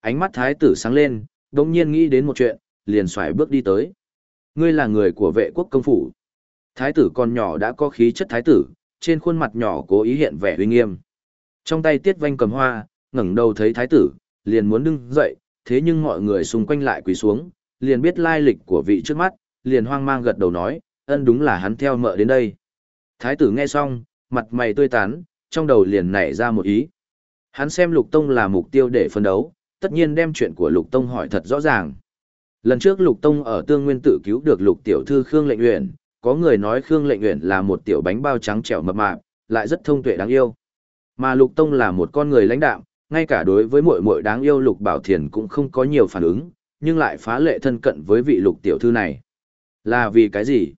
Ánh mắt thái tử sáng lên, đồng nhiên nghĩ đến một chuyện, liền xoài bước đi tới. Ngươi là người của vệ quốc công phủ. Thái tử còn nhỏ đã có khí chất thái tử, trên khuôn mặt nhỏ cố ý hiện vẻ uy nghiêm. Trong tay tiết vanh cầm hoa, ngẩng đầu thấy thái tử, liền muốn đứng dậy, thế nhưng mọi người xung quanh lại quỳ xuống, liền biết lai lịch của vị trước mắt, liền hoang mang gật đầu nói, ân đúng là hắn theo mợ đến đây. Thái tử nghe xong, mặt mày tươi tán, trong đầu liền nảy ra một ý. Hắn xem Lục Tông là mục tiêu để phân đấu, tất nhiên đem chuyện của Lục Tông hỏi thật rõ ràng. Lần trước Lục Tông ở Tương Nguyên tự cứu được Lục tiểu thư Khương Lệnh Uyển, có người nói Khương Lệnh Uyển là một tiểu bánh bao trắng trẻo mập mạp, lại rất thông tuệ đáng yêu. Mà Lục Tông là một con người lãnh đạm, ngay cả đối với muội muội đáng yêu Lục Bảo Thiền cũng không có nhiều phản ứng, nhưng lại phá lệ thân cận với vị Lục tiểu thư này. Là vì cái gì?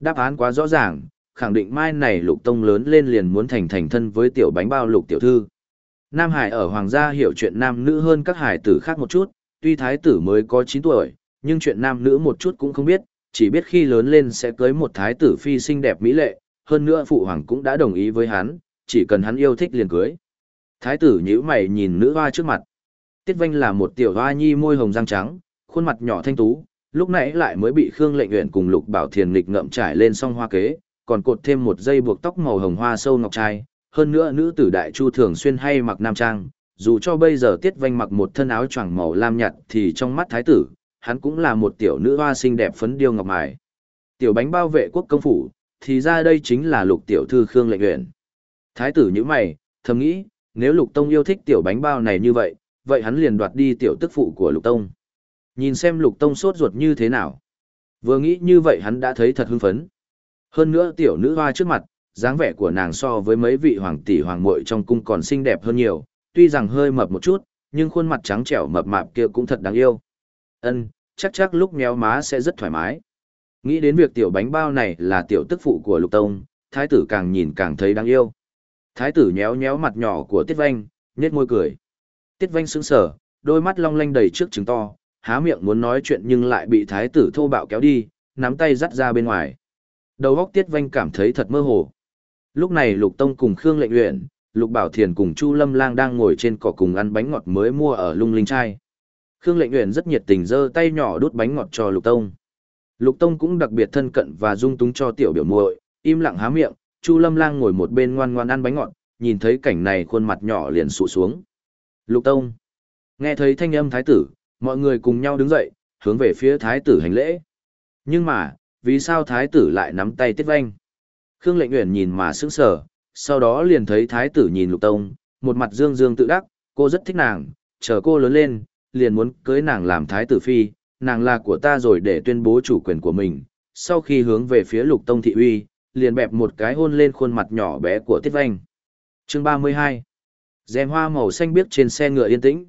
Đáp án quá rõ ràng, khẳng định mai này Lục Tông lớn lên liền muốn thành thành thân với tiểu bánh bao Lục tiểu thư. Nam Hải ở Hoàng gia hiểu chuyện nam nữ hơn các hải tử khác một chút, tuy thái tử mới có 9 tuổi, nhưng chuyện nam nữ một chút cũng không biết, chỉ biết khi lớn lên sẽ cưới một thái tử phi xinh đẹp mỹ lệ, hơn nữa phụ hoàng cũng đã đồng ý với hắn, chỉ cần hắn yêu thích liền cưới. Thái tử nhíu mày nhìn nữ hoa trước mặt. Tiết Vanh là một tiểu hoa nhi môi hồng răng trắng, khuôn mặt nhỏ thanh tú, lúc nãy lại mới bị Khương Lệnh Uyển cùng Lục Bảo Thiền nghịch ngậm trải lên song hoa kế, còn cột thêm một dây buộc tóc màu hồng hoa sâu ngọc trai, hơn nữa nữ tử đại chu thường xuyên hay mặc nam trang, dù cho bây giờ Tiết Vanh mặc một thân áo choàng màu lam nhạt thì trong mắt thái tử, hắn cũng là một tiểu nữ hoa xinh đẹp phấn điêu ngọc mài. Tiểu bánh bao vệ quốc công phủ, thì ra đây chính là lục tiểu thư Khương Lệnh Uyển. Thái tử như mày, thầm nghĩ, nếu lục tông yêu thích tiểu bánh bao này như vậy, vậy hắn liền đoạt đi tiểu tức phụ của lục tông. Nhìn xem lục tông sốt ruột như thế nào. Vừa nghĩ như vậy hắn đã thấy thật hưng phấn. Hơn nữa tiểu nữ hoa trước mặt, dáng vẻ của nàng so với mấy vị hoàng tỷ hoàng muội trong cung còn xinh đẹp hơn nhiều, tuy rằng hơi mập một chút, nhưng khuôn mặt trắng trẻo mập mạp kia cũng thật đáng yêu. Ân, chắc chắc lúc méo má sẽ rất thoải mái. Nghĩ đến việc tiểu bánh bao này là tiểu tức phụ của Lục Tông, thái tử càng nhìn càng thấy đáng yêu. Thái tử nhéo nhéo mặt nhỏ của Tiết Vanh, nhếch môi cười. Tiết Vanh sững sờ, đôi mắt long lanh đầy trước trứng to, há miệng muốn nói chuyện nhưng lại bị thái tử thô bạo kéo đi, nắm tay dắt ra bên ngoài. Đầu óc Tiết Vanh cảm thấy thật mơ hồ. Lúc này Lục Tông cùng Khương Lệnh Uyển, Lục Bảo Thiền cùng Chu Lâm Lang đang ngồi trên cỏ cùng ăn bánh ngọt mới mua ở Lung Linh Trai. Khương Lệnh Uyển rất nhiệt tình giơ tay nhỏ đút bánh ngọt cho Lục Tông. Lục Tông cũng đặc biệt thân cận và dung túng cho tiểu biểu muội, im lặng há miệng, Chu Lâm Lang ngồi một bên ngoan ngoan ăn bánh ngọt, nhìn thấy cảnh này khuôn mặt nhỏ liền sụ xuống. Lục Tông. Nghe thấy thanh âm thái tử, mọi người cùng nhau đứng dậy, hướng về phía thái tử hành lễ. Nhưng mà, vì sao thái tử lại nắm tay Tiết Vanh? Khương Lệnh Uyển nhìn mà sững sờ, sau đó liền thấy thái tử nhìn Lục Tông, một mặt dương dương tự đắc, cô rất thích nàng, chờ cô lớn lên, liền muốn cưới nàng làm thái tử phi, nàng là của ta rồi để tuyên bố chủ quyền của mình. Sau khi hướng về phía Lục Tông thị uy, liền bẹp một cái hôn lên khuôn mặt nhỏ bé của Tiết Vanh. Chương 32. Rèm hoa màu xanh biếc trên xe ngựa yên tĩnh.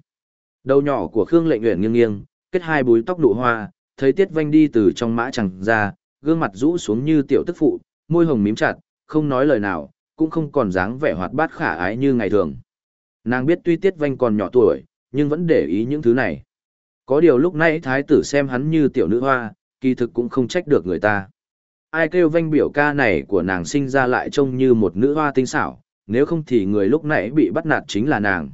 Đầu nhỏ của Khương Lệnh Uyển nghiêng nghiêng, kết hai búi tóc nụ hoa, thấy Tiết Vanh đi từ trong mã chẳng ra, gương mặt rũ xuống như tiểu tức phụ, môi hồng mím chặt, không nói lời nào, cũng không còn dáng vẻ hoạt bát khả ái như ngày thường. Nàng biết tuy Tiết Vanh còn nhỏ tuổi, nhưng vẫn để ý những thứ này. Có điều lúc nãy thái tử xem hắn như tiểu nữ hoa, kỳ thực cũng không trách được người ta. Ai kêu vanh biểu ca này của nàng sinh ra lại trông như một nữ hoa tinh xảo, nếu không thì người lúc nãy bị bắt nạt chính là nàng.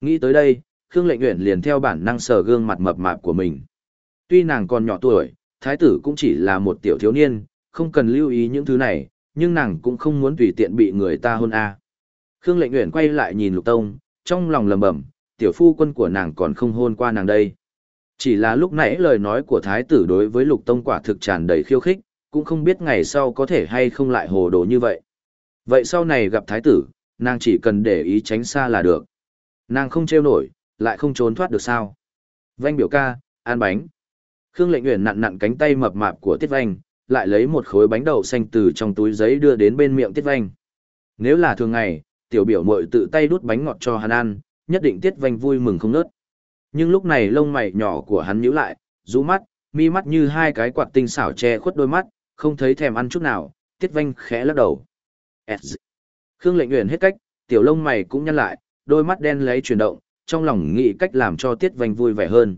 Nghĩ tới đây, Khương Lệnh Uyển liền theo bản năng sờ gương mặt mập mạp của mình. Tuy nàng còn nhỏ tuổi, thái tử cũng chỉ là một tiểu thiếu niên, không cần lưu ý những thứ này, nhưng nàng cũng không muốn tùy tiện bị người ta hôn a. Khương Lệnh Uyển quay lại nhìn Lục Tông, trong lòng lầm bầm, tiểu phu quân của nàng còn không hôn qua nàng đây. Chỉ là lúc nãy lời nói của thái tử đối với Lục Tông quả thực tràn đầy khiêu khích, cũng không biết ngày sau có thể hay không lại hồ đồ như vậy. Vậy sau này gặp thái tử, nàng chỉ cần để ý tránh xa là được. Nàng không trêu nổi, lại không trốn thoát được sao. Vanh biểu ca, ăn bánh. Khương lệnh nguyện nặn nặn cánh tay mập mạp của Tiết Vanh, lại lấy một khối bánh đậu xanh từ trong túi giấy đưa đến bên miệng Tiết Vanh. Nếu là thường ngày, tiểu biểu muội tự tay đút bánh ngọt cho hắn ăn, nhất định Tiết Vanh vui mừng không nớt. Nhưng lúc này lông mày nhỏ của hắn nhíu lại, rũ mắt, mi mắt như hai cái quạt tinh xảo che khuất đôi mắt, không thấy thèm ăn chút nào, Tiết Vanh khẽ lắc đầu. Khương Lệnh Uyển hết cách, tiểu lông mày cũng nhăn lại, đôi mắt đen lấy chuyển động, trong lòng nghĩ cách làm cho Tiết Vanh vui vẻ hơn.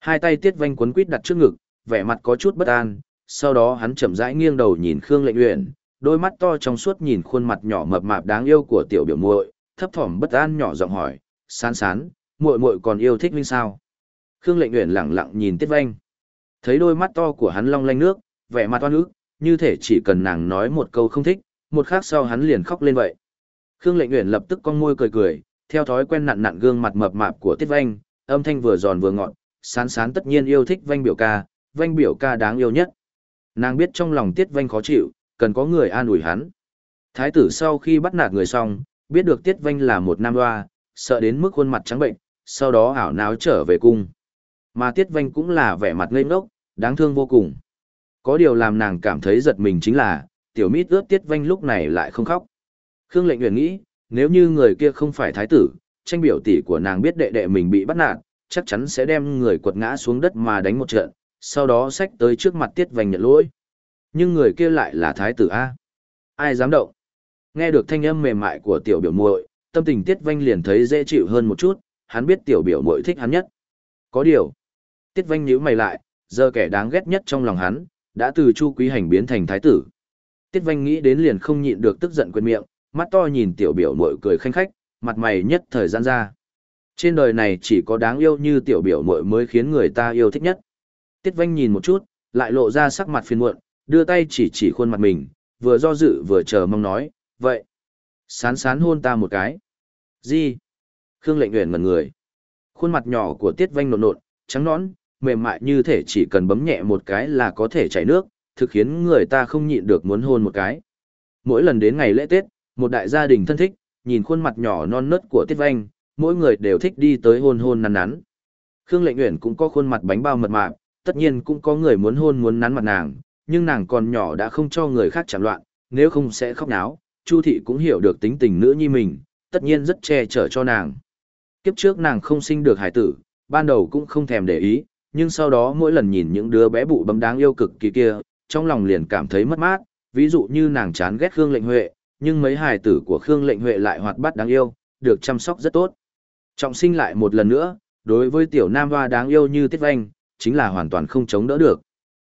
Hai tay Tiết Vanh quấn quít đặt trước ngực, vẻ mặt có chút bất an, sau đó hắn chậm rãi nghiêng đầu nhìn Khương Lệnh Uyển, đôi mắt to trong suốt nhìn khuôn mặt nhỏ mập mạp đáng yêu của tiểu biểu muội, thấp thỏm bất an nhỏ giọng hỏi, "Sán sán, muội muội còn yêu thích Vinh sao? Khương Lệnh Uyển lẳng lặng nhìn Tiết Vanh. Thấy đôi mắt to của hắn long lanh nước, vẻ mặt oan ức, như thể chỉ cần nàng nói một câu không thích, một khắc sau hắn liền khóc lên vậy. Khương Lệnh Uyển lập tức cong môi cười cười, theo thói quen nặn nặn gương mặt mập mạp của Tiết Vanh, âm thanh vừa giòn vừa ngọt, sán sán tất nhiên yêu thích Vanh biểu ca, Vanh biểu ca đáng yêu nhất. Nàng biết trong lòng Tiết Vanh khó chịu, cần có người an ủi hắn. Thái tử sau khi bắt nạt người xong, biết được Tiết Vanh là một nam hoa, sợ đến mức khuôn mặt trắng bệnh, sau đó ảo náo trở về cung. Mà Tiết Vanh cũng là vẻ mặt ngây ngốc, đáng thương vô cùng. Có điều làm nàng cảm thấy giật mình chính là, tiểu mít ướt Tiết Vanh lúc này lại không khóc. Khương lệnh nguyện nghĩ, nếu như người kia không phải thái tử, tranh biểu tỷ của nàng biết đệ đệ mình bị bắt nạt, chắc chắn sẽ đem người quật ngã xuống đất mà đánh một trận, sau đó xách tới trước mặt Tiết Vành nhận lỗi. Nhưng người kia lại là thái tử A. Ai dám động? Nghe được thanh âm mềm mại của tiểu biểu muội, tâm tình Tiết Vanh liền thấy dễ chịu hơn một chút, hắn biết tiểu biểu muội thích hắn nhất. Có điều, Tiết Vanh nhíu mày lại, giờ kẻ đáng ghét nhất trong lòng hắn, đã từ Chu Quý Hành biến thành thái tử. Tiết Vanh nghĩ đến liền không nhịn được tức giận quên miệng, mắt to nhìn tiểu biểu muội cười khanh khách, mặt mày nhất thời gian ra. Trên đời này chỉ có đáng yêu như tiểu biểu muội mới khiến người ta yêu thích nhất. Tiết Vanh nhìn một chút, lại lộ ra sắc mặt phiền muộn, đưa tay chỉ chỉ khuôn mặt mình, vừa do dự vừa chờ mong nói, vậy. Sán sán hôn ta một cái. Gì? Khương lệnh nguyện ngần người. Khuôn mặt nhỏ của Tiết Vanh nộn nộn, trắng nõn, mềm mại như thể chỉ cần bấm nhẹ một cái là có thể chảy nước, thực khiến người ta không nhịn được muốn hôn một cái. Mỗi lần đến ngày lễ Tết, một đại gia đình thân thích, nhìn khuôn mặt nhỏ non nớt của Tiết Vanh, mỗi người đều thích đi tới hôn hôn nắn nắn. Khương Lệnh Uyển cũng có khuôn mặt bánh bao mật mạp, tất nhiên cũng có người muốn hôn muốn nắn mặt nàng, nhưng nàng còn nhỏ đã không cho người khác chạm loạn, nếu không sẽ khóc náo. Chu thị cũng hiểu được tính tình nữ nhi mình, tất nhiên rất che chở cho nàng. Kiếp trước nàng không sinh được hải tử, ban đầu cũng không thèm để ý, nhưng sau đó mỗi lần nhìn những đứa bé bụ bấm đáng yêu cực kỳ kia, trong lòng liền cảm thấy mất mát, ví dụ như nàng chán ghét Khương Lệnh Huệ, nhưng mấy hài tử của Khương Lệnh Huệ lại hoạt bát đáng yêu, được chăm sóc rất tốt. Trọng sinh lại một lần nữa, đối với tiểu nam hoa đáng yêu như Tiết Vanh, chính là hoàn toàn không chống đỡ được.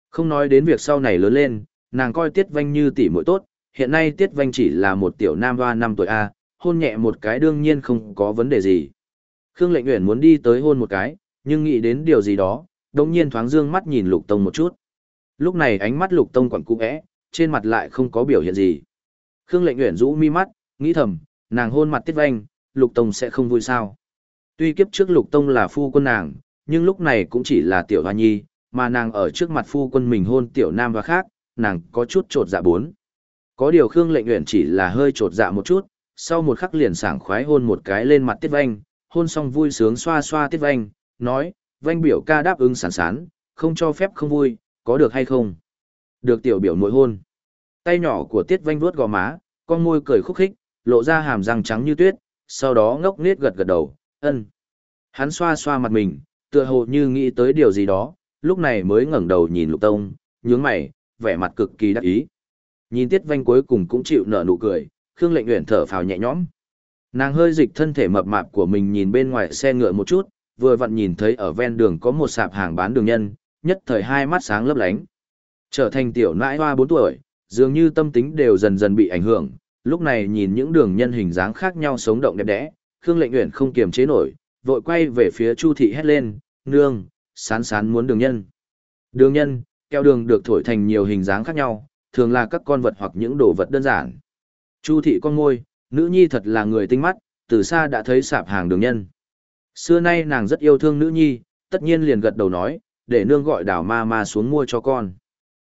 Không nói đến việc sau này lớn lên, nàng coi Tiết Vanh như tỷ muội tốt, hiện nay Tiết Vanh chỉ là một tiểu nam hoa năm tuổi A, hôn nhẹ một cái đương nhiên không có vấn đề gì. Khương Lệnh Uyển muốn đi tới hôn một cái, nhưng nghĩ đến điều gì đó, đồng nhiên thoáng dương mắt nhìn Lục Tông một chút. Lúc này ánh mắt Lục Tông quẳng cú ẽ, trên mặt lại không có biểu hiện gì. Khương Lệnh Uyển rũ mi mắt, nghĩ thầm, nàng hôn mặt Tiết Vanh, Lục Tông sẽ không vui sao. Tuy kiếp trước Lục Tông là phu quân nàng, nhưng lúc này cũng chỉ là tiểu hoa nhi, mà nàng ở trước mặt phu quân mình hôn tiểu nam và khác, nàng có chút trột dạ bốn. Có điều Khương Lệnh nguyện chỉ là hơi trột dạ một chút, sau một khắc liền sảng khoái hôn một cái lên mặt Tiết Vanh, hôn xong vui sướng xoa xoa Tiết Vanh, nói, Vanh biểu ca đáp ứng sẵn sán, không cho phép không vui, có được hay không? Được tiểu biểu nội hôn. Tay nhỏ của Tiết Vanh vuốt gò má, con môi cười khúc khích, lộ ra hàm răng trắng như tuyết, sau đó ngốc nghếch gật gật đầu, ân. Hắn xoa xoa mặt mình, tựa hồ như nghĩ tới điều gì đó, lúc này mới ngẩng đầu nhìn Lục Tông, nhướng mày, vẻ mặt cực kỳ đắc ý. Nhìn Tiết Vanh cuối cùng cũng chịu nở nụ cười, Khương Lệnh Uyển thở phào nhẹ nhõm. Nàng hơi dịch thân thể mập mạp của mình nhìn bên ngoài xe ngựa một chút, vừa vặn nhìn thấy ở ven đường có một sạp hàng bán đường nhân, nhất thời hai mắt sáng lấp lánh. Trở thành tiểu nãi hoa 4 tuổi, dường như tâm tính đều dần dần bị ảnh hưởng, lúc này nhìn những đường nhân hình dáng khác nhau sống động đẹp đẽ, Khương Lệnh Uyển không kiềm chế nổi, vội quay về phía Chu thị hét lên, "Nương, sán sán muốn đường nhân." Đường nhân, keo đường được thổi thành nhiều hình dáng khác nhau, thường là các con vật hoặc những đồ vật đơn giản. Chu thị con ngôi, nữ nhi thật là người tinh mắt, từ xa đã thấy sạp hàng đường nhân. Xưa nay nàng rất yêu thương nữ nhi, tất nhiên liền gật đầu nói, để nương gọi đào ma ma xuống mua cho con.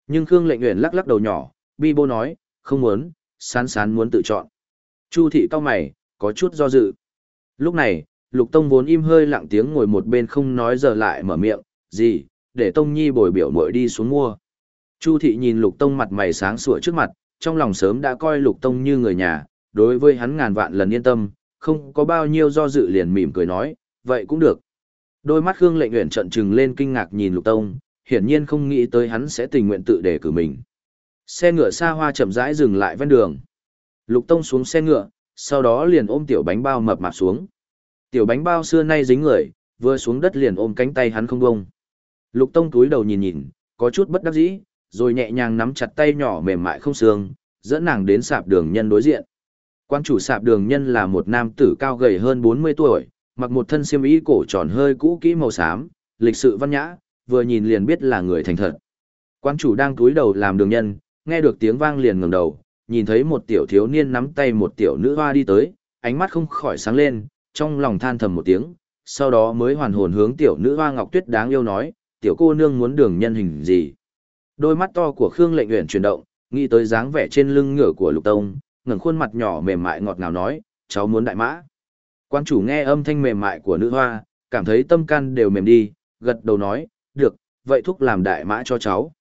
Nhưng Khương lệnh nguyện lắc lắc đầu nhỏ, bi bô nói, không muốn, sán sán muốn tự chọn. Chu thị cao mày, có chút do dự. Lúc này, lục tông vốn im hơi lặng tiếng ngồi một bên không nói giờ lại mở miệng, gì, để tông nhi bồi biểu mội đi xuống mua. Chu thị nhìn lục tông mặt mày sáng sủa trước mặt, trong lòng sớm đã coi lục tông như người nhà, đối với hắn ngàn vạn lần yên tâm, không có bao nhiêu do dự liền mỉm cười nói, vậy cũng được. Đôi mắt Khương lệnh Uyển trận trừng lên kinh ngạc nhìn lục tông, hiển nhiên không nghĩ tới hắn sẽ tình nguyện tự đề cử mình. Xe ngựa xa hoa chậm rãi dừng lại ven đường. Lục tông xuống xe ngựa, sau đó liền ôm tiểu bánh bao mập mạp xuống. Tiểu bánh bao xưa nay dính người, vừa xuống đất liền ôm cánh tay hắn không bông. Lục tông túi đầu nhìn nhìn, có chút bất đắc dĩ, rồi nhẹ nhàng nắm chặt tay nhỏ mềm mại không xương, dẫn nàng đến sạp đường nhân đối diện. Quan chủ sạp đường nhân là một nam tử cao gầy hơn 40 tuổi, mặc một thân xiêm y cổ tròn hơi cũ kỹ màu xám, lịch sự văn nhã, vừa nhìn liền biết là người thành thật. Quan chủ đang cúi đầu làm đường nhân, nghe được tiếng vang liền ngẩng đầu, nhìn thấy một tiểu thiếu niên nắm tay một tiểu nữ hoa đi tới, ánh mắt không khỏi sáng lên, trong lòng than thầm một tiếng, sau đó mới hoàn hồn hướng tiểu nữ hoa ngọc tuyết đáng yêu nói, tiểu cô nương muốn đường nhân hình gì. Đôi mắt to của Khương Lệnh Uyển chuyển động, nghĩ tới dáng vẻ trên lưng ngựa của Lục Tông, ngẩng khuôn mặt nhỏ mềm mại ngọt ngào nói, cháu muốn đại mã. Quan chủ nghe âm thanh mềm mại của nữ hoa, cảm thấy tâm can đều mềm đi, gật đầu nói, được, vậy thúc làm đại mã cho cháu.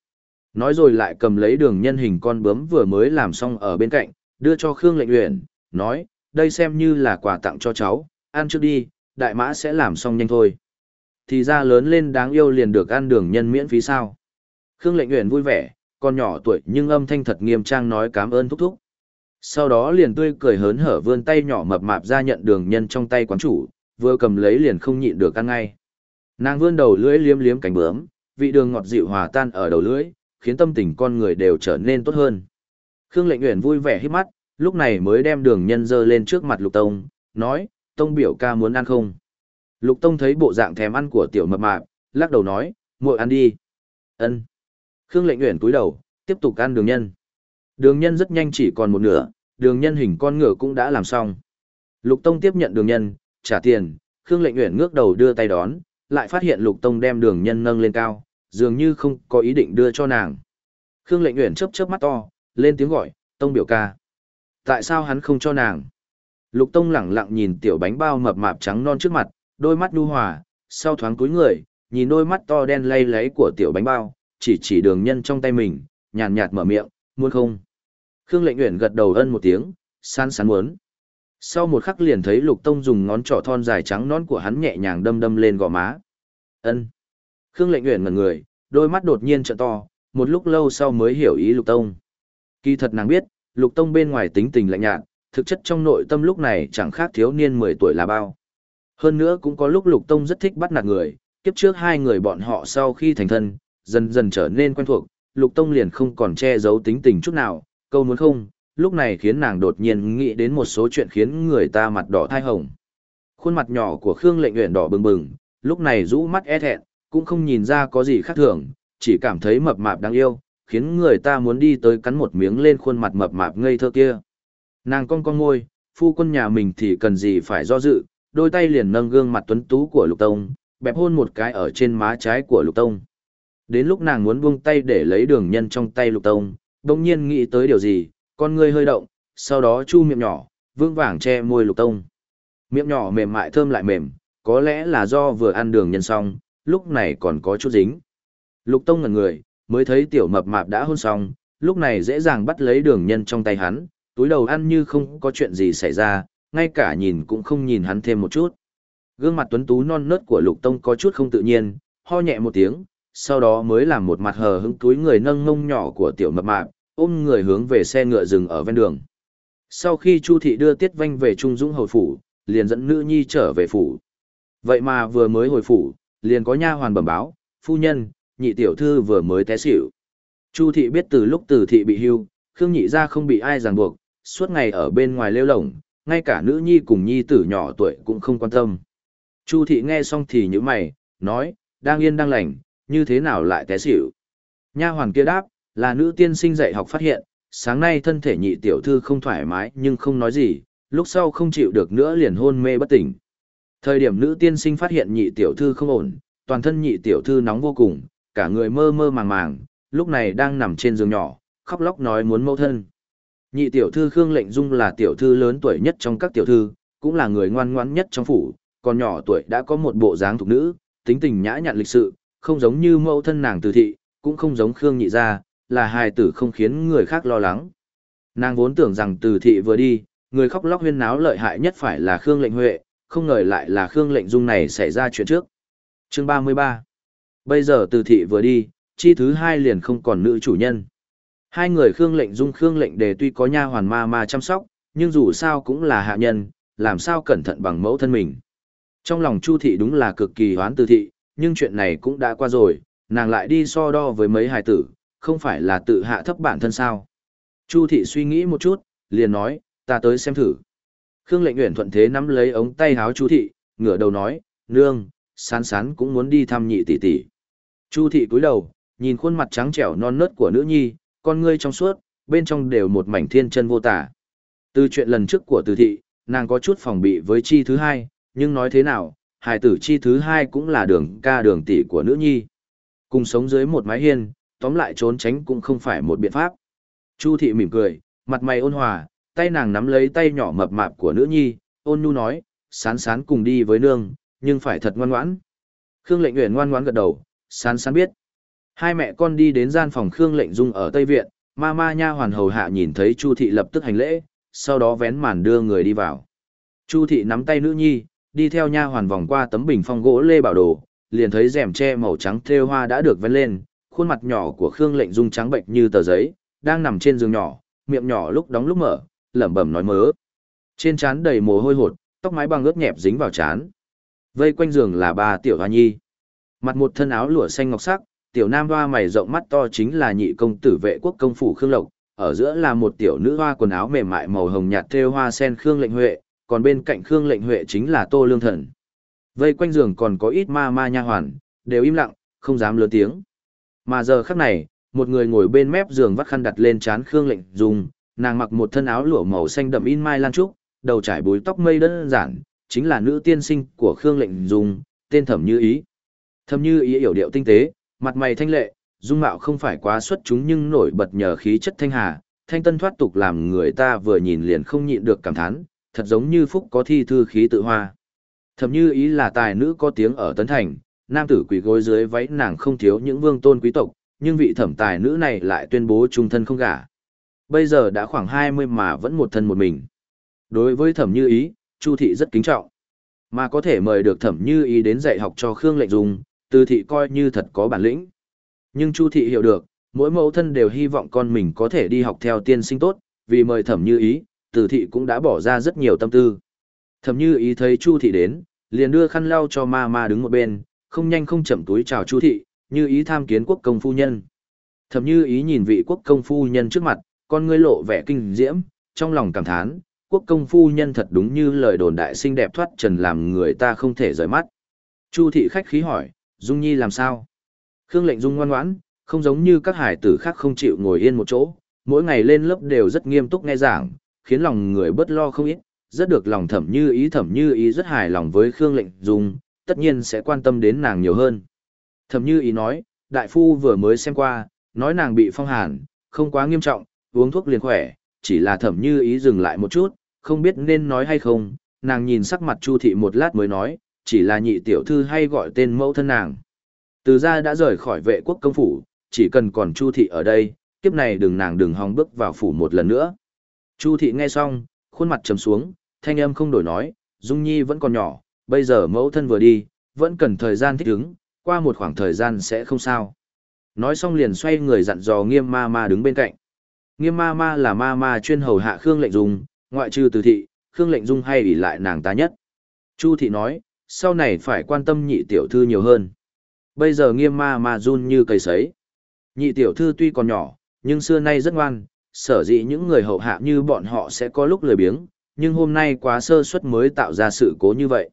Nói rồi lại cầm lấy đường nhân hình con bướm vừa mới làm xong ở bên cạnh, đưa cho Khương Lệnh Uyển, nói, đây xem như là quà tặng cho cháu, ăn trước đi, đại mã sẽ làm xong nhanh thôi. Thì ra lớn lên đáng yêu liền được ăn đường nhân miễn phí sao. Khương Lệnh nguyện vui vẻ, con nhỏ tuổi nhưng âm thanh thật nghiêm trang nói cảm ơn thúc thúc. Sau đó liền tươi cười hớn hở vươn tay nhỏ mập mạp ra nhận đường nhân trong tay quán chủ, vừa cầm lấy liền không nhịn được ăn ngay. Nàng vươn đầu lưỡi liếm liếm cánh bướm, vị đường ngọt dịu hòa tan ở đầu lưỡi, khiến tâm tình con người đều trở nên tốt hơn. Khương Lệnh Uyển vui vẻ hít mắt, lúc này mới đem đường nhân dơ lên trước mặt Lục Tông, nói, Tông biểu ca muốn ăn không? Lục Tông thấy bộ dạng thèm ăn của tiểu mập mạp, lắc đầu nói, muội ăn đi. Ân. Khương Lệnh Uyển cúi đầu, tiếp tục ăn đường nhân. Đường nhân rất nhanh chỉ còn một nửa, đường nhân hình con ngựa cũng đã làm xong. Lục Tông tiếp nhận đường nhân, trả tiền, Khương Lệnh Uyển ngước đầu đưa tay đón, lại phát hiện Lục Tông đem đường nhân nâng lên cao, dường như không có ý định đưa cho nàng. Khương Lệnh Uyển chớp chớp mắt to, lên tiếng gọi, "Tông biểu ca." Tại sao hắn không cho nàng? Lục Tông lẳng lặng nhìn tiểu bánh bao mập mạp trắng non trước mặt, đôi mắt nhu hòa, sau thoáng cúi người, nhìn đôi mắt to đen lay lấy của tiểu bánh bao, chỉ chỉ đường nhân trong tay mình, nhàn nhạt mở miệng, "Muốn không?" Khương Lệnh Uyển gật đầu ân một tiếng, san sán muốn. Sau một khắc liền thấy Lục Tông dùng ngón trỏ thon dài trắng non của hắn nhẹ nhàng đâm đâm lên gò má. Ân. Khương Lệnh Uyển ngẩn người, đôi mắt đột nhiên trợn to, một lúc lâu sau mới hiểu ý Lục Tông. Kỳ thật nàng biết, Lục Tông bên ngoài tính tình lạnh nhạt, thực chất trong nội tâm lúc này chẳng khác thiếu niên 10 tuổi là bao. Hơn nữa cũng có lúc Lục Tông rất thích bắt nạt người, kiếp trước hai người bọn họ sau khi thành thân, dần dần trở nên quen thuộc, Lục Tông liền không còn che giấu tính tình chút nào, câu muốn không, lúc này khiến nàng đột nhiên nghĩ đến một số chuyện khiến người ta mặt đỏ thai hồng. Khuôn mặt nhỏ của Khương Lệnh Uyển đỏ bừng bừng, lúc này rũ mắt e thẹn, cũng không nhìn ra có gì khác thường, chỉ cảm thấy mập mạp đáng yêu, khiến người ta muốn đi tới cắn một miếng lên khuôn mặt mập mạp ngây thơ kia. Nàng con con môi, phu quân nhà mình thì cần gì phải do dự, đôi tay liền nâng gương mặt tuấn tú của Lục Tông, bẹp hôn một cái ở trên má trái của Lục Tông. Đến lúc nàng muốn buông tay để lấy đường nhân trong tay Lục Tông, đồng nhiên nghĩ tới điều gì, con ngươi hơi động, sau đó chu miệng nhỏ, vương vàng che môi Lục Tông. Miệng nhỏ mềm mại thơm lại mềm, có lẽ là do vừa ăn đường nhân xong, lúc này còn có chút dính. Lục Tông ngẩn người, mới thấy tiểu mập mạp đã hôn xong, lúc này dễ dàng bắt lấy đường nhân trong tay hắn, túi đầu ăn như không có chuyện gì xảy ra, ngay cả nhìn cũng không nhìn hắn thêm một chút. Gương mặt tuấn tú non nớt của Lục Tông có chút không tự nhiên, ho nhẹ một tiếng, sau đó mới làm một mặt hờ hững túi người nâng ngông nhỏ của tiểu mập mạp, ôm người hướng về xe ngựa dừng ở ven đường. Sau khi Chu thị đưa Tiết Vanh về Trung Dũng hồi phủ, liền dẫn nữ nhi trở về phủ. Vậy mà vừa mới hồi phủ, liền có nha hoàn bẩm báo, phu nhân, nhị tiểu thư vừa mới té xỉu. Chu thị biết từ lúc từ thị bị hưu, Khương nhị gia không bị ai ràng buộc, suốt ngày ở bên ngoài lêu lổng, ngay cả nữ nhi cùng nhi tử nhỏ tuổi cũng không quan tâm. Chu thị nghe xong thì như mày, nói, đang yên đang lành, như thế nào lại té xỉu. Nha hoàn kia đáp, là nữ tiên sinh dạy học phát hiện, sáng nay thân thể nhị tiểu thư không thoải mái nhưng không nói gì, lúc sau không chịu được nữa liền hôn mê bất tỉnh. Thời điểm nữ tiên sinh phát hiện nhị tiểu thư không ổn, toàn thân nhị tiểu thư nóng vô cùng, cả người mơ mơ màng màng, lúc này đang nằm trên giường nhỏ, khóc lóc nói muốn mẫu thân. Nhị tiểu thư Khương Lệnh Dung là tiểu thư lớn tuổi nhất trong các tiểu thư, cũng là người ngoan ngoãn nhất trong phủ, còn nhỏ tuổi đã có một bộ dáng thục nữ, tính tình nhã nhặn lịch sự, không giống như mẫu thân nàng từ thị, cũng không giống Khương nhị gia, là hài tử không khiến người khác lo lắng. Nàng vốn tưởng rằng từ thị vừa đi, người khóc lóc huyên náo lợi hại nhất phải là Khương Lệnh Huệ, không ngờ lại là Khương Lệnh Dung này xảy ra chuyện trước. Chương 33 Bây giờ từ thị vừa đi, chi thứ hai liền không còn nữ chủ nhân. Hai người Khương Lệnh Dung Khương Lệnh Đề tuy có nha hoàn ma ma chăm sóc, nhưng dù sao cũng là hạ nhân, làm sao cẩn thận bằng mẫu thân mình. Trong lòng Chu thị đúng là cực kỳ hoán từ thị, nhưng chuyện này cũng đã qua rồi, nàng lại đi so đo với mấy hài tử, không phải là tự hạ thấp bản thân sao. Chu thị suy nghĩ một chút, liền nói, ta tới xem thử. Khương lệnh nguyện thuận thế nắm lấy ống tay háo Chu thị, ngửa đầu nói, nương, sán sán cũng muốn đi thăm nhị tỷ tỷ. Chu thị cúi đầu, nhìn khuôn mặt trắng trẻo non nớt của nữ nhi, con ngươi trong suốt, bên trong đều một mảnh thiên chân vô tả. Từ chuyện lần trước của từ thị, nàng có chút phòng bị với chi thứ hai, nhưng nói thế nào, hài tử chi thứ hai cũng là đường ca đường tỷ của nữ nhi. Cùng sống dưới một mái hiên, tóm lại trốn tránh cũng không phải một biện pháp. Chu thị mỉm cười, mặt mày ôn hòa, tay nàng nắm lấy tay nhỏ mập mạp của nữ nhi, ôn nhu nói, sán sán cùng đi với nương, nhưng phải thật ngoan ngoãn. Khương lệnh nguyện ngoan ngoãn gật đầu, sán sán biết. Hai mẹ con đi đến gian phòng Khương lệnh dung ở Tây Viện, ma ma nha hoàn hầu hạ nhìn thấy Chu thị lập tức hành lễ, sau đó vén màn đưa người đi vào. Chu thị nắm tay nữ nhi, đi theo nha hoàn vòng qua tấm bình phong gỗ lê bảo đồ, liền thấy rèm tre màu trắng thêu hoa đã được vén lên, khuôn mặt nhỏ của Khương Lệnh Dung trắng bệnh như tờ giấy, đang nằm trên giường nhỏ, miệng nhỏ lúc đóng lúc mở, lẩm bẩm nói mớ. Trên trán đầy mồ hôi hột, tóc mái bằng ướt nhẹp dính vào trán. Vây quanh giường là ba tiểu hoa nhi. Mặt một thân áo lụa xanh ngọc sắc, tiểu nam hoa mày rộng mắt to chính là nhị công tử vệ quốc công phủ Khương Lộc, ở giữa là một tiểu nữ hoa quần áo mềm mại màu hồng nhạt thêu hoa sen Khương Lệnh Huệ, còn bên cạnh Khương Lệnh Huệ chính là Tô Lương Thần. Vây quanh giường còn có ít ma ma nha hoàn, đều im lặng, không dám lớn tiếng. Mà giờ khắc này, một người ngồi bên mép giường vắt khăn đặt lên trán Khương Lệnh Dung, nàng mặc một thân áo lụa màu xanh đậm in mai lan trúc, đầu trải búi tóc mây đơn giản, chính là nữ tiên sinh của Khương Lệnh Dung, tên Thẩm Như Ý. Thẩm Như Ý hiểu điệu tinh tế, mặt mày thanh lệ, dung mạo không phải quá xuất chúng nhưng nổi bật nhờ khí chất thanh hà, thanh tân thoát tục làm người ta vừa nhìn liền không nhịn được cảm thán, thật giống như phúc có thi thư khí tự hoa. Thẩm Như Ý là tài nữ có tiếng ở Tấn Thành, nam tử quỳ gối dưới váy nàng không thiếu những vương tôn quý tộc, nhưng vị thẩm tài nữ này lại tuyên bố trung thân không gả. Bây giờ đã khoảng 20 mà vẫn một thân một mình. Đối với thẩm như ý, Chu thị rất kính trọng. Mà có thể mời được thẩm như ý đến dạy học cho Khương Lệnh Dung, từ thị coi như thật có bản lĩnh. Nhưng Chu thị hiểu được, mỗi mẫu thân đều hy vọng con mình có thể đi học theo tiên sinh tốt, vì mời thẩm như ý, từ thị cũng đã bỏ ra rất nhiều tâm tư. Thẩm như ý thấy Chu thị đến, liền đưa khăn lau cho ma ma đứng một bên, không nhanh không chậm túi chào Chu thị, như ý tham kiến quốc công phu nhân. Thẩm như ý nhìn vị quốc công phu nhân trước mặt, con ngươi lộ vẻ kinh diễm, trong lòng cảm thán, quốc công phu nhân thật đúng như lời đồn đại xinh đẹp thoát trần làm người ta không thể rời mắt. Chu thị khách khí hỏi, Dung Nhi làm sao? Khương lệnh Dung ngoan ngoãn, không giống như các hải tử khác không chịu ngồi yên một chỗ, mỗi ngày lên lớp đều rất nghiêm túc nghe giảng, khiến lòng người bớt lo không ít, rất được lòng thẩm như ý thẩm như ý rất hài lòng với Khương lệnh Dung, tất nhiên sẽ quan tâm đến nàng nhiều hơn. Thẩm như ý nói, đại phu vừa mới xem qua, nói nàng bị phong hàn, không quá nghiêm trọng, uống thuốc liền khỏe, chỉ là thẩm như ý dừng lại một chút, không biết nên nói hay không, nàng nhìn sắc mặt Chu thị một lát mới nói, chỉ là nhị tiểu thư hay gọi tên mẫu thân nàng. Từ gia đã rời khỏi vệ quốc công phủ, chỉ cần còn Chu thị ở đây, kiếp này đừng nàng đừng hòng bước vào phủ một lần nữa. Chu thị nghe xong, khuôn mặt trầm xuống, thanh âm không đổi nói, Dung Nhi vẫn còn nhỏ, bây giờ mẫu thân vừa đi, vẫn cần thời gian thích ứng, qua một khoảng thời gian sẽ không sao. Nói xong liền xoay người dặn dò nghiêm ma ma đứng bên cạnh. Nghiêm ma ma là ma ma chuyên hầu hạ Khương lệnh dung, ngoại trừ từ thị, Khương lệnh dung hay ủy lại nàng ta nhất. Chu thị nói, sau này phải quan tâm nhị tiểu thư nhiều hơn. Bây giờ nghiêm ma ma run như cây sấy. Nhị tiểu thư tuy còn nhỏ, nhưng xưa nay rất ngoan, sở dĩ những người hậu hạ như bọn họ sẽ có lúc lười biếng, nhưng hôm nay quá sơ suất mới tạo ra sự cố như vậy.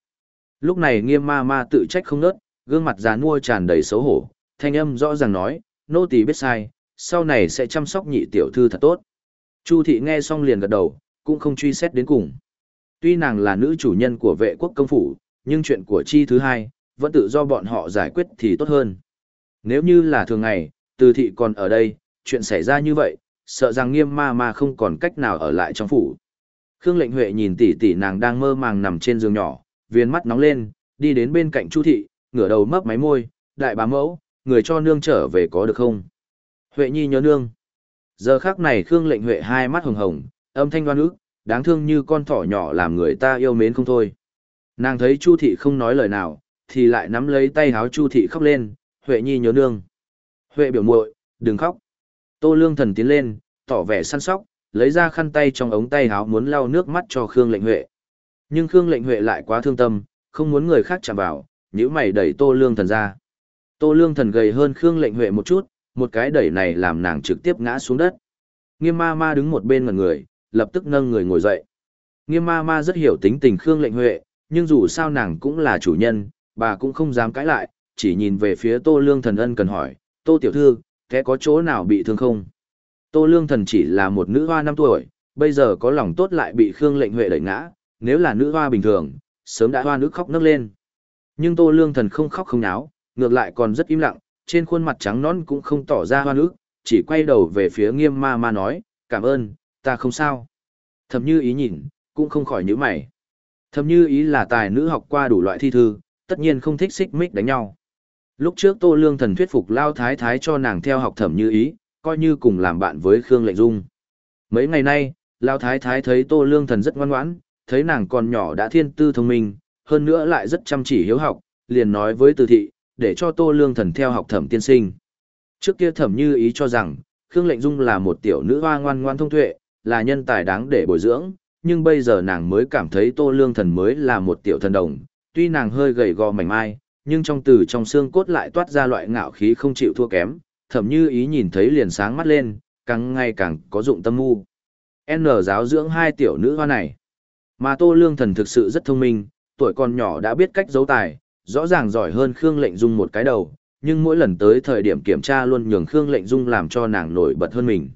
Lúc này nghiêm ma ma tự trách không nớt, gương mặt già nua tràn đầy xấu hổ, thanh âm rõ ràng nói, nô tỳ biết sai, sau này sẽ chăm sóc nhị tiểu thư thật tốt. Chu thị nghe xong liền gật đầu, cũng không truy xét đến cùng. Tuy nàng là nữ chủ nhân của vệ quốc công phủ, nhưng chuyện của chi thứ hai, vẫn tự do bọn họ giải quyết thì tốt hơn. Nếu như là thường ngày, từ thị còn ở đây, chuyện xảy ra như vậy, sợ rằng nghiêm ma ma không còn cách nào ở lại trong phủ. Khương lệnh huệ nhìn tỷ tỷ nàng đang mơ màng nằm trên giường nhỏ, viên mắt nóng lên, đi đến bên cạnh Chu thị, ngửa đầu mấp máy môi, đại bá mẫu, người cho nương trở về có được không? Huệ nhi nhớ nương. Giờ khác này Khương lệnh Huệ hai mắt hồng hồng, âm thanh đoan ức, đáng thương như con thỏ nhỏ làm người ta yêu mến không thôi. Nàng thấy Chu thị không nói lời nào, thì lại nắm lấy tay háo Chu thị khóc lên, Huệ nhi nhớ nương. Huệ biểu muội, đừng khóc. Tô lương thần tiến lên, tỏ vẻ săn sóc, lấy ra khăn tay trong ống tay háo muốn lau nước mắt cho Khương lệnh Huệ. Nhưng Khương lệnh Huệ lại quá thương tâm, không muốn người khác chạm vào, nhíu mày đẩy Tô lương thần ra. Tô lương thần gầy hơn Khương lệnh Huệ một chút, một cái đẩy này làm nàng trực tiếp ngã xuống đất. Nghiêm ma ma đứng một bên ngần người, lập tức nâng người ngồi dậy. Nghiêm ma ma rất hiểu tính tình Khương lệnh Huệ, nhưng dù sao nàng cũng là chủ nhân, bà cũng không dám cãi lại, chỉ nhìn về phía Tô Lương Thần ân cần hỏi, Tô Tiểu Thư, thế có chỗ nào bị thương không? Tô Lương Thần chỉ là một nữ hoa năm tuổi, bây giờ có lòng tốt lại bị Khương Lệnh Huệ đẩy ngã, nếu là nữ hoa bình thường, sớm đã hoa nước khóc nức lên. Nhưng Tô Lương Thần không khóc không náo, ngược lại còn rất im lặng, trên khuôn mặt trắng nõn cũng không tỏ ra hoa nước, chỉ quay đầu về phía nghiêm ma ma nói, cảm ơn, ta không sao. Thầm như ý nhìn, cũng không khỏi nhíu mày. Thầm như ý là tài nữ học qua đủ loại thi thư, tất nhiên không thích xích mích đánh nhau. Lúc trước Tô Lương Thần thuyết phục Lao Thái Thái cho nàng theo học thẩm như ý, coi như cùng làm bạn với Khương Lệnh Dung. Mấy ngày nay, Lao Thái Thái thấy Tô Lương Thần rất ngoan ngoãn, thấy nàng còn nhỏ đã thiên tư thông minh, hơn nữa lại rất chăm chỉ hiếu học, liền nói với Từ Thị, để cho Tô Lương Thần theo học thẩm tiên sinh. Trước kia thẩm như ý cho rằng, Khương Lệnh Dung là một tiểu nữ hoa ngoan ngoan thông tuệ, là nhân tài đáng để bồi dưỡng, nhưng bây giờ nàng mới cảm thấy Tô Lương Thần mới là một tiểu thần đồng, tuy nàng hơi gầy gò mảnh mai, nhưng trong từ trong xương cốt lại toát ra loại ngạo khí không chịu thua kém, thậm như ý nhìn thấy liền sáng mắt lên, càng ngày càng có dụng tâm mu. N giáo dưỡng hai tiểu nữ hoa này. Mà Tô Lương Thần thực sự rất thông minh, tuổi còn nhỏ đã biết cách giấu tài, rõ ràng giỏi hơn Khương Lệnh Dung một cái đầu, nhưng mỗi lần tới thời điểm kiểm tra luôn nhường Khương Lệnh Dung làm cho nàng nổi bật hơn mình.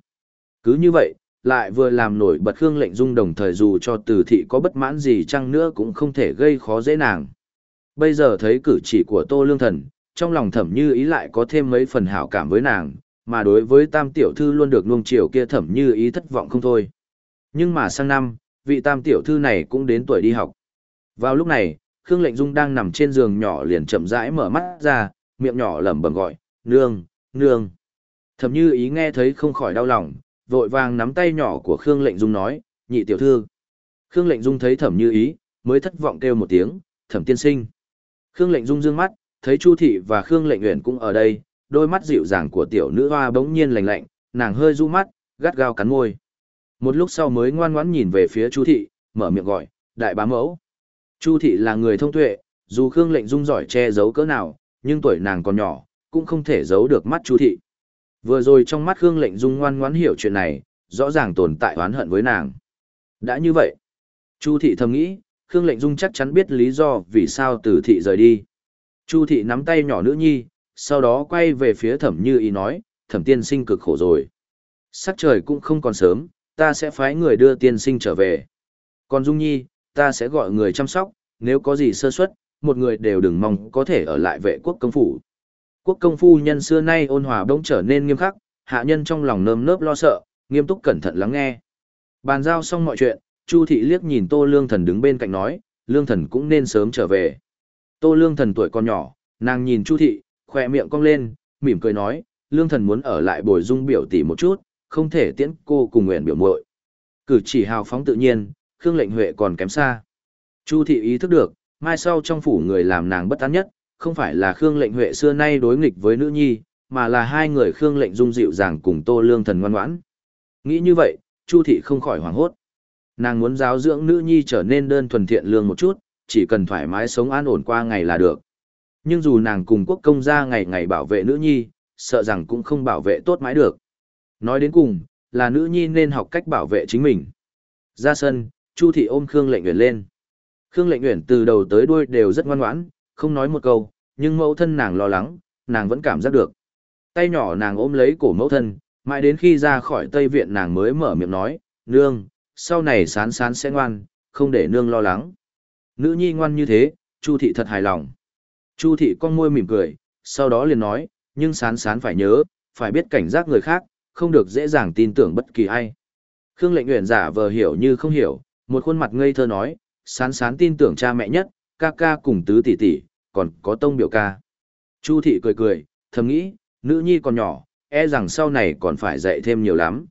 Cứ như vậy, lại vừa làm nổi bật Khương Lệnh Dung đồng thời dù cho từ thị có bất mãn gì chăng nữa cũng không thể gây khó dễ nàng. Bây giờ thấy cử chỉ của Tô Lương Thần, trong lòng thẩm như ý lại có thêm mấy phần hảo cảm với nàng, mà đối với tam tiểu thư luôn được nuông chiều kia thẩm như ý thất vọng không thôi. Nhưng mà sang năm, vị tam tiểu thư này cũng đến tuổi đi học. Vào lúc này, Khương Lệnh Dung đang nằm trên giường nhỏ liền chậm rãi mở mắt ra, miệng nhỏ lẩm bẩm gọi, nương, nương. Thẩm như ý nghe thấy không khỏi đau lòng, vội vàng nắm tay nhỏ của Khương Lệnh Dung nói, nhị tiểu thư. Khương Lệnh Dung thấy thẩm như ý, mới thất vọng kêu một tiếng, thẩm tiên sinh. Khương Lệnh Dung dương mắt, thấy Chu Thị và Khương Lệnh Uyển cũng ở đây, đôi mắt dịu dàng của tiểu nữ hoa bỗng nhiên lạnh lạnh, nàng hơi du mắt, gắt gao cắn môi. Một lúc sau mới ngoan ngoãn nhìn về phía Chu Thị, mở miệng gọi, đại bá mẫu. Chu Thị là người thông tuệ, dù Khương Lệnh Dung giỏi che giấu cỡ nào, nhưng tuổi nàng còn nhỏ, cũng không thể giấu được mắt Chu Thị. Vừa rồi trong mắt Khương Lệnh Dung ngoan ngoãn hiểu chuyện này, rõ ràng tồn tại oán hận với nàng. Đã như vậy, Chu Thị thầm nghĩ, Khương Lệnh Dung chắc chắn biết lý do vì sao Tử Thị rời đi. Chu Thị nắm tay nhỏ nữ nhi, sau đó quay về phía Thẩm Như Ý nói, Thẩm tiên sinh cực khổ rồi. Sắc trời cũng không còn sớm, ta sẽ phái người đưa tiên sinh trở về. Còn Dung Nhi, ta sẽ gọi người chăm sóc, nếu có gì sơ suất, một người đều đừng mong có thể ở lại vệ quốc công phủ. Quốc công phu nhân xưa nay ôn hòa bỗng trở nên nghiêm khắc, hạ nhân trong lòng nơm nớp lo sợ, nghiêm túc cẩn thận lắng nghe. Bàn giao xong mọi chuyện, Chu thị liếc nhìn Tô Lương Thần đứng bên cạnh nói, Lương Thần cũng nên sớm trở về. Tô Lương Thần tuổi còn nhỏ, nàng nhìn Chu thị, khỏe miệng cong lên, mỉm cười nói, Lương Thần muốn ở lại bồi dung biểu tỷ một chút, không thể tiễn cô cùng nguyện biểu muội. Cử chỉ hào phóng tự nhiên, Khương Lệnh Huệ còn kém xa. Chu thị ý thức được, mai sau trong phủ người làm nàng bất an nhất, không phải là Khương Lệnh Huệ xưa nay đối nghịch với nữ nhi, mà là hai người Khương Lệnh Dung dịu dàng cùng Tô Lương Thần ngoan ngoãn. Nghĩ như vậy, Chu thị không khỏi hoảng hốt. Nàng muốn giáo dưỡng nữ nhi trở nên đơn thuần thiện lương một chút, chỉ cần thoải mái sống an ổn qua ngày là được. Nhưng dù nàng cùng quốc công gia ngày ngày bảo vệ nữ nhi, sợ rằng cũng không bảo vệ tốt mãi được. Nói đến cùng, là nữ nhi nên học cách bảo vệ chính mình. Ra sân, Chu thị ôm Khương Lệnh Uyển lên. Khương Lệnh Uyển từ đầu tới đuôi đều rất ngoan ngoãn, không nói một câu, nhưng mẫu thân nàng lo lắng, nàng vẫn cảm giác được. Tay nhỏ nàng ôm lấy cổ mẫu thân, mãi đến khi ra khỏi Tây Viện nàng mới mở miệng nói, nương, sau này sán sán sẽ ngoan, không để nương lo lắng. Nữ nhi ngoan như thế, Chu thị thật hài lòng. Chu thị con môi mỉm cười, sau đó liền nói, nhưng sán sán phải nhớ, phải biết cảnh giác người khác, không được dễ dàng tin tưởng bất kỳ ai. Khương lệnh nguyện giả vờ hiểu như không hiểu, một khuôn mặt ngây thơ nói, sán sán tin tưởng cha mẹ nhất, ca ca cùng tứ tỷ tỷ, còn có tông biểu ca. Chu thị cười cười, thầm nghĩ, nữ nhi còn nhỏ, e rằng sau này còn phải dạy thêm nhiều lắm.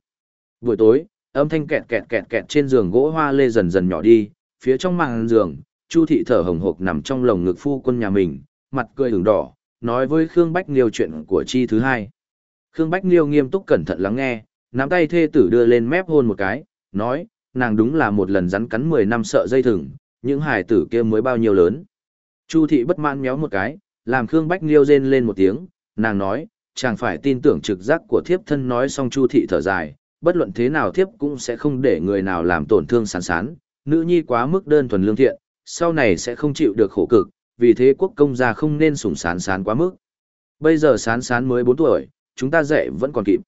Buổi tối, âm thanh kẹt kẹt kẹt kẹt trên giường gỗ hoa lê dần dần nhỏ đi, phía trong màn giường, Chu thị thở hồng hộc nằm trong lồng ngực phu quân nhà mình, mặt cười ửng đỏ, nói với Khương Bách Liêu chuyện của chi thứ hai. Khương Bách Liêu nghiêm túc cẩn thận lắng nghe, nắm tay thê tử đưa lên mép hôn một cái, nói, nàng đúng là một lần rắn cắn 10 năm sợ dây thừng, những hài tử kia mới bao nhiêu lớn. Chu thị bất mãn méo một cái, làm Khương Bách Liêu rên lên một tiếng, nàng nói, chàng phải tin tưởng trực giác của thiếp thân nói xong Chu thị thở dài, bất luận thế nào thiếp cũng sẽ không để người nào làm tổn thương sán sán, nữ nhi quá mức đơn thuần lương thiện, sau này sẽ không chịu được khổ cực, vì thế quốc công gia không nên sủng sán sán quá mức. Bây giờ sán sán mới 4 tuổi, chúng ta dạy vẫn còn kịp.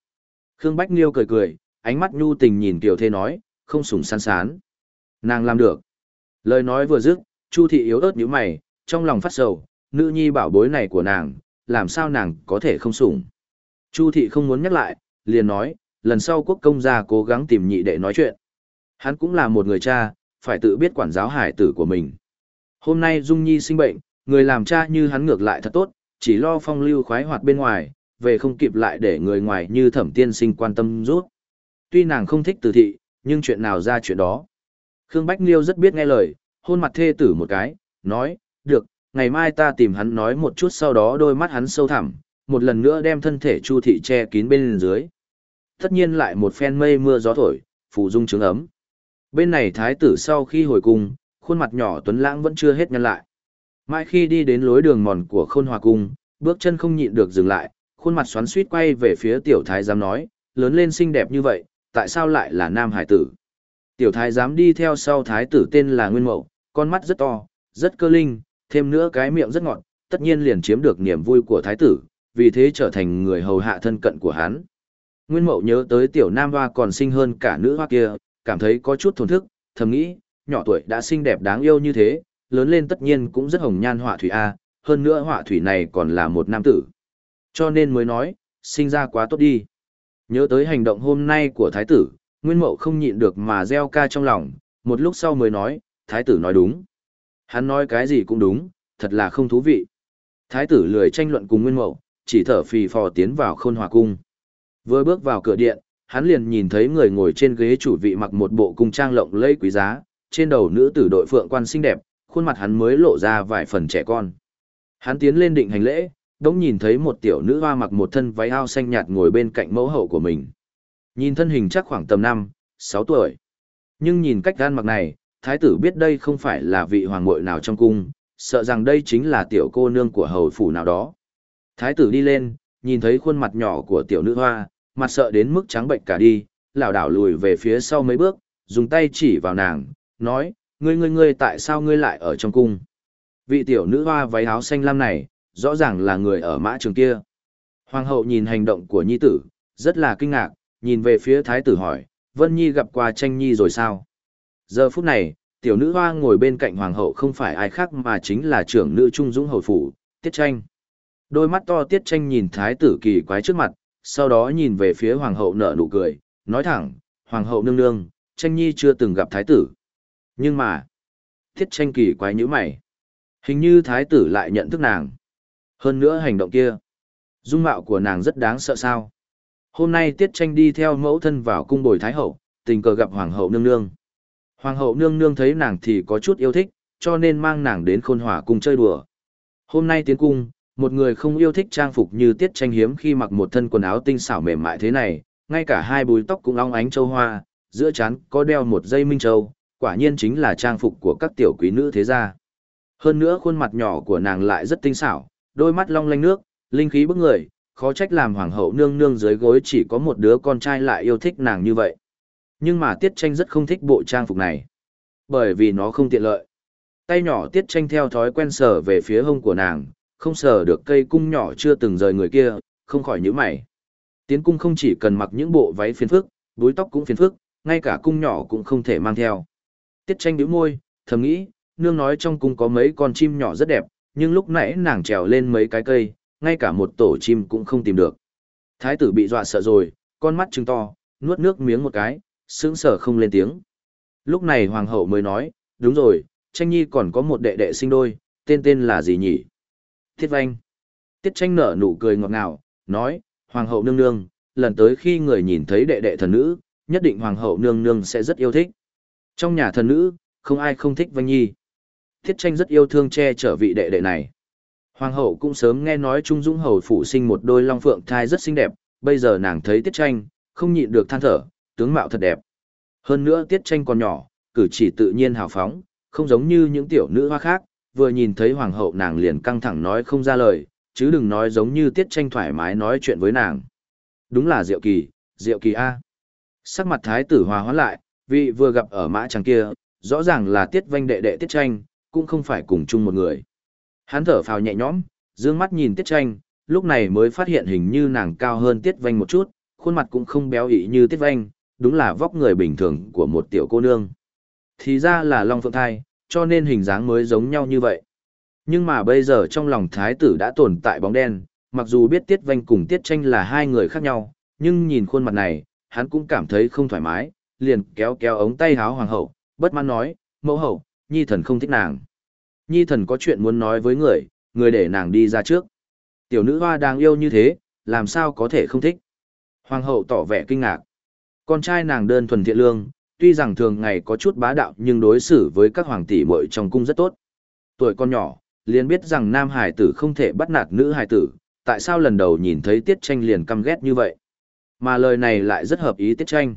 Khương Bách Liêu cười cười, ánh mắt nhu tình nhìn tiểu thê nói, không sủng sán sán. Nàng làm được. Lời nói vừa dứt, Chu thị yếu ớt nhíu mày, trong lòng phát sầu, nữ nhi bảo bối này của nàng, làm sao nàng có thể không sủng. Chu thị không muốn nhắc lại, liền nói, lần sau quốc công gia cố gắng tìm nhị đệ nói chuyện. Hắn cũng là một người cha, phải tự biết quản giáo hải tử của mình. Hôm nay Dung Nhi sinh bệnh, người làm cha như hắn ngược lại thật tốt, chỉ lo phong lưu khoái hoạt bên ngoài, về không kịp lại để người ngoài như thẩm tiên sinh quan tâm rút. Tuy nàng không thích từ thị, nhưng chuyện nào ra chuyện đó. Khương Bách Liêu rất biết nghe lời, hôn mặt thê tử một cái, nói, được, ngày mai ta tìm hắn nói một chút sau đó đôi mắt hắn sâu thẳm, một lần nữa đem thân thể Chu thị che kín bên dưới. Tất nhiên lại một phen mây mưa gió thổi, phù dung trứng ấm. Bên này thái tử sau khi hồi cung, khuôn mặt nhỏ tuấn lãng vẫn chưa hết nhăn lại. Mãi khi đi đến lối đường mòn của khôn hòa cung, bước chân không nhịn được dừng lại, khuôn mặt xoắn suýt quay về phía tiểu thái giám nói, lớn lên xinh đẹp như vậy, tại sao lại là nam hải tử? Tiểu thái dám đi theo sau thái tử tên là Nguyên Mậu, con mắt rất to, rất cơ linh, thêm nữa cái miệng rất ngọt, tất nhiên liền chiếm được niềm vui của thái tử, vì thế trở thành người hầu hạ thân cận của hắn. Nguyên Mậu nhớ tới tiểu nam hoa còn sinh hơn cả nữ hoa kia, cảm thấy có chút thổn thức, thầm nghĩ, nhỏ tuổi đã xinh đẹp đáng yêu như thế, lớn lên tất nhiên cũng rất hồng nhan họa thủy A, hơn nữa họa thủy này còn là một nam tử. Cho nên mới nói, sinh ra quá tốt đi. Nhớ tới hành động hôm nay của thái tử, Nguyên Mậu không nhịn được mà gieo ca trong lòng, một lúc sau mới nói, thái tử nói đúng. Hắn nói cái gì cũng đúng, thật là không thú vị. Thái tử lười tranh luận cùng Nguyên Mậu, chỉ thở phì phò tiến vào khôn hòa cung. Vừa bước vào cửa điện, hắn liền nhìn thấy người ngồi trên ghế chủ vị mặc một bộ cung trang lộng lẫy quý giá, trên đầu nữ tử đội phượng quan xinh đẹp, khuôn mặt hắn mới lộ ra vài phần trẻ con. Hắn tiến lên định hành lễ, đống nhìn thấy một tiểu nữ hoa mặc một thân váy ao xanh nhạt ngồi bên cạnh mẫu hậu của mình. Nhìn thân hình chắc khoảng tầm năm, sáu tuổi. Nhưng nhìn cách gan mặc này, thái tử biết đây không phải là vị hoàng muội nào trong cung, sợ rằng đây chính là tiểu cô nương của hầu phủ nào đó. Thái tử đi lên, nhìn thấy khuôn mặt nhỏ của tiểu nữ hoa, mặt sợ đến mức trắng bệnh cả đi, lảo đảo lùi về phía sau mấy bước, dùng tay chỉ vào nàng, nói, ngươi ngươi ngươi tại sao ngươi lại ở trong cung? Vị tiểu nữ hoa váy áo xanh lam này, rõ ràng là người ở mã trường kia. Hoàng hậu nhìn hành động của nhi tử, rất là kinh ngạc, nhìn về phía thái tử hỏi, Vân Nhi gặp qua tranh nhi rồi sao? Giờ phút này, tiểu nữ hoa ngồi bên cạnh hoàng hậu không phải ai khác mà chính là trưởng nữ trung dũng hầu phủ, Tiết Tranh. Đôi mắt to Tiết Tranh nhìn thái tử kỳ quái trước mặt, sau đó nhìn về phía hoàng hậu nở nụ cười, nói thẳng, hoàng hậu nương nương, Tranh nhi chưa từng gặp thái tử. Nhưng mà, Tiết Tranh kỳ quái như mày. Hình như thái tử lại nhận thức nàng. Hơn nữa hành động kia, dung mạo của nàng rất đáng sợ sao. Hôm nay Tiết Tranh đi theo mẫu thân vào cung bồi thái hậu, tình cờ gặp hoàng hậu nương nương. Hoàng hậu nương nương thấy nàng thì có chút yêu thích, cho nên mang nàng đến khôn hỏa cung chơi đùa. Hôm nay tiến cung, một người không yêu thích trang phục như tiết tranh hiếm khi mặc một thân quần áo tinh xảo mềm mại thế này, ngay cả hai búi tóc cũng long ánh châu hoa, giữa trán có đeo một dây minh châu, quả nhiên chính là trang phục của các tiểu quý nữ thế gia. Hơn nữa khuôn mặt nhỏ của nàng lại rất tinh xảo, đôi mắt long lanh nước, linh khí bức người, khó trách làm hoàng hậu nương nương dưới gối chỉ có một đứa con trai lại yêu thích nàng như vậy. Nhưng mà Tiết Tranh rất không thích bộ trang phục này. Bởi vì nó không tiện lợi. Tay nhỏ Tiết Tranh theo thói quen sờ về phía hông của nàng, không sờ được cây cung nhỏ chưa từng rời người kia, không khỏi nhíu mày. Tiến cung không chỉ cần mặc những bộ váy phiền phức, búi tóc cũng phiền phức, ngay cả cung nhỏ cũng không thể mang theo. Tiết Tranh nhíu môi, thầm nghĩ, nương nói trong cung có mấy con chim nhỏ rất đẹp, nhưng lúc nãy nàng trèo lên mấy cái cây, ngay cả một tổ chim cũng không tìm được. Thái tử bị dọa sợ rồi, con mắt trừng to, nuốt nước miếng một cái, sững sờ không lên tiếng. Lúc này hoàng hậu mới nói, đúng rồi, tranh nhi còn có một đệ đệ sinh đôi, tên tên là gì nhỉ? Thiết vanh. Tiết tranh nở nụ cười ngọt ngào, nói, hoàng hậu nương nương, lần tới khi người nhìn thấy đệ đệ thần nữ, nhất định hoàng hậu nương nương sẽ rất yêu thích. Trong nhà thần nữ, không ai không thích vanh nhi. Thiết tranh rất yêu thương che chở vị đệ đệ này. Hoàng hậu cũng sớm nghe nói Trung Dũng hầu phụ sinh một đôi long phượng thai rất xinh đẹp, bây giờ nàng thấy tiết tranh, không nhịn được than thở, tướng mạo thật đẹp. Hơn nữa tiết tranh còn nhỏ, cử chỉ tự nhiên hào phóng, không giống như những tiểu nữ hoa khác, vừa nhìn thấy hoàng hậu nàng liền căng thẳng nói không ra lời, chứ đừng nói giống như tiết tranh thoải mái nói chuyện với nàng. Đúng là diệu kỳ, diệu kỳ A. Sắc mặt thái tử hòa hóa lại, vị vừa gặp ở mã chàng kia, rõ ràng là tiết vanh đệ đệ tiết tranh, cũng không phải cùng chung một người. Hắn thở phào nhẹ nhõm, dương mắt nhìn Tiết Tranh, lúc này mới phát hiện hình như nàng cao hơn Tiết Vanh một chút, khuôn mặt cũng không béo ị như Tiết Vanh, đúng là vóc người bình thường của một tiểu cô nương. Thì ra là Long Phượng Thai, cho nên hình dáng mới giống nhau như vậy. Nhưng mà bây giờ trong lòng thái tử đã tồn tại bóng đen, mặc dù biết Tiết Vanh cùng Tiết Tranh là hai người khác nhau, nhưng nhìn khuôn mặt này, hắn cũng cảm thấy không thoải mái, liền kéo kéo ống tay háo hoàng hậu, bất mãn nói, mẫu hậu, nhi thần không thích nàng. Nhi thần có chuyện muốn nói với người, người để nàng đi ra trước. Tiểu nữ hoa đang yêu như thế, làm sao có thể không thích. Hoàng hậu tỏ vẻ kinh ngạc. Con trai nàng đơn thuần thiện lương, tuy rằng thường ngày có chút bá đạo nhưng đối xử với các hoàng tỷ muội trong cung rất tốt. Tuổi con nhỏ, liền biết rằng nam hải tử không thể bắt nạt nữ hải tử, tại sao lần đầu nhìn thấy tiết tranh liền căm ghét như vậy. Mà lời này lại rất hợp ý tiết tranh.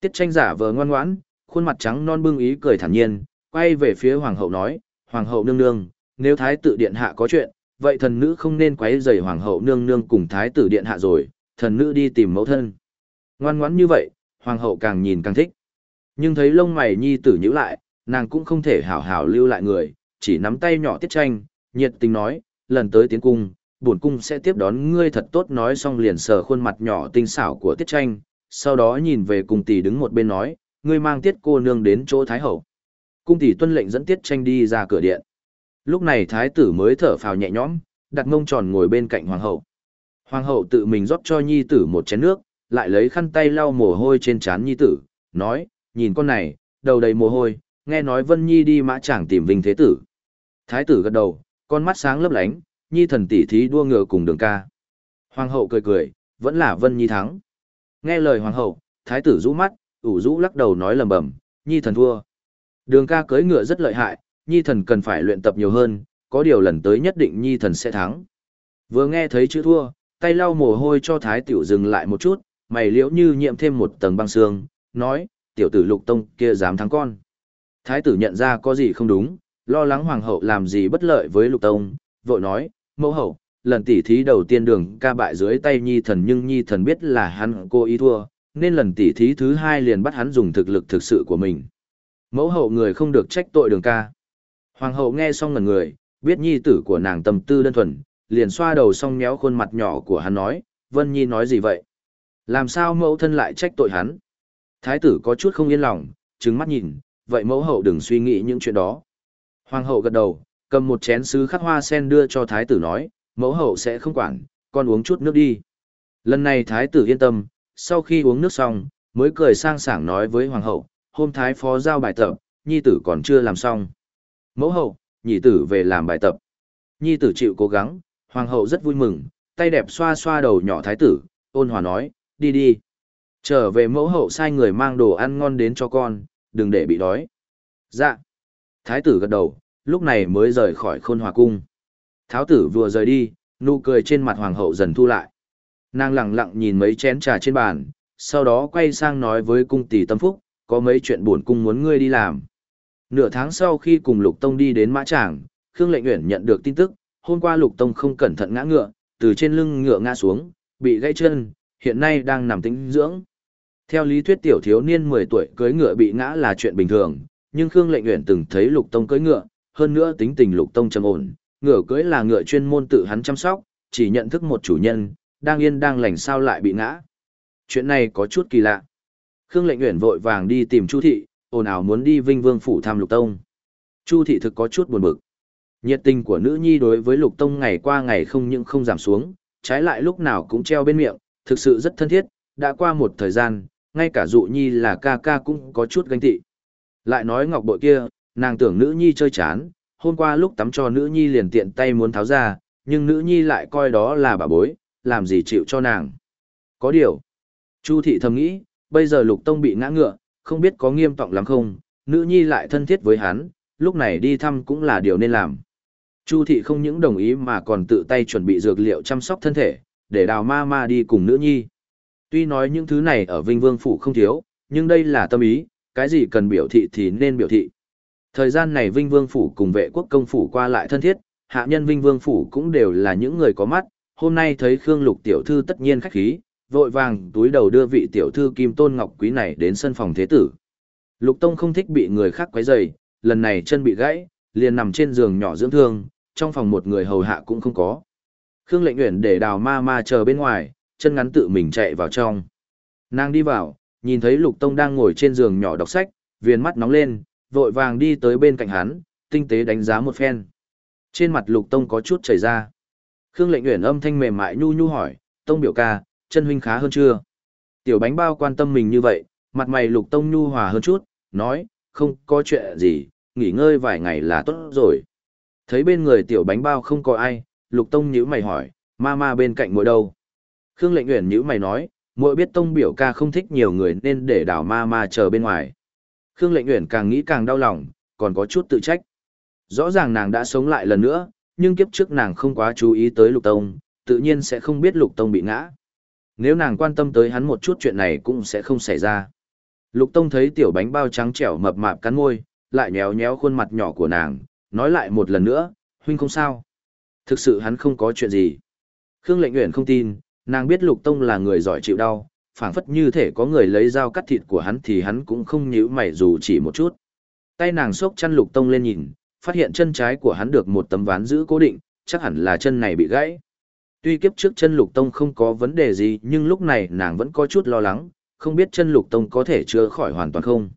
Tiết tranh giả vờ ngoan ngoãn, khuôn mặt trắng non bưng ý cười thản nhiên, quay về phía hoàng hậu nói, hoàng hậu nương nương, nếu thái tử điện hạ có chuyện, vậy thần nữ không nên quấy rầy hoàng hậu nương nương cùng thái tử điện hạ rồi, thần nữ đi tìm mẫu thân. Ngoan ngoãn như vậy, hoàng hậu càng nhìn càng thích. Nhưng thấy lông mày nhi tử nhíu lại, nàng cũng không thể hảo hảo lưu lại người, chỉ nắm tay nhỏ tiết tranh, nhiệt tình nói, lần tới tiến cung, bổn cung sẽ tiếp đón ngươi thật tốt nói xong liền sờ khuôn mặt nhỏ tinh xảo của tiết tranh, sau đó nhìn về cùng tỷ đứng một bên nói, ngươi mang tiết cô nương đến chỗ thái hậu. Cung tỷ tuân lệnh dẫn tiết tranh đi ra cửa điện. Lúc này thái tử mới thở phào nhẹ nhõm, đặt mông tròn ngồi bên cạnh hoàng hậu. Hoàng hậu tự mình rót cho nhi tử một chén nước, lại lấy khăn tay lau mồ hôi trên trán nhi tử, nói, nhìn con này, đầu đầy mồ hôi, nghe nói Vân Nhi đi mã chẳng tìm Vinh Thế Tử. Thái tử gật đầu, con mắt sáng lấp lánh, Nhi thần tỷ thí đua ngựa cùng đường ca. Hoàng hậu cười cười, vẫn là Vân Nhi thắng. Nghe lời hoàng hậu, thái tử rũ mắt, ủ rũ lắc đầu nói lầm bầm, Nhi thần thua. Đường ca cưỡi ngựa rất lợi hại, Nhi thần cần phải luyện tập nhiều hơn, có điều lần tới nhất định Nhi thần sẽ thắng. Vừa nghe thấy chữ thua, tay lau mồ hôi cho thái tiểu dừng lại một chút, mày liễu như nhiễm thêm một tầng băng xương, nói, tiểu tử lục tông kia dám thắng con. Thái tử nhận ra có gì không đúng, lo lắng hoàng hậu làm gì bất lợi với lục tông, vội nói, mẫu hậu, lần tỉ thí đầu tiên đường ca bại dưới tay nhi thần nhưng nhi thần biết là hắn cô ý thua, nên lần tỉ thí thứ hai liền bắt hắn dùng thực lực thực sự của mình. Mẫu hậu người không được trách tội đường ca. Hoàng hậu nghe xong ngần người, biết nhi tử của nàng tâm tư đơn thuần, liền xoa đầu xong méo khuôn mặt nhỏ của hắn nói, Vân Nhi nói gì vậy? Làm sao mẫu thân lại trách tội hắn? Thái tử có chút không yên lòng, trừng mắt nhìn, vậy mẫu hậu đừng suy nghĩ những chuyện đó. Hoàng hậu gật đầu, cầm một chén sứ khắc hoa sen đưa cho thái tử nói, mẫu hậu sẽ không quản, con uống chút nước đi. Lần này thái tử yên tâm, sau khi uống nước xong, mới cười sang sảng nói với hoàng hậu, hôm thái phó giao bài tập, nhi tử còn chưa làm xong. Mẫu hậu, nhị tử về làm bài tập. Nhi tử chịu cố gắng, hoàng hậu rất vui mừng, tay đẹp xoa xoa đầu nhỏ thái tử, ôn hòa nói, đi đi. Trở về mẫu hậu sai người mang đồ ăn ngon đến cho con, đừng để bị đói. Dạ. Thái tử gật đầu, lúc này mới rời khỏi khôn hòa cung. Tháo tử vừa rời đi, nụ cười trên mặt hoàng hậu dần thu lại. Nàng lặng lặng nhìn mấy chén trà trên bàn, sau đó quay sang nói với cung tỷ tâm phúc, có mấy chuyện buồn cung muốn ngươi đi làm. Nửa tháng sau khi cùng Lục Tông đi đến Mã Tràng, Khương Lệnh Uyển nhận được tin tức, hôm qua Lục Tông không cẩn thận ngã ngựa, từ trên lưng ngựa ngã xuống, bị gãy chân, hiện nay đang nằm tĩnh dưỡng. Theo lý thuyết tiểu thiếu niên 10 tuổi cưỡi ngựa bị ngã là chuyện bình thường, nhưng Khương Lệnh Uyển từng thấy Lục Tông cưỡi ngựa, hơn nữa tính tình Lục Tông trầm ổn, ngựa cưỡi là ngựa chuyên môn tự hắn chăm sóc, chỉ nhận thức một chủ nhân, đang yên đang lành sao lại bị ngã. Chuyện này có chút kỳ lạ. Khương Lệnh Uyển vội vàng đi tìm Chu thị, ồn ào muốn đi Vinh Vương phủ thăm Lục Tông. Chu thị thực có chút buồn bực. Nhiệt tình của nữ nhi đối với Lục Tông ngày qua ngày không những không giảm xuống, trái lại lúc nào cũng treo bên miệng, thực sự rất thân thiết, đã qua một thời gian, ngay cả dụ nhi là ca ca cũng có chút ganh tị. Lại nói ngọc bội kia, nàng tưởng nữ nhi chơi chán, hôm qua lúc tắm cho nữ nhi liền tiện tay muốn tháo ra, nhưng nữ nhi lại coi đó là bà bối, làm gì chịu cho nàng. Có điều, Chu thị thầm nghĩ, bây giờ lục tông bị ngã ngựa, không biết có nghiêm trọng lắm không, nữ nhi lại thân thiết với hắn, lúc này đi thăm cũng là điều nên làm. Chu thị không những đồng ý mà còn tự tay chuẩn bị dược liệu chăm sóc thân thể, để đào ma ma đi cùng nữ nhi. Tuy nói những thứ này ở Vinh Vương Phủ không thiếu, nhưng đây là tâm ý, cái gì cần biểu thị thì nên biểu thị. Thời gian này Vinh Vương Phủ cùng vệ quốc công phủ qua lại thân thiết, hạ nhân Vinh Vương Phủ cũng đều là những người có mắt, hôm nay thấy Khương Lục Tiểu Thư tất nhiên khách khí, vội vàng túi đầu đưa vị Tiểu Thư Kim Tôn Ngọc Quý này đến sân phòng thế tử. Lục Tông không thích bị người khác quấy rầy, lần này chân bị gãy, liền nằm trên giường nhỏ dưỡng thương, trong phòng một người hầu hạ cũng không có. Khương Lệnh Uyển để đào ma ma chờ bên ngoài, chân ngắn tự mình chạy vào trong. Nàng đi vào, nhìn thấy Lục Tông đang ngồi trên giường nhỏ đọc sách, viền mắt nóng lên, vội vàng đi tới bên cạnh hắn, tinh tế đánh giá một phen. Trên mặt Lục Tông có chút chảy ra. Khương Lệnh Uyển âm thanh mềm mại nhu nhu hỏi, "Tông biểu ca, chân huynh khá hơn chưa?" Tiểu Bánh Bao quan tâm mình như vậy, mặt mày Lục Tông nhu hòa hơn chút, nói, "Không có chuyện gì, nghỉ ngơi vài ngày là tốt rồi." Thấy bên người Tiểu Bánh Bao không có ai, Lục Tông nhữ mày hỏi, "Ma ma bên cạnh mỗi đâu?" Khương Lệnh Uyển nhữ mày nói, mỗi biết Tông biểu ca không thích nhiều người nên để đảo ma ma chờ bên ngoài." Khương Lệnh Uyển càng nghĩ càng đau lòng, còn có chút tự trách. Rõ ràng nàng đã sống lại lần nữa, nhưng kiếp trước nàng không quá chú ý tới Lục Tông, tự nhiên sẽ không biết Lục Tông bị ngã. Nếu nàng quan tâm tới hắn một chút chuyện này cũng sẽ không xảy ra. Lục Tông thấy tiểu bánh bao trắng trẻo mập mạp cắn môi, lại nhéo nhéo khuôn mặt nhỏ của nàng, nói lại một lần nữa, huynh không sao. Thực sự hắn không có chuyện gì. Khương Lệnh Uyển không tin, nàng biết Lục Tông là người giỏi chịu đau, phảng phất như thể có người lấy dao cắt thịt của hắn thì hắn cũng không nhíu mày dù chỉ một chút. Tay nàng xốc chăn Lục Tông lên nhìn, phát hiện chân trái của hắn được một tấm ván giữ cố định, chắc hẳn là chân này bị gãy. Tuy kiếp trước chân lục tông không có vấn đề gì nhưng lúc này nàng vẫn có chút lo lắng, không biết chân lục tông có thể chữa khỏi hoàn toàn không.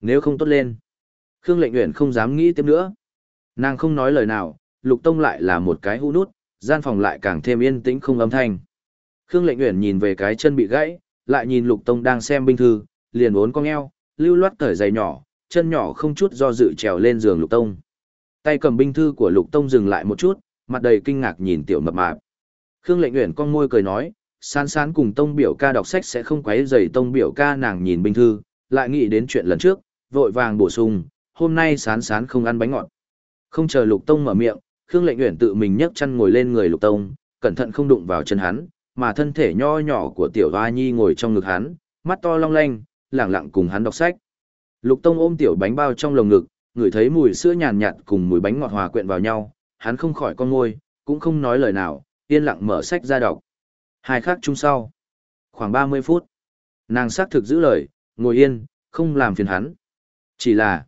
Nếu không tốt lên, Khương lệnh nguyện không dám nghĩ tiếp nữa. Nàng không nói lời nào, lục tông lại là một cái hũ nút, gian phòng lại càng thêm yên tĩnh không âm thanh. Khương lệnh nguyện nhìn về cái chân bị gãy, lại nhìn lục tông đang xem binh thư, liền uốn cong eo, lưu loát cởi giày nhỏ, chân nhỏ không chút do dự trèo lên giường lục tông. Tay cầm binh thư của Lục Tông dừng lại một chút, mặt đầy kinh ngạc nhìn tiểu mập mạp. Khương Lệnh Uyển con môi cười nói, sán sán cùng Tông biểu ca đọc sách sẽ không quấy rầy Tông biểu ca nàng nhìn bình thư, lại nghĩ đến chuyện lần trước, vội vàng bổ sung, hôm nay sán sán không ăn bánh ngọt. Không chờ Lục Tông mở miệng, Khương Lệnh Uyển tự mình nhấc chân ngồi lên người Lục Tông, cẩn thận không đụng vào chân hắn, mà thân thể nho nhỏ của tiểu Hoa Nhi ngồi trong ngực hắn, mắt to long lanh, lẳng lặng cùng hắn đọc sách. Lục Tông ôm tiểu bánh bao trong lồng ngực, ngửi thấy mùi sữa nhàn nhạt cùng mùi bánh ngọt hòa quyện vào nhau, hắn không khỏi con môi, cũng không nói lời nào, yên lặng mở sách ra đọc. Hai khắc chung sau. Khoảng 30 phút. Nàng xác thực giữ lời, ngồi yên, không làm phiền hắn. Chỉ là,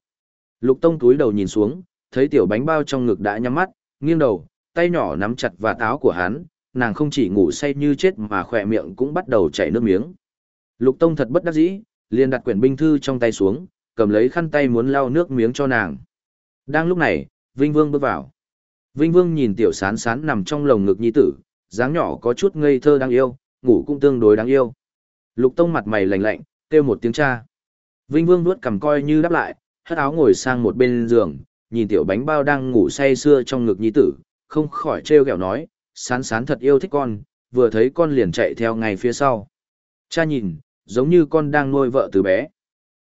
lục tông túi đầu nhìn xuống, thấy tiểu bánh bao trong ngực đã nhắm mắt, nghiêng đầu, tay nhỏ nắm chặt và táo của hắn, nàng không chỉ ngủ say như chết mà khỏe miệng cũng bắt đầu chảy nước miếng. Lục tông thật bất đắc dĩ, liền đặt quyển binh thư trong tay xuống, cầm lấy khăn tay muốn lau nước miếng cho nàng. Đang lúc này, Vinh Vương bước vào. Vinh Vương nhìn tiểu sán sán nằm trong lồng ngực nhi tử, dáng nhỏ có chút ngây thơ đáng yêu, ngủ cũng tương đối đáng yêu. Lục Tông mặt mày lạnh lạnh, kêu một tiếng cha. Vinh Vương nuốt cầm coi như đáp lại, hất áo ngồi sang một bên giường, nhìn tiểu bánh bao đang ngủ say sưa trong ngực nhi tử, không khỏi trêu ghẹo nói, sán sán thật yêu thích con, vừa thấy con liền chạy theo ngay phía sau. Cha nhìn, giống như con đang nuôi vợ từ bé.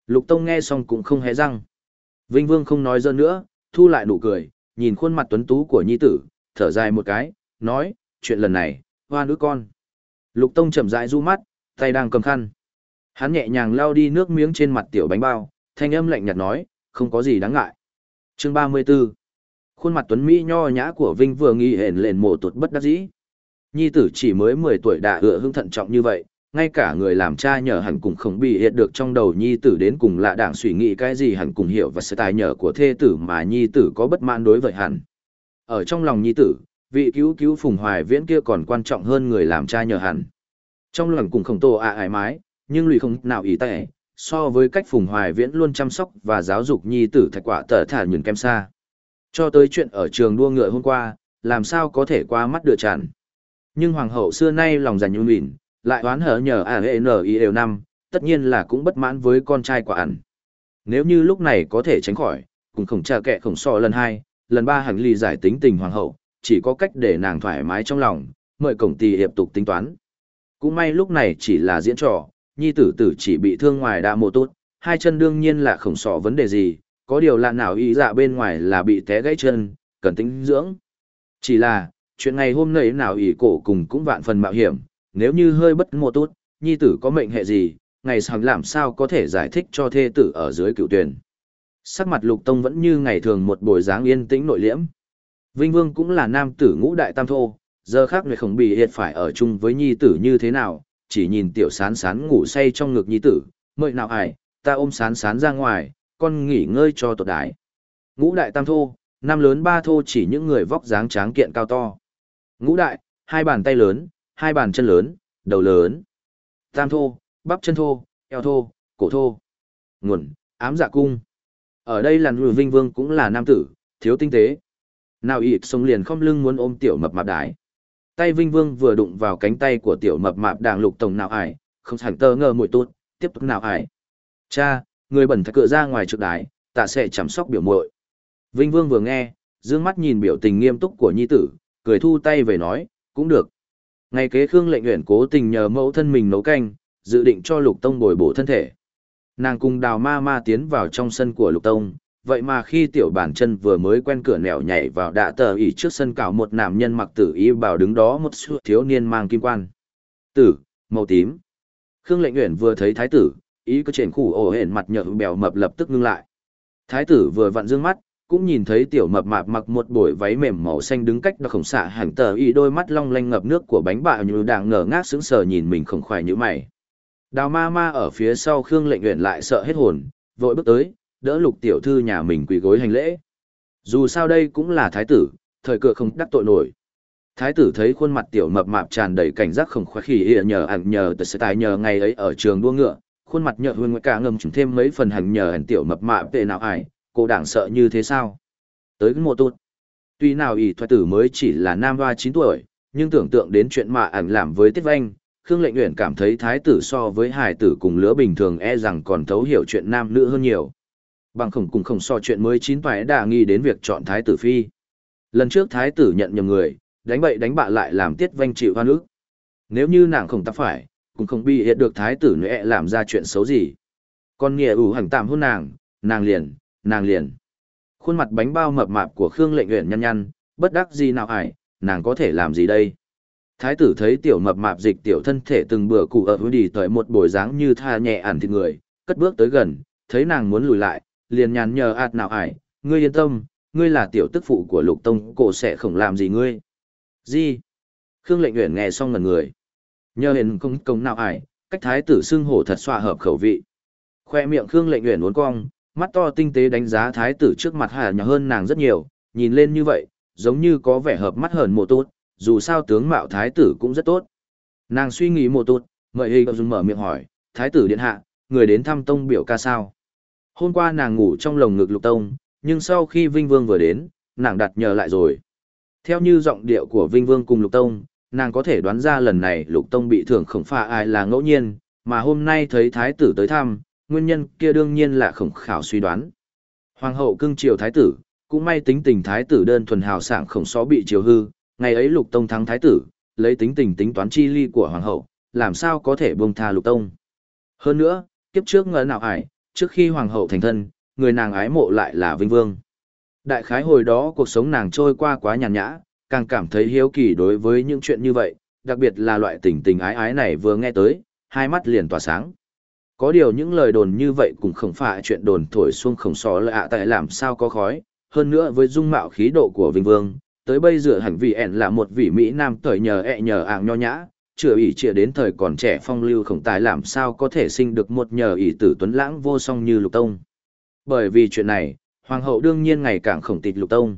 Lục Tông nghe xong cũng không hé răng. Vinh Vương không nói dơ nữa, thu lại nụ cười, nhìn khuôn mặt tuấn tú của nhi tử, thở dài một cái, nói, chuyện lần này, hoa nữ con. Lục Tông chậm rãi du mắt, tay đang cầm khăn. Hắn nhẹ nhàng lau đi nước miếng trên mặt tiểu bánh bao, thanh âm lạnh nhạt nói, không có gì đáng ngại. Chương 34 Khuôn mặt tuấn Mỹ nho nhã của Vinh vừa nghi hển lên mồ tuột bất đắc dĩ. Nhi tử chỉ mới 10 tuổi đã hựa hưng thận trọng như vậy, ngay cả người làm cha nhờ hẳn cũng không bị hiện được trong đầu nhi tử đến cùng lạ đảng suy nghĩ cái gì hẳn cùng hiểu và sự tài nhờ của thê tử mà nhi tử có bất mãn đối với hẳn. Ở trong lòng nhi tử, vị cứu cứu phùng hoài viễn kia còn quan trọng hơn người làm cha nhờ hẳn. Trong lòng cùng không tổ ạ ải mái, nhưng lùi không nào ý tệ, so với cách phùng hoài viễn luôn chăm sóc và giáo dục nhi tử thạch quả tở thả nhường kem xa. Cho tới chuyện ở trường đua ngựa hôm qua, làm sao có thể qua mắt đưa tràn. Nhưng hoàng hậu xưa nay lòng dành nhu mịn, lại oán hở nhờ A n i đều năm, tất nhiên là cũng bất mãn với con trai quả ẩn nếu như lúc này có thể tránh khỏi, cùng khổng cha kệ khổng so lần hai, lần ba hành ly giải tính tình hoàng hậu, chỉ có cách để nàng thoải mái trong lòng, mời cổng tì hiệp tục tính toán. Cũng may lúc này chỉ là diễn trò, nhi tử tử chỉ bị thương ngoài đa mộ tốt, hai chân đương nhiên là khổng sọ vấn đề gì, có điều là nào ý dạ bên ngoài là bị té gãy chân, cần tính dưỡng. Chỉ là, chuyện ngày hôm nay nào ý cổ cùng cũng vạn phần mạo hiểm nếu như hơi bất mô tốt, nhi tử có mệnh hệ gì, ngày sáng làm sao có thể giải thích cho thê tử ở dưới cựu tuyển. Sắc mặt lục tông vẫn như ngày thường một buổi dáng yên tĩnh nội liễm. Vinh Vương cũng là nam tử ngũ đại tam thô, giờ khác người không bị hiệt phải ở chung với nhi tử như thế nào, chỉ nhìn tiểu sán sán ngủ say trong ngực nhi tử, mời nào ải, ta ôm sán sán ra ngoài, con nghỉ ngơi cho tột đại. Ngũ đại tam thô, năm lớn ba thô chỉ những người vóc dáng tráng kiện cao to. Ngũ đại, hai bàn tay lớn, hai bàn chân lớn, đầu lớn. Tam thô, bắp chân thô, eo thô, cổ thô. Nguồn, ám dạ cung. Ở đây là rùi vinh vương cũng là nam tử, thiếu tinh tế. Nào ịt sông liền không lưng muốn ôm tiểu mập mạp đái. Tay vinh vương vừa đụng vào cánh tay của tiểu mập mạp đàng lục tổng nào ải, không sẵn tơ ngờ mùi tốt, tiếp tục nào ải. Cha, người bẩn thật cựa ra ngoài trước đái, tạ sẽ chăm sóc biểu muội. Vinh vương vừa nghe, dương mắt nhìn biểu tình nghiêm túc của nhi tử, cười thu tay về nói, cũng được. Ngày kế Khương lệnh uyển cố tình nhờ mẫu thân mình nấu canh, dự định cho Lục Tông bồi bổ thân thể. Nàng cùng đào ma ma tiến vào trong sân của Lục Tông, vậy mà khi tiểu bản chân vừa mới quen cửa nẻo nhảy vào đạ tờ ỉ trước sân cào một nam nhân mặc tử y bảo đứng đó một sự thiếu niên mang kim quan. Tử, màu tím. Khương lệnh uyển vừa thấy thái tử, ý có triển khủ ổ hển mặt nhợ bèo mập lập tức ngưng lại. Thái tử vừa vặn dương mắt, cũng nhìn thấy tiểu mập mạp mặc một bội váy mềm màu xanh đứng cách đó khổng xạ hẳn tờ y đôi mắt long lanh ngập nước của bánh bạo như đang ngờ ngác sững sờ nhìn mình khổng khỏe như mày. Đào ma ma ở phía sau Khương lệnh nguyện lại sợ hết hồn, vội bước tới, đỡ lục tiểu thư nhà mình quỳ gối hành lễ. Dù sao đây cũng là thái tử, thời cửa không đắc tội nổi. Thái tử thấy khuôn mặt tiểu mập mạp tràn đầy cảnh giác khổng khoái khi ỉa nhờ ảnh nhờ tật sẽ tài nhờ ngày ấy ở trường đua ngựa, khuôn mặt nhợ hương cả ngầm chúng thêm mấy phần hành nhờ ẩn tiểu mập mạp tệ nào ải, cô đảng sợ như thế sao? Tới cái mùa tốt. Tuy nào ỷ thoại tử mới chỉ là nam hoa 9 tuổi, nhưng tưởng tượng đến chuyện mà ảnh làm với Tiết Vanh, Khương Lệnh Uyển cảm thấy thái tử so với hài tử cùng lứa bình thường e rằng còn thấu hiểu chuyện nam nữ hơn nhiều. Bằng khổng cùng không so chuyện mới 9 tuổi đã nghi đến việc chọn thái tử phi. Lần trước thái tử nhận nhầm người, đánh bậy đánh bạ lại làm Tiết Vanh chịu hoan ức. Nếu như nàng không ta phải, cũng không bị hiện được thái tử nữa e làm ra chuyện xấu gì. Còn nghĩa ủ hành tạm hôn nàng, nàng liền, nàng liền khuôn mặt bánh bao mập mạp của Khương Lệnh Uyển nhăn nhăn, bất đắc gì nào ải, nàng có thể làm gì đây? Thái tử thấy tiểu mập mạp dịch tiểu thân thể từng bữa cụ ở hứa đi tới một bồi dáng như tha nhẹ ản thịt người, cất bước tới gần, thấy nàng muốn lùi lại, liền nhàn nhờ ạt nào ải, ngươi yên tâm, ngươi là tiểu tức phụ của lục tông, cổ sẽ không làm gì ngươi. Gì? Khương lệnh uyển nghe xong ngần người. Nhờ hiền công công nào ải, cách thái tử xưng hổ thật xoa hợp khẩu vị. Khoe miệng Khương lệnh uyển uốn cong, mắt to tinh tế đánh giá thái tử trước mặt hà nhỏ hơn nàng rất nhiều, nhìn lên như vậy, giống như có vẻ hợp mắt hơn mộ tốt, dù sao tướng mạo thái tử cũng rất tốt. Nàng suy nghĩ mộ tốt, mời hình dùng mở miệng hỏi, thái tử điện hạ, người đến thăm tông biểu ca sao. Hôm qua nàng ngủ trong lồng ngực lục tông, nhưng sau khi Vinh Vương vừa đến, nàng đặt nhờ lại rồi. Theo như giọng điệu của Vinh Vương cùng lục tông, nàng có thể đoán ra lần này lục tông bị thưởng khổng pha ai là ngẫu nhiên, mà hôm nay thấy thái tử tới thăm, nguyên nhân kia đương nhiên là khổng khảo suy đoán. Hoàng hậu cưng triều thái tử, cũng may tính tình thái tử đơn thuần hào sảng khổng xó bị triều hư, ngày ấy lục tông thắng thái tử, lấy tính tình tính toán chi ly của hoàng hậu, làm sao có thể buông tha lục tông. Hơn nữa, kiếp trước ngỡ nào ải, trước khi hoàng hậu thành thân, người nàng ái mộ lại là vinh vương. Đại khái hồi đó cuộc sống nàng trôi qua quá nhàn nhã, càng cảm thấy hiếu kỳ đối với những chuyện như vậy, đặc biệt là loại tình tình ái ái này vừa nghe tới, hai mắt liền tỏa sáng. Có điều những lời đồn như vậy cũng không phải chuyện đồn thổi xuông khổng sò lạ à tại làm sao có khói, hơn nữa với dung mạo khí độ của Vinh Vương, tới bây giờ hẳn vì ẻn là một vị Mỹ Nam thời nhờ ẹ nhờ ạng nho nhã, chưa ỷ trịa đến thời còn trẻ phong lưu khổng tài làm sao có thể sinh được một nhờ ỷ tử tuấn lãng vô song như lục tông. Bởi vì chuyện này, hoàng hậu đương nhiên ngày càng khổng tịch lục tông.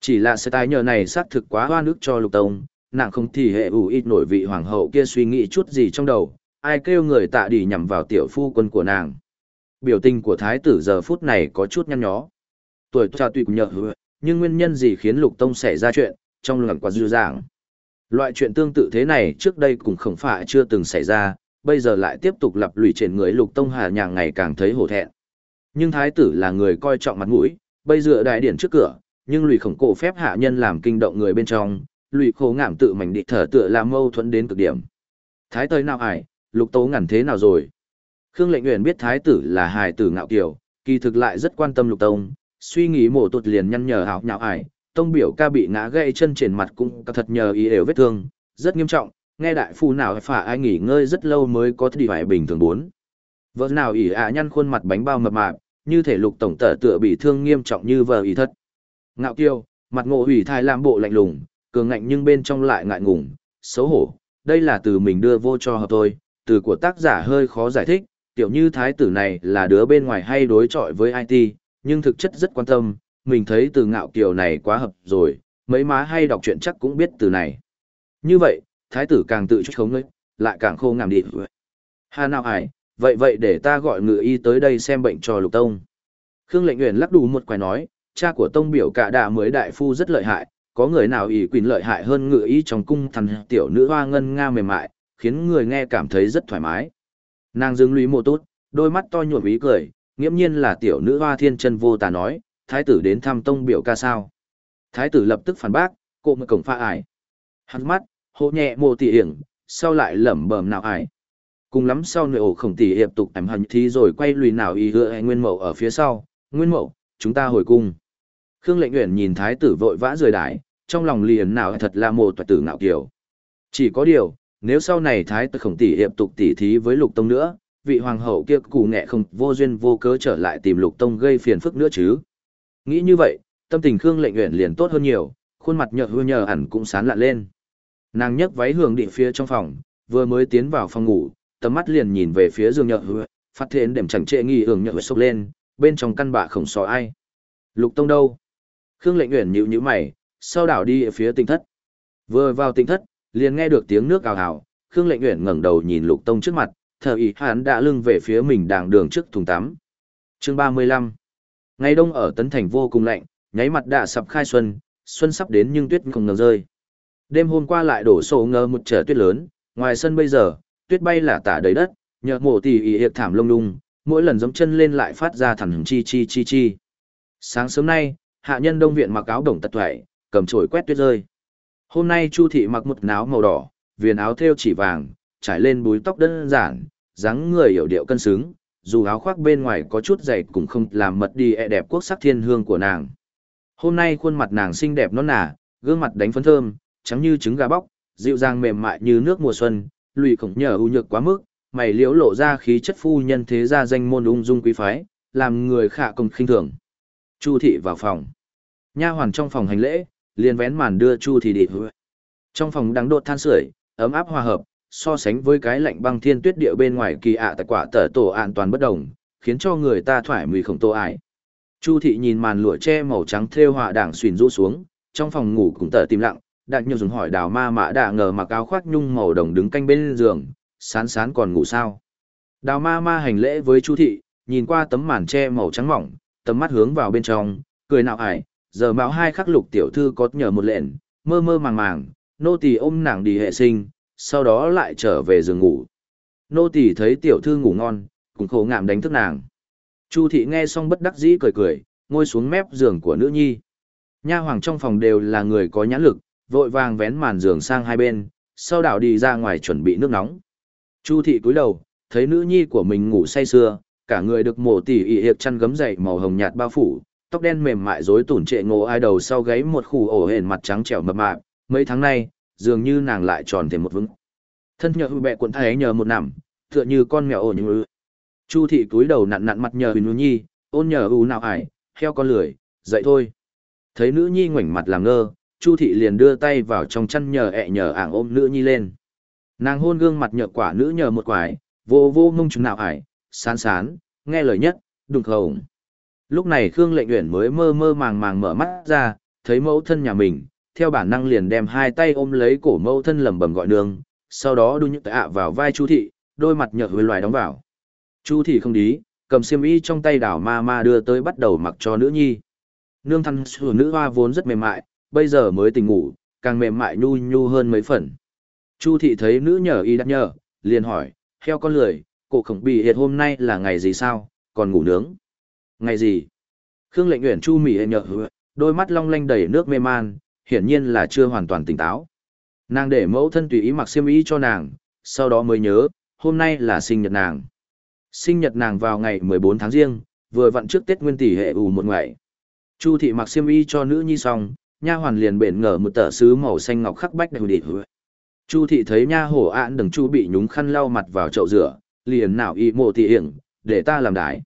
Chỉ là sự tài nhờ này xác thực quá hoa nước cho lục tông, nàng không thì hệ ủ ít nổi vị hoàng hậu kia suy nghĩ chút gì trong đầu, ai kêu người tạ đi nhằm vào tiểu phu quân của nàng. Biểu tình của thái tử giờ phút này có chút nhăn nhó. Tuổi cha tùy nhợ hứa, nhưng nguyên nhân gì khiến lục tông xảy ra chuyện, trong lòng quá dư dàng. Loại chuyện tương tự thế này trước đây cũng không phải chưa từng xảy ra, bây giờ lại tiếp tục lặp lùi trên người lục tông hà nhàng ngày càng thấy hổ thẹn. Nhưng thái tử là người coi trọng mặt mũi, bây giờ đại điển trước cửa, nhưng lùi khổng cổ phép hạ nhân làm kinh động người bên trong, lùi khổ ngảm tự mảnh địch thở tựa làm mâu thuẫn đến cực điểm. Thái tơi nào ải, lục tố ngẩn thế nào rồi? Khương lệnh nguyện biết thái tử là hài tử ngạo kiều, kỳ thực lại rất quan tâm lục tông, suy nghĩ mổ tụt liền nhăn nhở hảo nhạo ải, tông biểu ca bị ngã gãy chân trên mặt cũng thật nhờ ý đều vết thương, rất nghiêm trọng, nghe đại phu nào phải ai nghỉ ngơi rất lâu mới có thể phải bình thường bốn. Vợ nào ỉ ạ nhăn khuôn mặt bánh bao mập mạp, như thể lục tổng tở tựa bị thương nghiêm trọng như vợ ý thất. Ngạo kiêu, mặt ngộ ủy thai làm bộ lạnh lùng, cường ngạnh nhưng bên trong lại ngại ngùng, xấu hổ, đây là từ mình đưa vô cho hợp tôi, từ của tác giả hơi khó giải thích, tiểu như thái tử này là đứa bên ngoài hay đối chọi với IT, nhưng thực chất rất quan tâm, mình thấy từ ngạo kiều này quá hợp rồi, mấy má hay đọc truyện chắc cũng biết từ này. Như vậy, thái tử càng tự chút khống ấy, lại càng khô ngàm đi. Hà nào ải, vậy vậy để ta gọi ngự y tới đây xem bệnh cho lục tông. Khương lệnh nguyện lắc đủ một quài nói, cha của tông biểu cả đà mới đại phu rất lợi hại, có người nào ỷ quyền lợi hại hơn ngự y trong cung thần tiểu nữ hoa ngân nga mềm mại, khiến người nghe cảm thấy rất thoải mái. Nàng dừng lũy mộ tốt, đôi mắt to nhuộm ý cười, nghiễm nhiên là tiểu nữ hoa thiên chân vô tà nói, thái tử đến thăm tông biểu ca sao. Thái tử lập tức phản bác, cô một cổng pha ải. Hắn mắt, hộ nhẹ mồ tỉ hiển, sau lại lẩm bẩm nào ải. Cùng lắm sau nội ổ khổng tỉ hiệp tục ảm hành thì rồi quay lùi nào y hựa nguyên mậu ở phía sau, nguyên mậu, chúng ta hồi cung. Khương lệnh nguyện nhìn thái tử vội vã rời đái, trong lòng liền nào thật là mồ toại tử ngạo kiểu. Chỉ có điều, nếu sau này thái tử khổng tỷ hiệp tục tỷ thí với lục tông nữa, vị hoàng hậu kia cù nghệ không vô duyên vô cớ trở lại tìm lục tông gây phiền phức nữa chứ. Nghĩ như vậy, tâm tình Khương lệnh uyển liền tốt hơn nhiều, khuôn mặt nhợt hư nhờ hẳn cũng sán lạ lên. Nàng nhấc váy hưởng định phía trong phòng, vừa mới tiến vào phòng ngủ, tầm mắt liền nhìn về phía giường nhợt hư, phát hiện đệm chẳng trệ nghi hưởng nhợt sốc lên, bên trong căn bạ khổng sò ai. Lục tông đâu? Khương lệnh uyển nhịu nhữ mày, sau đảo đi ở phía tinh thất. Vừa vào tinh thất, liền nghe được tiếng nước ào ào, Khương lệnh Uyển ngẩng đầu nhìn lục tông trước mặt, thờ ý hắn đã lưng về phía mình đàng đường trước thùng tắm. Chương 35 Ngày đông ở Tấn Thành vô cùng lạnh, nháy mặt đã sập khai xuân, xuân sắp đến nhưng tuyết không ngừng rơi. Đêm hôm qua lại đổ sổ ngờ một trở tuyết lớn, ngoài sân bây giờ, tuyết bay là tả đầy đất, nhợ mổ tỉ ỉ hiệp thảm lông đung, mỗi lần giống chân lên lại phát ra thẳng chi chi chi chi. Sáng sớm nay, hạ nhân đông viện mặc áo đồng tật thoại, cầm chổi quét tuyết rơi. Hôm nay Chu thị mặc một áo màu đỏ, viền áo thêu chỉ vàng, trải lên búi tóc đơn giản, dáng người hiểu điệu cân xứng, dù áo khoác bên ngoài có chút dày cũng không làm mật đi e đẹp quốc sắc thiên hương của nàng. Hôm nay khuôn mặt nàng xinh đẹp non nà, gương mặt đánh phấn thơm, trắng như trứng gà bóc, dịu dàng mềm mại như nước mùa xuân, lụy khổng nhờ ưu nhược quá mức, mày liễu lộ ra khí chất phu nhân thế gia danh môn ung dung quý phái, làm người khả công khinh thường. Chu thị vào phòng. Nha hoàn trong phòng hành lễ, liền vén màn đưa Chu thị đi. Trong phòng đang đột than sưởi, ấm áp hòa hợp, so sánh với cái lạnh băng thiên tuyết địa bên ngoài kỳ ạ tại quả tở tổ an toàn bất đồng, khiến cho người ta thoải mùi không tô ải. Chu thị nhìn màn lụa che màu trắng thêu họa đảng xuyên rũ xuống, trong phòng ngủ cũng tở tim lặng, đặng nhiều dùng hỏi đào ma mã đã ngờ mặc áo khoác nhung màu đồng đứng canh bên giường, sán sán còn ngủ sao. Đào ma ma hành lễ với Chu thị, nhìn qua tấm màn che màu trắng mỏng, tầm mắt hướng vào bên trong, cười nạo ải, giờ mạo hai khắc lục tiểu thư có nhờ một lện, mơ mơ màng màng, nô tỳ ôm nàng đi hệ sinh, sau đó lại trở về giường ngủ. Nô tỳ thấy tiểu thư ngủ ngon, cũng khổ ngạm đánh thức nàng. Chu thị nghe xong bất đắc dĩ cười cười, ngồi xuống mép giường của nữ nhi. Nha hoàng trong phòng đều là người có nhãn lực, vội vàng vén màn giường sang hai bên, sau đảo đi ra ngoài chuẩn bị nước nóng. Chu thị cúi đầu, thấy nữ nhi của mình ngủ say sưa, cả người được mổ tỉ ị hiệp chăn gấm dày màu hồng nhạt bao phủ, tóc đen mềm mại rối tủn trệ ngộ ai đầu sau gáy một khủ ổ hển mặt trắng trẻo mập mạp, mấy tháng nay, dường như nàng lại tròn thêm một vững. Thân nhờ hư bẹ cuộn thay nhờ một nằm, tựa như con mèo ổ như Chu thị cúi đầu nặn nặn mặt nhờ nữ nhi, ôn nhờ u nào ải, heo con lười, dậy thôi. Thấy nữ nhi ngoảnh mặt làm ngơ, Chu thị liền đưa tay vào trong chăn nhờ ẹ nhờ ảng ôm nữ nhi lên. Nàng hôn gương mặt nhợ quả nữ nhờ một quải, vô vô mông chúng nào ải, sán sán, nghe lời nhất, đùng khẩu. Lúc này Khương Lệnh Uyển mới mơ mơ màng màng mở mắt ra, thấy mẫu thân nhà mình, theo bản năng liền đem hai tay ôm lấy cổ mẫu thân lẩm bẩm gọi nương, sau đó đu nhức tạ vào vai Chu thị, đôi mặt nhợt hơi loài đóng vào. Chu thị không đi, cầm xiêm y trong tay đảo ma ma đưa tới bắt đầu mặc cho nữ nhi. Nương thân sửa nữ hoa vốn rất mềm mại, bây giờ mới tỉnh ngủ, càng mềm mại nhu nhu hơn mấy phần. Chu thị thấy nữ nhờ y đắc nhờ, liền hỏi, heo con lười, cổ khổng bị hiệt hôm nay là ngày gì sao, còn ngủ nướng. Ngày gì? Khương lệnh nguyện chu mỉ nhờ đôi mắt long lanh đầy nước mê man, hiển nhiên là chưa hoàn toàn tỉnh táo. Nàng để mẫu thân tùy ý mặc xiêm y cho nàng, sau đó mới nhớ, hôm nay là sinh nhật nàng. Sinh nhật nàng vào ngày 14 tháng riêng, vừa vặn trước Tết Nguyên tỷ hệ ủ một ngày. Chu thị mặc xiêm y cho nữ nhi xong, nha hoàn liền bện ngở một tờ sứ màu xanh ngọc khắc bách đầy địt hứa. Chu thị thấy nha hổ ạn đừng chu bị nhúng khăn lau mặt vào chậu rửa, liền nào y mộ thị hiển, để ta làm đái.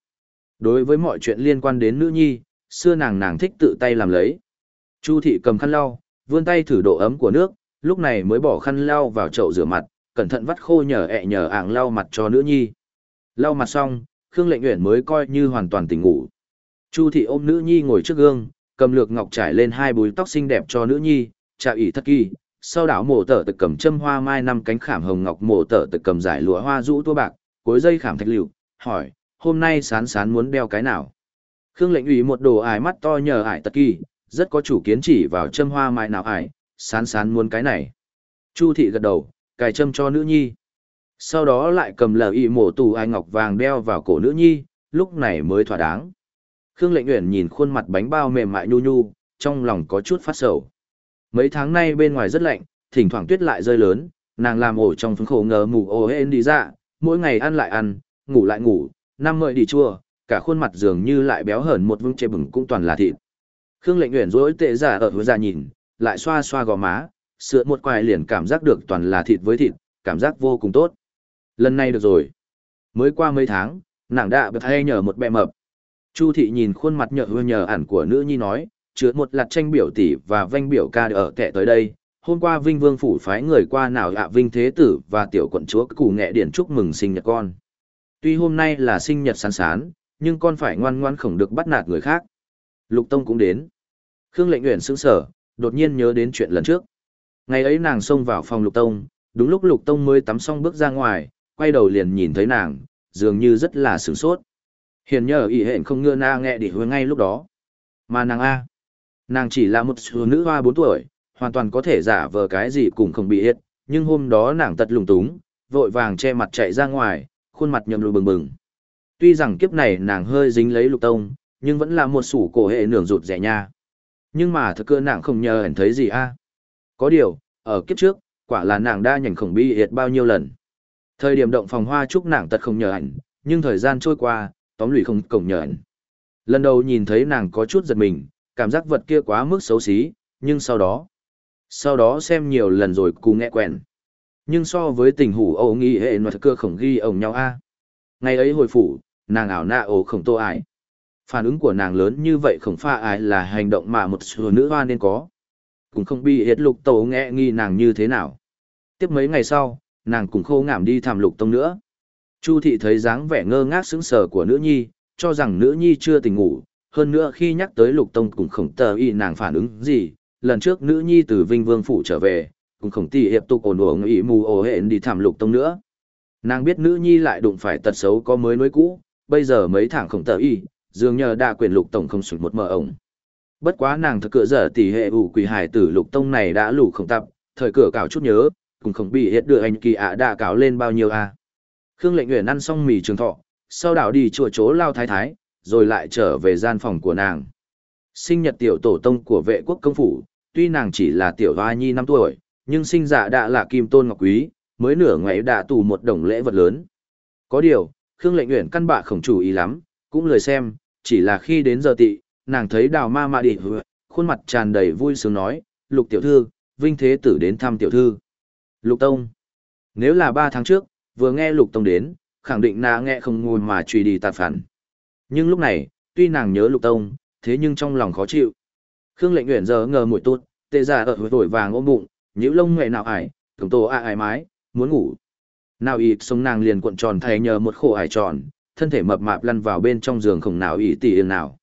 Đối với mọi chuyện liên quan đến nữ nhi, xưa nàng nàng thích tự tay làm lấy. Chu thị cầm khăn lau, vươn tay thử độ ấm của nước, lúc này mới bỏ khăn lau vào chậu rửa mặt, cẩn thận vắt khô nhờ ẹ nhờ ảng lau mặt cho nữ nhi. Lau mặt xong, Khương Lệnh Uyển mới coi như hoàn toàn tỉnh ngủ. Chu thị ôm nữ nhi ngồi trước gương, cầm lược ngọc trải lên hai búi tóc xinh đẹp cho nữ nhi, trà ỷ thất kỳ, sau đảo mổ tở tự cầm châm hoa mai năm cánh khảm hồng ngọc mổ tở tự cầm giải lụa hoa rũ tua bạc, cuối dây khảm thạch liệu, hỏi, hôm nay sán sán muốn đeo cái nào? Khương lệnh ủy một đồ ải mắt to nhờ ải tật kỳ, rất có chủ kiến chỉ vào châm hoa mai nào ải, sán sán muốn cái này. Chu thị gật đầu, cài châm cho nữ nhi. Sau đó lại cầm lờ y mổ tù ai ngọc vàng đeo vào cổ nữ nhi, lúc này mới thỏa đáng. Khương lệnh uyển nhìn khuôn mặt bánh bao mềm mại nhu nhu, trong lòng có chút phát sầu. Mấy tháng nay bên ngoài rất lạnh, thỉnh thoảng tuyết lại rơi lớn, nàng làm ổ trong phấn khổ ngờ mù ồ hên đi ra, mỗi ngày ăn lại ăn, ngủ lại ngủ, năm mợi đi chua, cả khuôn mặt dường như lại béo hởn một vương chê bừng cũng toàn là thịt. Khương lệnh uyển rối tệ giả ở hứa ra nhìn, lại xoa xoa gò má, sữa một quài liền cảm giác được toàn là thịt với thịt, cảm giác vô cùng tốt. Lần này được rồi. Mới qua mấy tháng, nàng đã bật hay nhờ một bẹ mập. Chu thị nhìn khuôn mặt nhợ hư nhờ ẩn của nữ nhi nói, chứa một lạt tranh biểu tỷ và vanh biểu ca ở kệ tới đây. Hôm qua Vinh Vương phủ phái người qua nào ạ Vinh Thế Tử và tiểu quận chúa củ nghệ điển chúc mừng sinh nhật con. Tuy hôm nay là sinh nhật sán sán, nhưng con phải ngoan ngoan khổng được bắt nạt người khác. Lục Tông cũng đến. Khương lệnh nguyện sững sở, đột nhiên nhớ đến chuyện lần trước. Ngày ấy nàng xông vào phòng Lục Tông, đúng lúc Lục Tông mới tắm xong bước ra ngoài, quay đầu liền nhìn thấy nàng, dường như rất là sửng sốt. Hiền nhờ ý hẹn không ngưa na nghe để hướng ngay lúc đó. Mà nàng A. Nàng chỉ là một phụ nữ hoa 4 tuổi, hoàn toàn có thể giả vờ cái gì cũng không bị hết, nhưng hôm đó nàng tật lùng túng, vội vàng che mặt chạy ra ngoài, khuôn mặt nhầm lùi bừng bừng. Tuy rằng kiếp này nàng hơi dính lấy lục tông, nhưng vẫn là một sủ cổ hệ nưởng rụt rẻ nha. Nhưng mà thật cơ nàng không nhờ hẳn thấy gì a Có điều, ở kiếp trước, quả là nàng đã nhảnh khổng bi hiệt bao nhiêu lần. Thời điểm động phòng hoa chúc nàng tật không nhờ ảnh, nhưng thời gian trôi qua, tóm lụy không cổng nhờ ảnh. Lần đầu nhìn thấy nàng có chút giật mình, cảm giác vật kia quá mức xấu xí, nhưng sau đó, sau đó xem nhiều lần rồi cú nghe quen. Nhưng so với tình hủ ổ nghi hệ nó cơ khổng ghi ổng nhau a. Ngày ấy hồi phủ, nàng ảo nạ ổ khổng tô ải. Phản ứng của nàng lớn như vậy khổng pha ải là hành động mà một số nữ hoa nên có. Cũng không bị hết lục tổ nghe nghi nàng như thế nào. Tiếp mấy ngày sau, nàng cũng khô ngảm đi thảm lục tông nữa. Chu thị thấy dáng vẻ ngơ ngác sững sờ của nữ nhi, cho rằng nữ nhi chưa tỉnh ngủ, hơn nữa khi nhắc tới lục tông cũng khổng tờ y nàng phản ứng gì, lần trước nữ nhi từ Vinh Vương Phủ trở về, cũng không tỉ hiệp tục ổn ổn ý mù ổ hẹn đi thảm lục tông nữa. Nàng biết nữ nhi lại đụng phải tật xấu có mới nối cũ, bây giờ mấy thẳng không tờ y, dường nhờ đa quyền lục tổng không sụt một mờ ổng. Bất quá nàng thật cửa dở tỷ hệ ủ quỷ hải tử lục tông này đã lủ không tập, thời cửa cào chút nhớ, cũng không bị hiện đưa anh kỳ ạ đã cáo lên bao nhiêu à. Khương lệnh nguyện ăn xong mì trường thọ, sau đảo đi chùa chố lao thái thái, rồi lại trở về gian phòng của nàng. Sinh nhật tiểu tổ tông của vệ quốc công phủ, tuy nàng chỉ là tiểu hoa nhi năm tuổi, nhưng sinh dạ đã là kim tôn ngọc quý, mới nửa ngày đã tù một đồng lễ vật lớn. Có điều, Khương lệnh nguyễn căn bạ khổng chủ ý lắm, cũng lười xem, chỉ là khi đến giờ tị, nàng thấy đào ma ma đi khuôn mặt tràn đầy vui sướng nói, lục tiểu thư, vinh thế tử đến thăm tiểu thư. Lục Tông. Nếu là ba tháng trước, vừa nghe Lục Tông đến, khẳng định nàng nghe không ngồi mà truy đi tạt phản. Nhưng lúc này, tuy nàng nhớ Lục Tông, thế nhưng trong lòng khó chịu. Khương lệnh nguyễn giờ ngờ mũi tốt, tê giả ở vội vàng ôm bụng, nhữ lông nghệ nào ải, tổng tổ a ải mái, muốn ngủ. Nào ịt sống nàng liền cuộn tròn thay nhờ một khổ ải tròn, thân thể mập mạp lăn vào bên trong giường không nào ý tỉ yên nào.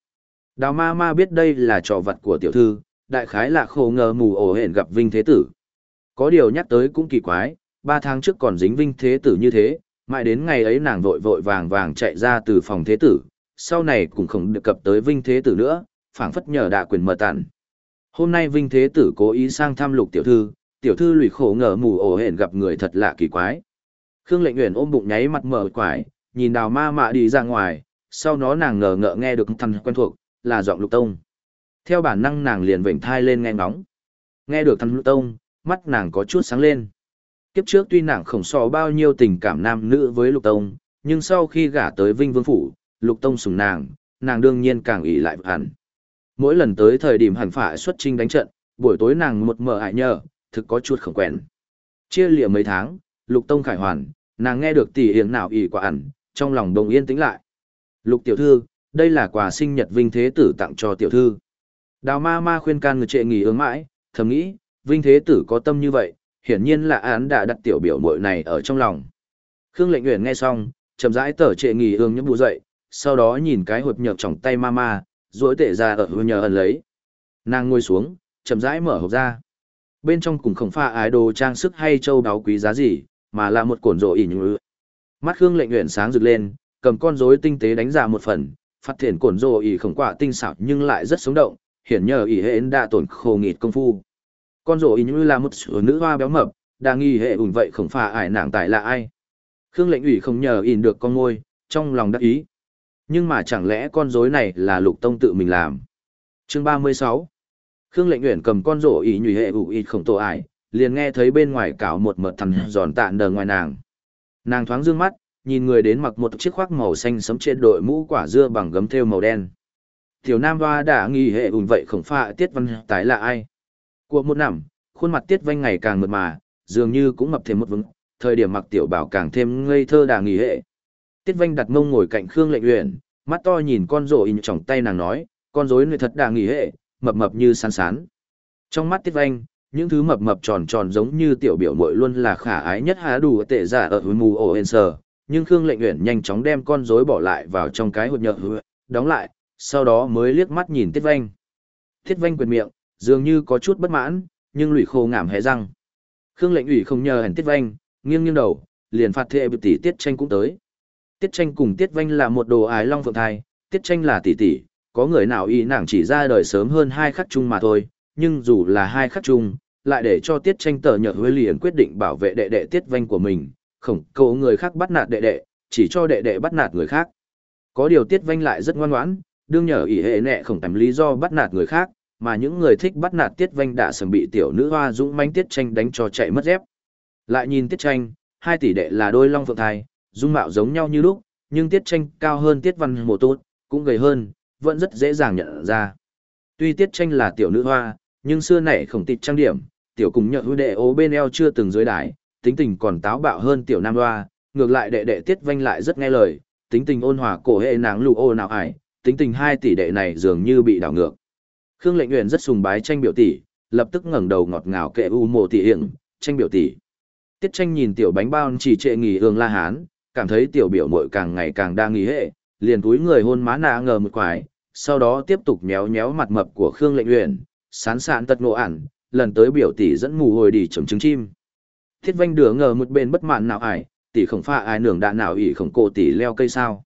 Đào ma ma biết đây là trò vật của tiểu thư, đại khái là khổ ngờ mù ổ hển gặp Vinh Thế Tử. Có điều nhắc tới cũng kỳ quái, ba tháng trước còn dính Vinh Thế Tử như thế, mãi đến ngày ấy nàng vội vội vàng vàng chạy ra từ phòng Thế Tử, sau này cũng không được cập tới Vinh Thế Tử nữa, phảng phất nhờ đạ quyền mờ tản. Hôm nay Vinh Thế Tử cố ý sang thăm lục tiểu thư, tiểu thư lùi khổ ngờ mù ổ hển gặp người thật lạ kỳ quái. Khương lệnh nguyện ôm bụng nháy mặt mở quải, nhìn đào ma mạ đi ra ngoài, sau đó nàng ngờ ngợ nghe được thằng quen thuộc, là giọng lục tông. Theo bản năng nàng liền vểnh thai lên nghe ngóng. Nghe được thằng lục tông, mắt nàng có chút sáng lên. Kiếp trước tuy nàng không so bao nhiêu tình cảm nam nữ với lục tông, nhưng sau khi gả tới Vinh Vương Phủ, lục tông sùng nàng, nàng đương nhiên càng ủy lại hẳn. Mỗi lần tới thời điểm hẳn phải xuất trinh đánh trận, buổi tối nàng một mở hại nhờ, thực có chuột khổng quẹn. Chia lịa mấy tháng, lục tông khải hoàn, nàng nghe được tỷ hiền nào ỉ quả ẩn, trong lòng đồng yên tĩnh lại. Lục tiểu thư, đây là quà sinh nhật vinh thế tử tặng cho tiểu thư. Đào ma ma khuyên can người trệ nghỉ ứng mãi, thầm nghĩ, vinh thế tử có tâm như vậy, hiển nhiên là án đã đặt tiểu biểu muội này ở trong lòng. Khương lệnh nguyện nghe xong, chậm rãi tở trệ nghỉ ương nhấp bù dậy, sau đó nhìn cái hộp nhợt trong tay ma ma, rối tệ ra ở hư nhờ ẩn lấy. Nàng ngồi xuống, chậm rãi mở hộp ra. Bên trong cùng không pha ái đồ trang sức hay châu đáo quý giá gì, mà là một cuộn rổ ỉ nhũ Mắt Khương lệnh nguyện sáng rực lên, cầm con rối tinh tế đánh ra một phần, phát triển cuộn rổ ỉ khổng quả tinh xảo nhưng lại rất sống động, hiển nhờ ỉ hệ đã tổn khổ nghịt công phu. Con rổ ỉ nhũ là một số nữ hoa béo mập, đang nghi hệ ủn vậy không pha ải nàng tại là ai. Khương lệnh ủy không nhờ ỉn được con ngôi, trong lòng đắc ý. Nhưng mà chẳng lẽ con rối này là lục tông tự mình làm? Chương 36 Khương lệnh uyển cầm con rổ ỉ nhùy hệ ủ ít không tổ ải, liền nghe thấy bên ngoài cào một mợt thằn giòn tạn đờ ngoài nàng. Nàng thoáng dương mắt, nhìn người đến mặc một chiếc khoác màu xanh sấm trên đội mũ quả dưa bằng gấm thêu màu đen. Tiểu Nam Hoa đã nghi hệ ủn vậy không pha tiết văn tái là ai. Của một năm, khuôn mặt tiết vanh ngày càng mượt mà, dường như cũng mập thêm một vững, thời điểm mặc tiểu bảo càng thêm ngây thơ đà nghỉ hệ. Tiết vanh đặt mông ngồi cạnh Khương lệnh uyển, mắt to nhìn con rổ in trong tay nàng nói, con rối người thật đà nghỉ hệ, mập mập như sán sán. Trong mắt Tiết Vanh, những thứ mập mập tròn tròn giống như tiểu biểu muội luôn là khả ái nhất há đủ tệ giả ở mù ổ sờ, nhưng Khương Lệnh Uyển nhanh chóng đem con rối bỏ lại vào trong cái hộp nhợ đóng lại, sau đó mới liếc mắt nhìn Tiết Vanh. Tiết Vanh quyền miệng, dường như có chút bất mãn, nhưng lụy khô ngảm hé răng. Khương Lệnh ủy không nhờ hẳn Tiết Vanh, nghiêng nghiêng đầu, liền phạt thệ bực tỷ Tiết Tranh cũng tới. Tiết Tranh cùng Tiết Vanh là một đồ ái long phượng thai, Tiết Tranh là tỷ tỷ, có người nào y nàng chỉ ra đời sớm hơn hai khắc chung mà thôi, nhưng dù là hai khắc chung, lại để cho tiết tranh tờ nhờ huế liền quyết định bảo vệ đệ đệ tiết vanh của mình, khổng cầu người khác bắt nạt đệ đệ, chỉ cho đệ đệ bắt nạt người khác. Có điều tiết vanh lại rất ngoan ngoãn, đương nhờ ý hệ nẹ không tầm lý do bắt nạt người khác, mà những người thích bắt nạt tiết vanh đã sầm bị tiểu nữ hoa dũng manh tiết tranh đánh cho chạy mất dép. Lại nhìn tiết tranh, hai tỷ đệ là đôi long phượng thai, dung mạo giống nhau như lúc, nhưng tiết tranh cao hơn tiết văn một tốt, cũng gầy hơn, vẫn rất dễ dàng nhận ra. Tuy tiết tranh là tiểu nữ hoa, nhưng xưa nảy không tịt trang điểm, tiểu cùng nhợ hư đệ ố bên eo chưa từng dưới đái, tính tình còn táo bạo hơn tiểu nam hoa, ngược lại đệ đệ tiết vanh lại rất nghe lời, tính tình ôn hòa cổ hệ nàng lụ ô nào ải, tính tình hai tỷ đệ này dường như bị đảo ngược. Khương Lệnh Uyển rất sùng bái tranh biểu tỷ, lập tức ngẩng đầu ngọt ngào kệ u mộ tỷ hiện, tranh biểu tỷ. Tiết tranh nhìn tiểu bánh bao chỉ trệ nghỉ ương la hán, cảm thấy tiểu biểu muội càng ngày càng đa nghi hệ, liền túi người hôn má nạ ngờ một quải, sau đó tiếp tục méo méo mặt mập của Khương Lệnh Uyển, sán sạn tật ngộ ản, lần tới biểu tỷ dẫn mù hồi đi trồng trứng chim. Thiết vanh đứa ngờ một bên bất mãn nào ải, tỷ không pha ai nưởng đạn nào ỷ khổng cổ tỷ leo cây sao.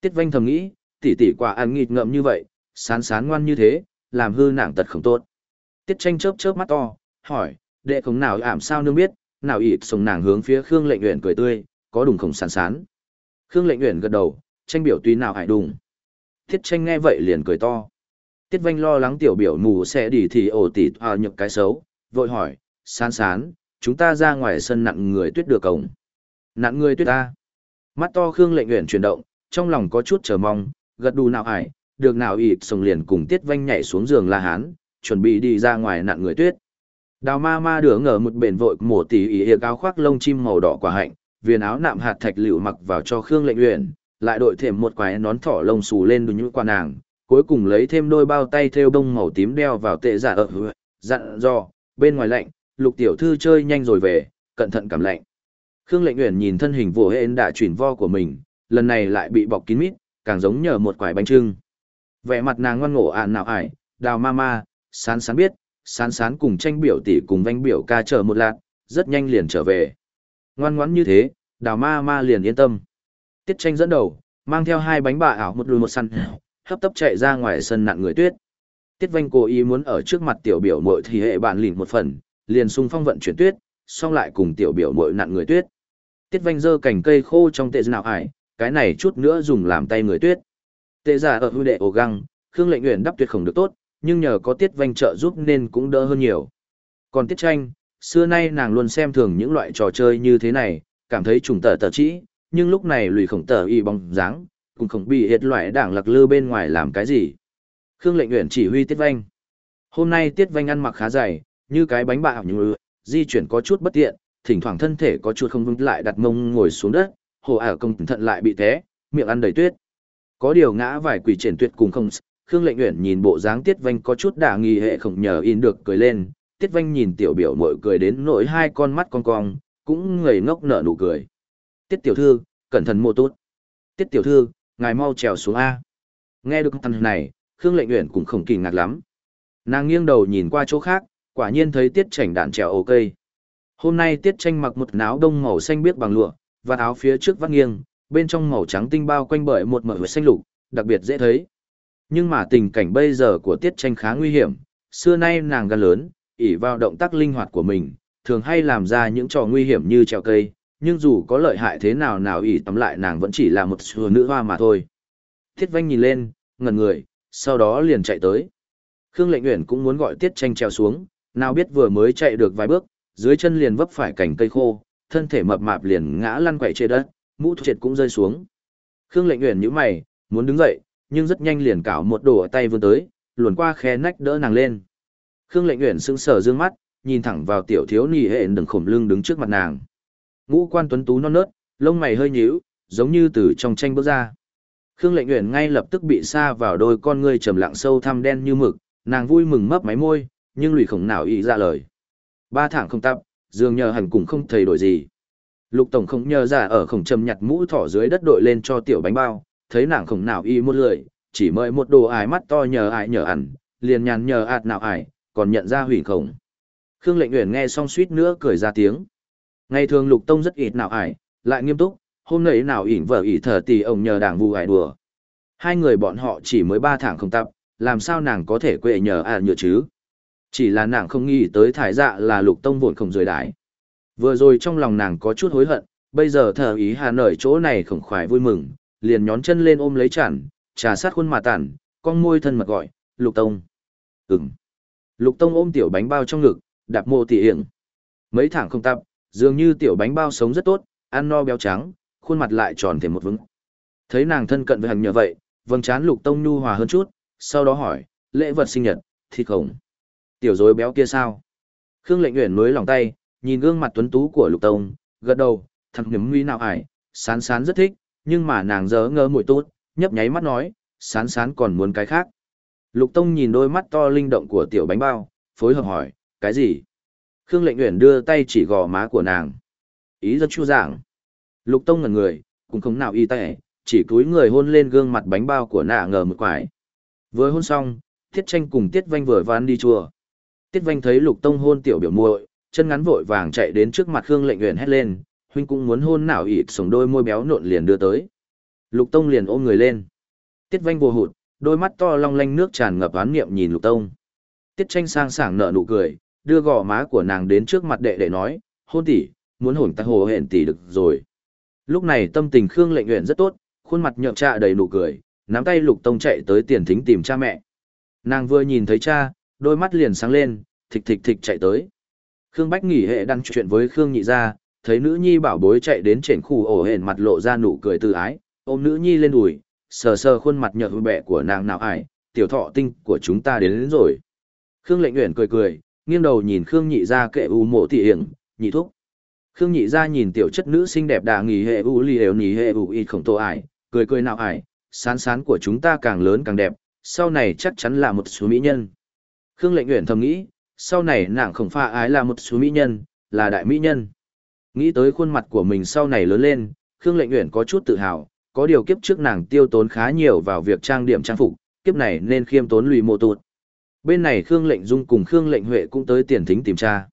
Tiết vanh thầm nghĩ, tỷ tỷ quả ăn nghịt ngậm như vậy, sán sán ngoan như thế, làm hư nàng tật không tốt. Tiết tranh chớp chớp mắt to, hỏi, đệ không nào ảm sao nương biết, nào ỷ sống nàng hướng phía Khương lệnh uyển cười tươi, có đùng không sán sán. Khương lệnh uyển gật đầu, tranh biểu tùy nào hải đùng. Tiết tranh nghe vậy liền cười to. Tiết vanh lo lắng tiểu biểu mù sẽ đi thì ổ tỉ à nhược cái xấu, vội hỏi, sán sán, chúng ta ra ngoài sân nặng người tuyết được cổng. Nặng người tuyết ta. Mắt to Khương lệnh nguyện chuyển động, trong lòng có chút chờ mong, gật đù nào ải, được nào ịt sồng liền cùng Tiết vanh nhảy xuống giường la hán, chuẩn bị đi ra ngoài nặng người tuyết. Đào ma ma đứa ngờ một bền vội mổ tỉ ý hiệp áo khoác lông chim màu đỏ quả hạnh, viền áo nạm hạt thạch liệu mặc vào cho Khương lệnh nguyện, lại đội thêm một quái nón thỏ lông xù lên đùi nhũ quả nàng, cuối cùng lấy thêm đôi bao tay thêu bông màu tím đeo vào tệ dạ giả ở dặn dò bên ngoài lạnh, lục tiểu thư chơi nhanh rồi về, cẩn thận cảm lạnh. Khương lệnh uyển nhìn thân hình vô hên đã chuyển vo của mình, lần này lại bị bọc kín mít, càng giống nhờ một quải bánh trưng. Vẻ mặt nàng ngoan ngổ ạn nào ải, đào ma ma, sán sán biết, sán sán cùng tranh biểu tỷ cùng vanh biểu ca chờ một lát, rất nhanh liền trở về. Ngoan ngoãn như thế, đào ma ma liền yên tâm. Tiết tranh dẫn đầu, mang theo hai bánh bạ ảo một lùi một săn, hấp tấp chạy ra ngoài sân nặn người tuyết. Tiết Vanh cố ý muốn ở trước mặt tiểu biểu muội thì hệ bạn lìn một phần, liền xung phong vận chuyển tuyết, xong lại cùng tiểu biểu muội nặn người tuyết. Tiết Vanh giơ cành cây khô trong tệ nào ải, cái này chút nữa dùng làm tay người tuyết. Tệ giả ở hư đệ ổ găng, Khương Lệnh Uyển đắp tuyệt không được tốt, nhưng nhờ có Tiết Vanh trợ giúp nên cũng đỡ hơn nhiều. Còn Tiết Tranh, xưa nay nàng luôn xem thường những loại trò chơi như thế này, cảm thấy trùng tờ tờ chỉ, nhưng lúc này lùi khổng tờ y bóng dáng, cùng khổng bị hiệt loại đảng lặc lư bên ngoài làm cái gì. Khương lệnh nguyện chỉ huy Tiết Vanh. Hôm nay Tiết Vanh ăn mặc khá dày, như cái bánh bạo như di chuyển có chút bất tiện, thỉnh thoảng thân thể có chút không vững lại đặt mông ngồi xuống đất, hồ ả công thận lại bị té, miệng ăn đầy tuyết. Có điều ngã vài quỷ triển tuyệt cùng không, Khương lệnh nguyện nhìn bộ dáng Tiết Vanh có chút đả nghi hệ khổng nhờ in được cười lên, Tiết Vanh nhìn tiểu biểu mội cười đến nỗi hai con mắt con cong, cũng ngây ngốc nở nụ cười. Tiết tiểu thư, cẩn thận mô tốt. Tiết tiểu thư, ngài mau trèo xuống A. Nghe được thằng này, Khương Lệnh Uyển cũng không kỳ ngạc lắm. Nàng nghiêng đầu nhìn qua chỗ khác, quả nhiên thấy tiết chảnh đạn trèo ok. Hôm nay tiết tranh mặc một áo đông màu xanh biếc bằng lụa, và áo phía trước vắt nghiêng, bên trong màu trắng tinh bao quanh bởi một mỡ xanh lục, đặc biệt dễ thấy. Nhưng mà tình cảnh bây giờ của tiết tranh khá nguy hiểm, xưa nay nàng gan lớn, ỉ vào động tác linh hoạt của mình, thường hay làm ra những trò nguy hiểm như trèo cây, nhưng dù có lợi hại thế nào nào ỷ tắm lại nàng vẫn chỉ là một xưa nữ hoa mà thôi. Tiết vanh nhìn lên, ngẩn người, sau đó liền chạy tới. Khương lệnh uyển cũng muốn gọi tiết tranh treo xuống, nào biết vừa mới chạy được vài bước, dưới chân liền vấp phải cành cây khô, thân thể mập mạp liền ngã lăn quậy trên đất, mũ triệt cũng rơi xuống. Khương lệnh uyển nhíu mày, muốn đứng dậy, nhưng rất nhanh liền cào một đồ ở tay vươn tới, luồn qua khe nách đỡ nàng lên. Khương lệnh uyển sững sờ dương mắt, nhìn thẳng vào tiểu thiếu nỉ hệ đừng khổm lưng đứng trước mặt nàng. Ngũ quan tuấn tú non nớt, lông mày hơi nhíu, giống như từ trong tranh bước ra. Khương lệnh uyển ngay lập tức bị xa vào đôi con ngươi trầm lặng sâu thăm đen như mực, nàng vui mừng mấp máy môi, nhưng lùi khổng nào ý ra lời. Ba thẳng không tập, dường nhờ hẳn cũng không thay đổi gì. Lục tổng không nhờ ra ở khổng trầm nhặt mũ thỏ dưới đất đội lên cho tiểu bánh bao, thấy nàng khổng nào y một lười, chỉ mời một đồ ái mắt to nhờ ai nhờ ẩn, liền nhàn nhờ ạt nào ải, còn nhận ra hủy khổng. Khương lệnh uyển nghe xong suýt nữa cười ra tiếng. Ngày thường lục tông rất ít nào ải, lại nghiêm túc, hôm nay nào ỉn vợ ỉ thờ tì ông nhờ đảng vụ ải đùa. Hai người bọn họ chỉ mới ba tháng không tập, làm sao nàng có thể quệ nhờ à nhựa chứ? Chỉ là nàng không nghĩ tới thải dạ là lục tông vốn không rời đái. Vừa rồi trong lòng nàng có chút hối hận, bây giờ thờ ý hà nởi chỗ này khổng khoái vui mừng, liền nhón chân lên ôm lấy chản, trà sát khuôn mặt tản, con môi thân mật gọi, lục tông. Ừm. Lục tông ôm tiểu bánh bao trong ngực, đạp mô tỉ hiểm. Mấy tháng không tập, dường như tiểu bánh bao sống rất tốt, ăn no béo trắng, khuôn mặt lại tròn thêm một vững. Thấy nàng thân cận với hắn nhờ vậy, vầng trán lục tông nhu hòa hơn chút, sau đó hỏi, lễ vật sinh nhật, thịt khổng. Tiểu dối béo kia sao? Khương lệnh Uyển mới lòng tay, nhìn gương mặt tuấn tú của lục tông, gật đầu, thằng nhấm nguy nào ải, sán sán rất thích, nhưng mà nàng dở ngơ mũi tốt, nhấp nháy mắt nói, sán sán còn muốn cái khác. Lục tông nhìn đôi mắt to linh động của tiểu bánh bao, phối hợp hỏi, cái gì? Khương lệnh uyển đưa tay chỉ gò má của nàng. Ý rất chu giảng. Lục tông ngẩn người, cũng không nào y tệ, chỉ cúi người hôn lên gương mặt bánh bao của nạ ngờ một quải. Vừa hôn xong, Tiết Tranh cùng Tiết Vanh vừa van đi chùa. Tiết Vanh thấy Lục Tông hôn tiểu biểu muội, chân ngắn vội vàng chạy đến trước mặt Khương Lệnh Uyển hét lên, huynh cũng muốn hôn nào ịt sống đôi môi béo nộn liền đưa tới. Lục Tông liền ôm người lên. Tiết Vanh vô hụt, đôi mắt to long lanh nước tràn ngập oán niệm nhìn Lục Tông. Tiết Tranh sang sảng nở nụ cười, đưa gò má của nàng đến trước mặt đệ đệ nói, hôn tỷ, muốn hồn ta hồ hẹn tỷ được rồi. Lúc này tâm tình Khương Lệnh Uyển rất tốt, khuôn mặt nhợt trạ đầy nụ cười, nắm tay lục tông chạy tới tiền thính tìm cha mẹ. Nàng vừa nhìn thấy cha, đôi mắt liền sáng lên, thịch thịch thịch chạy tới. Khương Bách nghỉ hệ đang chuyện với Khương Nhị gia, thấy nữ nhi bảo bối chạy đến trên khu ổ hển mặt lộ ra nụ cười từ ái, ôm nữ nhi lên đùi, sờ sờ khuôn mặt nhợt bẹ của nàng nào ải, tiểu thọ tinh của chúng ta đến, đến rồi. Khương Lệnh Uyển cười cười, nghiêng đầu nhìn Khương Nhị gia kệ u mộ thị hiển, nhị thúc. Khương Nhị gia nhìn tiểu chất nữ xinh đẹp đà nghỉ hệ u li đều nghỉ hệ u y khổng tô ải, cười cười nào ải, sán sán của chúng ta càng lớn càng đẹp, sau này chắc chắn là một số mỹ nhân. Khương lệnh nguyện thầm nghĩ, sau này nàng khổng pha ái là một số mỹ nhân, là đại mỹ nhân. Nghĩ tới khuôn mặt của mình sau này lớn lên, Khương lệnh nguyện có chút tự hào, có điều kiếp trước nàng tiêu tốn khá nhiều vào việc trang điểm trang phục, kiếp này nên khiêm tốn lùi mộ tụt. Bên này Khương lệnh dung cùng Khương lệnh huệ cũng tới tiền thính tìm tra.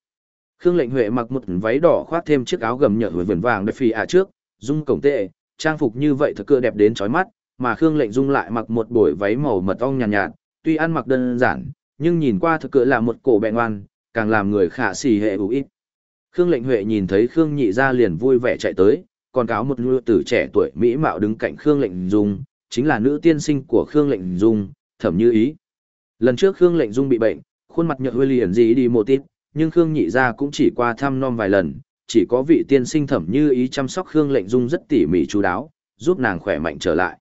Khương lệnh huệ mặc một váy đỏ khoác thêm chiếc áo gầm nhợ hồi vườn vàng đẹp phi à trước, dung cổng tệ, trang phục như vậy thật cựa đẹp đến chói mắt, mà Khương Lệnh Dung lại mặc một buổi váy màu mật ong nhàn nhạt, nhạt, tuy ăn mặc đơn giản, nhưng nhìn qua thực cỡ là một cổ bệ ngoan, càng làm người khả xì hệ ủ ít. Khương Lệnh Huệ nhìn thấy Khương Nhị gia liền vui vẻ chạy tới, còn cáo một nữ tử trẻ tuổi mỹ mạo đứng cạnh Khương Lệnh Dung, chính là nữ tiên sinh của Khương Lệnh Dung, Thẩm Như Ý. Lần trước Khương Lệnh Dung bị bệnh, khuôn mặt nhợt hơi liền gì đi một tít, nhưng Khương Nhị gia cũng chỉ qua thăm nom vài lần, chỉ có vị tiên sinh Thẩm Như Ý chăm sóc Khương Lệnh Dung rất tỉ mỉ chú đáo, giúp nàng khỏe mạnh trở lại.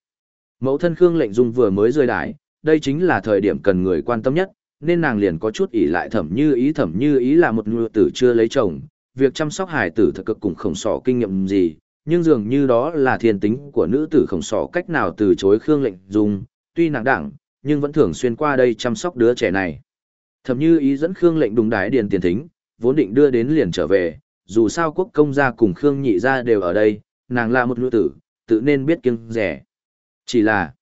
Mẫu thân Khương Lệnh Dung vừa mới rơi đái, đây chính là thời điểm cần người quan tâm nhất, nên nàng liền có chút ỷ lại thẩm như ý thẩm như ý là một nữ tử chưa lấy chồng, việc chăm sóc hài tử thật cực cùng khổng sỏ kinh nghiệm gì, nhưng dường như đó là thiên tính của nữ tử khổng sỏ cách nào từ chối Khương Lệnh Dung, tuy nàng đẳng, nhưng vẫn thường xuyên qua đây chăm sóc đứa trẻ này. Thẩm như ý dẫn Khương Lệnh đúng đái điền tiền thính, vốn định đưa đến liền trở về, dù sao quốc công gia cùng Khương nhị gia đều ở đây, nàng là một nữ tử, tự nên biết kiêng rẻ. Chỉ là,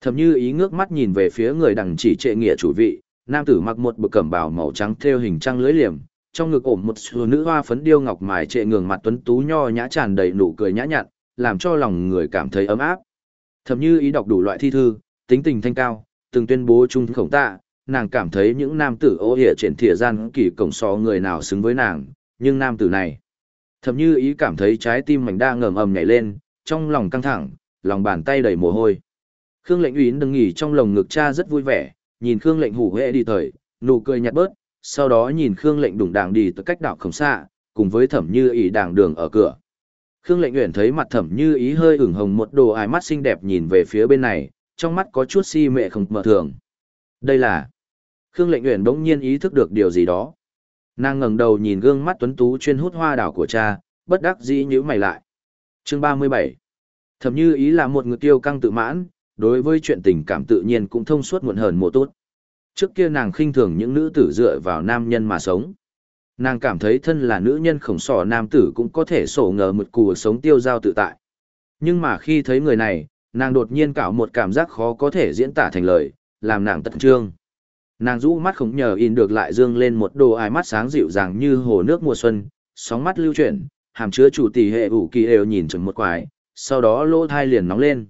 thầm như ý ngước mắt nhìn về phía người đằng chỉ trệ nghĩa chủ vị, nam tử mặc một bộ cẩm bào màu trắng theo hình trăng lưới liềm, trong ngực ôm một xưa nữ hoa phấn điêu ngọc mài trệ ngường mặt tuấn tú nho nhã tràn đầy nụ cười nhã nhặn, làm cho lòng người cảm thấy ấm áp. Thẩm như ý đọc đủ loại thi thư, tính tình thanh cao, từng tuyên bố chung khổng tạ, nàng cảm thấy những nam tử ô hiệ triển thỉa gian kỳ cổng so người nào xứng với nàng, nhưng nam tử này. Thậm như ý cảm thấy trái tim mảnh đa ngầm ầm nhảy lên, trong lòng căng thẳng, lòng bàn tay đầy mồ hôi. Khương lệnh uyến đừng nghỉ trong lồng ngực cha rất vui vẻ, nhìn Khương lệnh hủ hệ đi thời, nụ cười nhạt bớt, sau đó nhìn Khương lệnh đủng đảng đi tới cách đạo không xa, cùng với thẩm như ý đảng đường ở cửa. Khương lệnh uyển thấy mặt thẩm như ý hơi ửng hồng một đồ ái mắt xinh đẹp nhìn về phía bên này, trong mắt có chút si mệ không mở thường. Đây là... Khương lệnh uyển bỗng nhiên ý thức được điều gì đó. Nàng ngẩng đầu nhìn gương mắt tuấn tú chuyên hút hoa đảo của cha, bất đắc dĩ nhíu mày lại. Chương 37 Thẩm như ý là một người tiêu căng tự mãn, đối với chuyện tình cảm tự nhiên cũng thông suốt muộn hờn mùa tốt. Trước kia nàng khinh thường những nữ tử dựa vào nam nhân mà sống. Nàng cảm thấy thân là nữ nhân khổng sỏ nam tử cũng có thể sổ ngờ một cuộc sống tiêu giao tự tại. Nhưng mà khi thấy người này, nàng đột nhiên cảo một cảm giác khó có thể diễn tả thành lời, làm nàng tận trương. Nàng rũ mắt không nhờ in được lại dương lên một đồ ái mắt sáng dịu dàng như hồ nước mùa xuân, sóng mắt lưu chuyển, hàm chứa chủ tỷ hệ ủ kỳ đều nhìn chừng một quái, sau đó lỗ thai liền nóng lên.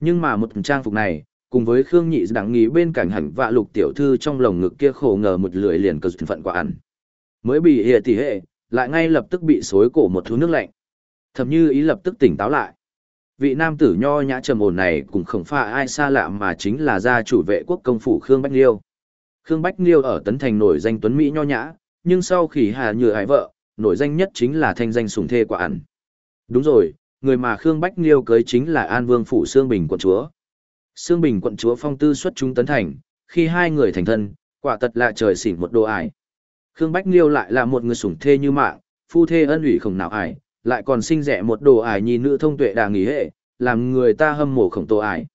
Nhưng mà một trang phục này, cùng với Khương Nhị đặng nghĩ bên cạnh hẳn vạ lục tiểu thư trong lồng ngực kia khổ ngờ một lưỡi liền cờ phận quả ăn. Mới bị hệ tỷ hệ, lại ngay lập tức bị xối cổ một thứ nước lạnh. Thầm như ý lập tức tỉnh táo lại. Vị nam tử nho nhã trầm ổn này cũng không phải ai xa lạ mà chính là gia chủ vệ quốc công phủ Khương Bách Liêu. Khương Bách Liêu ở Tấn Thành nổi danh tuấn Mỹ nho nhã, nhưng sau khi hà nhựa hại vợ, nổi danh nhất chính là thanh danh sủng thê quả ẩn. Đúng rồi, người mà Khương Bách Liêu cưới chính là An Vương Phủ Sương Bình quận chúa. Sương Bình quận chúa phong tư xuất chúng Tấn Thành, khi hai người thành thân, quả thật là trời xỉn một đồ ải. Khương Bách Liêu lại là một người sủng thê như mạng, phu thê ân ủy không nào ải, lại còn sinh rẻ một đồ ải nhìn nữ thông tuệ đà nghỉ hệ, làm người ta hâm mộ khổng tổ ải.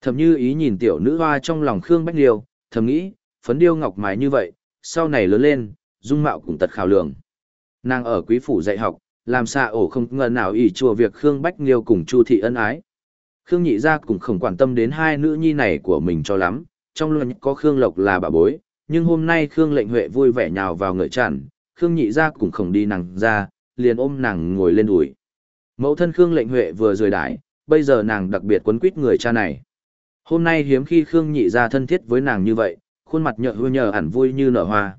Thầm như ý nhìn tiểu nữ hoa trong lòng Khương Bách Liêu, thầm nghĩ, phấn điêu ngọc mái như vậy, sau này lớn lên, dung mạo cũng tật khảo lường. Nàng ở quý phủ dạy học, làm xa ổ không ngờ nào ỷ chùa việc Khương Bách Liêu cùng Chu thị ân ái. Khương nhị gia cũng không quan tâm đến hai nữ nhi này của mình cho lắm, trong luận có Khương Lộc là bà bối, nhưng hôm nay Khương lệnh huệ vui vẻ nhào vào người tràn, Khương nhị gia cũng không đi nàng ra, liền ôm nàng ngồi lên đùi. Mẫu thân Khương lệnh huệ vừa rời đái, bây giờ nàng đặc biệt quấn quýt người cha này. Hôm nay hiếm khi Khương nhị gia thân thiết với nàng như vậy, khuôn mặt nhợ hư nhờ hẳn vui như nở hoa.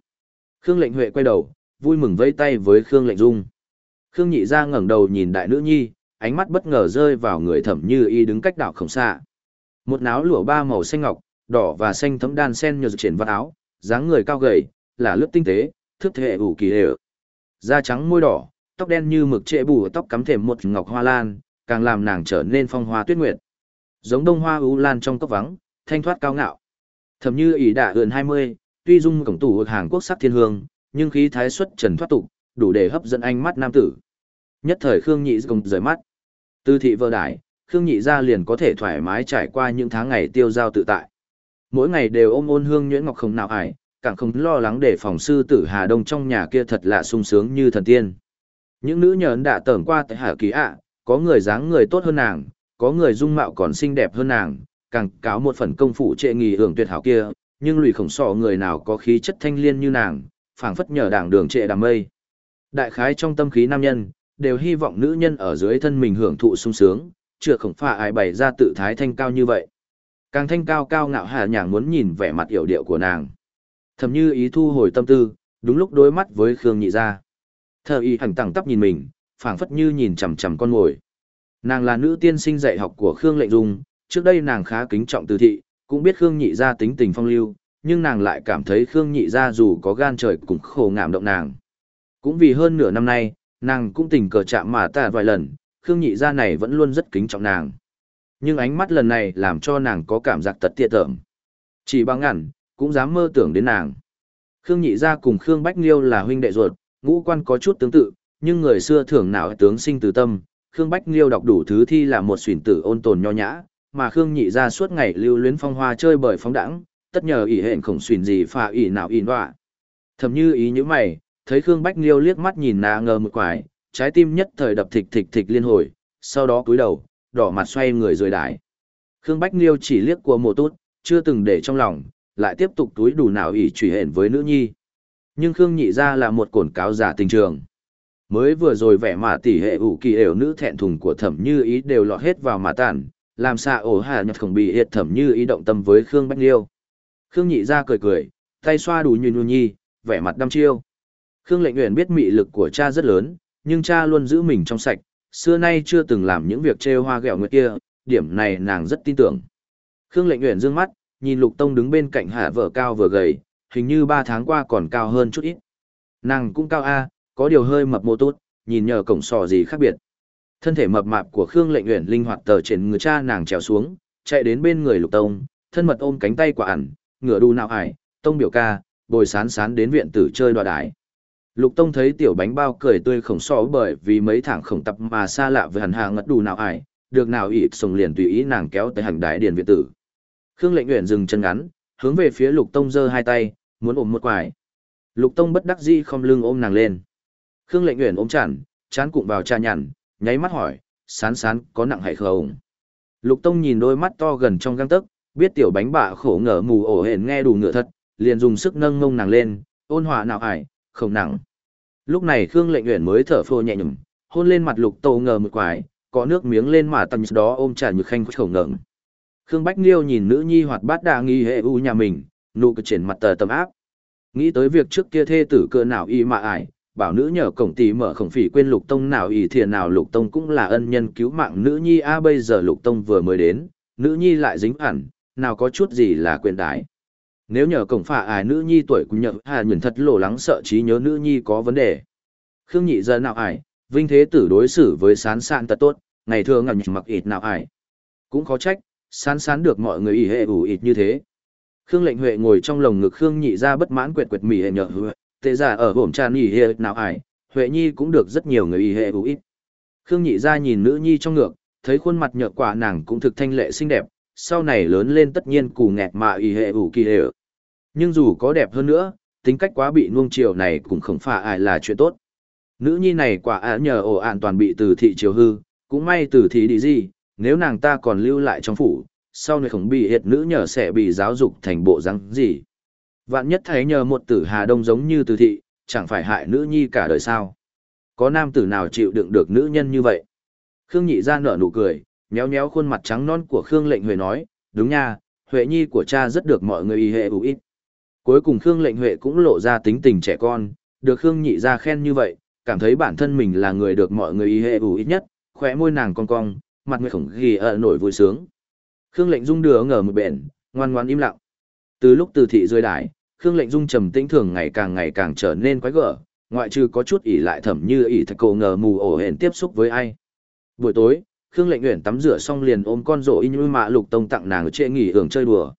Khương lệnh huệ quay đầu, vui mừng vẫy tay với Khương lệnh dung. Khương nhị gia ngẩng đầu nhìn đại nữ nhi, ánh mắt bất ngờ rơi vào người thẩm như y đứng cách đảo không xa. Một áo lụa ba màu xanh ngọc, đỏ và xanh thấm đan sen nhờ triển vạt áo, dáng người cao gầy, là lướt tinh tế, thức thể ủ kỳ đều. Da trắng môi đỏ, tóc đen như mực trệ bù tóc cắm thềm một ngọc hoa lan, càng làm nàng trở nên phong hoa tuyết nguyệt. Giống đông hoa ưu lan trong cốc vắng, thanh thoát cao ngạo. Thẩm như ỷ đạ ươn 20, tuy dung cổng tủ hàng quốc sắc thiên hương, nhưng khí thái xuất trần thoát tục, đủ để hấp dẫn ánh mắt nam tử. Nhất thời Khương Nhị cùng rời mắt. Tư thị vợ đại, Khương Nhị ra liền có thể thoải mái trải qua những tháng ngày tiêu giao tự tại. Mỗi ngày đều ôm ôn hương nhuyễn ngọc không nào ải, càng không lo lắng để phòng sư tử Hà Đông trong nhà kia thật là sung sướng như thần tiên. Những nữ nhờn đã tởm qua tại Hạ Kỳ ạ, có người dáng người tốt hơn nàng, có người dung mạo còn xinh đẹp hơn nàng, càng cáo một phần công phụ trệ nghỉ hưởng tuyệt hảo kia, nhưng lùi khổng sọ người nào có khí chất thanh liên như nàng, phảng phất nhờ đảng đường trệ đàm mây. Đại khái trong tâm khí nam nhân, đều hy vọng nữ nhân ở dưới thân mình hưởng thụ sung sướng, chưa khổng phà ai bày ra tự thái thanh cao như vậy. Càng thanh cao cao ngạo hà nhàng muốn nhìn vẻ mặt yểu điệu của nàng. Thầm như ý thu hồi tâm tư, đúng lúc đối mắt với Khương Nhị gia. Thờ y hành tẳng tắp nhìn mình, phảng phất như nhìn chằm chằm con mồi. Nàng là nữ tiên sinh dạy học của Khương Lệnh Dung, trước đây nàng khá kính trọng từ thị, cũng biết Khương Nhị gia tính tình phong lưu, nhưng nàng lại cảm thấy Khương Nhị gia dù có gan trời cũng khổ ngảm động nàng. Cũng vì hơn nửa năm nay, nàng cũng tình cờ chạm mà ta vài lần, Khương Nhị gia này vẫn luôn rất kính trọng nàng. Nhưng ánh mắt lần này làm cho nàng có cảm giác tật tiệt tởm. Chỉ bằng ngẩn, cũng dám mơ tưởng đến nàng. Khương Nhị gia cùng Khương Bách Liêu là huynh đệ ruột, ngũ quan có chút tương tự, nhưng người xưa thường nào tướng sinh từ tâm. Khương Bách Liêu đọc đủ thứ thi là một xuyển tử ôn tồn nho nhã, mà Khương Nhị ra suốt ngày lưu luyến phong hoa chơi bời phóng đẳng, tất nhờ ỷ hẹn khổng xuyển gì phà ỷ nào ỷ đoạ. Thầm như ý như mày, thấy Khương Bách Liêu liếc mắt nhìn nà ngờ một quải, trái tim nhất thời đập thịch thịch thịch liên hồi, sau đó cúi đầu, đỏ mặt xoay người rồi đái. Khương Bách Liêu chỉ liếc của một tốt, chưa từng để trong lòng, lại tiếp tục túi đủ nào ỷ chủy hển với nữ nhi. Nhưng Khương Nhị ra là một cổn cáo giả tình trường. Mới vừa rồi vẻ mà tỷ hệ ủ kỳ ểu nữ thẹn thùng của thẩm như ý đều lọt hết vào mà tàn, làm xa ổ hà nhật không bị hiệt thẩm như ý động tâm với Khương Bách Liêu. Khương Nhị ra cười cười, tay xoa đủ như nhu nhi, vẻ mặt đăm chiêu. Khương Lệnh Uyển biết mị lực của cha rất lớn, nhưng cha luôn giữ mình trong sạch, xưa nay chưa từng làm những việc trêu hoa ghẹo nguyệt kia, điểm này nàng rất tin tưởng. Khương Lệnh Uyển dương mắt, nhìn Lục Tông đứng bên cạnh hạ vợ cao vừa gầy, hình như ba tháng qua còn cao hơn chút ít. Nàng cũng cao a, có điều hơi mập mô tốt, nhìn nhờ cổng sò gì khác biệt. Thân thể mập mạp của Khương Lệnh Uyển linh hoạt tờ trên người cha nàng trèo xuống, chạy đến bên người Lục Tông, thân mật ôm cánh tay quả ẩn, ngửa đu nào ải, Tông biểu ca, bồi sán sán đến viện tử chơi đoạt đái. Lục Tông thấy tiểu bánh bao cười tươi khổng so bởi vì mấy thẳng khổng tập mà xa lạ với hẳn hạ ngất đủ nào ải, được nào ít sồng liền tùy ý nàng kéo tới hành đái điền viện tử. Khương Lệnh Uyển dừng chân ngắn, hướng về phía Lục Tông giơ hai tay, muốn ôm một quải. Lục Tông bất đắc dĩ không lưng ôm nàng lên. Khương Lệnh Uyển ôm chản, chán cụm vào trà nhằn, nháy mắt hỏi, sán sán có nặng hay không? Lục Tông nhìn đôi mắt to gần trong gang tấc, biết tiểu bánh bạ khổ ngở mù ổ hển nghe đủ ngựa thật, liền dùng sức nâng ngông nàng lên, ôn hòa nào ải, không nặng. Lúc này Khương Lệnh Uyển mới thở phào nhẹ nhõm, hôn lên mặt Lục Tô ngờ một quải, có nước miếng lên mà tầm đó ôm trà như khanh khổ ngẩng. Khương Bách Liêu nhìn nữ nhi hoạt bát đa nghi hệ u nhà mình, nụ cười trên mặt tờ tầm áp. Nghĩ tới việc trước kia thê tử cơ nào y mà ải, bảo nữ nhờ cổng tỷ mở khổng phỉ quên lục tông nào y thiền nào lục tông cũng là ân nhân cứu mạng nữ nhi a bây giờ lục tông vừa mới đến, nữ nhi lại dính hẳn, nào có chút gì là quyền đái. Nếu nhờ cổng phả ải nữ nhi tuổi cũng nhờ hà nhuần thật lộ lắng sợ trí nhớ nữ nhi có vấn đề. Khương nhị giờ nào ải, vinh thế tử đối xử với sán sạn tật tốt, ngày thường ngầm mặc ít nào ải. Cũng khó trách, sán sán được mọi người ý hệ ủ ít như thế. Khương lệnh huệ ngồi trong lồng ngực Khương nhị ra bất mãn quẹt quẹt mỉ hệ nhở huệ, tệ giả ở hổm tràn nhỉ hệ nào ải, huệ nhi cũng được rất nhiều người ý hệ ưu ít. Khương nhị ra nhìn nữ nhi trong ngực, thấy khuôn mặt nhợt quả nàng cũng thực thanh lệ xinh đẹp, sau này lớn lên tất nhiên cù nghẹt mà ý hệ ủ kỳ hệ. Nhưng dù có đẹp hơn nữa, tính cách quá bị nuông chiều này cũng không phải ai là chuyện tốt. Nữ nhi này quả á nhờ ổ ạn toàn bị từ thị chiều hư, cũng may từ thị đi gì, nếu nàng ta còn lưu lại trong phủ, sau này không bị hiệt nữ nhờ sẽ bị giáo dục thành bộ răng gì. Vạn nhất thấy nhờ một tử hà đông giống như từ thị, chẳng phải hại nữ nhi cả đời sao. Có nam tử nào chịu đựng được nữ nhân như vậy? Khương nhị ra nở nụ cười, nhéo nhéo khuôn mặt trắng non của Khương lệnh Huệ nói, đúng nha, Huệ nhi của cha rất được mọi người y hệ ủ ít. Cuối cùng Khương lệnh Huệ cũng lộ ra tính tình trẻ con, được Khương nhị ra khen như vậy, cảm thấy bản thân mình là người được mọi người y hệ ủ ít nhất, khỏe môi nàng cong cong, mặt người khổng ghi ở nổi vui sướng. Khương lệnh dung đưa ngờ một bện, ngoan ngoan im lặng. Từ lúc từ thị rơi đái, Khương lệnh dung trầm tĩnh thường ngày càng ngày càng trở nên quái gở, ngoại trừ có chút ỉ lại thẩm như ỉ thật cổ ngờ mù ổ hển tiếp xúc với ai. Buổi tối, Khương lệnh uyển tắm rửa xong liền ôm con rổ in như mạ lục tông tặng nàng ở trệ nghỉ hưởng chơi đùa.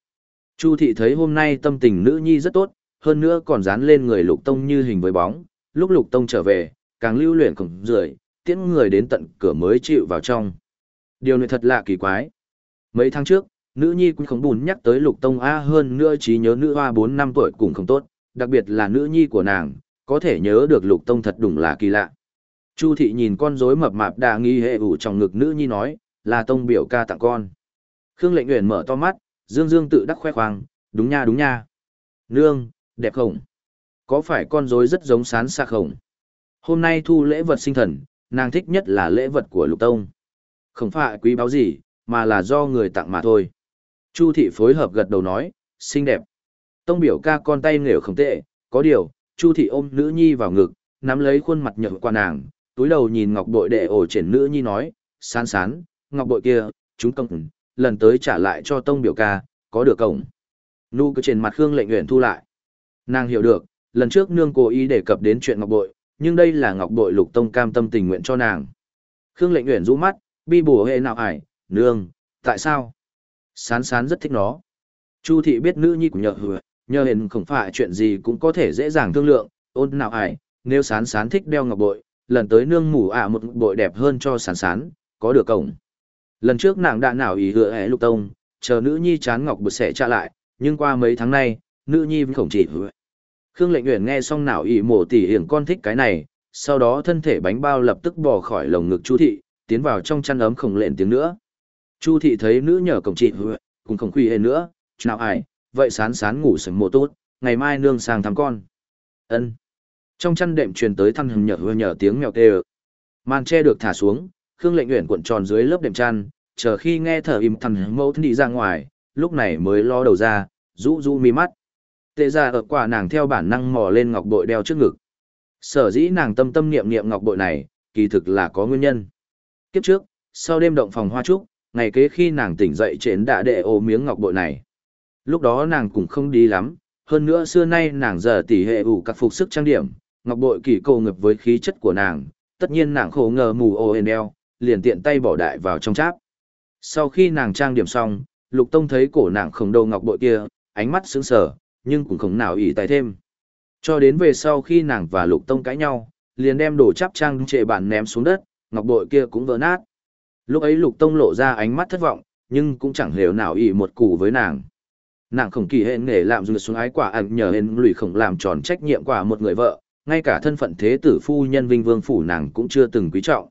Chu thị thấy hôm nay tâm tình nữ nhi rất tốt, hơn nữa còn dán lên người lục tông như hình với bóng, lúc lục tông trở về, càng lưu luyện cùng rưỡi, tiễn người đến tận cửa mới chịu vào trong. Điều này thật lạ kỳ quái. Mấy tháng trước, nữ nhi cũng không bùn nhắc tới lục tông A hơn nữa trí nhớ nữ hoa 4 năm tuổi cũng không tốt, đặc biệt là nữ nhi của nàng, có thể nhớ được lục tông thật đúng là kỳ lạ. Chu thị nhìn con rối mập mạp đà nghi hệ ủ trong ngực nữ nhi nói, là tông biểu ca tặng con. Khương lệnh nguyện mở to mắt, dương dương tự đắc khoe khoang, đúng nha đúng nha. Nương, đẹp không? Có phải con rối rất giống sán xa không? Hôm nay thu lễ vật sinh thần, nàng thích nhất là lễ vật của lục tông. Không phải quý báo gì, mà là do người tặng mà thôi. Chu thị phối hợp gật đầu nói, xinh đẹp. Tông biểu ca con tay nghèo không tệ, có điều, Chu thị ôm nữ nhi vào ngực, nắm lấy khuôn mặt nhợt qua nàng, túi đầu nhìn ngọc bội đệ ổ triển nữ nhi nói, sán sán, ngọc bội kia, chúng công, lần tới trả lại cho tông biểu ca, có được cổng. Nu cứ trên mặt Khương lệnh nguyện thu lại. Nàng hiểu được, lần trước nương cố ý đề cập đến chuyện ngọc bội, nhưng đây là ngọc bội lục tông cam tâm tình nguyện cho nàng. Khương lệnh nguyện rũ mắt, bi bổ hệ nào ải, nương, tại sao? Sán sán rất thích nó. Chu thị biết nữ nhi của nhờ hừa, nhờ hình không phải chuyện gì cũng có thể dễ dàng thương lượng, ôn nào ải, nếu sán sán thích đeo ngọc bội, lần tới nương mủ ả một bội đẹp hơn cho sán sán, có được cổng. Lần trước nàng đã nào ý hứa hẻ lục tông, chờ nữ nhi chán ngọc bực sẽ trả lại, nhưng qua mấy tháng nay, nữ nhi vẫn không chỉ hứa. Khương lệnh nguyện nghe xong nào ý mổ tỉ hiển con thích cái này, sau đó thân thể bánh bao lập tức bỏ khỏi lồng ngực chu thị, tiến vào trong chăn ấm không lện tiếng nữa. Chu thị thấy nữ nhờ cổng chị hứa, cùng không khuy hên nữa, nào ai, vậy sán sán ngủ sớm mồ tốt, ngày mai nương sang thăm con. ân Trong chăn đệm truyền tới thăng hừng nhở hứa nhở tiếng mèo kêu. Màn che được thả xuống, Khương Lệnh Uyển cuộn tròn dưới lớp đệm chăn, chờ khi nghe thở im thằng mẫu thân đi ra ngoài, lúc này mới lo đầu ra, rũ rũ mi mắt. Tệ ra ở quả nàng theo bản năng mò lên ngọc bội đeo trước ngực. Sở dĩ nàng tâm tâm niệm niệm ngọc bội này, kỳ thực là có nguyên nhân. Kiếp trước, sau đêm động phòng hoa trúc, ngày kế khi nàng tỉnh dậy trên đã đệ ô miếng ngọc bội này. Lúc đó nàng cũng không đi lắm, hơn nữa xưa nay nàng giờ tỉ hệ ủ các phục sức trang điểm, ngọc bội kỳ cầu ngập với khí chất của nàng, tất nhiên nàng khổ ngờ mù ô đeo, liền tiện tay bỏ đại vào trong cháp. Sau khi nàng trang điểm xong, Lục Tông thấy cổ nàng không đầu ngọc bội kia, ánh mắt sững sờ, nhưng cũng không nào ý tài thêm. Cho đến về sau khi nàng và Lục Tông cãi nhau, liền đem đồ chắp trang trệ bản ném xuống đất, ngọc bội kia cũng vỡ nát. Lúc ấy Lục Tông lộ ra ánh mắt thất vọng, nhưng cũng chẳng hề nào ý một củ với nàng. Nàng không kỳ hệ nghề làm dùng xuống ái quả ảnh nhờ hên lùi khổng làm tròn trách nhiệm quả một người vợ, ngay cả thân phận thế tử phu nhân vinh vương phủ nàng cũng chưa từng quý trọng.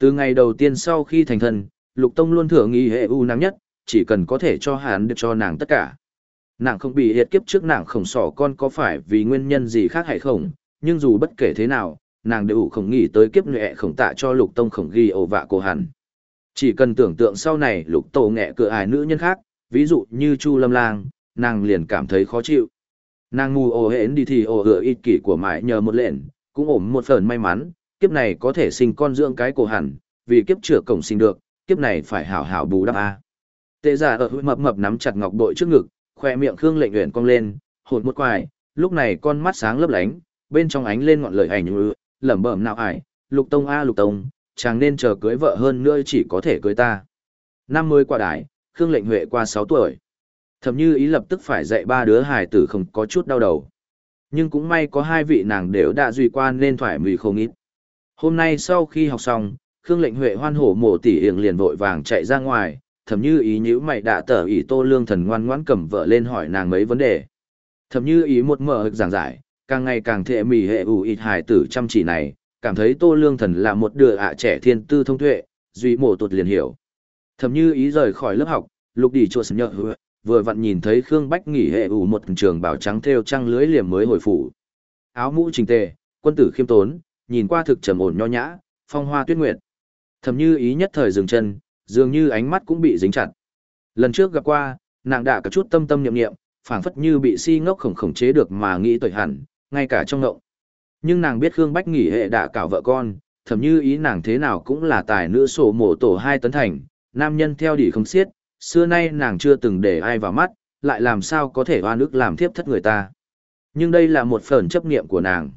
Từ ngày đầu tiên sau khi thành thân, Lục Tông luôn thưởng nghi hệ u nắng nhất, chỉ cần có thể cho hắn được cho nàng tất cả. Nàng không bị hiệt kiếp trước nàng khổng sỏ con có phải vì nguyên nhân gì khác hay không, nhưng dù bất kể thế nào, nàng đều không nghĩ tới kiếp nệ khổng tạ cho Lục Tông khổng ghi ổ vạ cô hẳn. Chỉ cần tưởng tượng sau này Lục Tổ nghệ cửa ải nữ nhân khác, ví dụ như Chu Lâm Lang, nàng liền cảm thấy khó chịu. Nàng mù ồ hến đi thì ồ hựa ít kỷ của mãi nhờ một lệnh, cũng ổn một phần may mắn, kiếp này có thể sinh con dưỡng cái cổ hẳn, vì kiếp chữa cổng sinh được, kiếp này phải hảo hảo bù đắp a. Tệ giả ở hụi mập mập nắm chặt ngọc bội trước ngực, khoe miệng Khương Lệnh Uyển cong lên, hồn một quài, lúc này con mắt sáng lấp lánh, bên trong ánh lên ngọn lời ảnh như lẩm bẩm nào ải, "Lục Tông a Lục Tông, chàng nên chờ cưới vợ hơn nữa chỉ có thể cưới ta." Năm mươi qua đái, Khương Lệnh Huệ qua 6 tuổi. Thẩm Như ý lập tức phải dạy ba đứa hài tử không có chút đau đầu. Nhưng cũng may có hai vị nàng đều đã duy quan nên thoải mì không ít. Hôm nay sau khi học xong, Khương Lệnh Huệ hoan hổ mổ tỉ hiền liền vội vàng chạy ra ngoài, thầm như ý nhíu mày đã tở ý tô lương thần ngoan ngoãn cầm vợ lên hỏi nàng mấy vấn đề. Thầm như ý một mở hực giảng giải, càng ngày càng thệ mỉ hệ ủ ít hài tử chăm chỉ này, cảm thấy tô lương thần là một đứa ạ trẻ thiên tư thông tuệ, duy mổ tuột liền hiểu. Thầm như ý rời khỏi lớp học, lục đi chùa sầm nhợ vừa vặn nhìn thấy Khương Bách nghỉ hệ ủ một trường bảo trắng theo trăng lưới liềm mới hồi phủ. Áo mũ trình tề, quân tử khiêm tốn, nhìn qua thực trầm ổn nho nhã, phong hoa tuyết nguyệt. Thầm như ý nhất thời dừng chân, dường như ánh mắt cũng bị dính chặt. Lần trước gặp qua, nàng đã có chút tâm tâm niệm niệm, phảng phất như bị si ngốc khổng khổng chế được mà nghĩ tội hẳn, ngay cả trong ngộng. Nhưng nàng biết Khương Bách nghỉ hệ đã cảo vợ con, thầm như ý nàng thế nào cũng là tài nữ sổ mổ tổ hai tấn thành, nam nhân theo đỉ không xiết, xưa nay nàng chưa từng để ai vào mắt, lại làm sao có thể oan ức làm thiếp thất người ta. Nhưng đây là một phần chấp niệm của nàng.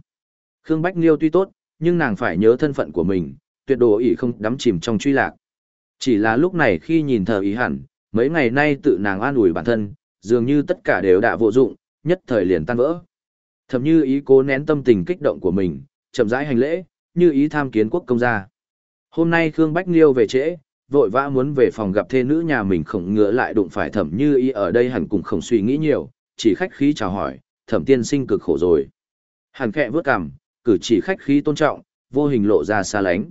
Khương Bách Liêu tuy tốt, nhưng nàng phải nhớ thân phận của mình, tuyệt đồ ý không đắm chìm trong truy lạc. Chỉ là lúc này khi nhìn thờ ý hẳn, mấy ngày nay tự nàng an ủi bản thân, dường như tất cả đều đã vô dụng, nhất thời liền tan vỡ. Thậm như ý cố nén tâm tình kích động của mình, chậm rãi hành lễ, như ý tham kiến quốc công gia. Hôm nay Khương Bách Liêu về trễ, vội vã muốn về phòng gặp thê nữ nhà mình khổng ngựa lại đụng phải thẩm như ý ở đây hẳn cũng không suy nghĩ nhiều, chỉ khách khí chào hỏi, thẩm tiên sinh cực khổ rồi. Hàn khẽ vớt cằm, cử chỉ khách khí tôn trọng, vô hình lộ ra xa lánh.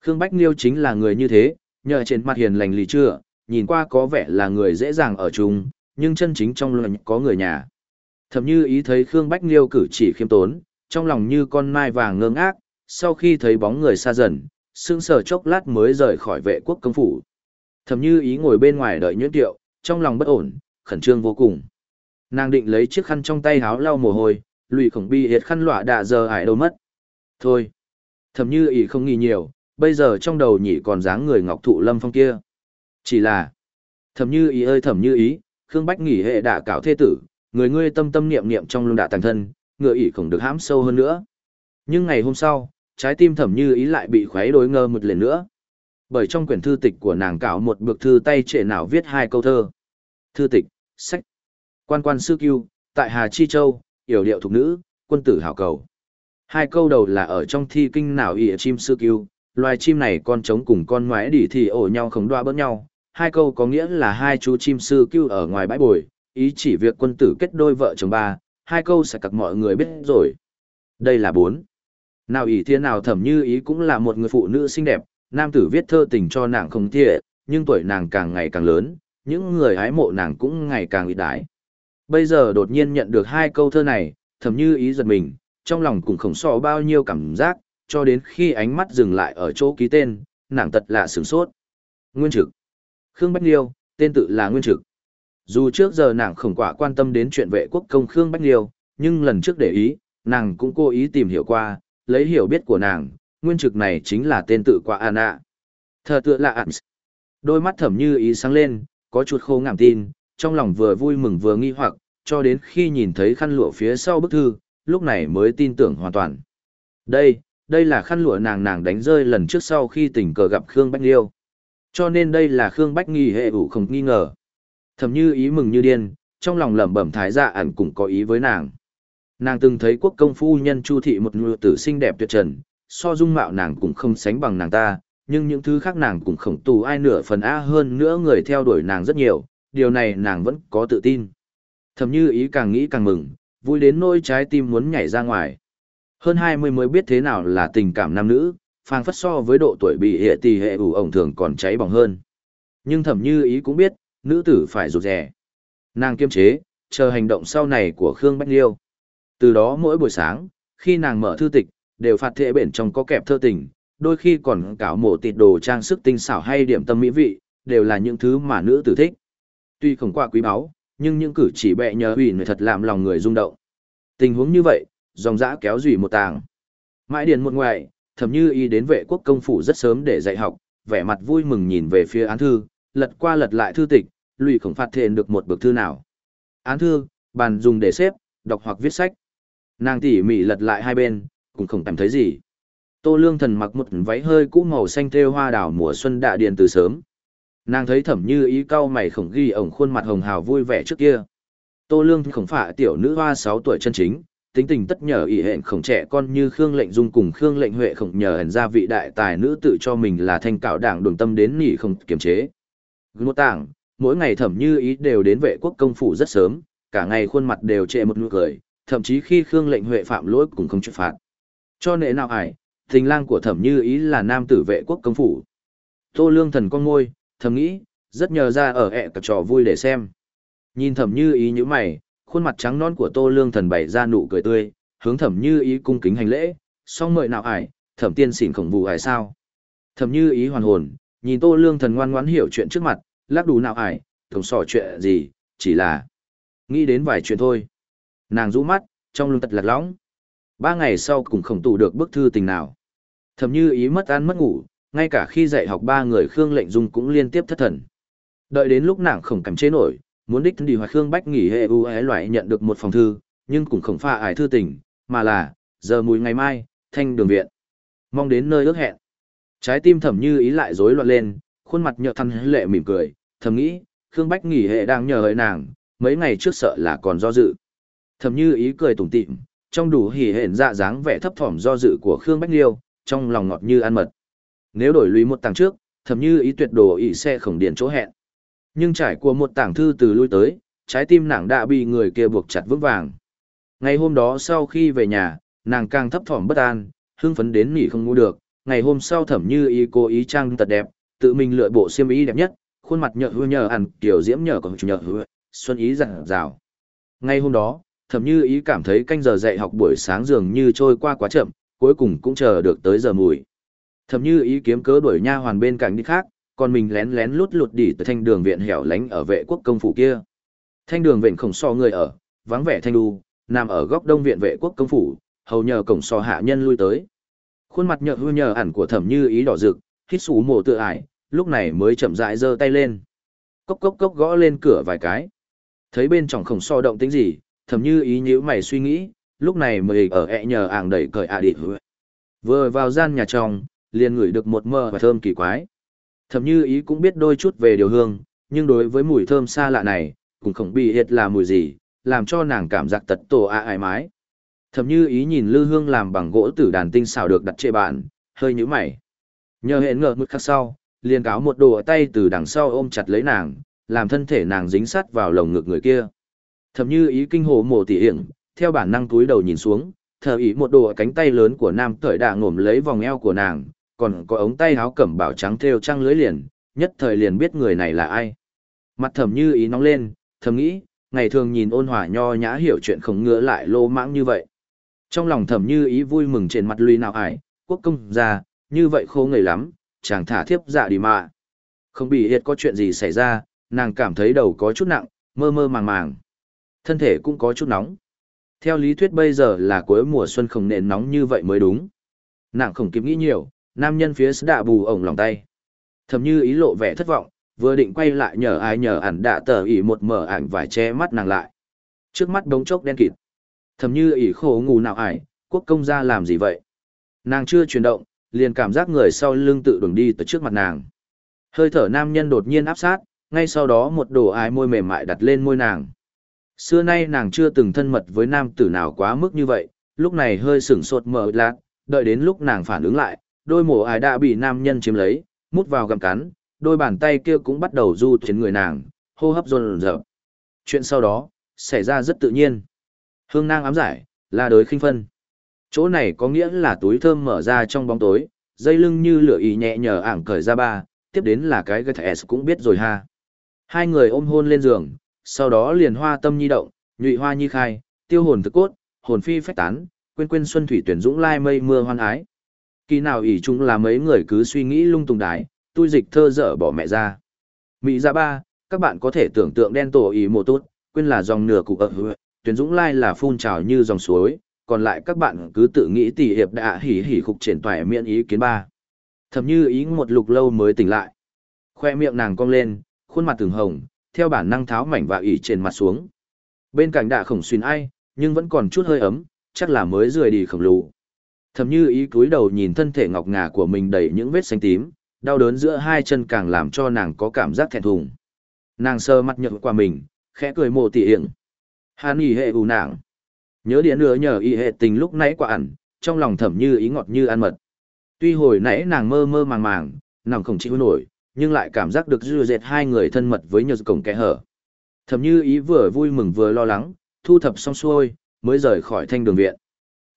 Khương Bách Liêu chính là người như thế, nhờ trên mặt hiền lành lì chưa, nhìn qua có vẻ là người dễ dàng ở chung, nhưng chân chính trong luận có người nhà. Thẩm như ý thấy Khương Bách Liêu cử chỉ khiêm tốn, trong lòng như con mai vàng ngơ ngác, sau khi thấy bóng người xa dần, sững sờ chốc lát mới rời khỏi vệ quốc công phủ. Thẩm như ý ngồi bên ngoài đợi nhuyễn tiệu, trong lòng bất ổn, khẩn trương vô cùng. Nàng định lấy chiếc khăn trong tay háo lau mồ hôi, lụy khổng bi hiệt khăn lọa đạ giờ ải đâu mất. Thôi. Thẩm như ý không nghĩ nhiều, bây giờ trong đầu nhỉ còn dáng người ngọc thụ lâm phong kia. Chỉ là. Thẩm như ý ơi thẩm như ý, Khương Bách nghỉ hệ đã cảo thê tử, người ngươi tâm tâm niệm niệm trong lưng đạ tàng thân, ngựa ỉ không được hãm sâu hơn nữa. Nhưng ngày hôm sau, trái tim thẩm như ý lại bị khuấy đối ngơ một lần nữa. Bởi trong quyển thư tịch của nàng cảo một bực thư tay trệ nào viết hai câu thơ. Thư tịch, sách. Quan quan sư cưu, tại Hà Chi Châu, yểu điệu thục nữ, quân tử hảo cầu. Hai câu đầu là ở trong thi kinh nào ỉa chim sư cưu, loài chim này con trống cùng con ngoái đỉ thì ổ nhau không đoa bớt nhau. Hai câu có nghĩa là hai chú chim sư cưu ở ngoài bãi bồi, ý chỉ việc quân tử kết đôi vợ chồng ba, hai câu sẽ cặc mọi người biết rồi. Đây là bốn. Nào ý thiên nào thẩm như ý cũng là một người phụ nữ xinh đẹp, nam tử viết thơ tình cho nàng không thiệ, nhưng tuổi nàng càng ngày càng lớn, những người hái mộ nàng cũng ngày càng ít đái. Bây giờ đột nhiên nhận được hai câu thơ này, thẩm như ý giật mình, trong lòng cũng không so bao nhiêu cảm giác, cho đến khi ánh mắt dừng lại ở chỗ ký tên, nàng tật lạ sửng sốt. Nguyên trực. Khương Bách Liêu, tên tự là Nguyên trực. Dù trước giờ nàng không quả quan tâm đến chuyện vệ quốc công Khương Bách Liêu, nhưng lần trước để ý, nàng cũng cố ý tìm hiểu qua, lấy hiểu biết của nàng, nguyên trực này chính là tên tự quả Anna. Thờ tựa là ạn. Đôi mắt thẩm như ý sáng lên, có chút khô ngảm tin, trong lòng vừa vui mừng vừa nghi hoặc, cho đến khi nhìn thấy khăn lụa phía sau bức thư, lúc này mới tin tưởng hoàn toàn. Đây, đây là khăn lụa nàng nàng đánh rơi lần trước sau khi tình cờ gặp Khương Bách Liêu. Cho nên đây là Khương Bách nghi hệ ủ không nghi ngờ. Thầm như ý mừng như điên, trong lòng lẩm bẩm thái dạ ẩn cũng có ý với nàng. Nàng từng thấy quốc công phu nhân Chu thị một người tử xinh đẹp tuyệt trần, so dung mạo nàng cũng không sánh bằng nàng ta, nhưng những thứ khác nàng cũng khổng tù ai nửa phần a hơn nữa người theo đuổi nàng rất nhiều, điều này nàng vẫn có tự tin. Thầm như ý càng nghĩ càng mừng, vui đến nỗi trái tim muốn nhảy ra ngoài. Hơn 20 mới biết thế nào là tình cảm nam nữ, phang phất so với độ tuổi bị hệ tì hệ ủ ổng thường còn cháy bỏng hơn. Nhưng thầm như ý cũng biết, nữ tử phải rụt rè, Nàng kiêm chế, chờ hành động sau này của Khương Bách Liêu. Từ đó mỗi buổi sáng, khi nàng mở thư tịch, đều phạt thệ bển trong có kẹp thơ tình, đôi khi còn cảo mổ tịt đồ trang sức tinh xảo hay điểm tâm mỹ vị, đều là những thứ mà nữ tử thích. Tuy không qua quý báu, nhưng những cử chỉ bẹ nhờ ủy người thật làm lòng người rung động. Tình huống như vậy, dòng dã kéo dùy một tàng. Mãi điền một ngoại, thầm như y đến vệ quốc công phủ rất sớm để dạy học, vẻ mặt vui mừng nhìn về phía án thư, lật qua lật lại thư tịch, lụy không phát hiện được một bức thư nào. Án thư, bàn dùng để xếp, đọc hoặc viết sách. Nàng tỉ mỉ lật lại hai bên, cũng không cảm thấy gì. Tô Lương Thần mặc một váy hơi cũ màu xanh thêu hoa đào mùa xuân đạ điền từ sớm. Nàng thấy thẩm như ý cau mày khổng ghi ổng khuôn mặt hồng hào vui vẻ trước kia. Tô Lương khổng phạ tiểu nữ hoa sáu tuổi chân chính, tính tình tất nhờ ỷ hẹn khổng trẻ con như Khương lệnh dung cùng Khương lệnh huệ khổng nhờ hẳn ra vị đại tài nữ tự cho mình là thanh cạo đảng đường tâm đến nỉ không kiềm chế. Ngô tảng, mỗi ngày thẩm như ý đều đến vệ quốc công phủ rất sớm, cả ngày khuôn mặt đều trệ một nụ cười, thậm chí khi Khương lệnh huệ phạm lỗi cũng không chịu phạt. Cho nệ nào ải, thình lang của thẩm như ý là nam tử vệ quốc công phủ. Tô lương thần con ngôi, thầm nghĩ, rất nhờ ra ở ẹ cả trò vui để xem. Nhìn thẩm như ý nhữ mày, khuôn mặt trắng non của tô lương thần bày ra nụ cười tươi, hướng thẩm như ý cung kính hành lễ, song mời nào ải, thẩm tiên xỉn khổng vụ ải sao. Thẩm như ý hoàn hồn, nhìn tô lương thần ngoan ngoãn hiểu chuyện trước mặt, lắc đủ nào ải, tổng sò chuyện gì, chỉ là nghĩ đến vài chuyện thôi. Nàng rũ mắt, trong lưng tật lạc lõng. Ba ngày sau cùng khổng tủ được bức thư tình nào. Thầm như ý mất ăn mất ngủ, ngay cả khi dạy học ba người Khương lệnh dung cũng liên tiếp thất thần. Đợi đến lúc nàng không cảm chế nổi, muốn đích đi hoặc Khương Bách nghỉ hệ ưu ái loại nhận được một phòng thư, nhưng cũng không pha ải thư tình, mà là, giờ mùi ngày mai, thanh đường viện. Mong đến nơi ước hẹn. Trái tim thầm như ý lại rối loạn lên, khuôn mặt nhợt thăn lệ mỉm cười, thầm nghĩ, Khương Bách nghỉ hệ đang nhờ hỡi nàng, mấy ngày trước sợ là còn do dự. Thầm như ý cười tủm tỉm, trong đủ hỉ hển dạ dáng vẻ thấp thỏm do dự của Khương Bách Liêu, trong lòng ngọt như ăn mật. Nếu đổi lùi một tàng trước, thầm như ý tuyệt đồ ý xe khổng điện chỗ hẹn. Nhưng trải qua một tảng thư từ lui tới, trái tim nàng đã bị người kia buộc chặt vững vàng. Ngày hôm đó sau khi về nhà, nàng càng thấp thỏm bất an, hưng phấn đến nỉ không ngủ được. Ngày hôm sau thẩm như ý cố ý trang tật đẹp, tự mình lựa bộ xiêm y đẹp nhất, khuôn mặt nhợ hư nhờ ăn kiểu diễm nhờ còn nhợ hư, xuân ý rạng rào. Ngày hôm đó, thẩm như ý cảm thấy canh giờ dạy học buổi sáng dường như trôi qua quá chậm, cuối cùng cũng chờ được tới giờ mùi. Thẩm như ý kiếm cớ đuổi nha hoàn bên cạnh đi khác, còn mình lén lén lút lút đi tới thanh đường viện hẻo lánh ở vệ quốc công phủ kia. Thanh đường viện khổng so người ở, vắng vẻ thanh đu, nằm ở góc đông viện vệ quốc công phủ, hầu nhờ cổng so hạ nhân lui tới. Khuôn mặt nhợ hư nhờ ẩn của thẩm như ý đỏ rực, hít xú mồ tự ải, lúc này mới chậm rãi giơ tay lên. Cốc cốc cốc gõ lên cửa vài cái. Thấy bên trong không so động tính gì, thầm như ý nhữ mày suy nghĩ, lúc này mới ở ẹ nhờ ảng đẩy cởi ạ à Vừa vào gian nhà trong, liền ngửi được một mơ và thơm kỳ quái. Thầm như ý cũng biết đôi chút về điều hương, nhưng đối với mùi thơm xa lạ này, cũng không bị hiệt là mùi gì, làm cho nàng cảm giác tật tổ ạ ải mái. Thầm như ý nhìn lư hương làm bằng gỗ tử đàn tinh xảo được đặt trên bàn, hơi nhíu mày. Nhờ hẹn ngờ mực khắc sau, liền cáo một đồ tay từ đằng sau ôm chặt lấy nàng, làm thân thể nàng dính sát vào lồng ngực người kia. Thầm như ý kinh hồ mổ tỉ hiển, theo bản năng túi đầu nhìn xuống, thờ ý một đồ cánh tay lớn của nam cởi đà ngổm lấy vòng eo của nàng, còn có ống tay áo cẩm bảo trắng thêu trăng lưới liền, nhất thời liền biết người này là ai. Mặt thầm như ý nóng lên, thầm nghĩ, ngày thường nhìn ôn hòa nho nhã hiểu chuyện không ngứa lại lô mãng như vậy. Trong lòng thầm như ý vui mừng trên mặt lui nào ải, quốc công ra, như vậy khô ngầy lắm, chàng thả thiếp dạ đi mà. Không bị hiệt có chuyện gì xảy ra, nàng cảm thấy đầu có chút nặng, mơ mơ màng màng. Thân thể cũng có chút nóng. Theo lý thuyết bây giờ là cuối mùa xuân không nền nóng như vậy mới đúng. Nàng không kịp nghĩ nhiều, nam nhân phía đạ bù ổng lòng tay. Thầm như ý lộ vẻ thất vọng, vừa định quay lại nhờ ai nhờ ẩn đạ tờ ỉ một mở ảnh vải che mắt nàng lại. Trước mắt bóng chốc đen kịt. Thầm như ỉ khổ ngủ nào ải, quốc công ra làm gì vậy? Nàng chưa chuyển động, liền cảm giác người sau lưng tự đường đi tới trước mặt nàng. Hơi thở nam nhân đột nhiên áp sát, ngay sau đó một đồ ái môi mềm mại đặt lên môi nàng. Xưa nay nàng chưa từng thân mật với nam tử nào quá mức như vậy, lúc này hơi sửng sốt mở lạc, đợi đến lúc nàng phản ứng lại, đôi mổ ái đã bị nam nhân chiếm lấy, mút vào gặm cắn, đôi bàn tay kia cũng bắt đầu du trên người nàng, hô hấp rồn rợp. Chuyện sau đó, xảy ra rất tự nhiên. Hương nang ám giải, là đối khinh phân. Chỗ này có nghĩa là túi thơm mở ra trong bóng tối, dây lưng như lửa ý nhẹ nhờ ảng cởi ra ba, tiếp đến là cái gây thẻ cũng biết rồi ha. Hai người ôm hôn lên giường, sau đó liền hoa tâm nhi động, nhụy hoa nhi khai, tiêu hồn thực cốt, hồn phi phách tán, quên quên xuân thủy tuyển dũng lai mây mưa hoan ái. Kỳ nào ỷ chúng là mấy người cứ suy nghĩ lung tung đái, tôi dịch thơ dở bỏ mẹ ra. Mỹ ra ba, các bạn có thể tưởng tượng đen tổ ý mồ tốt, quên là dòng nửa cụ ở hứa, tuyển dũng lai là phun trào như dòng suối, còn lại các bạn cứ tự nghĩ tỷ hiệp đã hỉ hỉ khục triển toại miễn ý kiến ba. Thầm như ý một lục lâu mới tỉnh lại. Khoe miệng nàng cong lên, khuôn mặt từng hồng, theo bản năng tháo mảnh và ỉ trên mặt xuống. Bên cạnh đạ khổng xuyên ai, nhưng vẫn còn chút hơi ấm, chắc là mới rời đi khổng lù. Thầm như ý cúi đầu nhìn thân thể ngọc ngà của mình đầy những vết xanh tím, đau đớn giữa hai chân càng làm cho nàng có cảm giác thẹn thùng. Nàng sơ mắt nhợt qua mình, khẽ cười mồ tỉ hiểm. Hàn ý hệ ù nàng. Nhớ điện nữa nhờ y hệ tình lúc nãy quả ẩn, trong lòng thầm như ý ngọt như ăn mật. Tuy hồi nãy nàng mơ mơ màng màng, nàng không chịu nổi, nhưng lại cảm giác được dư dệt hai người thân mật với nhờ cổng kẽ hở. Thầm như ý vừa vui mừng vừa lo lắng, thu thập xong xuôi, mới rời khỏi thanh đường viện.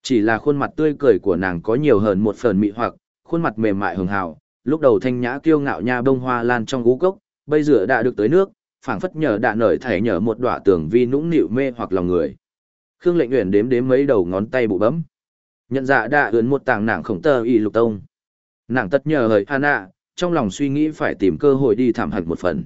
Chỉ là khuôn mặt tươi cười của nàng có nhiều hơn một phần mị hoặc, khuôn mặt mềm mại hường hào, lúc đầu thanh nhã kiêu ngạo nha bông hoa lan trong gú cốc, bây giờ đã được tới nước, phảng phất nhờ đã nở thảy nhờ một đoạn tường vi nũng nịu mê hoặc lòng người. Khương Lệnh Uyển đếm đếm mấy đầu ngón tay bụ bấm. Nhận dạ đã ướn một tảng nàng khổng tơ y lục tông. Nàng tất nhờ hời Hana, trong lòng suy nghĩ phải tìm cơ hội đi thảm hạch một phần.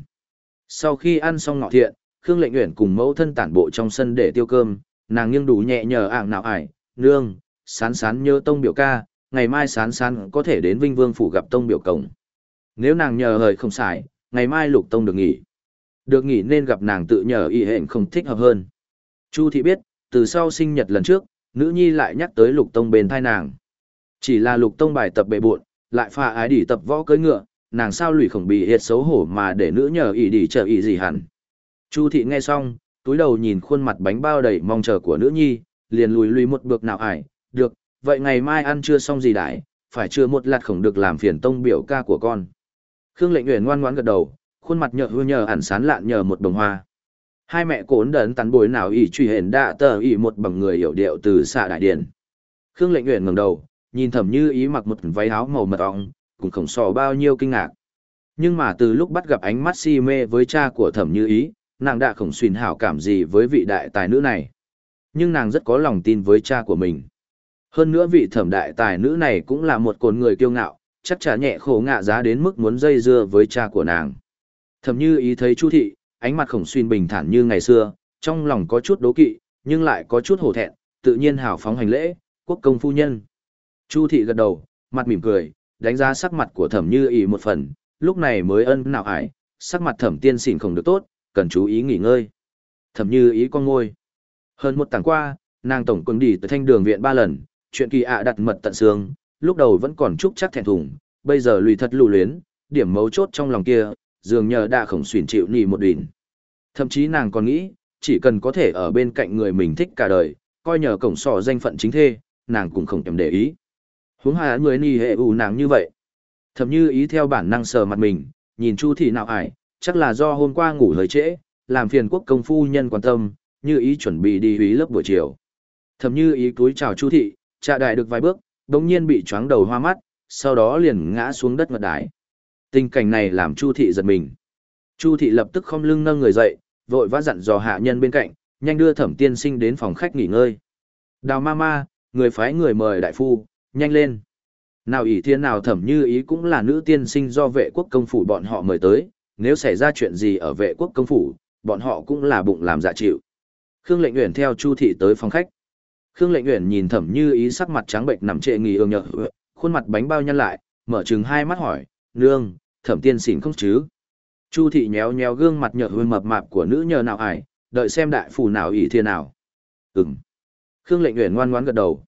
Sau khi ăn xong ngọ thiện, Khương Lệnh Uyển cùng mẫu thân tản bộ trong sân để tiêu cơm, nàng nghiêng đủ nhẹ nhờ ạng nào ải, nương, sán sán nhớ tông biểu ca, ngày mai sán sán có thể đến Vinh Vương phủ gặp tông biểu cổng. Nếu nàng nhờ hời không xài, ngày mai lục tông được nghỉ. Được nghỉ nên gặp nàng tự nhờ y hẹn không thích hợp hơn. Chu thị biết, từ sau sinh nhật lần trước, nữ nhi lại nhắc tới lục tông bên thai nàng. Chỉ là lục tông bài tập bệ buộn, lại pha ái đỉ tập võ cưỡi ngựa, nàng sao lùi khổng bị hiệt xấu hổ mà để nữ nhờ ý đỉ chờ ý gì hẳn. Chu thị nghe xong, túi đầu nhìn khuôn mặt bánh bao đầy mong chờ của nữ nhi, liền lùi lùi một bước nào ải, được, vậy ngày mai ăn chưa xong gì đãi, phải chưa một lạt khổng được làm phiền tông biểu ca của con. Khương lệnh nguyện ngoan ngoãn gật đầu, khuôn mặt nhợ hư nhờ ẩn sán lạn nhờ một đồng hoa. Hai mẹ cốn đấn tắn bối nào ỷ truy hển đạ tờ ỷ một bằng người hiểu điệu từ xạ đại điển. Khương lệnh nguyện ngẩng đầu, nhìn thẩm như ý mặc một váy áo màu mật ong, cũng khổng sò bao nhiêu kinh ngạc. Nhưng mà từ lúc bắt gặp ánh mắt si mê với cha của thẩm như ý, nàng đã khổng xuyên hảo cảm gì với vị đại tài nữ này. Nhưng nàng rất có lòng tin với cha của mình. Hơn nữa vị thẩm đại tài nữ này cũng là một cồn người kiêu ngạo, chắc chắn nhẹ khổ ngạ giá đến mức muốn dây dưa với cha của nàng. Thẩm như ý thấy chu thị, ánh mặt khổng xuyên bình thản như ngày xưa, trong lòng có chút đố kỵ, nhưng lại có chút hổ thẹn, tự nhiên hảo phóng hành lễ, quốc công phu nhân. Chu thị gật đầu, mặt mỉm cười, đánh giá sắc mặt của thẩm như ý một phần, lúc này mới ân nào ải, sắc mặt thẩm tiên xỉn không được tốt, cần chú ý nghỉ ngơi. Thẩm như ý con ngôi. Hơn một tháng qua, nàng tổng quân đi tới thanh đường viện ba lần, chuyện kỳ ạ đặt mật tận xương, lúc đầu vẫn còn chúc chắc thẹn thùng, bây giờ lùi thật lù luyến, điểm mấu chốt trong lòng kia, dường nhờ đã khổng xuyển chịu nì một đỉnh. Thậm chí nàng còn nghĩ, chỉ cần có thể ở bên cạnh người mình thích cả đời, coi nhờ cổng sò danh phận chính thê, nàng cũng không thèm để ý. Huống hà người nì hệ ủ nàng như vậy. Thậm như ý theo bản năng sờ mặt mình, nhìn Chu thị nào ải, chắc là do hôm qua ngủ hơi trễ, làm phiền quốc công phu nhân quan tâm, như ý chuẩn bị đi húy lớp buổi chiều. Thậm như ý túi chào Chu thị, trà đại được vài bước, đồng nhiên bị choáng đầu hoa mắt, sau đó liền ngã xuống đất ngật đái. Tình cảnh này làm Chu thị giật mình. Chu thị lập tức không lưng nâng người dậy, vội vã dặn dò hạ nhân bên cạnh, nhanh đưa thẩm tiên sinh đến phòng khách nghỉ ngơi. Đào ma ma, người phái người mời đại phu, nhanh lên. Nào ỷ thiên nào thẩm như ý cũng là nữ tiên sinh do vệ quốc công phủ bọn họ mời tới, nếu xảy ra chuyện gì ở vệ quốc công phủ, bọn họ cũng là bụng làm dạ chịu. Khương lệnh nguyện theo Chu thị tới phòng khách. Khương lệnh nguyện nhìn thẩm như ý sắc mặt trắng bệnh nằm trệ nghỉ ương nhợ, khuôn mặt bánh bao nhăn lại, mở trừng hai mắt hỏi, nương, thẩm tiên xỉn không chứ? Chu thị nhéo nhéo gương mặt nhợt hơi mập mạp của nữ nhờ nào ải, đợi xem đại phu nào ỷ thiên nào. Ừm. Khương lệnh nguyện ngoan ngoãn gật đầu.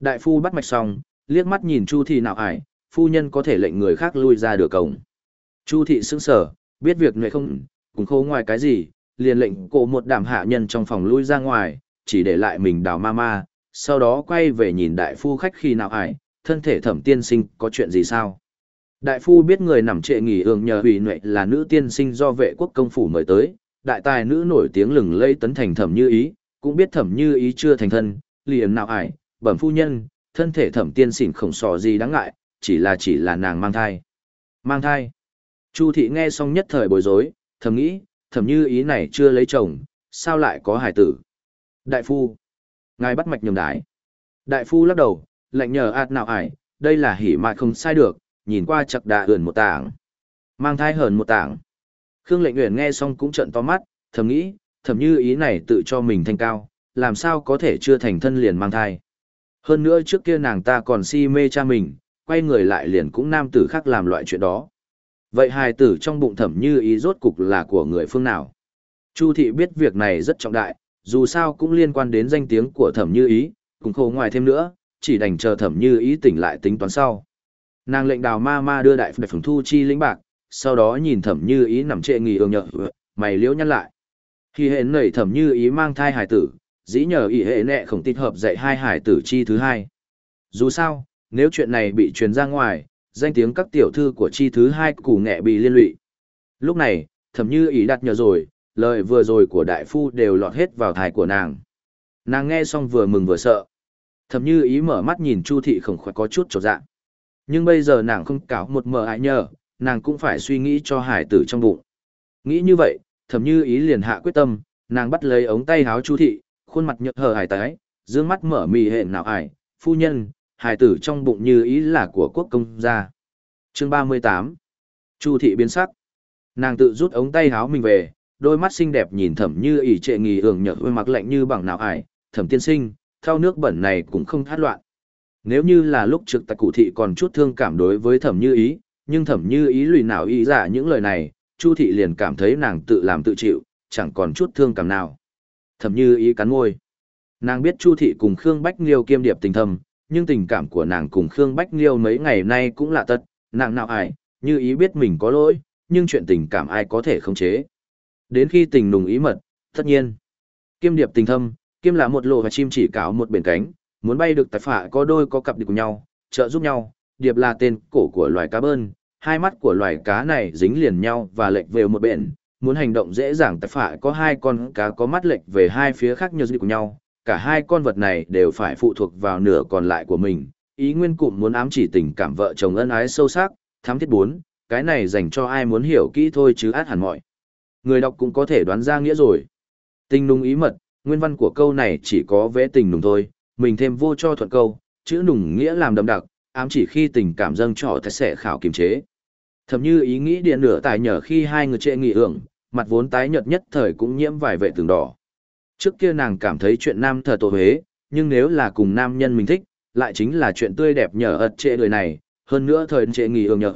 Đại phu bắt mạch xong, liếc mắt nhìn Chu thị nào ải, phu nhân có thể lệnh người khác lui ra được cổng. Chu thị sững sờ, biết việc này không, cũng khô ngoài cái gì, liền lệnh cổ một đảm hạ nhân trong phòng lui ra ngoài, chỉ để lại mình đào ma ma, sau đó quay về nhìn đại phu khách khi nào ải, thân thể thẩm tiên sinh có chuyện gì sao. Đại phu biết người nằm trệ nghỉ ương nhờ hủy nệ là nữ tiên sinh do vệ quốc công phủ mời tới, đại tài nữ nổi tiếng lừng lây tấn thành thẩm như ý, cũng biết thẩm như ý chưa thành thân, liền nào ải, bẩm phu nhân, thân thể thẩm tiên xỉn không sò gì đáng ngại, chỉ là chỉ là nàng mang thai. Mang thai. Chu thị nghe xong nhất thời bối rối, thầm nghĩ, thẩm như ý này chưa lấy chồng, sao lại có hải tử. Đại phu. Ngài bắt mạch nhầm đái. Đại phu lắc đầu, lạnh nhờ ạt nào ải, đây là hỉ mại không sai được, nhìn qua chặt đà ườn một tảng. Mang thai hờn một tảng. Khương lệnh nguyện nghe xong cũng trận to mắt, thầm nghĩ, thầm như ý này tự cho mình thanh cao, làm sao có thể chưa thành thân liền mang thai. Hơn nữa trước kia nàng ta còn si mê cha mình, quay người lại liền cũng nam tử khác làm loại chuyện đó. Vậy hài tử trong bụng thẩm như ý rốt cục là của người phương nào? Chu thị biết việc này rất trọng đại, dù sao cũng liên quan đến danh tiếng của thẩm như ý, cũng khổ ngoài thêm nữa, chỉ đành chờ thẩm như ý tỉnh lại tính toán sau. Nàng lệnh đào ma ma đưa đại phường thu chi lĩnh bạc, sau đó nhìn thẩm như ý nằm trệ nghỉ ương nhợ, mày liễu nhăn lại. Khi hệ nảy thẩm như ý mang thai hải tử, dĩ nhờ ý hệ nẹ không tích hợp dạy hai hải tử chi thứ hai. Dù sao, nếu chuyện này bị truyền ra ngoài, danh tiếng các tiểu thư của chi thứ hai củ nghệ bị liên lụy. Lúc này, thẩm như ý đặt nhờ rồi, lời vừa rồi của đại phu đều lọt hết vào thai của nàng. Nàng nghe xong vừa mừng vừa sợ. Thẩm như ý mở mắt nhìn Chu thị khổng khoái có chút trột dạng. Nhưng bây giờ nàng không cáo một mờ ai nhờ, nàng cũng phải suy nghĩ cho hải tử trong bụng. Nghĩ như vậy, thầm như ý liền hạ quyết tâm, nàng bắt lấy ống tay háo Chu thị, khuôn mặt nhợt hờ hải tái, dương mắt mở mì hẹn nào ải, phu nhân, hải tử trong bụng như ý là của quốc công gia. Chương 38 Chu thị biến sắc. Nàng tự rút ống tay háo mình về, đôi mắt xinh đẹp nhìn thẩm như ỷ trệ nghỉ hưởng nhợt ôi mặc lạnh như bằng nào ải, thẩm tiên sinh, thao nước bẩn này cũng không thát loạn. Nếu như là lúc trực tại cụ thị còn chút thương cảm đối với thẩm như ý, nhưng thẩm như ý lùi nào ý giả những lời này, Chu thị liền cảm thấy nàng tự làm tự chịu, chẳng còn chút thương cảm nào. Thẩm như ý cắn môi. Nàng biết Chu thị cùng Khương Bách Liêu kiêm điệp tình thầm, nhưng tình cảm của nàng cùng Khương Bách Liêu mấy ngày nay cũng lạ tật, nàng nào ải, như ý biết mình có lỗi, nhưng chuyện tình cảm ai có thể khống chế. Đến khi tình nùng ý mật, tất nhiên, kiêm điệp tình thâm, kiêm là một lộ và chim chỉ cáo một biển cánh, muốn bay được tài phạ có đôi có cặp được cùng nhau, trợ giúp nhau, điệp là tên cổ của loài cá bơn, hai mắt của loài cá này dính liền nhau và lệch về một bên, muốn hành động dễ dàng tài phạ có hai con cá có mắt lệch về hai phía khác nhau cùng nhau, cả hai con vật này đều phải phụ thuộc vào nửa còn lại của mình. Ý nguyên cụm muốn ám chỉ tình cảm vợ chồng ân ái sâu sắc, thám thiết bốn, cái này dành cho ai muốn hiểu kỹ thôi chứ át hẳn mọi. Người đọc cũng có thể đoán ra nghĩa rồi. Tình nùng ý mật, nguyên văn của câu này chỉ có vẽ tình nùng thôi, mình thêm vô cho thuận câu, chữ nùng nghĩa làm đậm đặc, ám chỉ khi tình cảm dâng trọ thật sẽ khảo kiềm chế. Thầm như ý nghĩ điện nửa tài nhở khi hai người trệ nghị hưởng, mặt vốn tái nhợt nhất thời cũng nhiễm vài vệ tường đỏ. Trước kia nàng cảm thấy chuyện nam thờ tổ huế, nhưng nếu là cùng nam nhân mình thích, lại chính là chuyện tươi đẹp nhờ ật trệ đời này, hơn nữa thời trệ nghỉ ương nhờ,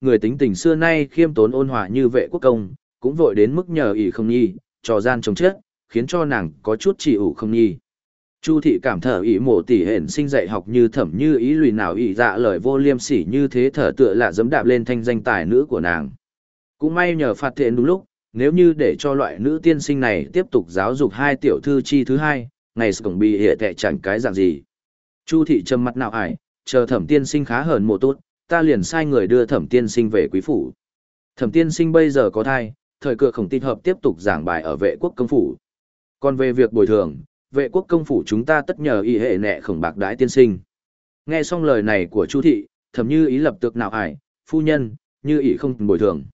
người tính tình xưa nay khiêm tốn ôn hòa như vệ quốc công, cũng vội đến mức nhờ ỷ không nhi, trò gian chống chết, khiến cho nàng có chút chỉ ủ không nhi. Chu thị cảm thở ý mổ tỉ hển sinh dạy học như thẩm như ý lùi nào ý dạ lời vô liêm sỉ như thế thở tựa lạ dẫm đạp lên thanh danh tài nữ của nàng. Cũng may nhờ phạt thiện đúng lúc, nếu như để cho loại nữ tiên sinh này tiếp tục giáo dục hai tiểu thư chi thứ hai, ngày sẽ bị hệ tệ chẳng cái dạng gì. Chu thị trầm mặt nào ải, chờ thẩm tiên sinh khá hơn một tốt, ta liền sai người đưa thẩm tiên sinh về quý phủ. Thẩm tiên sinh bây giờ có thai, thời cửa khổng tin hợp tiếp tục giảng bài ở vệ quốc công phủ. Còn về việc bồi thường, vệ quốc công phủ chúng ta tất nhờ y hệ nẹ khổng bạc đái tiên sinh. Nghe xong lời này của Chu thị, thầm như ý lập tức nào ải, phu nhân, như ý không bồi thường.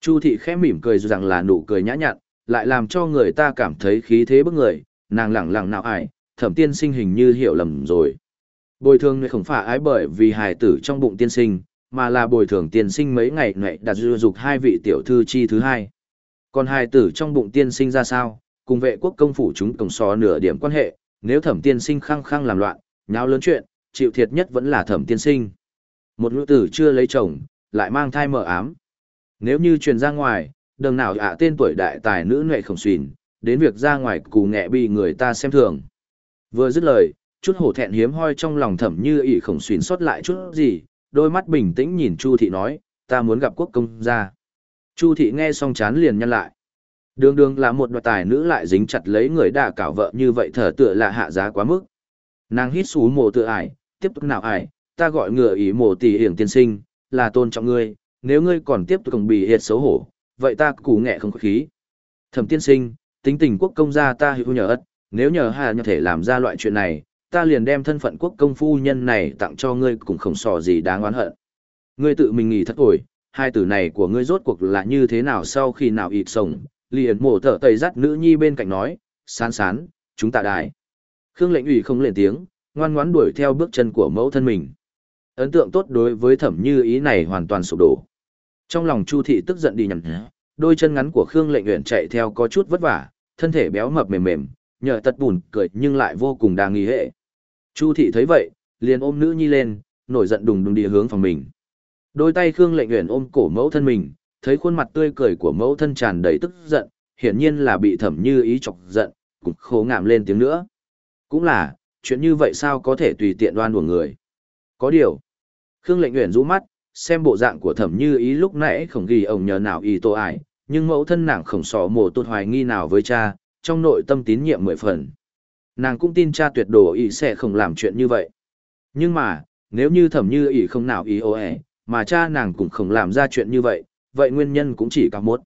Chu thị khẽ mỉm cười rằng là nụ cười nhã nhặn, lại làm cho người ta cảm thấy khí thế bức người, nàng lẳng lặng nào ải, thẩm tiên sinh hình như hiểu lầm rồi. Bồi thường không phải ái bởi vì hài tử trong bụng tiên sinh, mà là bồi thường tiên sinh mấy ngày nệ đặt dư dục hai vị tiểu thư chi thứ hai. Còn hài tử trong bụng tiên sinh ra sao, cùng vệ quốc công phủ chúng tổng so nửa điểm quan hệ, nếu thẩm tiên sinh khăng khăng làm loạn, nháo lớn chuyện, chịu thiệt nhất vẫn là thẩm tiên sinh. Một nữ tử chưa lấy chồng, lại mang thai mờ ám. Nếu như truyền ra ngoài, đừng nào ạ tên tuổi đại tài nữ nghệ khổng xuyên, đến việc ra ngoài cù nghệ bị người ta xem thường. Vừa dứt lời, chút hổ thẹn hiếm hoi trong lòng thẩm như ỷ khổng xuyên xót lại chút gì, đôi mắt bình tĩnh nhìn Chu thị nói, ta muốn gặp quốc công gia. Chu thị nghe xong chán liền nhăn lại. Đường đường là một đoạt tài nữ lại dính chặt lấy người đà cảo vợ như vậy thở tựa là hạ giá quá mức. Nàng hít xú mồ tự ải, tiếp tục nào ải, ta gọi ngựa ý mồ tỷ hiển tiên sinh, là tôn trọng ngươi, nếu ngươi còn tiếp tục bị hiệt xấu hổ, vậy ta củ nghẹ không có khí. Thẩm tiên sinh, tính tình quốc công gia ta hữu nhờ ất, nếu nhờ hà nhờ thể làm ra loại chuyện này, ta liền đem thân phận quốc công phu nhân này tặng cho ngươi cũng không sò gì đáng oán hận. Ngươi tự mình nghĩ thất ổi, hai tử này của ngươi rốt cuộc là như thế nào sau khi nào ịt sống, liền mổ thở tẩy dắt nữ nhi bên cạnh nói, sán sán, chúng ta đại. Khương lệnh ủy không lên tiếng, ngoan ngoãn đuổi theo bước chân của mẫu thân mình. Ấn tượng tốt đối với thẩm như ý này hoàn toàn sụp đổ. Trong lòng Chu thị tức giận đi nhầm đôi chân ngắn của Khương lệnh uyển chạy theo có chút vất vả, thân thể béo mập mềm mềm, nhờ tật bùn cười nhưng lại vô cùng đa nghi hệ. Chu thị thấy vậy, liền ôm nữ nhi lên, nổi giận đùng đùng đi hướng phòng mình. Đôi tay Khương Lệnh Uyển ôm cổ mẫu thân mình, thấy khuôn mặt tươi cười của mẫu thân tràn đầy tức giận, hiển nhiên là bị Thẩm Như ý chọc giận, cũng khổ ngạm lên tiếng nữa. Cũng là, chuyện như vậy sao có thể tùy tiện đoan của người. Có điều, Khương Lệnh Uyển rũ mắt, xem bộ dạng của Thẩm Như ý lúc nãy không ghi ông nhờ nào y tô ải, nhưng mẫu thân nàng khổng sọ mồ tốt hoài nghi nào với cha, trong nội tâm tín nhiệm mười phần. Nàng cũng tin cha tuyệt đồ ý sẽ không làm chuyện như vậy. Nhưng mà, nếu như thẩm như ý không nào ý ô ẻ, mà cha nàng cũng không làm ra chuyện như vậy, vậy nguyên nhân cũng chỉ cao mốt.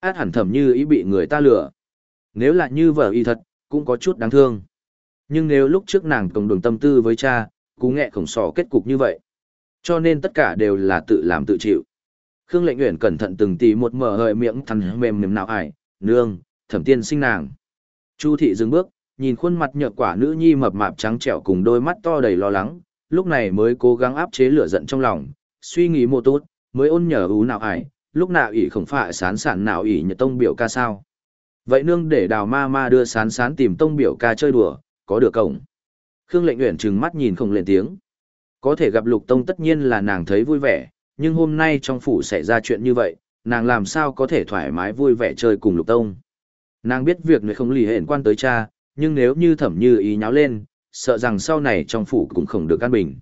Át hẳn thẩm như ý bị người ta lừa. Nếu là như vợ y thật, cũng có chút đáng thương. Nhưng nếu lúc trước nàng cộng đồng tâm tư với cha, cú nghẹ khổng sò kết cục như vậy. Cho nên tất cả đều là tự làm tự chịu. Khương lệnh nguyện cẩn thận từng tí một mở hơi miệng thằn mềm mềm nào ải, nương, thẩm tiên sinh nàng. Chu thị dừng bước, nhìn khuôn mặt nhợt quả nữ nhi mập mạp trắng trẻo cùng đôi mắt to đầy lo lắng, lúc này mới cố gắng áp chế lửa giận trong lòng, suy nghĩ một tốt, mới ôn nhờ ú nào ải, lúc nào ỷ không phải sán sản nào ỷ nhật tông biểu ca sao. Vậy nương để đào ma ma đưa sán sán tìm tông biểu ca chơi đùa, có được cổng. Khương lệnh uyển trừng mắt nhìn không lên tiếng. Có thể gặp lục tông tất nhiên là nàng thấy vui vẻ, nhưng hôm nay trong phủ xảy ra chuyện như vậy, nàng làm sao có thể thoải mái vui vẻ chơi cùng lục tông. Nàng biết việc người không lì hển quan tới cha, nhưng nếu như thẩm như ý nháo lên, sợ rằng sau này trong phủ cũng không được an bình.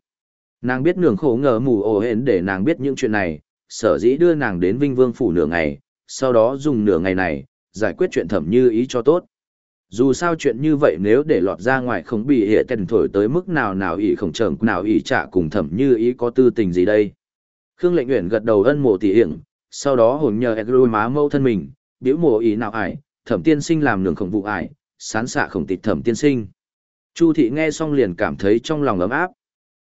Nàng biết nường khổ ngờ mù ổ hển để nàng biết những chuyện này, sở dĩ đưa nàng đến Vinh Vương phủ nửa ngày, sau đó dùng nửa ngày này, giải quyết chuyện thẩm như ý cho tốt. Dù sao chuyện như vậy nếu để lọt ra ngoài không bị hệ tần thổi tới mức nào nào ý không trưởng nào ý trả cùng thẩm như ý có tư tình gì đây. Khương lệnh nguyện gật đầu ân mộ tỷ hiển, sau đó hồn nhờ Edru má mâu thân mình, biểu mộ ý nào ải, thẩm tiên sinh làm nường khổng vụ ải, sán xạ khổng tịch thẩm tiên sinh. Chu thị nghe xong liền cảm thấy trong lòng ấm áp.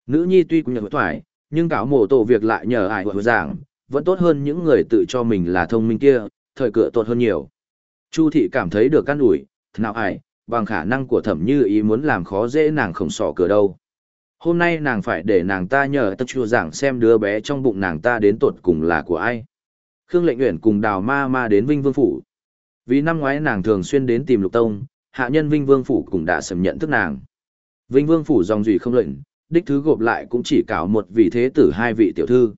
Nữ nhi tuy cũng nhờ thoải, nhưng cáo mộ tổ việc lại nhờ ải của giảng, vẫn tốt hơn những người tự cho mình là thông minh kia, thời cửa tốt hơn nhiều. Chu thị cảm thấy được căn ủi, nào ai, bằng khả năng của thẩm như ý muốn làm khó dễ nàng không sỏ cửa đâu. Hôm nay nàng phải để nàng ta nhờ tất chua giảng xem đứa bé trong bụng nàng ta đến tột cùng là của ai. Khương lệnh nguyện cùng đào ma ma đến Vinh Vương Phủ. Vì năm ngoái nàng thường xuyên đến tìm Lục Tông, hạ nhân Vinh Vương Phủ cũng đã sầm nhận thức nàng. Vinh Vương Phủ dòng dùy không lệnh, đích thứ gộp lại cũng chỉ cảo một vị thế tử hai vị tiểu thư.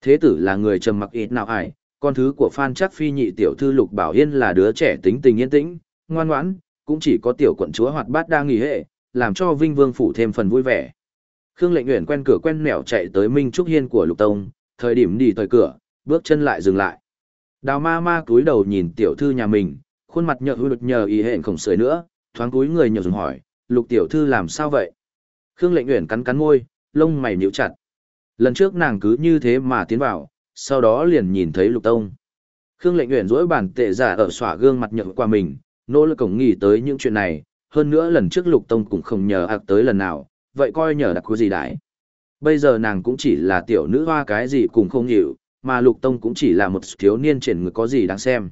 Thế tử là người trầm mặc ít nào ải, con thứ của Phan Trác Phi nhị tiểu thư Lục Bảo Yên là đứa trẻ tính tình yên tĩnh, ngoan ngoãn, cũng chỉ có tiểu quận chúa hoạt bát đang nghỉ hệ, làm cho Vinh Vương Phủ thêm phần vui vẻ. Khương Lệnh Uyển quen cửa quen mẻo chạy tới Minh Trúc Hiên của Lục Tông, thời điểm đi tới cửa, bước chân lại dừng lại. Đào ma ma cúi đầu nhìn tiểu thư nhà mình, khuôn mặt nhợ hư nhờ ý hẹn khổng sưởi nữa, thoáng cúi người nhờ dùng hỏi, lục tiểu thư làm sao vậy? Khương lệnh uyển cắn cắn môi, lông mày nhíu chặt. Lần trước nàng cứ như thế mà tiến vào, sau đó liền nhìn thấy lục tông. Khương lệnh nguyện dỗi bản tệ giả ở xỏa gương mặt nhợ qua mình, nỗ lực cổng nghĩ tới những chuyện này, hơn nữa lần trước lục tông cũng không nhờ ạc tới lần nào, vậy coi nhờ đặc có gì đãi. Bây giờ nàng cũng chỉ là tiểu nữ hoa cái gì cũng không hiểu, mà lục tông cũng chỉ là một thiếu niên triển người có gì đáng xem.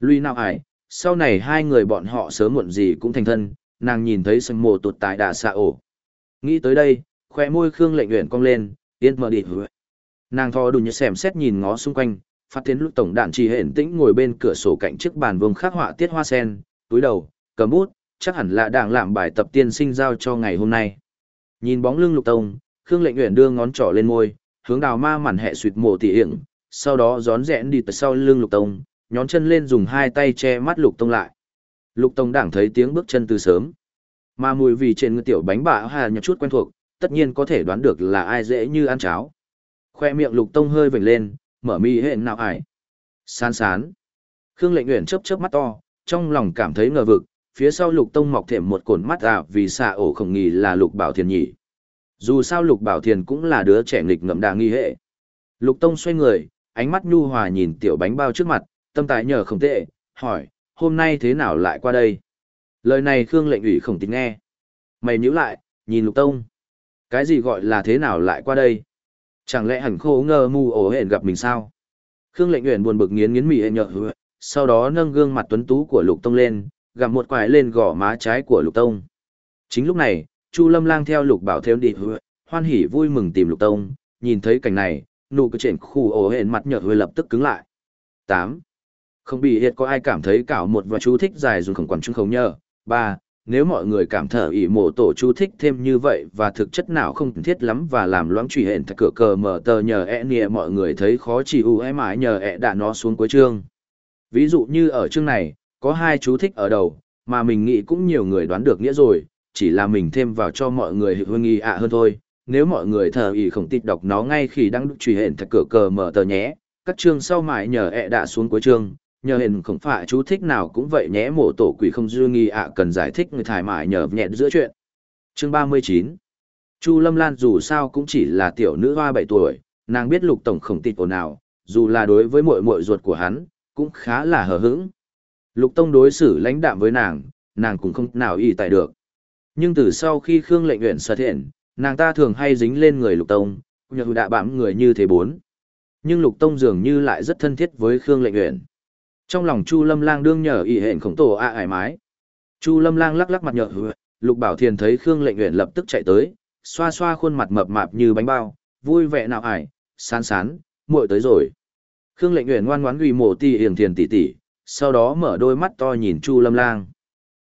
Lui nào ải, sau này hai người bọn họ sớm muộn gì cũng thành thân, nàng nhìn thấy sân mồ tụt tại đà xạ ổ. Nghĩ tới đây, khoe môi Khương lệnh nguyện cong lên, yên mờ đi Nàng thò đủ như xem xét nhìn ngó xung quanh, phát tiến lúc tổng đạn chỉ hển tĩnh ngồi bên cửa sổ cạnh chiếc bàn vương khắc họa tiết hoa sen, túi đầu, cầm bút, chắc hẳn là đang làm bài tập tiên sinh giao cho ngày hôm nay. Nhìn bóng lưng lục tông, Khương lệnh uyển đưa ngón trỏ lên môi, hướng đào ma mảnh hẹ suyệt mộ tỉ hiểm, sau đó gión rẽn đi tới sau lưng lục tông, nhón chân lên dùng hai tay che mắt lục tông lại. Lục tông đảng thấy tiếng bước chân từ sớm. Mà mùi vì trên người tiểu bánh bạ hà nhập chút quen thuộc, tất nhiên có thể đoán được là ai dễ như ăn cháo. Khoe miệng lục tông hơi vểnh lên, mở mi hẹn nào ải. Sán sán. Khương lệnh nguyện chớp chớp mắt to, trong lòng cảm thấy ngờ vực, phía sau lục tông mọc thêm một cồn mắt à vì xạ ổ không nghi là lục bảo thiền nhỉ. Dù sao lục bảo thiền cũng là đứa trẻ nghịch ngậm đà nghi hệ. Lục tông xoay người, ánh mắt nhu hòa nhìn tiểu bánh bao trước mặt, tâm tài nhờ không tệ, hỏi, hôm nay thế nào lại qua đây? Lời này Khương lệnh ủy không tính nghe. Mày nhíu lại, nhìn lục tông. Cái gì gọi là thế nào lại qua đây? Chẳng lẽ hẳn khô ngơ mù ổ hẹn gặp mình sao? Khương lệnh uyển buồn bực nghiến nghiến mỉ nhợ hứa, sau đó nâng gương mặt tuấn tú của lục tông lên, gặm một quải lên gò má trái của lục tông. Chính lúc này, Chu Lâm Lang theo lục bảo theo đi hứa, hoan hỉ vui mừng tìm lục tông, nhìn thấy cảnh này, nụ cười trên khu ổ hẹn mặt nhợ hứa lập tức cứng lại. 8. Không bị hiện có ai cảm thấy cảo một và chú thích dài dùng khổng quản chung không nhờ. 3 nếu mọi người cảm thở ỷ mộ tổ chú thích thêm như vậy và thực chất nào không thiết lắm và làm loãng truy hển thật cửa cờ mở tờ nhờ e nịa, mọi người thấy khó chỉ u em mãi nhờ e đã nó xuống cuối chương. Ví dụ như ở chương này, có hai chú thích ở đầu, mà mình nghĩ cũng nhiều người đoán được nghĩa rồi, chỉ là mình thêm vào cho mọi người hương nghi ạ hơn thôi. Nếu mọi người thờ ỷ không tịt đọc nó ngay khi đang truy hển thật cửa cờ mở tờ nhé, các chương sau mãi nhờ e đã xuống cuối chương nhờ hình không phải chú thích nào cũng vậy nhé mổ tổ quỷ không dư nghi ạ cần giải thích người thải mại nhờ nhẹn giữa chuyện. Chương ba mươi chín Chu Lâm Lan dù sao cũng chỉ là tiểu nữ hoa bảy tuổi, nàng biết lục tổng khổng tịt ồn nào, dù là đối với muội muội ruột của hắn, cũng khá là hờ hững. Lục Tông đối xử lãnh đạm với nàng, nàng cũng không nào y tại được. Nhưng từ sau khi Khương lệnh nguyện xuất hiện, nàng ta thường hay dính lên người Lục Tông, nhờ đã bám người như thế bốn. Nhưng Lục Tông dường như lại rất thân thiết với Khương lệnh nguyện. Trong lòng Chu Lâm Lang đương nhờ ý hẹn khổng tổ a ải mái. Chu Lâm Lang lắc lắc mặt nhợ Lục Bảo Thiền thấy Khương Lệnh Uyển lập tức chạy tới, xoa xoa khuôn mặt mập mạp như bánh bao, vui vẻ nào ải, sán sán, muội tới rồi. Khương Lệnh Uyển ngoan ngoãn ghi mổ ti hiền thiền tỉ tỉ sau đó mở đôi mắt to nhìn Chu Lâm Lang.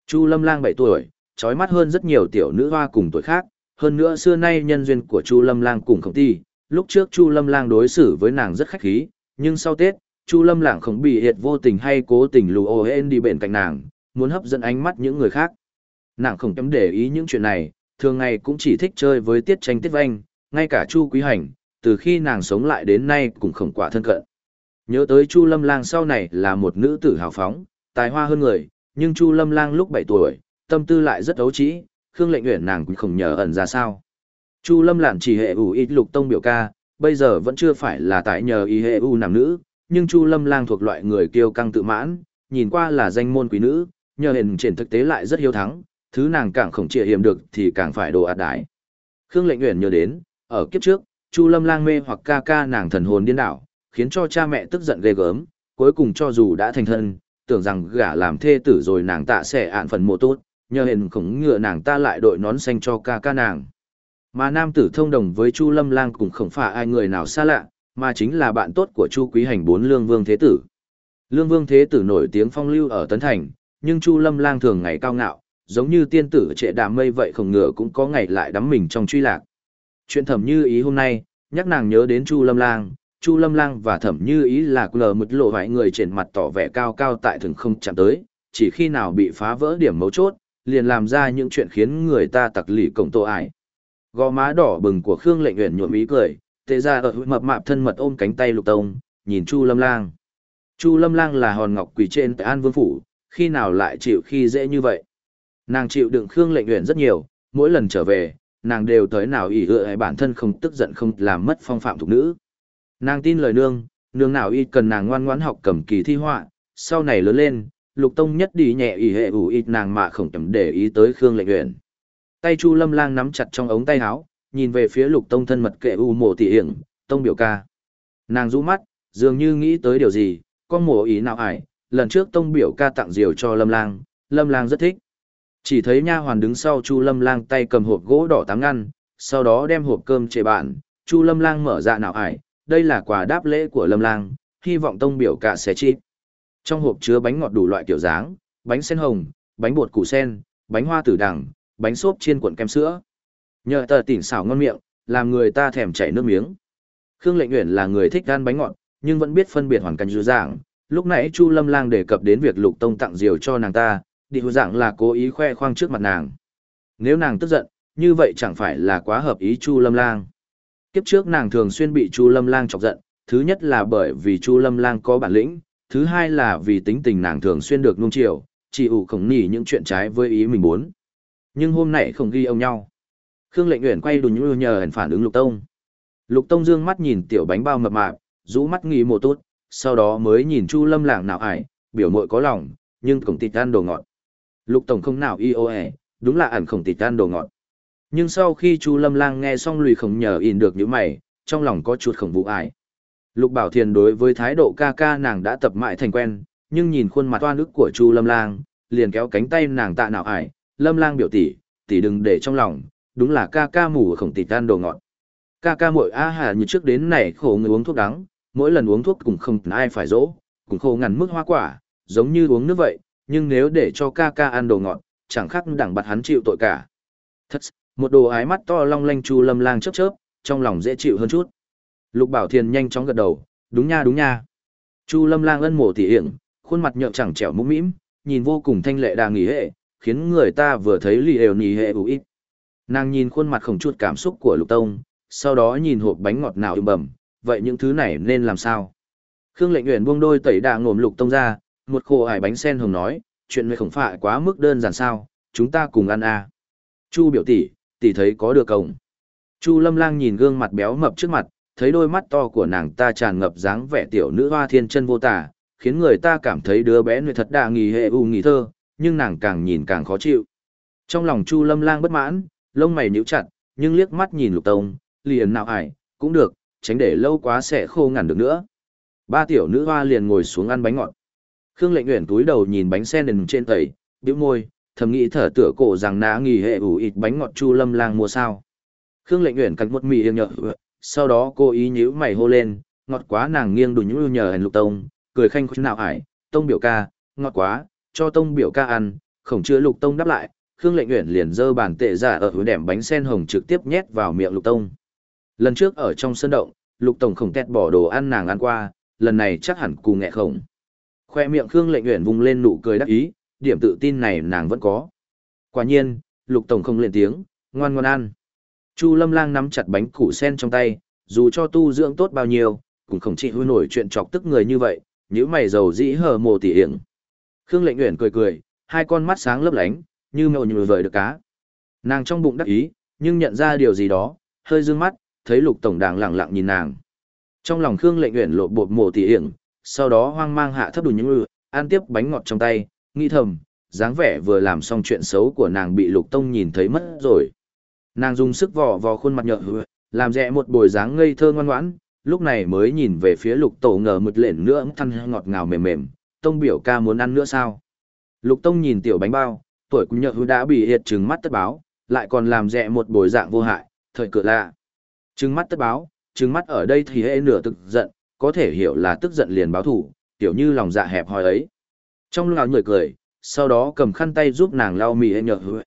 Chu Lâm Lang bảy tuổi, trói mắt hơn rất nhiều tiểu nữ hoa cùng tuổi khác, hơn nữa xưa nay nhân duyên của Chu Lâm Lang cùng Khổng ti, lúc trước Chu Lâm Lang đối xử với nàng rất khách khí, nhưng sau Tết, Chu Lâm Lạng không bị hiệt vô tình hay cố tình lù ô hên đi bên cạnh nàng, muốn hấp dẫn ánh mắt những người khác. Nàng không kém để ý những chuyện này, thường ngày cũng chỉ thích chơi với tiết tranh tiết vanh, ngay cả Chu Quý Hành, từ khi nàng sống lại đến nay cũng không quả thân cận. Nhớ tới Chu Lâm Lang sau này là một nữ tử hào phóng, tài hoa hơn người, nhưng Chu Lâm Lang lúc 7 tuổi, tâm tư lại rất ấu trĩ, Khương Lệnh Uyển nàng cũng không nhớ ẩn ra sao. Chu Lâm Lãng chỉ hệ ủ ít lục tông biểu ca, bây giờ vẫn chưa phải là tại nhờ ý hệ u nam nữ, nhưng Chu Lâm Lang thuộc loại người kiêu căng tự mãn, nhìn qua là danh môn quý nữ, nhờ hình trên thực tế lại rất hiếu thắng, thứ nàng càng không chịu hiểm được thì càng phải đồ ạt đái. Khương Lệnh Uyển nhớ đến, ở kiếp trước, Chu Lâm Lang mê hoặc ca ca nàng thần hồn điên đảo, khiến cho cha mẹ tức giận ghê gớm, cuối cùng cho dù đã thành thân, tưởng rằng gả làm thê tử rồi nàng tạ sẽ ạn phần mộ tốt, nhờ hình khổng ngựa nàng ta lại đội nón xanh cho ca ca nàng. Mà nam tử thông đồng với Chu Lâm Lang cũng không phải ai người nào xa lạ, mà chính là bạn tốt của Chu Quý Hành bốn Lương Vương Thế Tử. Lương Vương Thế Tử nổi tiếng phong lưu ở Tấn Thành, nhưng Chu Lâm Lang thường ngày cao ngạo, giống như tiên tử trệ đạm mây vậy không ngờ cũng có ngày lại đắm mình trong truy lạc. Chuyện thẩm như ý hôm nay, nhắc nàng nhớ đến Chu Lâm Lang, Chu Lâm Lang và thẩm như ý là lờ mực lộ vài người trên mặt tỏ vẻ cao cao tại thường không chạm tới, chỉ khi nào bị phá vỡ điểm mấu chốt, liền làm ra những chuyện khiến người ta tặc lì cổng tổ ải. Gò má đỏ bừng của Khương Lệnh Uyển nhuộm ý cười, tệ ra ở mập mạp thân mật ôm cánh tay lục tông, nhìn Chu Lâm Lang. Chu Lâm Lang là hòn ngọc quỳ trên tại An Vương Phủ, khi nào lại chịu khi dễ như vậy. Nàng chịu đựng Khương lệnh luyện rất nhiều, mỗi lần trở về, nàng đều tới nào ỷ ựa hay bản thân không tức giận không làm mất phong phạm thuộc nữ. Nàng tin lời nương, nương nào y cần nàng ngoan ngoãn học cầm kỳ thi họa, sau này lớn lên, lục tông nhất đi nhẹ ỷ hệ ủ ít nàng mà không cầm để ý tới Khương lệnh luyện Tay Chu Lâm Lang nắm chặt trong ống tay áo, nhìn về phía lục tông thân mật kệ u mộ tỉ hiển, tông biểu ca. Nàng rũ mắt, dường như nghĩ tới điều gì, con mổ ý nào ải, lần trước tông biểu ca tặng diều cho Lâm Lang, Lâm Lang rất thích. Chỉ thấy nha hoàn đứng sau Chu Lâm Lang tay cầm hộp gỗ đỏ tám ngăn, sau đó đem hộp cơm chế bạn, Chu Lâm Lang mở dạ nào ải, đây là quà đáp lễ của Lâm Lang, hy vọng tông biểu ca sẽ chít. Trong hộp chứa bánh ngọt đủ loại kiểu dáng, bánh sen hồng, bánh bột củ sen, bánh hoa tử đằng, bánh xốp chiên cuộn kem sữa. Nhờ tờ tỉnh xảo ngon miệng, làm người ta thèm chảy nước miếng. Khương Lệnh Uyển là người thích ăn bánh ngọt, nhưng vẫn biết phân biệt hoàn cảnh dư dạng. Lúc nãy Chu Lâm Lang đề cập đến việc Lục Tông tặng diều cho nàng ta, đi hữu dạng là cố ý khoe khoang trước mặt nàng. Nếu nàng tức giận, như vậy chẳng phải là quá hợp ý Chu Lâm Lang. Kiếp trước nàng thường xuyên bị Chu Lâm Lang chọc giận, thứ nhất là bởi vì Chu Lâm Lang có bản lĩnh, thứ hai là vì tính tình nàng thường xuyên được nung chiều, chỉ ủ khổng nỉ những chuyện trái với ý mình muốn. Nhưng hôm nay không ghi ông nhau. Khương Lệnh Uyển quay đùn nhờ nhờ hẳn phản ứng Lục Tông. Lục Tông dương mắt nhìn tiểu bánh bao mập mạp, rũ mắt nghĩ một tốt, sau đó mới nhìn Chu Lâm lảng nào ải, biểu mội có lòng, nhưng cổng tịt ăn đồ ngọt. Lục Tổng không nào y ê, e, đúng là ẩn khổng tịt ăn đồ ngọt. Nhưng sau khi Chu Lâm Lang nghe xong lùi khổng nhờ in được những mày, trong lòng có chút khổng vụ ải. Lục Bảo Thiền đối với thái độ ca ca nàng đã tập mãi thành quen, nhưng nhìn khuôn mặt toan ức của Chu Lâm Lang, liền kéo cánh tay nàng tạ nào ải, Lâm Lang biểu tỷ, tỷ đừng để trong lòng, đúng là ca ca mù khổng tịt tan đồ ngọt. Ca ca mội a hà như trước đến này khổ người uống thuốc đắng, mỗi lần uống thuốc cũng không ai phải dỗ, cũng khô ngăn mức hoa quả, giống như uống nước vậy, nhưng nếu để cho ca ca ăn đồ ngọt, chẳng khác đẳng bạt hắn chịu tội cả. Thật, một đồ ái mắt to long lanh chu lâm lang chớp chớp, trong lòng dễ chịu hơn chút. Lục Bảo Thiền nhanh chóng gật đầu, đúng nha đúng nha. Chu lâm lang ân mổ tỉ hiểm, khuôn mặt nhợt chẳng trẻo mũm mĩm, nhìn vô cùng thanh lệ đà nghỉ hệ, khiến người ta vừa thấy lì đều nghỉ hệ ủ ít. Nàng nhìn khuôn mặt khổng chút cảm xúc của Lục Tông, sau đó nhìn hộp bánh ngọt nào ưm bẩm. vậy những thứ này nên làm sao? Khương Lệnh Uyển buông đôi tẩy đà ngồm Lục Tông ra, một khô ải bánh sen hồng nói, chuyện này không phải quá mức đơn giản sao, chúng ta cùng ăn à. Chu biểu tỷ, tỷ thấy có được không? Chu Lâm Lang nhìn gương mặt béo mập trước mặt, thấy đôi mắt to của nàng ta tràn ngập dáng vẻ tiểu nữ hoa thiên chân vô tả, khiến người ta cảm thấy đứa bé này thật đà nghỉ hệ u nghỉ thơ, nhưng nàng càng nhìn càng khó chịu. Trong lòng Chu Lâm Lang bất mãn, lông mày nhíu chặt, nhưng liếc mắt nhìn Lục Tông, liền nào ải, cũng được, tránh để lâu quá sẽ khô ngắn được nữa. Ba tiểu nữ hoa liền ngồi xuống ăn bánh ngọt. Khương Lệnh Uyển túi đầu nhìn bánh sen đền trên tẩy, bĩu môi, thầm nghĩ thở tựa cổ rằng ná nghỉ hệ ủ ít bánh ngọt Chu Lâm Lang mua sao. Khương Lệnh Uyển cắn một mì yên nhợ, ừ, sau đó cô ý nhíu mày hô lên, ngọt quá nàng nghiêng đùi nhũ nhờ hèn lục tông, cười khanh khuyên nào ải, tông biểu ca, ngọt quá, cho tông biểu ca ăn, khổng chứa lục tông đáp lại, Khương Lệnh Uyển liền dơ bàn tệ giả ở hướng đẻm bánh sen hồng trực tiếp nhét vào miệng lục tông. Lần trước ở trong sân động, lục tổng khổng tét bỏ đồ ăn nàng ăn qua, lần này chắc hẳn cù nghẹ khổng. Khoe miệng Khương Lệnh Uyển vung lên nụ cười đắc ý, điểm tự tin này nàng vẫn có. Quả nhiên, lục tổng không lên tiếng, ngoan ngoan ăn. Chu Lâm Lang nắm chặt bánh củ sen trong tay, dù cho tu dưỡng tốt bao nhiêu, cũng không chịu hôi nổi chuyện chọc tức người như vậy, nhữ mày giàu dĩ hờ mồ tỉ hiển. Khương Lệnh Uyển cười cười, hai con mắt sáng lấp lánh, như mèo như vời được cá. Nàng trong bụng đắc ý, nhưng nhận ra điều gì đó, hơi dương mắt, thấy lục tổng đàng lặng lặng nhìn nàng. Trong lòng Khương lệnh nguyện lộ bột mồ tỉ hiển, sau đó hoang mang hạ thấp đủ những ư, ăn tiếp bánh ngọt trong tay, nghĩ thầm, dáng vẻ vừa làm xong chuyện xấu của nàng bị lục tông nhìn thấy mất rồi. Nàng dùng sức vò vò khuôn mặt nhợ hứa, làm rẽ một bồi dáng ngây thơ ngoan ngoãn, lúc này mới nhìn về phía lục tổ ngờ một lện nữa thăn ngọt ngào mềm mềm, tông biểu ca muốn ăn nữa sao? Lục tông nhìn tiểu bánh bao, tuổi cũng nhợ hứa đã bị hiệt trừng mắt tất báo, lại còn làm rẽ một bồi dạng vô hại, thời cửa lạ. Trừng mắt tất báo, trừng mắt ở đây thì hễ nửa tức giận, có thể hiểu là tức giận liền báo thủ, tiểu như lòng dạ hẹp hòi ấy. Trong lúc người cười, sau đó cầm khăn tay giúp nàng lau mì nhợ hứa.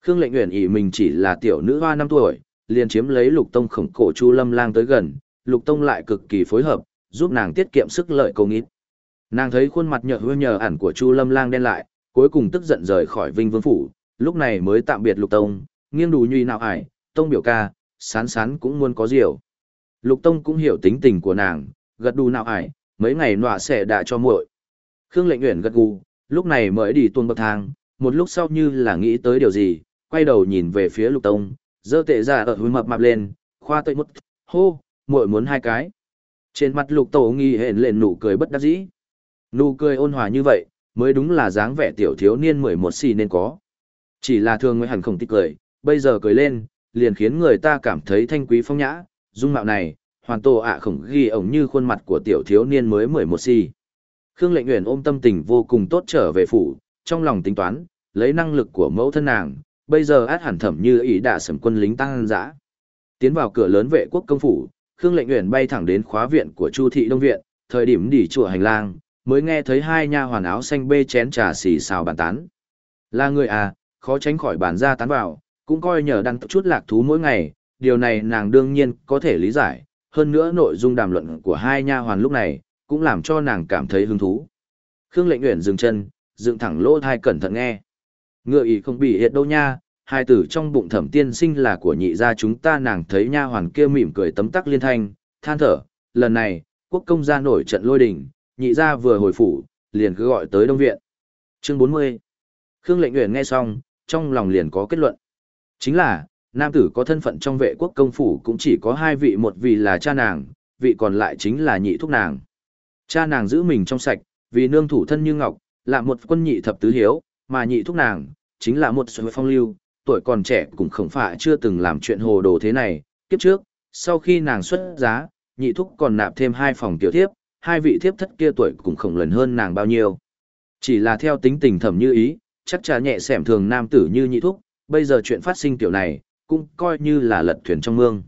Khương lệnh uyển ỉ mình chỉ là tiểu nữ hoa năm tuổi, liền chiếm lấy lục tông khổng cổ chu lâm lang tới gần, lục tông lại cực kỳ phối hợp, giúp nàng tiết kiệm sức lợi công ít. Nàng thấy khuôn mặt nhợ hứa nhờ ẩn của chu lâm lang đen lại, cuối cùng tức giận rời khỏi vinh vương phủ, lúc này mới tạm biệt lục tông, nghiêng đủ nhuy nào ải, tông biểu ca, sán sán cũng muốn có diều. Lục tông cũng hiểu tính tình của nàng, gật đù nào ải, mấy ngày nọa sẽ đã cho muội. Khương lệnh nguyện gật gù, lúc này mới đi tuôn bậc thang, một lúc sau như là nghĩ tới điều gì, quay đầu nhìn về phía lục tông, dơ tệ ra ở hối mập mạp lên, khoa tây mất, hô, muội muốn hai cái. Trên mặt lục tổ nghi hẹn lên nụ cười bất đắc dĩ. Nụ cười ôn hòa như vậy, mới đúng là dáng vẻ tiểu thiếu niên mười một xì nên có. Chỉ là thường mới hẳn không tích cười, bây giờ cười lên, liền khiến người ta cảm thấy thanh quý phong nhã, dung mạo này, hoàn tổ ạ à khổng ghi ổng như khuôn mặt của tiểu thiếu niên mới mười một xì. Khương Lệnh nguyện ôm tâm tình vô cùng tốt trở về phủ, trong lòng tính toán, lấy năng lực của mẫu thân nàng, bây giờ át hẳn thẩm như ý đã sầm quân lính tăng dã. Tiến vào cửa lớn vệ quốc công phủ, Khương Lệnh nguyện bay thẳng đến khóa viện của Chu thị Đông viện, thời điểm đỉ chùa hành lang, mới nghe thấy hai nha hoàn áo xanh bê chén trà xì xào bàn tán. Là người à, khó tránh khỏi bàn ra tán vào, cũng coi nhờ đăng chút lạc thú mỗi ngày, điều này nàng đương nhiên có thể lý giải, hơn nữa nội dung đàm luận của hai nha hoàn lúc này, cũng làm cho nàng cảm thấy hứng thú. Khương Lệnh nguyện dừng chân, dựng thẳng lỗ thai cẩn thận nghe. Ngựa ý không bị hiệt đâu nha, hai tử trong bụng thẩm tiên sinh là của nhị gia chúng ta nàng thấy nha hoàn kia mỉm cười tấm tắc liên thanh, than thở, lần này, quốc công gia nổi trận lôi đình, nhị gia vừa hồi phủ, liền cứ gọi tới đông viện. Chương 40 Khương Lệnh Uyển nghe xong, trong lòng liền có kết luận. Chính là, nam tử có thân phận trong vệ quốc công phủ cũng chỉ có hai vị một vị là cha nàng, vị còn lại chính là nhị thúc nàng. Cha nàng giữ mình trong sạch, vì nương thủ thân như ngọc, là một quân nhị thập tứ hiếu, mà nhị thúc nàng, chính là một sự phong lưu, tuổi còn trẻ cũng không phải chưa từng làm chuyện hồ đồ thế này, kiếp trước, sau khi nàng xuất giá, nhị thúc còn nạp thêm hai phòng tiểu thiếp, hai vị thiếp thất kia tuổi cũng không lần hơn nàng bao nhiêu. Chỉ là theo tính tình thẩm như ý, chắc chắn nhẹ xẻm thường nam tử như nhị thúc, bây giờ chuyện phát sinh tiểu này, cũng coi như là lật thuyền trong mương.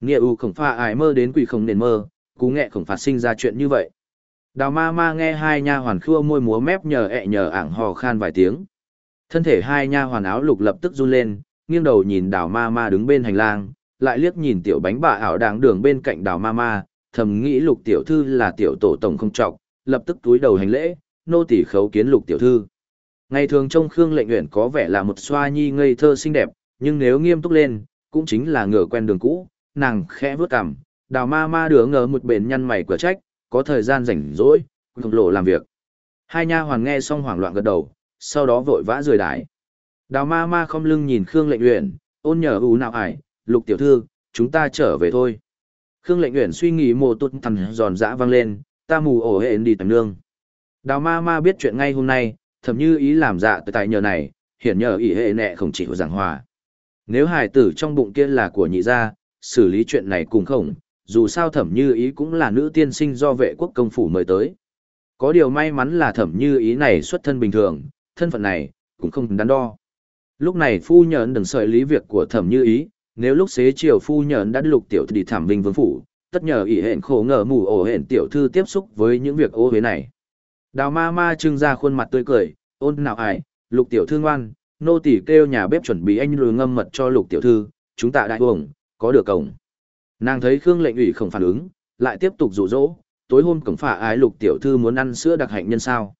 Nghĩa u khổng pha ai mơ đến quỷ không nền mơ, cú nghệ khổng phát sinh ra chuyện như vậy. Đào ma ma nghe hai nha hoàn khua môi múa mép nhờ ẹ nhờ ảng hò khan vài tiếng. Thân thể hai nha hoàn áo lục lập tức run lên, nghiêng đầu nhìn đào ma ma đứng bên hành lang, lại liếc nhìn tiểu bánh bà ảo đáng đường bên cạnh đào ma ma, thầm nghĩ lục tiểu thư là tiểu tổ tổng không trọng, lập tức túi đầu hành lễ, nô tỳ khấu kiến lục tiểu thư. Ngày thường trông Khương Lệnh Uyển có vẻ là một xoa nhi ngây thơ xinh đẹp, nhưng nếu nghiêm túc lên, cũng chính là ngửa quen đường cũ, nàng khẽ vướt cằm, đào ma ma đứa ngờ một bền nhăn mày cửa trách, có thời gian rảnh rỗi, không lộ làm việc. Hai nha hoàn nghe xong hoảng loạn gật đầu, sau đó vội vã rời đái. Đào ma ma không lưng nhìn Khương Lệnh Uyển, ôn nhờ ú nào ải, lục tiểu thư, chúng ta trở về thôi. Khương Lệnh Uyển suy nghĩ mồ tụt thầm giòn dã vang lên, ta mù ổ hệ đi tầm nương. Đào ma ma biết chuyện ngay hôm nay, thầm như ý làm dạ tại nhờ này, hiển nhờ ý hệ nẹ không chỉ giảng hòa. Nếu hài tử trong bụng kia là của nhị gia, xử lý chuyện này cùng khổng dù sao thẩm như ý cũng là nữ tiên sinh do vệ quốc công phủ mời tới. Có điều may mắn là thẩm như ý này xuất thân bình thường, thân phận này, cũng không đắn đo. Lúc này phu nhẫn đừng sợi lý việc của thẩm như ý, nếu lúc xế chiều phu nhờn đã lục tiểu đi thảm vinh vương phủ, tất nhờ ỷ hẹn khổ ngờ mù ổ hẹn tiểu thư tiếp xúc với những việc ô huế này. Đào ma ma trưng ra khuôn mặt tươi cười, ôn nào ải, lục tiểu thư ngoan, nô tỳ kêu nhà bếp chuẩn bị anh lùi ngâm mật cho lục tiểu thư, chúng ta đại uống, có được cổng. Nàng thấy Khương lệnh ủy không phản ứng, lại tiếp tục dụ dỗ, tối hôm cổng phả ái lục tiểu thư muốn ăn sữa đặc hạnh nhân sao.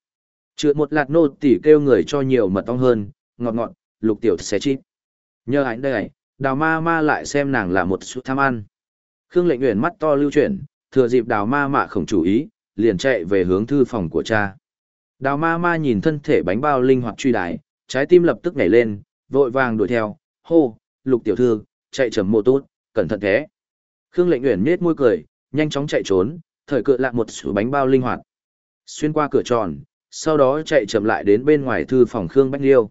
chưa một lạt nô tỳ kêu người cho nhiều mật ong hơn, ngọt ngọt, lục tiểu sẽ chít. Nhờ ảnh đây, đào ma ma lại xem nàng là một sự tham ăn. Khương lệnh uyển mắt to lưu chuyển, thừa dịp đào ma mạ không chủ ý, liền chạy về hướng thư phòng của cha. Đào ma ma nhìn thân thể bánh bao linh hoạt truy đái, trái tim lập tức nhảy lên, vội vàng đuổi theo, hô, lục tiểu thư, chạy chậm mô tốt, cẩn thận thế. Khương lệnh uyển nết môi cười, nhanh chóng chạy trốn, thời cựa lạc một số bánh bao linh hoạt. Xuyên qua cửa tròn, sau đó chạy chậm lại đến bên ngoài thư phòng Khương Bách Liêu.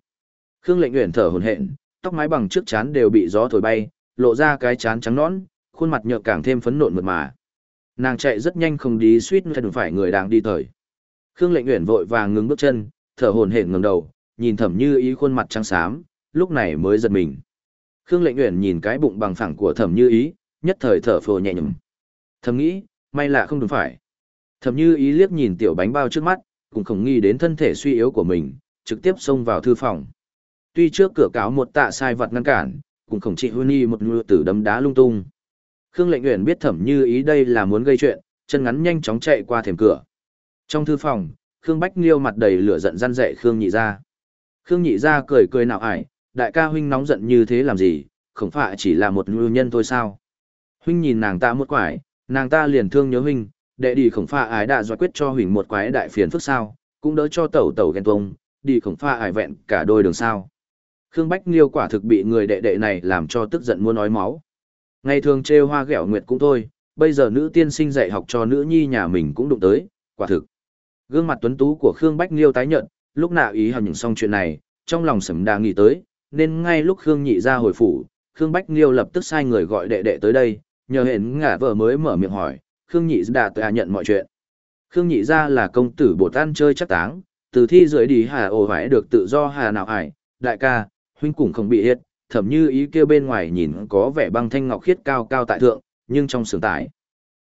Khương lệnh uyển thở hổn hển, tóc mái bằng trước chán đều bị gió thổi bay, lộ ra cái chán trắng nõn, khuôn mặt nhợt càng thêm phấn nộn mượt mà. Nàng chạy rất nhanh không đi suýt đụng phải người đang đi thời. Khương Lệnh Uyển vội vàng ngừng bước chân, thở hổn hển ngẩng đầu, nhìn Thẩm Như Ý khuôn mặt trắng xám, lúc này mới giật mình. Khương Lệnh Uyển nhìn cái bụng bằng phẳng của Thẩm Như Ý, nhất thời thở phồ nhẹ nhõm. Thầm nghĩ, may là không đúng phải. Thẩm Như Ý liếc nhìn tiểu bánh bao trước mắt, cũng không nghĩ đến thân thể suy yếu của mình, trực tiếp xông vào thư phòng. Tuy trước cửa cáo một tạ sai vật ngăn cản, cùng khổng chị Huy một ngựa tử đấm đá lung tung. Khương Lệnh Uyển biết Thẩm Như Ý đây là muốn gây chuyện, chân ngắn nhanh chóng chạy qua thềm cửa. Trong thư phòng, Khương Bách Liêu mặt đầy lửa giận răn dạy Khương Nhị Gia. Khương Nhị Gia cười cười nào ải, đại ca huynh nóng giận như thế làm gì, không phải chỉ là một ngư nhân thôi sao. Huynh nhìn nàng ta một quải, nàng ta liền thương nhớ huynh, đệ đi khổng pha ái đã giải quyết cho huynh một quái đại phiền phức sao, cũng đỡ cho tẩu tẩu ghen tuông, đi khổng pha ải vẹn cả đôi đường sao. Khương Bách Liêu quả thực bị người đệ đệ này làm cho tức giận muốn nói máu. Ngày thường trêu hoa ghẹo nguyệt cũng thôi, bây giờ nữ tiên sinh dạy học cho nữ nhi nhà mình cũng đụng tới, quả thực. Gương mặt tuấn tú của Khương Bách Liêu tái nhận, lúc nào ý hào những xong chuyện này, trong lòng sầm đà nghĩ tới, nên ngay lúc Khương nhị ra hồi phủ, Khương Bách Liêu lập tức sai người gọi đệ đệ tới đây, nhờ hẹn ngả vợ mới mở miệng hỏi, Khương nhị đã tự nhận mọi chuyện. Khương nhị ra là công tử bột ăn chơi chắc táng, từ thi dưới đi hà ổ hải được tự do hà nào hải đại ca, huynh cũng không bị hiệt, thậm như ý kia bên ngoài nhìn có vẻ băng thanh ngọc khiết cao cao tại thượng, nhưng trong sướng tải.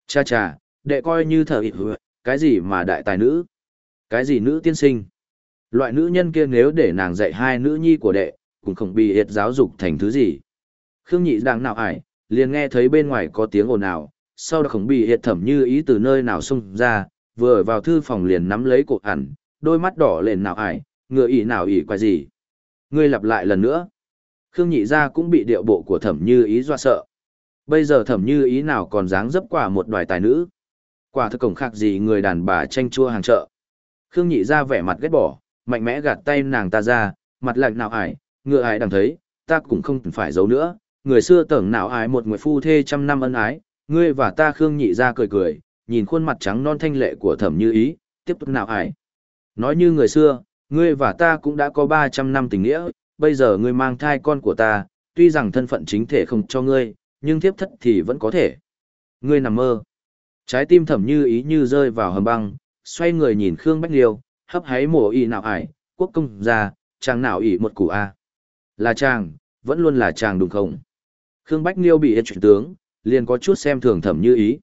Cha cha, đệ coi như thờ ịt hứa, cái gì mà đại tài nữ? Cái gì nữ tiên sinh? Loại nữ nhân kia nếu để nàng dạy hai nữ nhi của đệ, cũng không bị hiệt giáo dục thành thứ gì. Khương nhị đang nào ải, liền nghe thấy bên ngoài có tiếng ồn ào, sau đó không bị hiệt thẩm như ý từ nơi nào xông ra, vừa vào thư phòng liền nắm lấy cổ ẩn, đôi mắt đỏ lên nào ải, ngựa ỉ nào ỉ quay gì. Ngươi lặp lại lần nữa. Khương nhị Gia cũng bị điệu bộ của thẩm như ý dọa sợ. Bây giờ thẩm như ý nào còn dáng dấp quả một đoài tài nữ. Quả thực cổng khác gì người đàn bà tranh chua hàng chợ. Khương nhị Gia vẻ mặt ghét bỏ, mạnh mẽ gạt tay nàng ta ra, mặt lạnh nào ải, ngựa ải đằng thấy, ta cũng không phải giấu nữa. Người xưa tưởng nào ái một người phu thê trăm năm ân ái, ngươi và ta Khương nhị Gia cười cười, nhìn khuôn mặt trắng non thanh lệ của thẩm như ý, tiếp tục nào ải. Nói như người xưa, ngươi và ta cũng đã có 300 năm tình nghĩa, bây giờ ngươi mang thai con của ta, tuy rằng thân phận chính thể không cho ngươi, nhưng thiếp thất thì vẫn có thể. Ngươi nằm mơ. Trái tim thẩm như ý như rơi vào hầm băng, xoay người nhìn Khương Bách Liêu, hấp háy mổ y nào ải, quốc công ra, chàng nào ỉ một củ A. Là chàng, vẫn luôn là chàng đúng không? Khương Bách Liêu bị chuyển tướng, liền có chút xem thường thẩm như ý.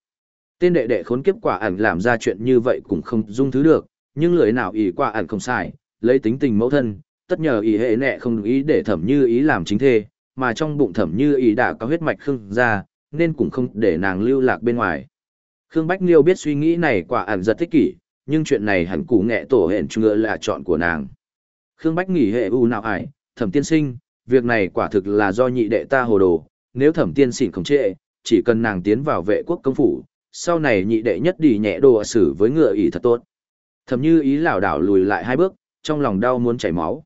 Tên đệ đệ khốn kiếp quả ảnh làm ra chuyện như vậy cũng không dung thứ được, nhưng lưỡi nào ỉ quả ảnh không sai, lấy tính tình mẫu thân, tất nhờ ý hệ nẹ không ý để thẩm như ý làm chính thê, mà trong bụng thẩm như ý đã có huyết mạch khương ra, nên cũng không để nàng lưu lạc bên ngoài. Khương Bách Liêu biết suy nghĩ này quả ẩn rất thích kỷ, nhưng chuyện này hẳn củ nghệ tổ hẹn chung ngựa là chọn của nàng. Khương Bách nghỉ hệ u nào ải, thẩm tiên sinh, việc này quả thực là do nhị đệ ta hồ đồ, nếu thẩm tiên xỉn không trệ, chỉ cần nàng tiến vào vệ quốc công phủ, sau này nhị đệ nhất đi nhẹ đồ xử với ngựa ý thật tốt. Thẩm như ý lảo đảo lùi lại hai bước, trong lòng đau muốn chảy máu.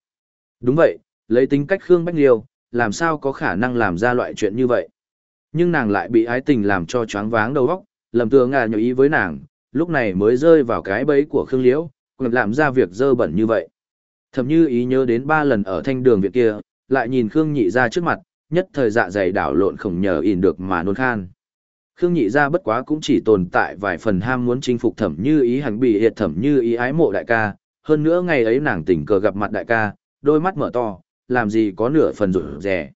Đúng vậy, lấy tính cách Khương Bách Liêu, làm sao có khả năng làm ra loại chuyện như vậy. Nhưng nàng lại bị ái tình làm cho choáng váng đầu óc, lầm tựa ngà nhờ ý với nàng, lúc này mới rơi vào cái bẫy của Khương Liễu, còn làm ra việc dơ bẩn như vậy. Thầm như ý nhớ đến ba lần ở thanh đường viện kia, lại nhìn Khương nhị ra trước mặt, nhất thời dạ dày đảo lộn không nhờ ỉn được mà nôn khan. Khương nhị ra bất quá cũng chỉ tồn tại vài phần ham muốn chinh phục thẩm như ý hành bị hiệt thẩm như ý ái mộ đại ca, hơn nữa ngày ấy nàng tình cờ gặp mặt đại ca, đôi mắt mở to, làm gì có nửa phần rủi rẻ.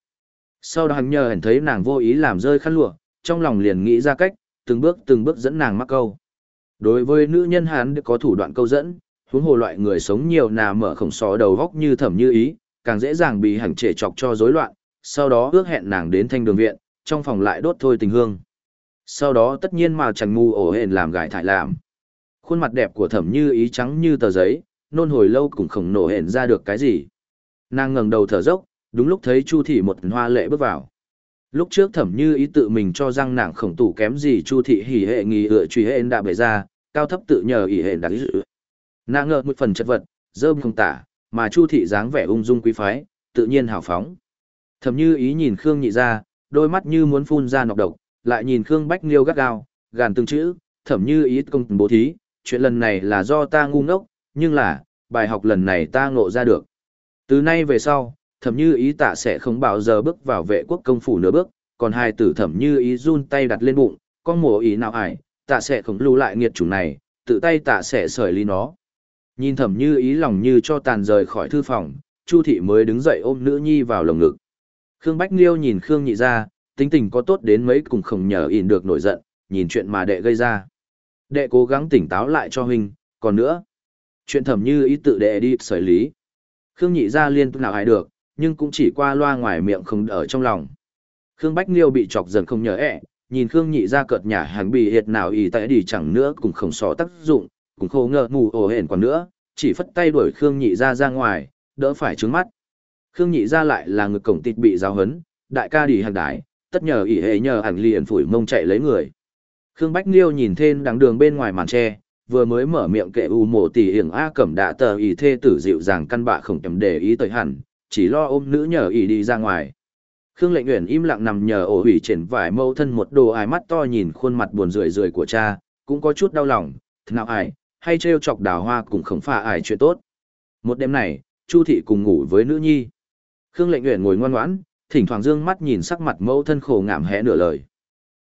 Sau đó hắn nhờ hẳn thấy nàng vô ý làm rơi khăn lụa, trong lòng liền nghĩ ra cách, từng bước từng bước dẫn nàng mắc câu. Đối với nữ nhân hắn có thủ đoạn câu dẫn, huống hồ loại người sống nhiều nà mở khổng sò đầu góc như thẩm như ý, càng dễ dàng bị hành trệ chọc cho rối loạn, sau đó ước hẹn nàng đến thanh đường viện, trong phòng lại đốt thôi tình hương. Sau đó tất nhiên mà chẳng ngu ổ hền làm gái thải làm. Khuôn mặt đẹp của thẩm như ý trắng như tờ giấy, nôn hồi lâu cũng không nổ hển ra được cái gì. Nàng ngẩng đầu thở dốc, đúng lúc thấy Chu thị một hoa lệ bước vào. Lúc trước thẩm như ý tự mình cho rằng nàng khổng tủ kém gì Chu thị hỉ hệ nghi ựa truy hên đã bày ra, cao thấp tự nhờ ỉ hệ đặc dự. Nàng ngờ một phần chất vật, dơm không tả, mà Chu thị dáng vẻ ung dung quý phái, tự nhiên hào phóng. Thẩm như ý nhìn Khương nhị ra, đôi mắt như muốn phun ra nọc độc, lại nhìn Khương Bách Liêu gắt gao, gàn từng chữ, thẩm như ý công bố thí, chuyện lần này là do ta ngu ngốc, nhưng là, bài học lần này ta ngộ ra được. Từ nay về sau, thẩm như ý tạ sẽ không bao giờ bước vào vệ quốc công phủ nửa bước, còn hai tử thẩm như ý run tay đặt lên bụng, con mùa ý nào ải, tạ sẽ không lưu lại nghiệt chủng này, tự tay tạ sẽ sởi ly nó. Nhìn thẩm như ý lòng như cho tàn rời khỏi thư phòng, Chu thị mới đứng dậy ôm nữ nhi vào lồng ngực. Khương Bách Liêu nhìn Khương nhị ra, tính tình có tốt đến mấy cùng không nhờ ỉn được nổi giận, nhìn chuyện mà đệ gây ra. Đệ cố gắng tỉnh táo lại cho huynh, còn nữa. Chuyện thẩm như ý tự đệ đi xử lý. Khương nhị ra liên tục nào hại được, nhưng cũng chỉ qua loa ngoài miệng không ở trong lòng. Khương Bách Liêu bị chọc dần không nhớ ẹ, nhìn Khương nhị ra cợt nhả hàng bị hiệt nào ý tại đi chẳng nữa cũng không xó tác dụng, cũng khô ngờ mù ổ hển còn nữa, chỉ phất tay đuổi Khương nhị ra ra ngoài, đỡ phải trướng mắt. Khương nhị ra lại là ngực cổng tịt bị giáo hấn, đại ca đi hàng đái, tất nhờ ỷ hệ nhờ ảnh liền phủi mông chạy lấy người. Khương Bách Liêu nhìn thêm đằng đường bên ngoài màn tre, vừa mới mở miệng kệ u mộ tỷ hiển a cẩm đạ tờ ý thê tử dịu dàng căn bạ không kèm để ý tới hẳn, chỉ lo ôm nữ nhờ ý đi ra ngoài. Khương Lệnh Uyển im lặng nằm nhờ ổ ủy triển vải mâu thân một đồ ai mắt to nhìn khuôn mặt buồn rười rười của cha, cũng có chút đau lòng, nào ai, hay trêu chọc đào hoa cũng không phải ai chuyện tốt. Một đêm này, Chu thị cùng ngủ với nữ nhi. Khương Lệnh Uyển ngồi ngoan ngoãn, thỉnh thoảng dương mắt nhìn sắc mặt mẫu thân khổ ngảm hẽ nửa lời.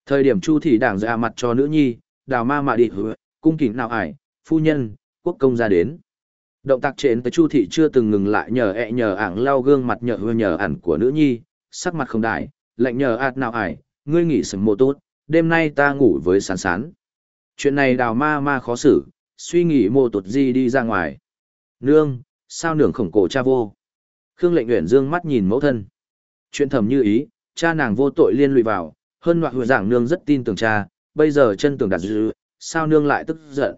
Thời điểm Chu thị đảng ra dạ mặt cho nữ nhi, đào ma mà đi hứa, cung kính nào ải, phu nhân, quốc công ra đến. Động tác trên tới Chu thị chưa từng ngừng lại nhờ ẹ nhờ ảng lau gương mặt nhờ hưa nhờ ẩn của nữ nhi, sắc mặt không đại, lạnh nhờ ạt nào ải, ngươi nghỉ sớm mô tốt, đêm nay ta ngủ với sán sán. Chuyện này đào ma ma khó xử, suy nghĩ mô tụt gì đi ra ngoài. Nương, sao nương khổng cổ cha vô? Khương lệnh uyển dương mắt nhìn mẫu thân. Chuyện thầm như ý, cha nàng vô tội liên lụy vào, hơn loại hồi giảng nương rất tin tưởng cha, bây giờ chân tưởng đặt dư, sao nương lại tức giận.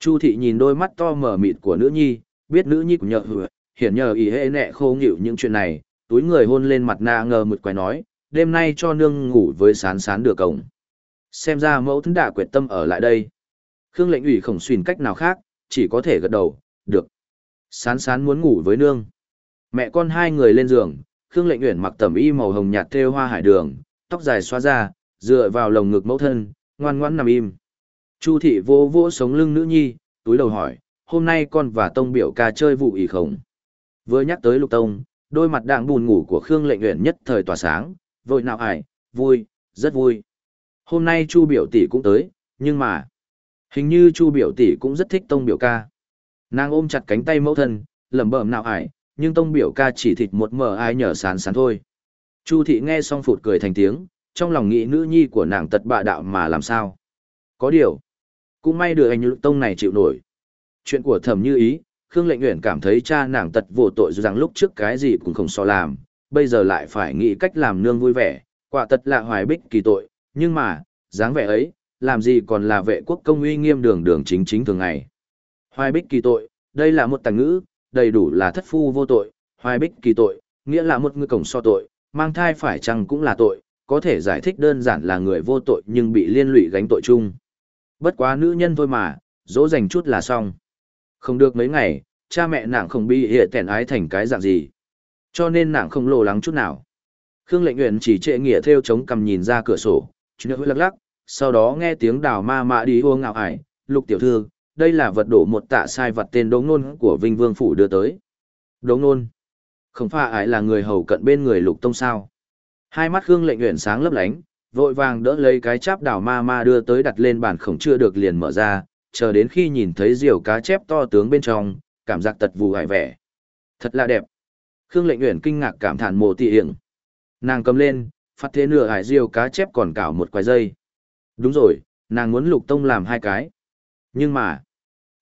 Chu thị nhìn đôi mắt to mở mịt của nữ nhi, biết nữ nhi của nhờ hửa, hiển nhờ ý hệ nẹ khô nghịu những chuyện này, túi người hôn lên mặt na ngờ mượt quái nói, đêm nay cho nương ngủ với sán sán được cổng. Xem ra mẫu thân đã quyết tâm ở lại đây. Khương lệnh ủy khổng xuyên cách nào khác, chỉ có thể gật đầu, được. Sán sán muốn ngủ với nương. Mẹ con hai người lên giường, Khương lệnh uyển mặc tẩm y màu hồng nhạt thêu hoa hải đường, tóc dài xóa ra, dựa vào lồng ngực mẫu thân, ngoan ngoãn nằm im. Chu thị vô vỗ sống lưng nữ nhi, túi đầu hỏi, hôm nay con và tông biểu ca chơi vụ ý không? Vừa nhắc tới lục tông, đôi mặt đạng buồn ngủ của Khương lệnh nguyện nhất thời tỏa sáng, vội nào ải, vui, rất vui. Hôm nay Chu biểu tỷ cũng tới, nhưng mà, hình như Chu biểu tỷ cũng rất thích tông biểu ca. Nàng ôm chặt cánh tay mẫu thân, lẩm bẩm nào ải, nhưng tông biểu ca chỉ thịt một mờ ai nhở sán sán thôi. Chu thị nghe xong phụt cười thành tiếng, trong lòng nghĩ nữ nhi của nàng tật bạ đạo mà làm sao. Có điều, cũng may được anh lục tông này chịu nổi. Chuyện của thẩm như ý, Khương lệnh Uyển cảm thấy cha nàng tật vô tội rằng lúc trước cái gì cũng không so làm, bây giờ lại phải nghĩ cách làm nương vui vẻ, quả tật là hoài bích kỳ tội, nhưng mà, dáng vẻ ấy, làm gì còn là vệ quốc công uy nghiêm đường đường chính chính thường ngày. Hoài bích kỳ tội, đây là một tàng ngữ, đầy đủ là thất phu vô tội, hoài bích kỳ tội, nghĩa là một người cổng so tội, mang thai phải chăng cũng là tội, có thể giải thích đơn giản là người vô tội nhưng bị liên lụy gánh tội chung. Bất quá nữ nhân thôi mà, dỗ dành chút là xong. Không được mấy ngày, cha mẹ nàng không bị hệ tẻn ái thành cái dạng gì. Cho nên nàng không lo lắng chút nào. Khương lệnh nguyện chỉ trệ nghĩa theo chống cầm nhìn ra cửa sổ, chú hơi lắc lắc, sau đó nghe tiếng đào ma mạ đi ô ngạo ải, lục tiểu thư, đây là vật đổ một tạ sai vật tên đống nôn của Vinh Vương Phủ đưa tới. Đống nôn. Không phải ải là người hầu cận bên người lục tông sao. Hai mắt Khương lệnh nguyện sáng lấp lánh, vội vàng đỡ lấy cái cháp đảo ma ma đưa tới đặt lên bàn khổng chưa được liền mở ra, chờ đến khi nhìn thấy diều cá chép to tướng bên trong, cảm giác tật vù hải vẻ. Thật là đẹp. Khương lệnh nguyện kinh ngạc cảm thản mồ tị hiểm. Nàng cầm lên, phát thế nửa hải diều cá chép còn cảo một quài dây. Đúng rồi, nàng muốn lục tông làm hai cái. Nhưng mà,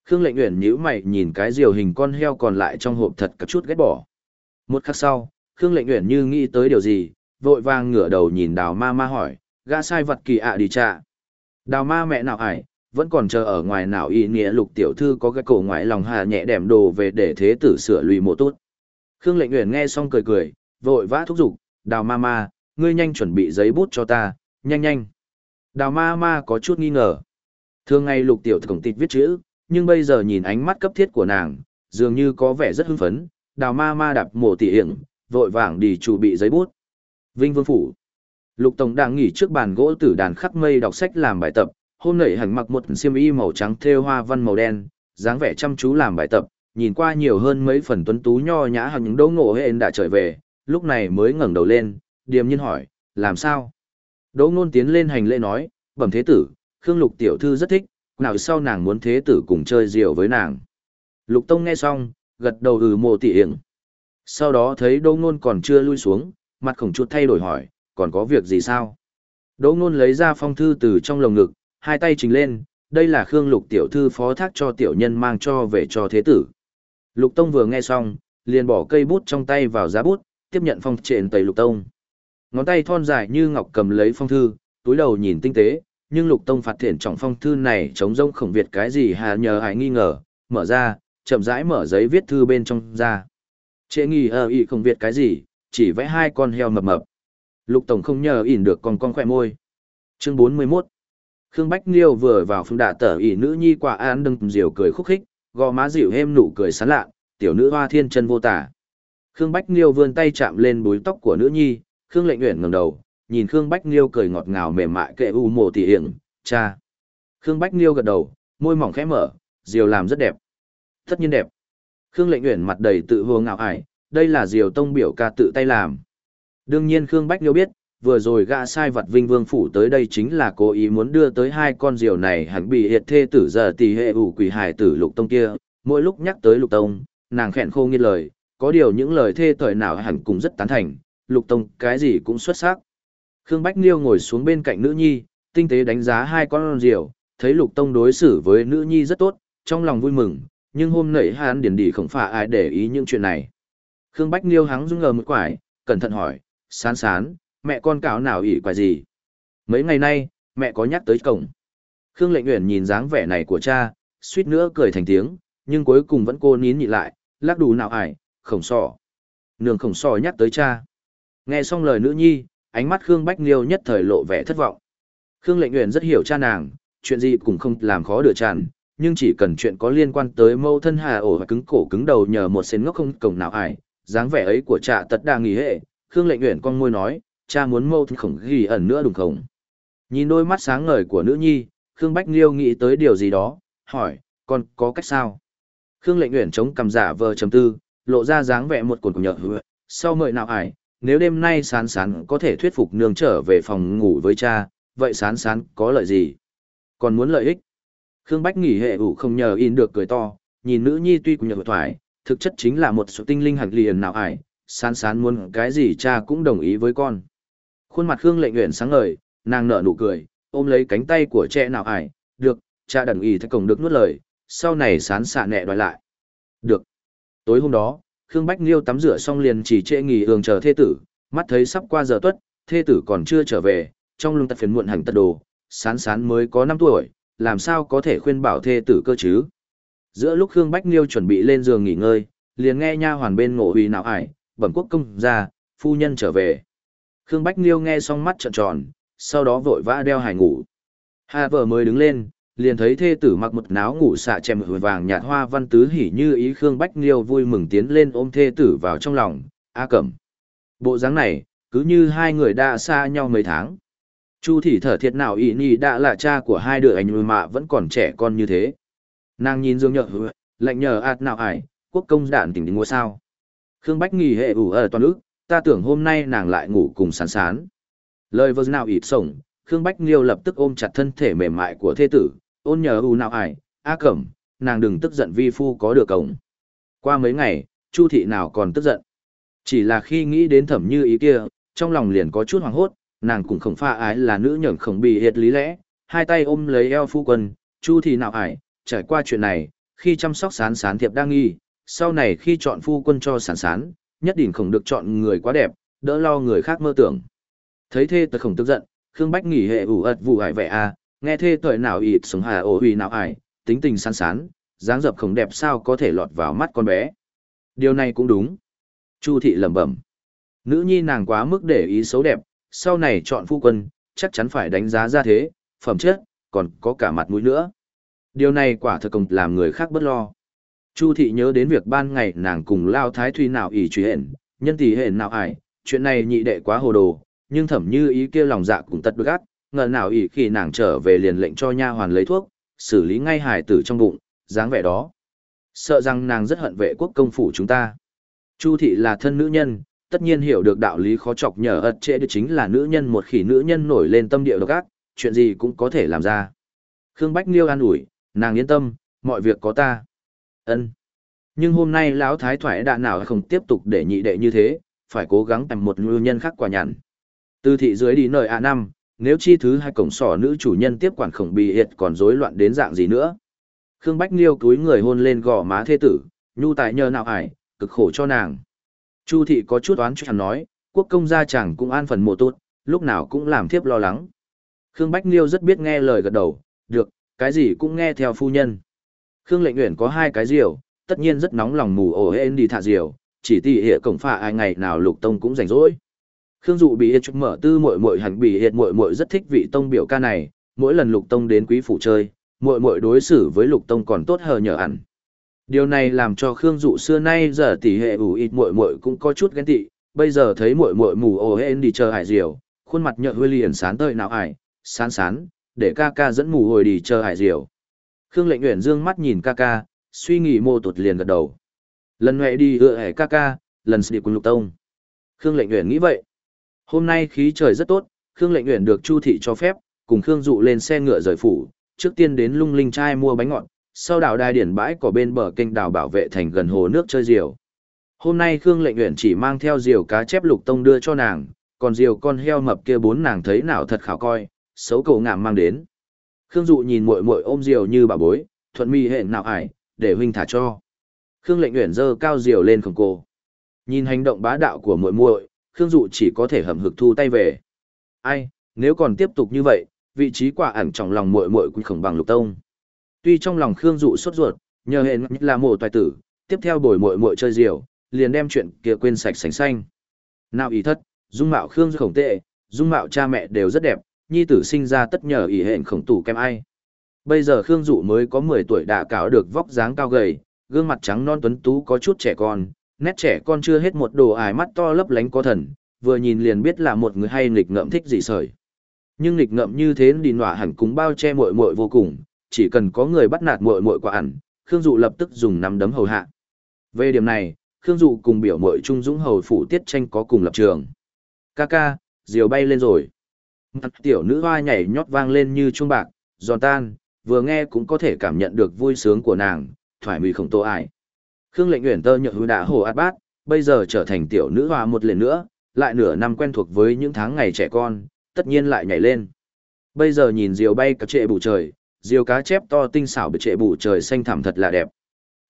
Khương lệnh nguyện nhíu mày nhìn cái diều hình con heo còn lại trong hộp thật cả chút ghét bỏ. Một khắc sau, Khương lệnh nguyện như nghĩ tới điều gì, vội vàng ngửa đầu nhìn đào ma ma hỏi, gã sai vật kỳ ạ đi trạ. Đào ma mẹ nào ải, vẫn còn chờ ở ngoài nào y nghĩa lục tiểu thư có cái cổ ngoại lòng hà nhẹ đẻm đồ về để thế tử sửa lùi mộ tốt. Khương lệnh nguyện nghe xong cười cười, vội vã thúc giục, đào ma ma, ngươi nhanh chuẩn bị giấy bút cho ta, nhanh nhanh. Đào ma ma có chút nghi ngờ. Thường ngày lục tiểu cổng tịch viết chữ, nhưng bây giờ nhìn ánh mắt cấp thiết của nàng, dường như có vẻ rất hưng phấn, đào ma ma đạp mổ tỉ hiểm, vội vàng đi chuẩn bị giấy bút. Vinh Vương Phủ Lục Tổng đang nghỉ trước bàn gỗ tử đàn khắc mây đọc sách làm bài tập, hôm nảy hành mặc một xiêm y màu trắng thêu hoa văn màu đen, dáng vẻ chăm chú làm bài tập, nhìn qua nhiều hơn mấy phần tuấn tú nho nhã hàng những đỗ ngộ hên đã trở về, lúc này mới ngẩng đầu lên, điềm nhiên hỏi, làm sao? Đỗ ngôn tiến lên hành lễ nói, bẩm thế tử, Khương Lục tiểu thư rất thích, nào sau nàng muốn thế tử cùng chơi rượu với nàng. Lục Tông nghe xong, gật đầu ừ mồ tỉ hiểm. Sau đó thấy Đỗ ngôn còn chưa lui xuống, mặt khổng chuột thay đổi hỏi, còn có việc gì sao? Đỗ ngôn lấy ra phong thư từ trong lồng ngực, hai tay trình lên, đây là Khương Lục tiểu thư phó thác cho tiểu nhân mang cho về cho thế tử. Lục Tông vừa nghe xong, liền bỏ cây bút trong tay vào giá bút, tiếp nhận phong trện tẩy Lục Tông. Ngón tay thon dài như ngọc cầm lấy phong thư, túi đầu nhìn tinh tế, nhưng Lục Tông phạt thiện trọng phong thư này chống rông khổng việt cái gì hà nhờ hại nghi ngờ, mở ra, chậm rãi mở giấy viết thư bên trong ra. Trễ nghi ờ ý khổng việt cái gì, chỉ vẽ hai con heo mập mập. Lục Tổng không nhờ ỉn được con con khỏe môi. Chương 41 Khương Bách Liêu vừa vào phương đạ tở ỉ nữ nhi quả án đừng diều cười khúc khích, gò má dịu êm nụ cười sán lạ, tiểu nữ hoa thiên chân vô tả. Khương Bách Liêu vươn tay chạm lên búi tóc của nữ nhi, Khương Lệnh Uyển ngẩng đầu, nhìn Khương Bách Liêu cười ngọt ngào mềm mại kệ u mồ tỉ hiển, cha. Khương Bách Liêu gật đầu, môi mỏng khẽ mở, diều làm rất đẹp. Tất nhiên đẹp. Khương Lệnh Uyển mặt đầy tự hô ngạo ải, đây là diều tông biểu ca tự tay làm. Đương nhiên Khương Bách Liêu biết, vừa rồi gã sai vật vinh vương phủ tới đây chính là cố ý muốn đưa tới hai con diều này hẳn bị hiệt thê tử giờ tỷ hệ ủ quỷ hải tử lục tông kia mỗi lúc nhắc tới lục tông nàng khẹn khô nghiên lời có điều những lời thê thời nào hẳn cũng rất tán thành lục tông cái gì cũng xuất sắc khương bách liêu ngồi xuống bên cạnh nữ nhi tinh tế đánh giá hai con diều thấy lục tông đối xử với nữ nhi rất tốt trong lòng vui mừng nhưng hôm nãy hắn điển đi không phải ai để ý những chuyện này khương bách liêu hắng rung ngờ một quải, cẩn thận hỏi, sán sán, mẹ con cáo nào ỉ quải gì? Mấy ngày nay, mẹ có nhắc tới cổng khương lệnh uyển nhìn dáng vẻ này của cha, suýt nữa cười thành tiếng, nhưng cuối cùng vẫn cô nín nhị lại, lắc đủ nào ải, khổng sọ. nương khổng sọ nhắc tới cha. Nghe xong lời nữ nhi, ánh mắt khương bách liêu nhất thời lộ vẻ thất vọng. Khương lệnh uyển rất hiểu cha nàng, chuyện gì cũng không làm khó được tràn nhưng chỉ cần chuyện có liên quan tới mâu thân hà ổ và cứng cổ cứng đầu nhờ một xến ngốc không cổng nào ải dáng vẻ ấy của trạ tật đa nghỉ hệ, khương lệnh uyển con môi nói, cha muốn mâu thuẫn khổng ghi ẩn nữa đúng không nhìn đôi mắt sáng ngời của nữ nhi, khương bách liêu nghĩ tới điều gì đó, hỏi, con có cách sao? Khương lệnh uyển chống cằm giả vờ trầm tư, lộ ra dáng vẻ một cồn của nhợ hứa sau mời nào ải, nếu đêm nay sán sán có thể thuyết phục nương trở về phòng ngủ với cha, vậy sán sán có lợi gì? Còn muốn lợi ích? Khương bách nghỉ hệ ủ không nhờ in được cười to, nhìn nữ nhi tuy cũng nhờ thoải thực chất chính là một số tinh linh hạch liền nào ải, sán sán muốn cái gì cha cũng đồng ý với con. Khuôn mặt khương lệnh nguyện sáng ngời, nàng nở nụ cười, ôm lấy cánh tay của trẻ nào ải được, cha đần ý thay cổng được nuốt lời, sau này sán xạ nẹ đòi lại. Được. Tối hôm đó, khương bách liêu tắm rửa xong liền chỉ trễ nghỉ ường chờ thê tử, mắt thấy sắp qua giờ tuất, thê tử còn chưa trở về, trong lưng tật phiền muộn hành tật đồ, sán sán mới có năm tuổi, làm sao có thể khuyên bảo thê tử cơ chứ? Giữa lúc khương bách liêu chuẩn bị lên giường nghỉ ngơi, liền nghe nha hoàn bên ngộ huy nào ải, bẩm quốc công ra, phu nhân trở về. Khương bách liêu nghe xong mắt trợn tròn, sau đó vội vã đeo hải ngủ. Hà vợ mới đứng lên, liền thấy thê tử mặc một náo ngủ xạ chèm hồi vàng nhạt hoa văn tứ hỉ như ý khương bách liêu vui mừng tiến lên ôm thê tử vào trong lòng, a cẩm, bộ dáng này, cứ như hai người đã xa nhau mấy tháng. Chu thị thở thiệt nào ỵ nhi đã là cha của hai đứa anh mạ vẫn còn trẻ con như thế nàng nhìn dương nhợ lạnh nhờ ạt nào ải, quốc công đạn tỉnh ngôi sao. Khương bách nghỉ hệ ủ ở toàn ức ta tưởng hôm nay nàng lại ngủ cùng sán sán. Lời vơ nào ịt sổng, khương bách liêu lập tức ôm chặt thân thể mềm mại của thê tử, ôn nhờ ủ nào ải, a cẩm, nàng đừng tức giận vi phu có được cổng qua mấy ngày, chu thị nào còn tức giận. Chỉ là khi nghĩ đến thẩm như ý kia, trong lòng liền có chút hoảng hốt, nàng cũng không pha ái là nữ nhẫn không bị hiệt lý lẽ, hai tay ôm lấy eo phu quân, chu thị nào ải trải qua chuyện này, khi chăm sóc sán sán thiệp đang nghi, sau này khi chọn phu quân cho sán sán, nhất định không được chọn người quá đẹp, đỡ lo người khác mơ tưởng. Thấy thê tật không tức giận, khương bách nghỉ hệ ủ ật vụ hải vẻ à? nghe thê tội nào ịt sống hà ổ hủy nào ải, tính tình sán sán, dáng dập không đẹp sao có thể lọt vào mắt con bé. Điều này cũng đúng. Chu thị lẩm bẩm. Nữ nhi nàng quá mức để ý xấu đẹp, sau này chọn phu quân, chắc chắn phải đánh giá ra thế, phẩm chất, còn có cả mặt mũi nữa điều này quả thực cùng làm người khác bất lo. Chu thị nhớ đến việc ban ngày nàng cùng lao thái Thùy nào ỷ truy hển, nhân tỷ hển nào ải, chuyện này nhị đệ quá hồ đồ, nhưng thẩm như ý kia lòng dạ cũng tật gắt, ngờ nào ỷ khi nàng trở về liền lệnh cho nha hoàn lấy thuốc, xử lý ngay hài tử trong bụng, dáng vẻ đó. Sợ rằng nàng rất hận vệ quốc công phủ chúng ta. Chu thị là thân nữ nhân, tất nhiên hiểu được đạo lý khó chọc nhờ ật trễ được chính là nữ nhân một khi nữ nhân nổi lên tâm địa độc ác, chuyện gì cũng có thể làm ra. Khương bách liêu an ủi nàng yên tâm, mọi việc có ta. Ân. Nhưng hôm nay lão thái thoại đã nào không tiếp tục để nhị đệ như thế, phải cố gắng tìm một ngư nhân khác quả nhằn từ thị dưới đi nơi a năm, nếu chi thứ hai cổng sỏ nữ chủ nhân tiếp quản khổng bị hiệt còn rối loạn đến dạng gì nữa? Khương bách liêu túi người hôn lên gò má thê tử, nhu tại nhờ nào ải cực khổ cho nàng. Chu thị có chút oán cho nói, quốc công gia chẳng cũng an phần mộ tốt, lúc nào cũng làm thiếp lo lắng. Khương bách liêu rất biết nghe lời gật đầu, được cái gì cũng nghe theo phu nhân. Khương lệnh nguyện có hai cái diều, tất nhiên rất nóng lòng mù ổ hên đi thả diều, chỉ tỷ hệ cổng phạ ai ngày nào lục tông cũng rảnh rỗi. Khương dụ bị hiệt mở tư mội mội hẳn bị hiệt mội mội rất thích vị tông biểu ca này, mỗi lần lục tông đến quý phủ chơi mội mội đối xử với lục tông còn tốt hờ nhờ ẩn điều này làm cho khương dụ xưa nay giờ tỷ hệ ủ ít mội mội cũng có chút ghen tị, bây giờ thấy mội mội mù ổ hên đi chờ hải diều, khuôn mặt nhợ hơi liền sán tơi nào ải, sán sán để ca ca dẫn mù hồi đi chờ hải diều. Khương lệnh nguyện dương mắt nhìn ca ca suy nghĩ mô tụt liền gật đầu. Lần huệ đi ựa hẻ ca ca lần đi cùng lục tông. Khương lệnh nguyện nghĩ vậy. Hôm nay khí trời rất tốt, Khương Lệnh nguyện được Chu thị cho phép, cùng Khương Dụ lên xe ngựa rời phủ, trước tiên đến Lung Linh trai mua bánh ngọt, sau đảo đai điển bãi cỏ bên bờ kênh đảo bảo vệ thành gần hồ nước chơi diều. Hôm nay Khương Lệnh Uyển chỉ mang theo diều cá chép lục tông đưa cho nàng, còn diều con heo mập kia bốn nàng thấy nào thật khảo coi, xấu cầu ngạm mang đến. Khương Dụ nhìn muội muội ôm diều như bà bối, thuận mi hẹn nào ải, để huynh thả cho. Khương Lệnh Uyển giơ cao diều lên khổng cô. Nhìn hành động bá đạo của muội muội, Khương Dụ chỉ có thể hậm hực thu tay về. Ai, nếu còn tiếp tục như vậy, vị trí quả ẩn trong lòng muội muội cũng không bằng Lục Tông. Tuy trong lòng Khương Dụ sốt ruột, nhờ hẹn là mộ toại tử, tiếp theo bồi muội muội chơi diều, liền đem chuyện kia quên sạch sành xanh. Nào ý thất, dung mạo Khương khổng tệ, dung mạo cha mẹ đều rất đẹp, nhi tử sinh ra tất nhờ ỷ hẹn khổng tủ kem ai. Bây giờ Khương Dụ mới có 10 tuổi đã cáo được vóc dáng cao gầy, gương mặt trắng non tuấn tú có chút trẻ con, nét trẻ con chưa hết một đồ ải mắt to lấp lánh có thần, vừa nhìn liền biết là một người hay nghịch ngợm thích gì sởi. Nhưng nghịch ngợm như thế đi nọa hẳn cũng bao che muội muội vô cùng, chỉ cần có người bắt nạt muội muội quả ẩn, Khương Dụ lập tức dùng nắm đấm hầu hạ. Về điểm này, Khương Dụ cùng biểu muội Trung Dũng hầu phủ tiết tranh có cùng lập trường. Ca ca, diều bay lên rồi. Mặt tiểu nữ hoa nhảy nhót vang lên như chuông bạc, giòn tan, vừa nghe cũng có thể cảm nhận được vui sướng của nàng, thoải mì không tô ải. Khương lệnh nguyện tơ nhượng hư đã hồ át bát, bây giờ trở thành tiểu nữ hoa một lần nữa, lại nửa năm quen thuộc với những tháng ngày trẻ con, tất nhiên lại nhảy lên. Bây giờ nhìn diều bay cả trệ bù trời, diều cá chép to tinh xảo bị trệ bù trời xanh thẳm thật là đẹp.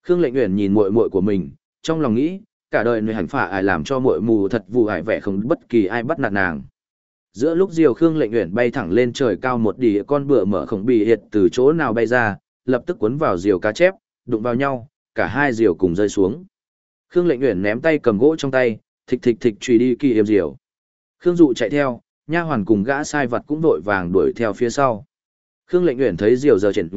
Khương lệnh nguyện nhìn muội muội của mình, trong lòng nghĩ, cả đời người hẳn phả ai làm cho muội mù thật vụ hại vẻ không bất kỳ ai bắt nạt nàng. Giữa lúc diều Khương lệnh uyển bay thẳng lên trời cao một đỉ con bựa mở khổng bị hiệt từ chỗ nào bay ra, lập tức cuốn vào diều cá chép, đụng vào nhau, cả hai diều cùng rơi xuống. Khương lệnh uyển ném tay cầm gỗ trong tay, thịch thịch thịch truy đi kỳ hiểm diều. Khương dụ chạy theo, nha hoàn cùng gã sai vật cũng vội vàng đuổi theo phía sau. Khương lệnh uyển thấy diều giờ triển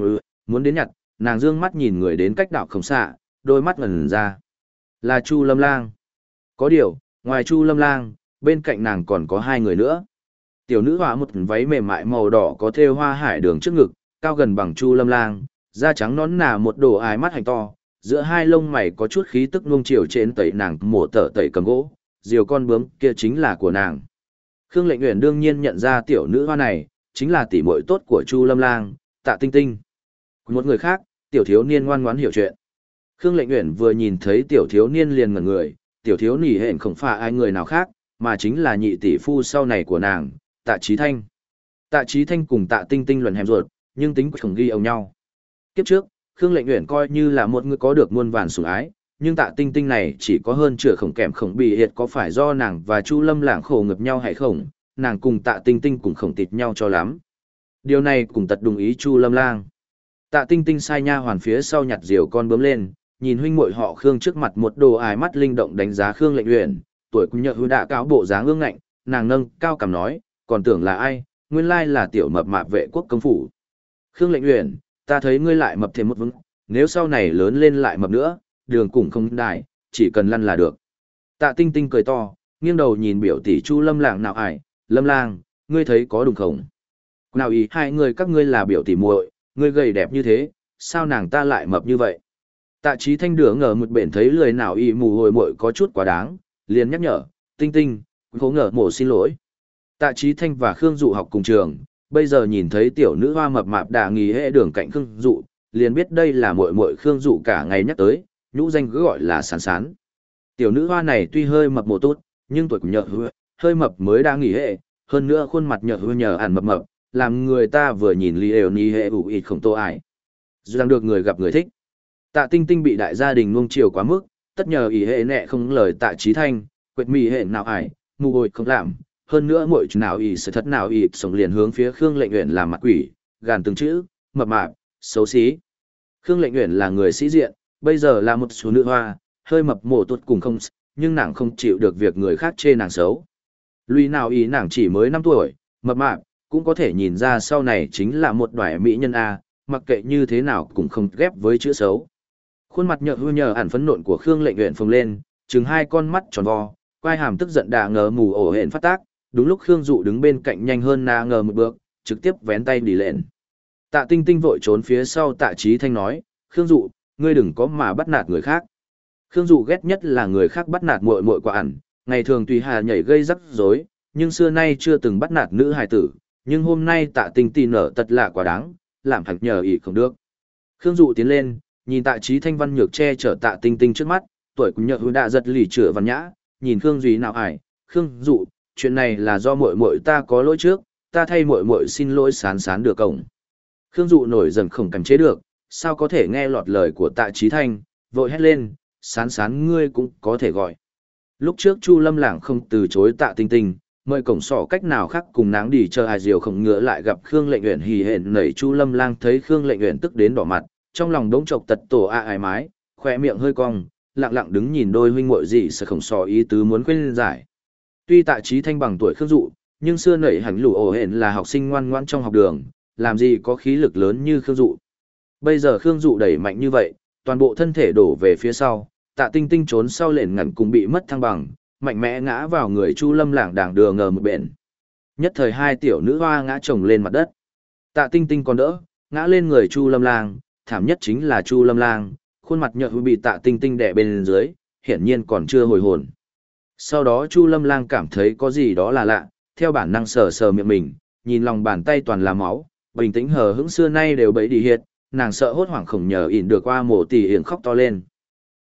muốn đến nhặt, nàng dương mắt nhìn người đến cách đạo không xạ, đôi mắt ngần ra. Là Chu Lâm Lang. Có điều, ngoài Chu Lâm Lang, bên cạnh nàng còn có hai người nữa. Tiểu nữ hòa một váy mềm mại màu đỏ có thêu hoa hải đường trước ngực, cao gần bằng Chu Lâm Lang, da trắng nón nà một đồ ái mắt hành to, giữa hai lông mày có chút khí tức nuông chiều trên tẩy nàng mổ tở tẩy cầm gỗ, diều con bướm kia chính là của nàng. Khương Lệnh Uyển đương nhiên nhận ra tiểu nữ hoa này, chính là tỷ muội tốt của Chu Lâm Lang, Tạ Tinh Tinh. Một người khác, tiểu thiếu niên ngoan ngoãn hiểu chuyện. Khương Lệnh Uyển vừa nhìn thấy tiểu thiếu niên liền ngẩn người, tiểu thiếu nỉ hẹn không phải ai người nào khác, mà chính là nhị tỷ phu sau này của nàng, Tạ Chí Thanh. Tạ Chí Thanh cùng Tạ Tinh Tinh luận hèm ruột, nhưng tính khổng ghi ông nhau. Kiếp trước, Khương Lệnh Uyển coi như là một người có được muôn vàn sủng ái, nhưng Tạ Tinh Tinh này chỉ có hơn chửa khổng kèm khổng bị hiệt có phải do nàng và Chu Lâm lảng khổ ngập nhau hay không, nàng cùng Tạ Tinh Tinh cũng khổng tịt nhau cho lắm. Điều này cũng tật đồng ý Chu Lâm Lang. Tạ Tinh Tinh sai nha hoàn phía sau nhặt diều con bướm lên, nhìn huynh muội họ Khương trước mặt một đồ ái mắt linh động đánh giá Khương Lệnh Uyển, tuổi cũng nhợ hư đã cáo bộ dáng ương ngạnh, nàng nâng cao cảm nói, còn tưởng là ai, nguyên lai là tiểu mập mạp vệ quốc công phủ. Khương Lệnh Uyển, ta thấy ngươi lại mập thêm một vững, nếu sau này lớn lên lại mập nữa, đường cũng không đại, chỉ cần lăn là được. Tạ Tinh Tinh cười to, nghiêng đầu nhìn biểu tỷ Chu Lâm lạng nào ải, Lâm Lang, ngươi thấy có đúng không? Nào ý hai người các ngươi là biểu tỷ muội, ngươi gầy đẹp như thế, sao nàng ta lại mập như vậy? Tạ trí thanh đứa ngờ một bển thấy lười nào y mù hồi muội có chút quá đáng, liền nhắc nhở, tinh tinh, cố ngờ mổ xin lỗi. Tạ Chí thanh và Khương Dụ học cùng trường, bây giờ nhìn thấy tiểu nữ hoa mập mạp đà nghỉ hệ đường cạnh Khương Dụ, liền biết đây là muội muội Khương Dụ cả ngày nhắc tới, nhũ danh cứ gọi là sán sán. Tiểu nữ hoa này tuy hơi mập mồ tốt, nhưng tuổi cũng nhợ hứa, hơi mập mới đang nghỉ hệ, hơn nữa khuôn mặt nhợ hứa nhờ ản mập mập, làm người ta vừa nhìn li đều ni hệ ủ ít không tô ải. Dù rằng được người gặp người thích. Tạ tinh tinh bị đại gia đình nuông chiều quá mức, tất nhờ ý hệ nẹ không lời tạ Chí thanh, quệt mì hệ nào ải, mù hồi không làm. Hơn nữa mỗi nào ý sự thật nào ý sống liền hướng phía Khương lệnh uyển làm mặt quỷ, gàn từng chữ, mập mạp, xấu xí. Khương lệnh uyển là người sĩ diện, bây giờ là một số nữ hoa, hơi mập mổ tuột cùng không, nhưng nàng không chịu được việc người khác chê nàng xấu. Lùi nào ý nàng chỉ mới năm tuổi, mập mạp, cũng có thể nhìn ra sau này chính là một đoài mỹ nhân A, mặc kệ như thế nào cũng không ghép với chữ xấu. Khuôn mặt nhợ hư nhờ ẩn phấn nộn của Khương lệnh uyển phồng lên, chừng hai con mắt tròn vo, quai hàm tức giận đà ngờ mù ổ hển phát tác, đúng lúc Khương dụ đứng bên cạnh nhanh hơn na ngờ một bước, trực tiếp vén tay đi lên. Tạ tinh tinh vội trốn phía sau tạ Chí thanh nói, Khương dụ, ngươi đừng có mà bắt nạt người khác. Khương dụ ghét nhất là người khác bắt nạt muội muội quả ẩn, ngày thường tùy hà nhảy gây rắc rối, nhưng xưa nay chưa từng bắt nạt nữ hài tử, nhưng hôm nay tạ tinh Tinh nở tật lạ quá đáng, làm thật nhờ ỷ không được. Khương Dụ tiến lên, nhìn tạ Chí thanh văn nhược che chở tạ tinh tinh trước mắt, tuổi cũng nhờ hứa đã giật lì chữa văn nhã, nhìn Khương Duy nào ải, Khương Dụ, chuyện này là do muội muội ta có lỗi trước, ta thay muội muội xin lỗi sán sán được cổng. Khương Dụ nổi dần không cầm chế được, sao có thể nghe lọt lời của tạ trí thanh, vội hét lên, sán sán ngươi cũng có thể gọi. Lúc trước Chu Lâm Lảng không từ chối tạ tinh tinh, mời cổng sỏ cách nào khác cùng náng đi chờ hai diều không ngựa lại gặp Khương lệnh uyển hì hển nảy Chu Lâm Lang thấy Khương lệnh uyển tức đến đỏ mặt, trong lòng đống chọc tật tổ a ai mái, khỏe miệng hơi cong, lặng lặng đứng nhìn đôi huynh muội gì sợ khổng sò ý tứ muốn quên giải. Tuy tạ trí thanh bằng tuổi Khương dụ, nhưng xưa nảy hẳn lũ ổ hển là học sinh ngoan ngoãn trong học đường, làm gì có khí lực lớn như Khương dụ. Bây giờ Khương dụ đẩy mạnh như vậy, toàn bộ thân thể đổ về phía sau, tạ tinh tinh trốn sau lền ngẩn cùng bị mất thăng bằng, mạnh mẽ ngã vào người Chu Lâm lảng đảng đường ngờ một bện. Nhất thời hai tiểu nữ hoa ngã chồng lên mặt đất. Tạ Tinh Tinh còn đỡ, ngã lên người Chu Lâm Lang, thảm nhất chính là Chu Lâm Lang, khuôn mặt nhợt bị Tạ Tinh Tinh đè bên dưới, hiển nhiên còn chưa hồi hồn. Sau đó Chu Lâm Lang cảm thấy có gì đó là lạ, theo bản năng sờ sờ miệng mình, nhìn lòng bàn tay toàn là máu, bình tĩnh hờ hững xưa nay đều bấy đi hiệt, nàng sợ hốt hoảng khổng nhờ ỉn được qua mổ tỷ hiển khóc to lên.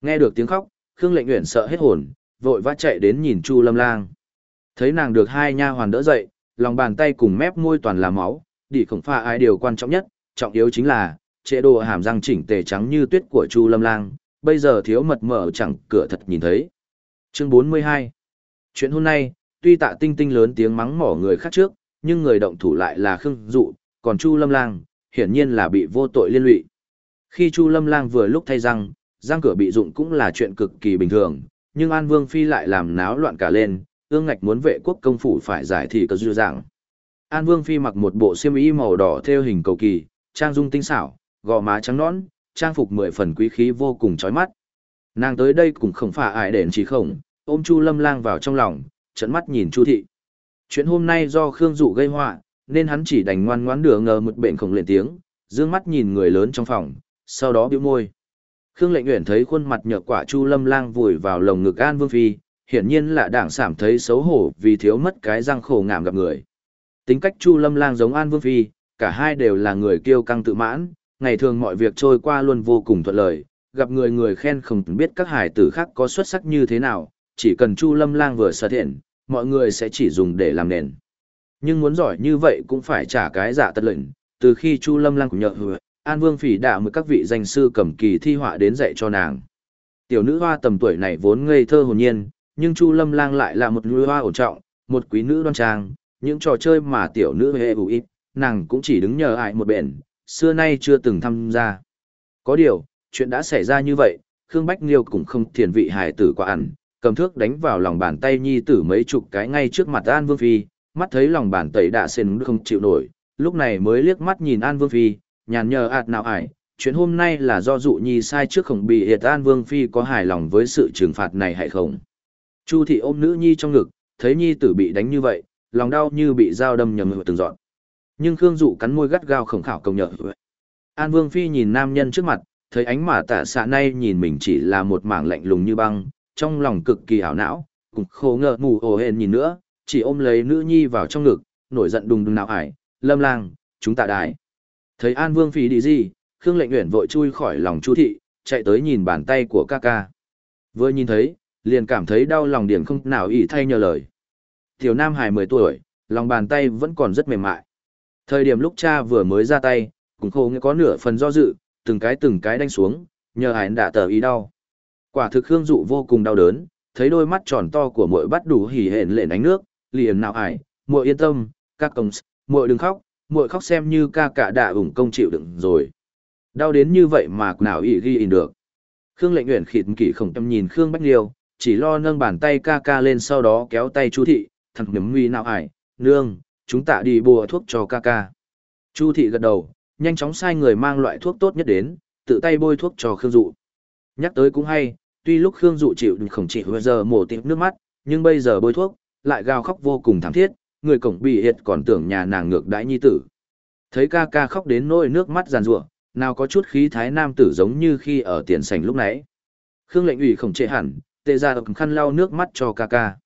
Nghe được tiếng khóc, Khương Lệnh Uyển sợ hết hồn, vội vã chạy đến nhìn Chu Lâm Lang. Thấy nàng được hai nha hoàn đỡ dậy, lòng bàn tay cùng mép môi toàn là máu, đi không pha ai điều quan trọng nhất, trọng yếu chính là, chế độ hàm răng chỉnh tề trắng như tuyết của Chu Lâm Lang, bây giờ thiếu mật mở chẳng cửa thật nhìn thấy. Chương 42 Chuyện hôm nay, tuy tạ tinh tinh lớn tiếng mắng mỏ người khác trước, nhưng người động thủ lại là Khương Dụ, còn Chu Lâm Lang, hiển nhiên là bị vô tội liên lụy. Khi Chu Lâm Lang vừa lúc thay răng, răng cửa bị dụng cũng là chuyện cực kỳ bình thường, nhưng An Vương Phi lại làm náo loạn cả lên, ương ngạch muốn vệ quốc công phủ phải giải thì có dư dạng. An Vương Phi mặc một bộ xiêm y màu đỏ theo hình cầu kỳ, trang dung tinh xảo, gò má trắng nõn, trang phục mười phần quý khí vô cùng chói mắt. Nàng tới đây cũng không phải ai đền chỉ khổng, ôm Chu Lâm Lang vào trong lòng, trận mắt nhìn Chu thị. Chuyện hôm nay do Khương Dụ gây họa, nên hắn chỉ đành ngoan ngoãn nửa ngờ một bệnh khổng lên tiếng, dương mắt nhìn người lớn trong phòng, sau đó bĩu môi. Khương Lệnh Uyển thấy khuôn mặt nhợt quả Chu Lâm Lang vùi vào lồng ngực An Vương phi, hiển nhiên là đảng sảm thấy xấu hổ vì thiếu mất cái răng khổ ngảm gặp người. Tính cách Chu Lâm Lang giống An Vương phi, cả hai đều là người kiêu căng tự mãn, ngày thường mọi việc trôi qua luôn vô cùng thuận lợi, gặp người người khen không biết các hải tử khác có xuất sắc như thế nào, chỉ cần Chu Lâm Lang vừa sở hiện, mọi người sẽ chỉ dùng để làm nền. Nhưng muốn giỏi như vậy cũng phải trả cái giả tất lệnh, từ khi Chu Lâm Lang cũng nhờ hứa, An Vương Phỉ đã mời các vị danh sư cầm kỳ thi họa đến dạy cho nàng. Tiểu nữ hoa tầm tuổi này vốn ngây thơ hồn nhiên, nhưng Chu Lâm Lang lại là một nữ hoa ổn trọng, một quý nữ đoan trang, những trò chơi mà tiểu nữ hề hữu ít, nàng cũng chỉ đứng nhờ ai một bền, xưa nay chưa từng tham gia. Có điều, chuyện đã xảy ra như vậy, Khương Bách Liêu cũng không thiền vị hài tử quá ẩn, cầm thước đánh vào lòng bàn tay nhi tử mấy chục cái ngay trước mặt An Vương Phi, mắt thấy lòng bàn tay đã xên không chịu nổi, lúc này mới liếc mắt nhìn An Vương Phi, nhàn nhờ ạt nào ải, chuyện hôm nay là do dụ nhi sai trước khổng bị hiệt an vương phi có hài lòng với sự trừng phạt này hay không. Chu thị ôm nữ nhi trong ngực, thấy nhi tử bị đánh như vậy, lòng đau như bị dao đâm nhầm từng dọn. Nhưng Khương Dụ cắn môi gắt gao khổng khảo công nhở. An Vương Phi nhìn nam nhân trước mặt, thấy ánh mà tạ xạ nay nhìn mình chỉ là một mảng lạnh lùng như băng, trong lòng cực kỳ ảo não, cùng khổ ngờ mù ồ hền nhìn nữa, chỉ ôm lấy nữ nhi vào trong ngực, nổi giận đùng đùng nào ải, lâm lang, chúng ta đái. Thấy An Vương Phi đi gì, Khương Lệnh Uyển vội chui khỏi lòng Chu thị, chạy tới nhìn bàn tay của ca ca. Vừa nhìn thấy, liền cảm thấy đau lòng điển không nào ý thay nhờ lời. Tiểu Nam Hải 10 tuổi, lòng bàn tay vẫn còn rất mềm mại. Thời điểm lúc cha vừa mới ra tay, cũng khô nghe có nửa phần do dự, từng cái từng cái đánh xuống, nhờ hải đã tờ ý đau. Quả thực Khương Dụ vô cùng đau đớn, thấy đôi mắt tròn to của muội bắt đủ hỉ hển lệ ánh nước, liền nào ải, muội yên tâm, các công, muội đừng khóc, muội khóc xem như ca cả đạ ủng công chịu đựng rồi. Đau đến như vậy mà nào ỉ ghi in được. Khương lệnh nguyện khịt kỳ khổng tâm nhìn Khương Bách Liêu, chỉ lo nâng bàn tay ca ca lên sau đó kéo tay chú thị, thằng nhấm nguy nào ải, nương, chúng ta đi bùa thuốc cho ca ca. Chu thị gật đầu, nhanh chóng sai người mang loại thuốc tốt nhất đến, tự tay bôi thuốc cho Khương Dụ. Nhắc tới cũng hay, tuy lúc Khương Dụ chịu khổng trị bây giờ mổ tiệm nước mắt, nhưng bây giờ bôi thuốc, lại gào khóc vô cùng thảm thiết, người cổng bị hiệt còn tưởng nhà nàng ngược đãi nhi tử. Thấy ca ca khóc đến nỗi nước mắt giàn rủa, nào có chút khí thái nam tử giống như khi ở tiền sảnh lúc nãy. Khương lệnh ủy khổng trệ hẳn, tệ ra khăn lau nước mắt cho ca ca.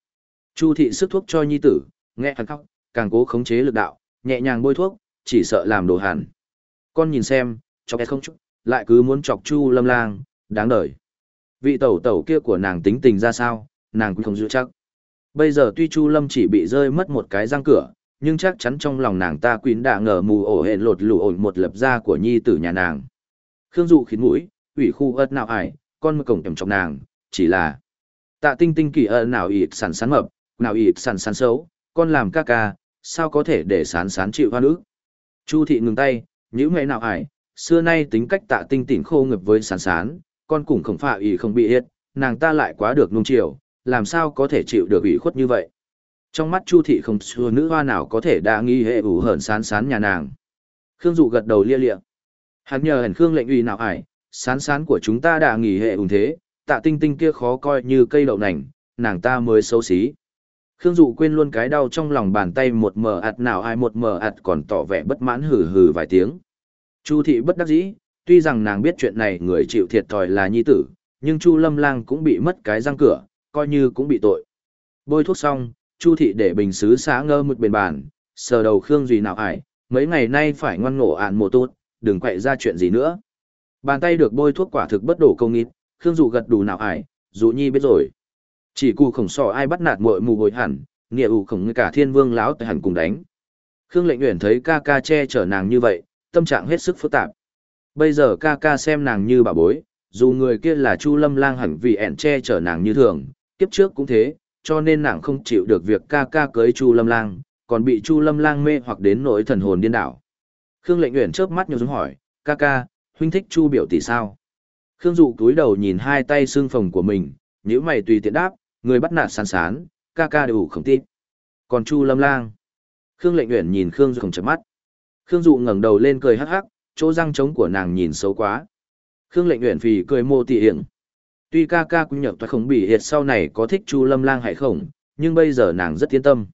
Chu thị sức thuốc cho nhi tử, nghe hắn khóc, càng cố khống chế lực đạo, nhẹ nhàng bôi thuốc, chỉ sợ làm đồ hẳn. Con nhìn xem, chọc không chút, lại cứ muốn chọc Chu Lâm Lang, đáng đời. Vị tẩu tẩu kia của nàng tính tình ra sao, nàng cũng không giữ chắc. Bây giờ tuy Chu Lâm chỉ bị rơi mất một cái răng cửa, nhưng chắc chắn trong lòng nàng ta quýn đã ngờ mù ổ hẹn lột lù ổn một lập ra của nhi tử nhà nàng. Khương Dụ khiến mũi, ủy khu ớt nào ải, con mơ cổng tầm trong nàng, chỉ là tạ tinh tinh kỳ ơ nào ịt sàn sán mập, nào ịt sàn sán xấu, con làm ca ca, sao có thể để sán sán chịu hoa nữ. Chu thị ngừng tay, những ngày nào ải, xưa nay tính cách tạ tinh tỉnh khô ngập với sán sán, con cũng không phạ ý không bị hết, nàng ta lại quá được nung chiều, làm sao có thể chịu được ủy khuất như vậy. Trong mắt Chu thị không xưa nữ hoa nào có thể đa nghi hệ ủ hởn sán sán nhà nàng. Khương dụ gật đầu lia lịa. Hắn nhờ hẳn Khương lệnh ủy nào ải, sán sán của chúng ta đã nghỉ hệ ủng thế, tạ tinh tinh kia khó coi như cây đậu nành, nàng ta mới xấu xí. Khương dụ quên luôn cái đau trong lòng bàn tay một mờ ạt nào ai một mờ ạt còn tỏ vẻ bất mãn hừ hừ vài tiếng. Chu thị bất đắc dĩ, tuy rằng nàng biết chuyện này người chịu thiệt thòi là nhi tử, nhưng Chu Lâm Lang cũng bị mất cái răng cửa, coi như cũng bị tội. Bôi thuốc xong, Chu thị để bình sứ xá ngơ một bền bàn, sờ đầu Khương Duy nào ải, mấy ngày nay phải ngoan ngộ ạn mộ tốt, đừng quậy ra chuyện gì nữa. Bàn tay được bôi thuốc quả thực bất đổ công nghịt, Khương Dụ gật đủ nào ải, Dụ Nhi biết rồi. Chỉ cù khổng sò ai bắt nạt muội mù hồi hẳn, nghĩa ủ khổng cả thiên vương láo tại hẳn cùng đánh. Khương Lệnh Uyển thấy ca ca che chở nàng như vậy, tâm trạng hết sức phức tạp. Bây giờ ca ca xem nàng như bà bối, dù người kia là Chu Lâm Lang hẳn vì ẹn che chở nàng như thường, kiếp trước cũng thế, cho nên nàng không chịu được việc ca ca cưới Chu Lâm Lang, còn bị Chu Lâm Lang mê hoặc đến nỗi thần hồn điên đảo. Khương Lệnh Uyển chớp mắt nhớ xuống hỏi, ca ca, huynh thích Chu biểu tỷ sao? Khương Dụ cúi đầu nhìn hai tay xương phồng của mình, nếu mày tùy tiện đáp, người bắt nạt sán sán, ca ca đều không tin. Còn Chu Lâm Lang. Khương Lệnh Uyển nhìn Khương Dụ không chớp mắt. Khương Dụ ngẩng đầu lên cười hắc hắc, chỗ răng trống của nàng nhìn xấu quá. Khương Lệnh Uyển phì cười mô tỉ hiển. Tuy ca ca cũng nhậm thoát không bị hiệt sau này có thích Chu Lâm Lang hay không, nhưng bây giờ nàng rất yên tâm.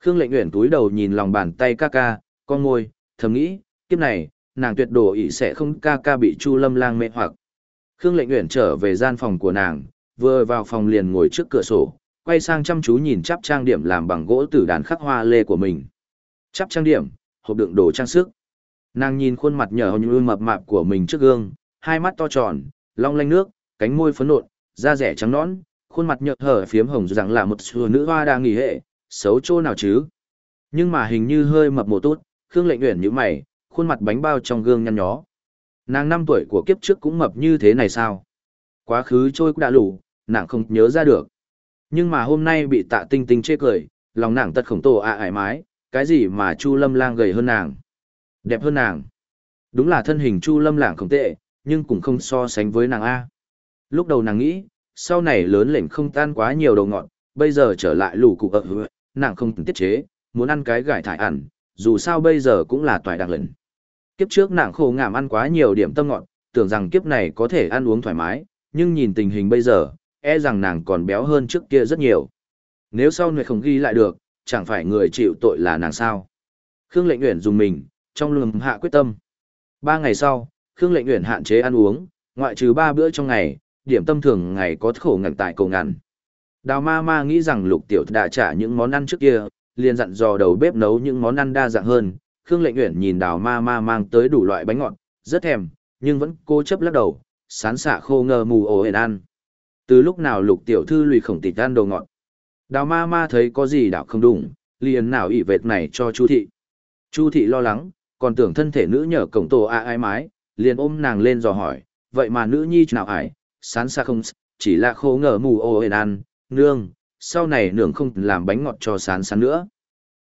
Khương Lệnh Uyển túi đầu nhìn lòng bàn tay ca ca, con môi, thầm nghĩ, kiếp này, nàng tuyệt đồ ý sẽ không ca ca bị Chu Lâm Lang mê hoặc. Khương Lệnh Uyển trở về gian phòng của nàng, vừa vào phòng liền ngồi trước cửa sổ, quay sang chăm chú nhìn chắp trang điểm làm bằng gỗ từ đàn khắc hoa lê của mình. Chắp trang điểm, hộp đựng đồ trang sức. Nàng nhìn khuôn mặt nhỏ như mập mạp của mình trước gương, hai mắt to tròn, long lanh nước, cánh môi phấn nộn, da rẻ trắng nõn, khuôn mặt nhợt hở phiếm hồng rằng là một xưa nữ hoa đang nghỉ hệ, xấu chỗ nào chứ. Nhưng mà hình như hơi mập một tốt, Khương Lệnh Uyển như mày, khuôn mặt bánh bao trong gương nhăn nhó. Nàng năm tuổi của kiếp trước cũng mập như thế này sao? Quá khứ trôi cũng đã lủ, nàng không nhớ ra được. Nhưng mà hôm nay bị tạ tinh tinh chê cười, lòng nàng tật khổng tổ ạ ải mái, cái gì mà Chu Lâm lang gầy hơn nàng, đẹp hơn nàng. Đúng là thân hình Chu Lâm lạng không tệ, nhưng cũng không so sánh với nàng A. Lúc đầu nàng nghĩ, sau này lớn lệnh không tan quá nhiều đầu ngọn, bây giờ trở lại lù cụ ở hứa, nàng không tiết chế, muốn ăn cái gải thải ẩn, dù sao bây giờ cũng là toài đặc lệnh. Kiếp trước nàng khổ ngảm ăn quá nhiều điểm tâm ngọn, tưởng rằng kiếp này có thể ăn uống thoải mái, nhưng nhìn tình hình bây giờ, e rằng nàng còn béo hơn trước kia rất nhiều. Nếu sau này không ghi lại được, chẳng phải người chịu tội là nàng sao. Khương lệnh nguyện dùng mình, trong lùm hạ quyết tâm. Ba ngày sau, Khương lệnh Uyển hạn chế ăn uống, ngoại trừ ba bữa trong ngày, điểm tâm thường ngày có khổ ngặt tại cầu ngăn. Đào ma ma nghĩ rằng lục tiểu đã trả những món ăn trước kia, liền dặn dò đầu bếp nấu những món ăn đa dạng hơn, Khương Lệnh Uyển nhìn đào ma ma mang tới đủ loại bánh ngọt, rất thèm, nhưng vẫn cố chấp lắc đầu, sán xạ khô ngờ mù ổ hền ăn. Từ lúc nào lục tiểu thư lùi khổng tịch ăn đồ ngọt. Đào ma ma thấy có gì đạo không đúng, liền nào ỉ vệt này cho Chu thị. Chu thị lo lắng, còn tưởng thân thể nữ nhờ cổng tổ a ai mái, liền ôm nàng lên dò hỏi, vậy mà nữ nhi nào ải, sán xa không, chỉ là khô ngờ mù ô hển ăn, nương, sau này nương không làm bánh ngọt cho sán sán nữa.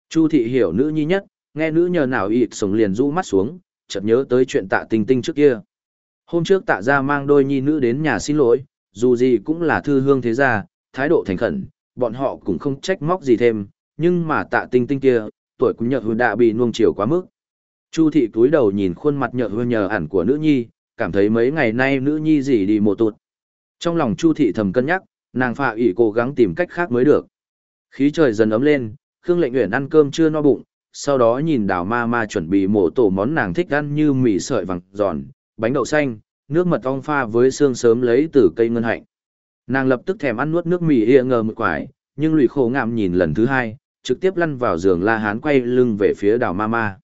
Chu thị hiểu nữ nhi nhất, nghe nữ nhờ nào ịt sống liền rũ mắt xuống, chợt nhớ tới chuyện tạ tinh tinh trước kia. Hôm trước tạ ra mang đôi nhi nữ đến nhà xin lỗi, dù gì cũng là thư hương thế gia, thái độ thành khẩn, bọn họ cũng không trách móc gì thêm, nhưng mà tạ tinh tinh kia, tuổi cũng nhợ hương đã bị nuông chiều quá mức. Chu thị túi đầu nhìn khuôn mặt nhợ hương nhờ ẩn của nữ nhi, cảm thấy mấy ngày nay nữ nhi gì đi mồ tụt. Trong lòng Chu thị thầm cân nhắc, nàng phạ ủy cố gắng tìm cách khác mới được. Khí trời dần ấm lên, Khương Lệnh Uyển ăn cơm chưa no bụng, sau đó nhìn đào ma ma chuẩn bị mổ tổ món nàng thích ăn như mì sợi vàng giòn, bánh đậu xanh, nước mật ong pha với xương sớm lấy từ cây ngân hạnh. Nàng lập tức thèm ăn nuốt nước mì ia ngờ một quải, nhưng lùi khổ ngạm nhìn lần thứ hai, trực tiếp lăn vào giường La Hán quay lưng về phía đào ma ma.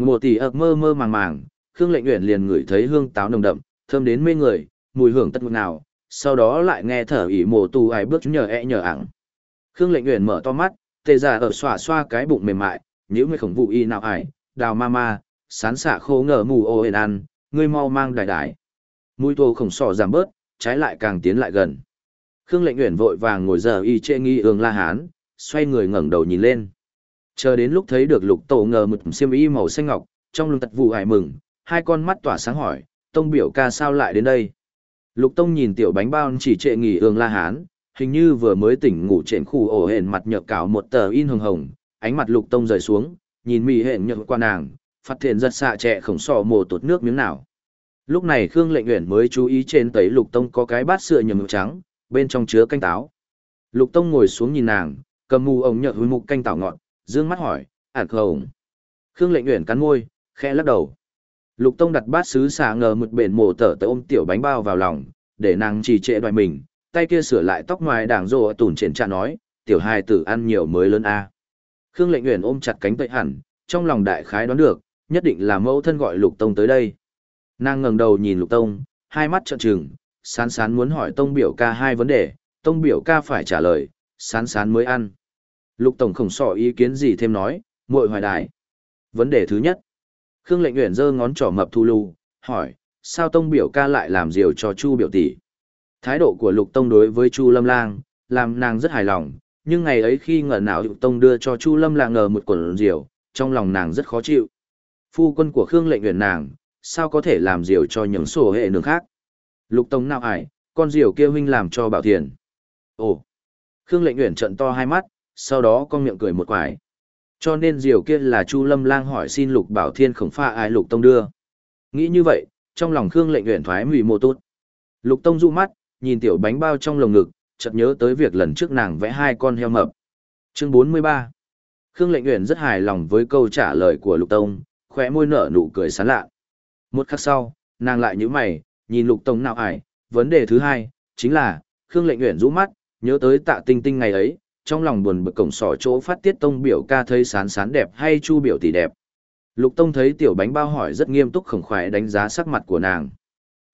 Mùa tỷ ập mơ mơ màng màng, Khương Lệnh Uyển liền ngửi thấy hương táo nồng đậm, thơm đến mê người, mùi hưởng tất ngọt nào, sau đó lại nghe thở ỉ mồ tù ai bước nhờ e nhờ ẳng. Khương Lệnh Uyển mở to mắt, tê giả ở xoa xoa cái bụng mềm mại, nhíu người khổng vụ y nào ải, đào ma ma, sán xạ khô ngờ mù ô hền ăn, ngươi mau mang đài đài. Mùi tô khổng sọ giảm bớt, trái lại càng tiến lại gần. Khương Lệnh Uyển vội vàng ngồi giờ y chê nghi ương la hán, xoay người ngẩng đầu nhìn lên. Chờ đến lúc thấy được lục tổ ngờ mực xiêm y màu xanh ngọc, trong lưng tật vụ hải mừng, hai con mắt tỏa sáng hỏi, tông biểu ca sao lại đến đây? Lục tông nhìn tiểu bánh bao chỉ trệ nghỉ ương la hán, hình như vừa mới tỉnh ngủ trên khu ổ hển mặt nhợt cào một tờ in hồng hồng, ánh mặt lục tông rời xuống, nhìn mì hển nhợt qua nàng, phát thiện giật xạ trẻ khổng sọ mồ tột nước miếng nào. Lúc này Khương Lệnh Uyển mới chú ý trên tấy Lục Tông có cái bát sữa nhầm trắng, bên trong chứa canh táo. Lục Tông ngồi xuống nhìn nàng, cầm mù ống nhợt hối mục canh tảo ngọt, dương mắt hỏi, ản không? Khương Lệnh Uyển cắn môi, khẽ lắc đầu. Lục Tông đặt bát sứ xà ngờ mực bền mổ tở tới ôm tiểu bánh bao vào lòng, để nàng trì trệ đoài mình, tay kia sửa lại tóc ngoài đảng rồ tủn triển trà nói, tiểu hài tử ăn nhiều mới lớn a. Khương Lệnh Uyển ôm chặt cánh tay hẳn, trong lòng đại khái đoán được, nhất định là mẫu thân gọi Lục Tông tới đây. Nàng ngẩng đầu nhìn Lục Tông, hai mắt trợn trừng, sán sán muốn hỏi Tông biểu ca hai vấn đề, Tông biểu ca phải trả lời, sán sán mới ăn. Lục Tổng khổng sỏ ý kiến gì thêm nói, muội hoài đại. Vấn đề thứ nhất. Khương lệnh uyển giơ ngón trỏ mập thu lưu, hỏi, sao Tông biểu ca lại làm diều cho Chu biểu tỷ? Thái độ của Lục Tông đối với Chu Lâm Lang, làm nàng rất hài lòng, nhưng ngày ấy khi ngờ nào Lục Tông đưa cho Chu Lâm Lang ngờ một quần diều, trong lòng nàng rất khó chịu. Phu quân của Khương lệnh uyển nàng, sao có thể làm diều cho những sổ hệ nương khác? Lục Tông nào ải, con diều kia huynh làm cho Bảo Thiền. Ồ! Khương lệnh uyển trận to hai mắt, sau đó con miệng cười một quải. Cho nên diều kia là Chu Lâm Lang hỏi xin Lục Bảo Thiên khổng pha ai Lục Tông đưa. Nghĩ như vậy, trong lòng Khương lệnh nguyện thoái mùi mô tốt. Lục Tông du mắt, nhìn tiểu bánh bao trong lồng ngực, chợt nhớ tới việc lần trước nàng vẽ hai con heo mập. Chương 43 Khương lệnh nguyện rất hài lòng với câu trả lời của Lục Tông, khóe môi nở nụ cười sán lạ. Một khắc sau, nàng lại nhíu mày, nhìn Lục Tông nào ải, vấn đề thứ hai, chính là, Khương lệnh nguyện rũ mắt, nhớ tới tạ tinh tinh ngày ấy, trong lòng buồn bực cổng sỏ chỗ phát tiết tông biểu ca thấy sán sán đẹp hay chu biểu tỷ đẹp. Lục tông thấy tiểu bánh bao hỏi rất nghiêm túc khổng khoái đánh giá sắc mặt của nàng.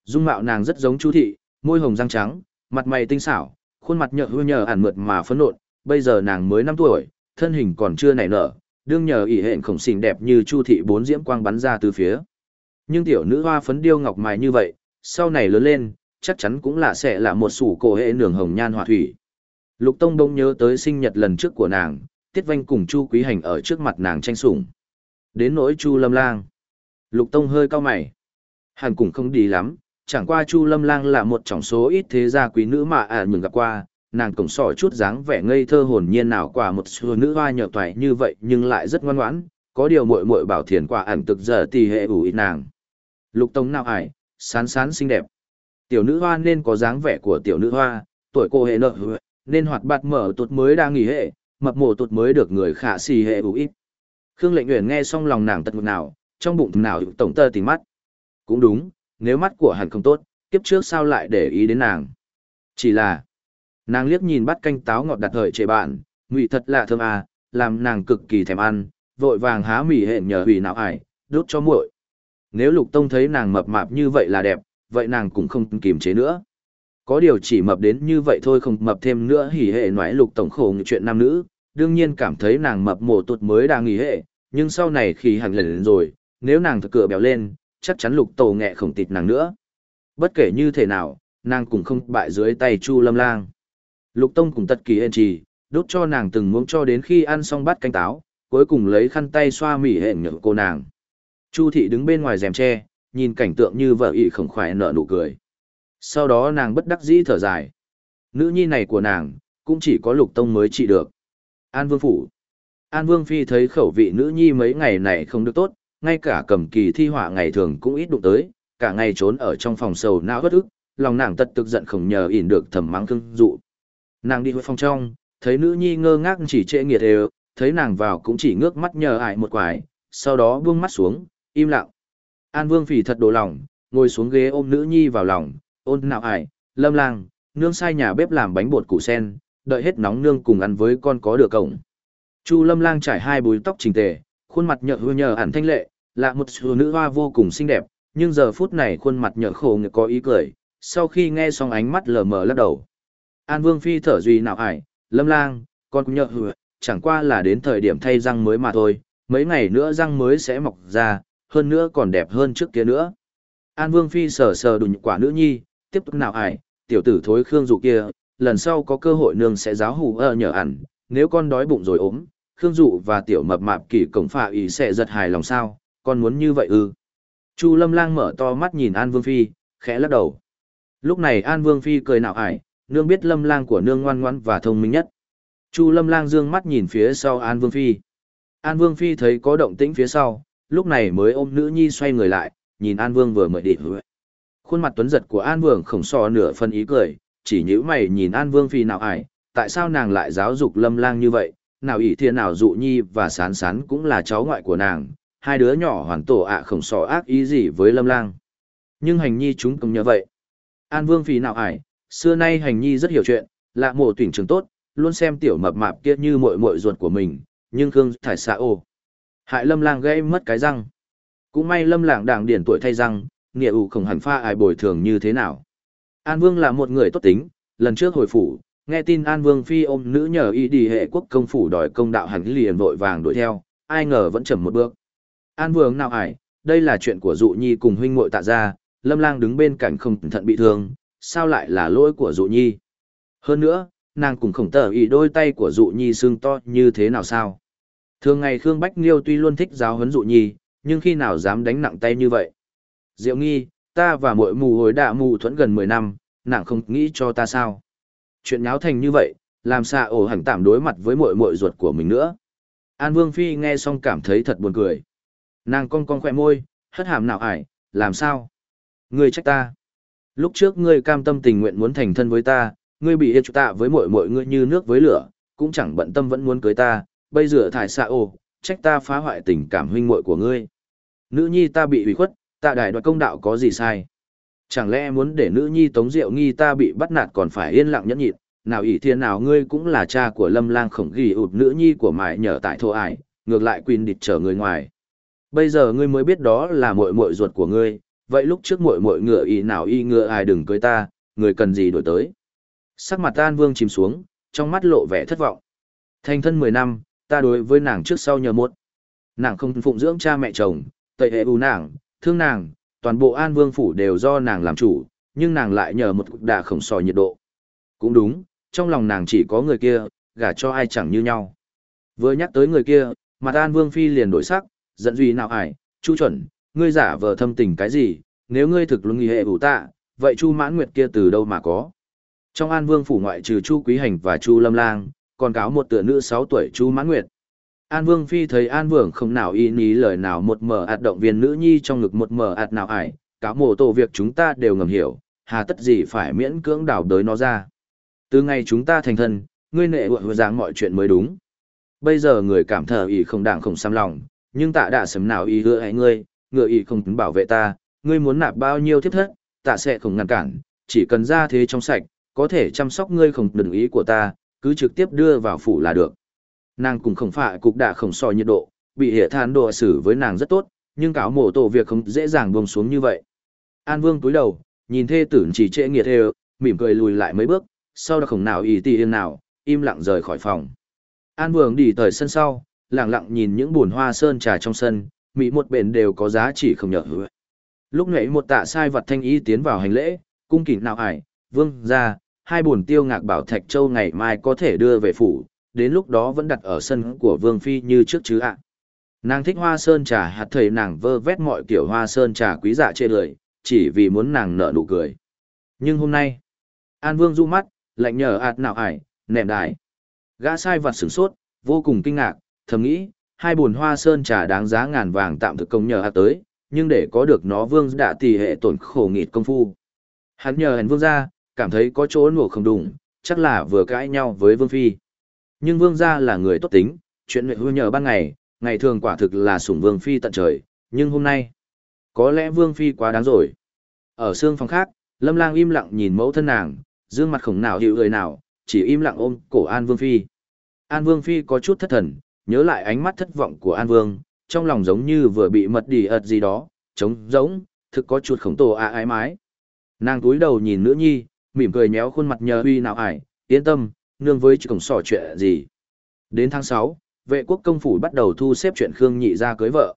Dung mạo nàng rất giống chu thị, môi hồng răng trắng, mặt mày tinh xảo, khuôn mặt nhợ hư nhờ ản mượt mà phấn nộn, bây giờ nàng mới năm tuổi, thân hình còn chưa nảy nở, đương nhờ ỷ hẹn khổng xinh đẹp như chu thị bốn diễm quang bắn ra từ phía. Nhưng tiểu nữ hoa phấn điêu ngọc mài như vậy, sau này lớn lên, chắc chắn cũng là sẽ là một sủ cổ hệ nường hồng nhan hỏa thủy. Lục Tông bỗng nhớ tới sinh nhật lần trước của nàng, Tiết Vanh cùng Chu Quý Hành ở trước mặt nàng tranh sủng. Đến nỗi Chu Lâm Lang. Lục Tông hơi cao mày. Hẳn cũng không đi lắm, chẳng qua Chu Lâm Lang là một trong số ít thế gia quý nữ mà à mừng gặp qua, nàng cũng sỏ chút dáng vẻ ngây thơ hồn nhiên nào quả một xưa nữ hoa nhợt toại như vậy nhưng lại rất ngoan ngoãn, có điều muội muội bảo thiền quả ẩn thực giờ thì hệ ủ ít nàng. Lục Tông nào ải, sán sán xinh đẹp. Tiểu nữ hoa nên có dáng vẻ của tiểu nữ hoa, tuổi cô hệ nợ nên hoạt bát mở tụt mới đang nghỉ hệ, mập mổ tụt mới được người khả xì hệ ủ ít. Khương lệnh nguyện nghe xong lòng nàng tật ngực nào, trong bụng nào tổng tơ tình mắt. Cũng đúng, nếu mắt của hẳn không tốt, kiếp trước sao lại để ý đến nàng. Chỉ là, nàng liếc nhìn bắt canh táo ngọt đặt hời chế bạn, ngụy thật là thơm à, làm nàng cực kỳ thèm ăn, vội vàng há mỉ hẹn nhờ hủy não ải, đốt cho muội. Nếu lục tông thấy nàng mập mạp như vậy là đẹp, vậy nàng cũng không kiềm chế nữa. Có điều chỉ mập đến như vậy thôi không mập thêm nữa hỉ hệ nói lục tổng khổ như chuyện nam nữ, đương nhiên cảm thấy nàng mập mổ tụt mới đang nghỉ hệ, nhưng sau này khi hàng lần rồi, nếu nàng thật cửa béo lên, chắc chắn lục tổ nghẹ không tịt nàng nữa. Bất kể như thế nào, nàng cũng không bại dưới tay Chu Lâm Lang. Lục Tông cùng tất kỳ hên trì, đốt cho nàng từng muỗng cho đến khi ăn xong bát canh táo, cuối cùng lấy khăn tay xoa mỉ hẹn nhở cô nàng. Chu thị đứng bên ngoài rèm tre, nhìn cảnh tượng như vợ ị khổng khoái nở nụ cười. Sau đó nàng bất đắc dĩ thở dài. Nữ nhi này của nàng, cũng chỉ có lục tông mới trị được. An Vương Phủ An Vương Phi thấy khẩu vị nữ nhi mấy ngày này không được tốt, ngay cả cầm kỳ thi họa ngày thường cũng ít đụng tới, cả ngày trốn ở trong phòng sầu não bất ức, lòng nàng tật tức giận không nhờ ỉn được thầm mắng thương dụ. Nàng đi hồi phòng trong, thấy nữ nhi ngơ ngác chỉ trễ nghiệt đều, thấy nàng vào cũng chỉ ngước mắt nhờ ải một quải, sau đó buông mắt xuống, im lặng. An Vương Phỉ thật đồ lòng, ngồi xuống ghế ôm nữ nhi vào lòng, ôn nào ải, lâm lang, nương sai nhà bếp làm bánh bột củ sen, đợi hết nóng nương cùng ăn với con có được cổng. Chu Lâm Lang trải hai búi tóc chỉnh tề, khuôn mặt nhợ hư nhờ hẳn thanh lệ, là một phụ nữ hoa vô cùng xinh đẹp, nhưng giờ phút này khuôn mặt nhợ khổ người có ý cười, sau khi nghe xong ánh mắt lờ mờ lắc đầu. An Vương Phi thở duy nào ải, Lâm Lang, con cũng nhợ hư, chẳng qua là đến thời điểm thay răng mới mà thôi, mấy ngày nữa răng mới sẽ mọc ra, hơn nữa còn đẹp hơn trước kia nữa. An Vương Phi sờ sờ đùn quả nữ nhi, tiếp tục nào ải, tiểu tử thối Khương Dụ kia, lần sau có cơ hội nương sẽ giáo hù ở nhờ ẩn, nếu con đói bụng rồi ốm, Khương Dụ và tiểu mập mạp kỳ cổng phạ ý sẽ giật hài lòng sao, con muốn như vậy ư. Chu Lâm Lang mở to mắt nhìn An Vương Phi, khẽ lắc đầu. Lúc này An Vương Phi cười nào ải, nương biết Lâm Lang của nương ngoan ngoãn và thông minh nhất. Chu Lâm Lang dương mắt nhìn phía sau An Vương Phi. An Vương Phi thấy có động tĩnh phía sau, lúc này mới ôm nữ nhi xoay người lại, nhìn An Vương vừa mời đi hứa. Khuôn mặt tuấn giật của An Vương khổng so nửa phân ý cười, chỉ nhữ mày nhìn An Vương Phi nào ải, tại sao nàng lại giáo dục Lâm Lang như vậy, nào ỷ thiên nào dụ nhi và sán sán cũng là cháu ngoại của nàng, hai đứa nhỏ hoàn tổ ạ khổng so ác ý gì với Lâm Lang. Nhưng hành nhi chúng cũng nhớ vậy. An Vương Phi nào ải, xưa nay hành nhi rất hiểu chuyện, lạ mộ tuyển trường tốt, luôn xem tiểu mập mạp kia như muội muội ruột của mình, nhưng Khương thải xạ ô. Hại lâm lang gây mất cái răng. Cũng may lâm lạng đảng điển tuổi thay răng, nghĩa ủ không hẳn pha ai bồi thường như thế nào. An Vương là một người tốt tính, lần trước hồi phủ, nghe tin An Vương phi ôm nữ nhờ y đi hệ quốc công phủ đòi công đạo hắn liền vội vàng đuổi theo, ai ngờ vẫn chậm một bước. An Vương nào ải, đây là chuyện của dụ nhi cùng huynh muội tạ ra, lâm lang đứng bên cạnh không thận bị thương, sao lại là lỗi của dụ nhi. Hơn nữa, nàng cùng khổng tờ ý đôi tay của dụ nhi xương to như thế nào sao. Thường ngày Khương Bách Nghiêu tuy luôn thích giáo huấn dụ nhi, nhưng khi nào dám đánh nặng tay như vậy. Diệu nghi, ta và mỗi mù hồi đạ mù thuẫn gần mười năm, nàng không nghĩ cho ta sao. Chuyện nháo thành như vậy, làm xa ổ hành tạm đối mặt với mội mội ruột của mình nữa. An Vương Phi nghe xong cảm thấy thật buồn cười. Nàng cong cong khỏe môi, hất hàm nào ải, làm sao? Ngươi trách ta. Lúc trước ngươi cam tâm tình nguyện muốn thành thân với ta, ngươi bị yêu tạ với mội mội ngươi như nước với lửa, cũng chẳng bận tâm vẫn muốn cưới ta, bây giờ thải xạ ổ, trách ta phá hoại tình cảm huynh muội của ngươi. Nữ nhi ta bị hủy khuất, tạ đại đoạt công đạo có gì sai? Chẳng lẽ muốn để nữ nhi tống diệu nghi ta bị bắt nạt còn phải yên lặng nhẫn nhịn, nào ỷ thiên nào ngươi cũng là cha của lâm lang khổng ghi ụt nữ nhi của mại nhờ tại thô ải, ngược lại quyền địch trở người ngoài. Bây giờ ngươi mới biết đó là muội muội ruột của ngươi, vậy lúc trước muội muội ngựa y nào y ngựa ai đừng cưới ta, người cần gì đổi tới. Sắc mặt An Vương chìm xuống, trong mắt lộ vẻ thất vọng. Thành thân 10 năm, ta đối với nàng trước sau nhờ một. Nàng không phụng dưỡng cha mẹ chồng, tẩy hệ ưu nàng, thương nàng, toàn bộ An Vương phủ đều do nàng làm chủ, nhưng nàng lại nhờ một cục đà khổng sòi nhiệt độ. Cũng đúng, trong lòng nàng chỉ có người kia, gả cho ai chẳng như nhau. Vừa nhắc tới người kia, mặt An Vương Phi liền đổi sắc, giận duy nào ải, chu chuẩn, ngươi giả vờ thâm tình cái gì, nếu ngươi thực luôn nghi hệ ủ tạ, vậy chu mãn nguyệt kia từ đâu mà có. Trong An Vương phủ ngoại trừ Chu Quý Hành và Chu Lâm Lang, còn cáo một tựa nữ 6 tuổi Chu Mãn Nguyệt. An Vương phi thấy An Vương không nào y ní lời nào một mở ạt động viên nữ nhi trong ngực một mở ạt nào ải, cáo mồ tổ việc chúng ta đều ngầm hiểu, hà tất gì phải miễn cưỡng đảo đới nó ra. Từ ngày chúng ta thành thân, ngươi nệ vội dáng mọi chuyện mới đúng. Bây giờ người cảm thờ ý không đảng không xăm lòng, nhưng tạ đã sớm nào ý hứa hãy ngươi, ngựa ý không tính bảo vệ ta, ngươi muốn nạp bao nhiêu thiết thất, tạ sẽ không ngăn cản, chỉ cần ra thế trong sạch, có thể chăm sóc ngươi không đừng ý của ta, cứ trực tiếp đưa vào phủ là được. Nàng cũng không phải cục đạ không sò nhiệt độ, bị hệ than độ xử với nàng rất tốt, nhưng cáo mổ tổ việc không dễ dàng buông xuống như vậy. An Vương túi đầu, nhìn thê tử chỉ trễ nghiệt thê, mỉm cười lùi lại mấy bước, sau đó không nào ý tì yên nào, im lặng rời khỏi phòng. An Vương đi tới sân sau, lặng lặng nhìn những buồn hoa sơn trà trong sân, mỹ một bền đều có giá trị không nhở hứa. Lúc nãy một tạ sai vật thanh ý tiến vào hành lễ, cung kính nào ải, vương ra, hai bồn tiêu ngạc bảo Thạch Châu ngày mai có thể đưa về phủ, đến lúc đó vẫn đặt ở sân của Vương Phi như trước chứ ạ. Nàng thích hoa sơn trà hạt thầy nàng vơ vét mọi kiểu hoa sơn trà quý dạ chê đời, chỉ vì muốn nàng nở nụ cười. Nhưng hôm nay, An Vương du mắt, lạnh nhờ ạt nào ải, nệm đài. Gã sai vặt sửng sốt, vô cùng kinh ngạc, thầm nghĩ, hai bồn hoa sơn trà đáng giá ngàn vàng tạm thực công nhờ hạt tới, nhưng để có được nó vương đã tỷ hệ tổn khổ nghịt công phu. Hắn nhờ hèn vương ra, cảm thấy có chỗ nổ không đủng, chắc là vừa cãi nhau với Vương Phi. Nhưng Vương gia là người tốt tính, chuyện nguyện hư nhờ ban ngày, ngày thường quả thực là sủng Vương Phi tận trời, nhưng hôm nay, có lẽ Vương Phi quá đáng rồi. Ở xương phòng khác, Lâm Lang im lặng nhìn mẫu thân nàng, dương mặt khổng nào hiệu người nào, chỉ im lặng ôm cổ An Vương Phi. An Vương Phi có chút thất thần, nhớ lại ánh mắt thất vọng của An Vương, trong lòng giống như vừa bị mật đỉ ợt gì đó, trống rỗng, thực có chuột khổng tổ à ái mái. Nàng túi đầu nhìn nữ nhi, mỉm cười nhéo khuôn mặt nhờ huy nào ải, yên tâm, nương với chứ cổng sỏ chuyện gì. Đến tháng 6, vệ quốc công phủ bắt đầu thu xếp chuyện Khương Nhị ra cưới vợ.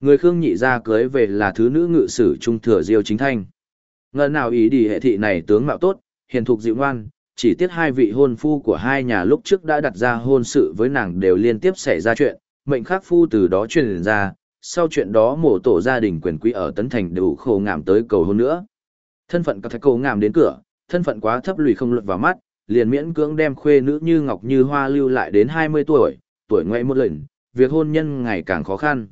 Người Khương Nhị ra cưới về là thứ nữ ngự sử trung thừa Diêu Chính Thanh. Ngờ nào ý đi hệ thị này tướng mạo tốt, hiền thục dịu ngoan, chỉ tiếc hai vị hôn phu của hai nhà lúc trước đã đặt ra hôn sự với nàng đều liên tiếp xảy ra chuyện, mệnh khắc phu từ đó truyền ra, sau chuyện đó mổ tổ gia đình quyền quý ở Tấn Thành đều khổ ngảm tới cầu hôn nữa. Thân phận các thái cầu ngảm đến cửa, thân phận quá thấp lùi không lượt vào mắt, liền miễn cưỡng đem khuê nữ như ngọc như hoa lưu lại đến 20 tuổi, tuổi ngoại một lần, việc hôn nhân ngày càng khó khăn.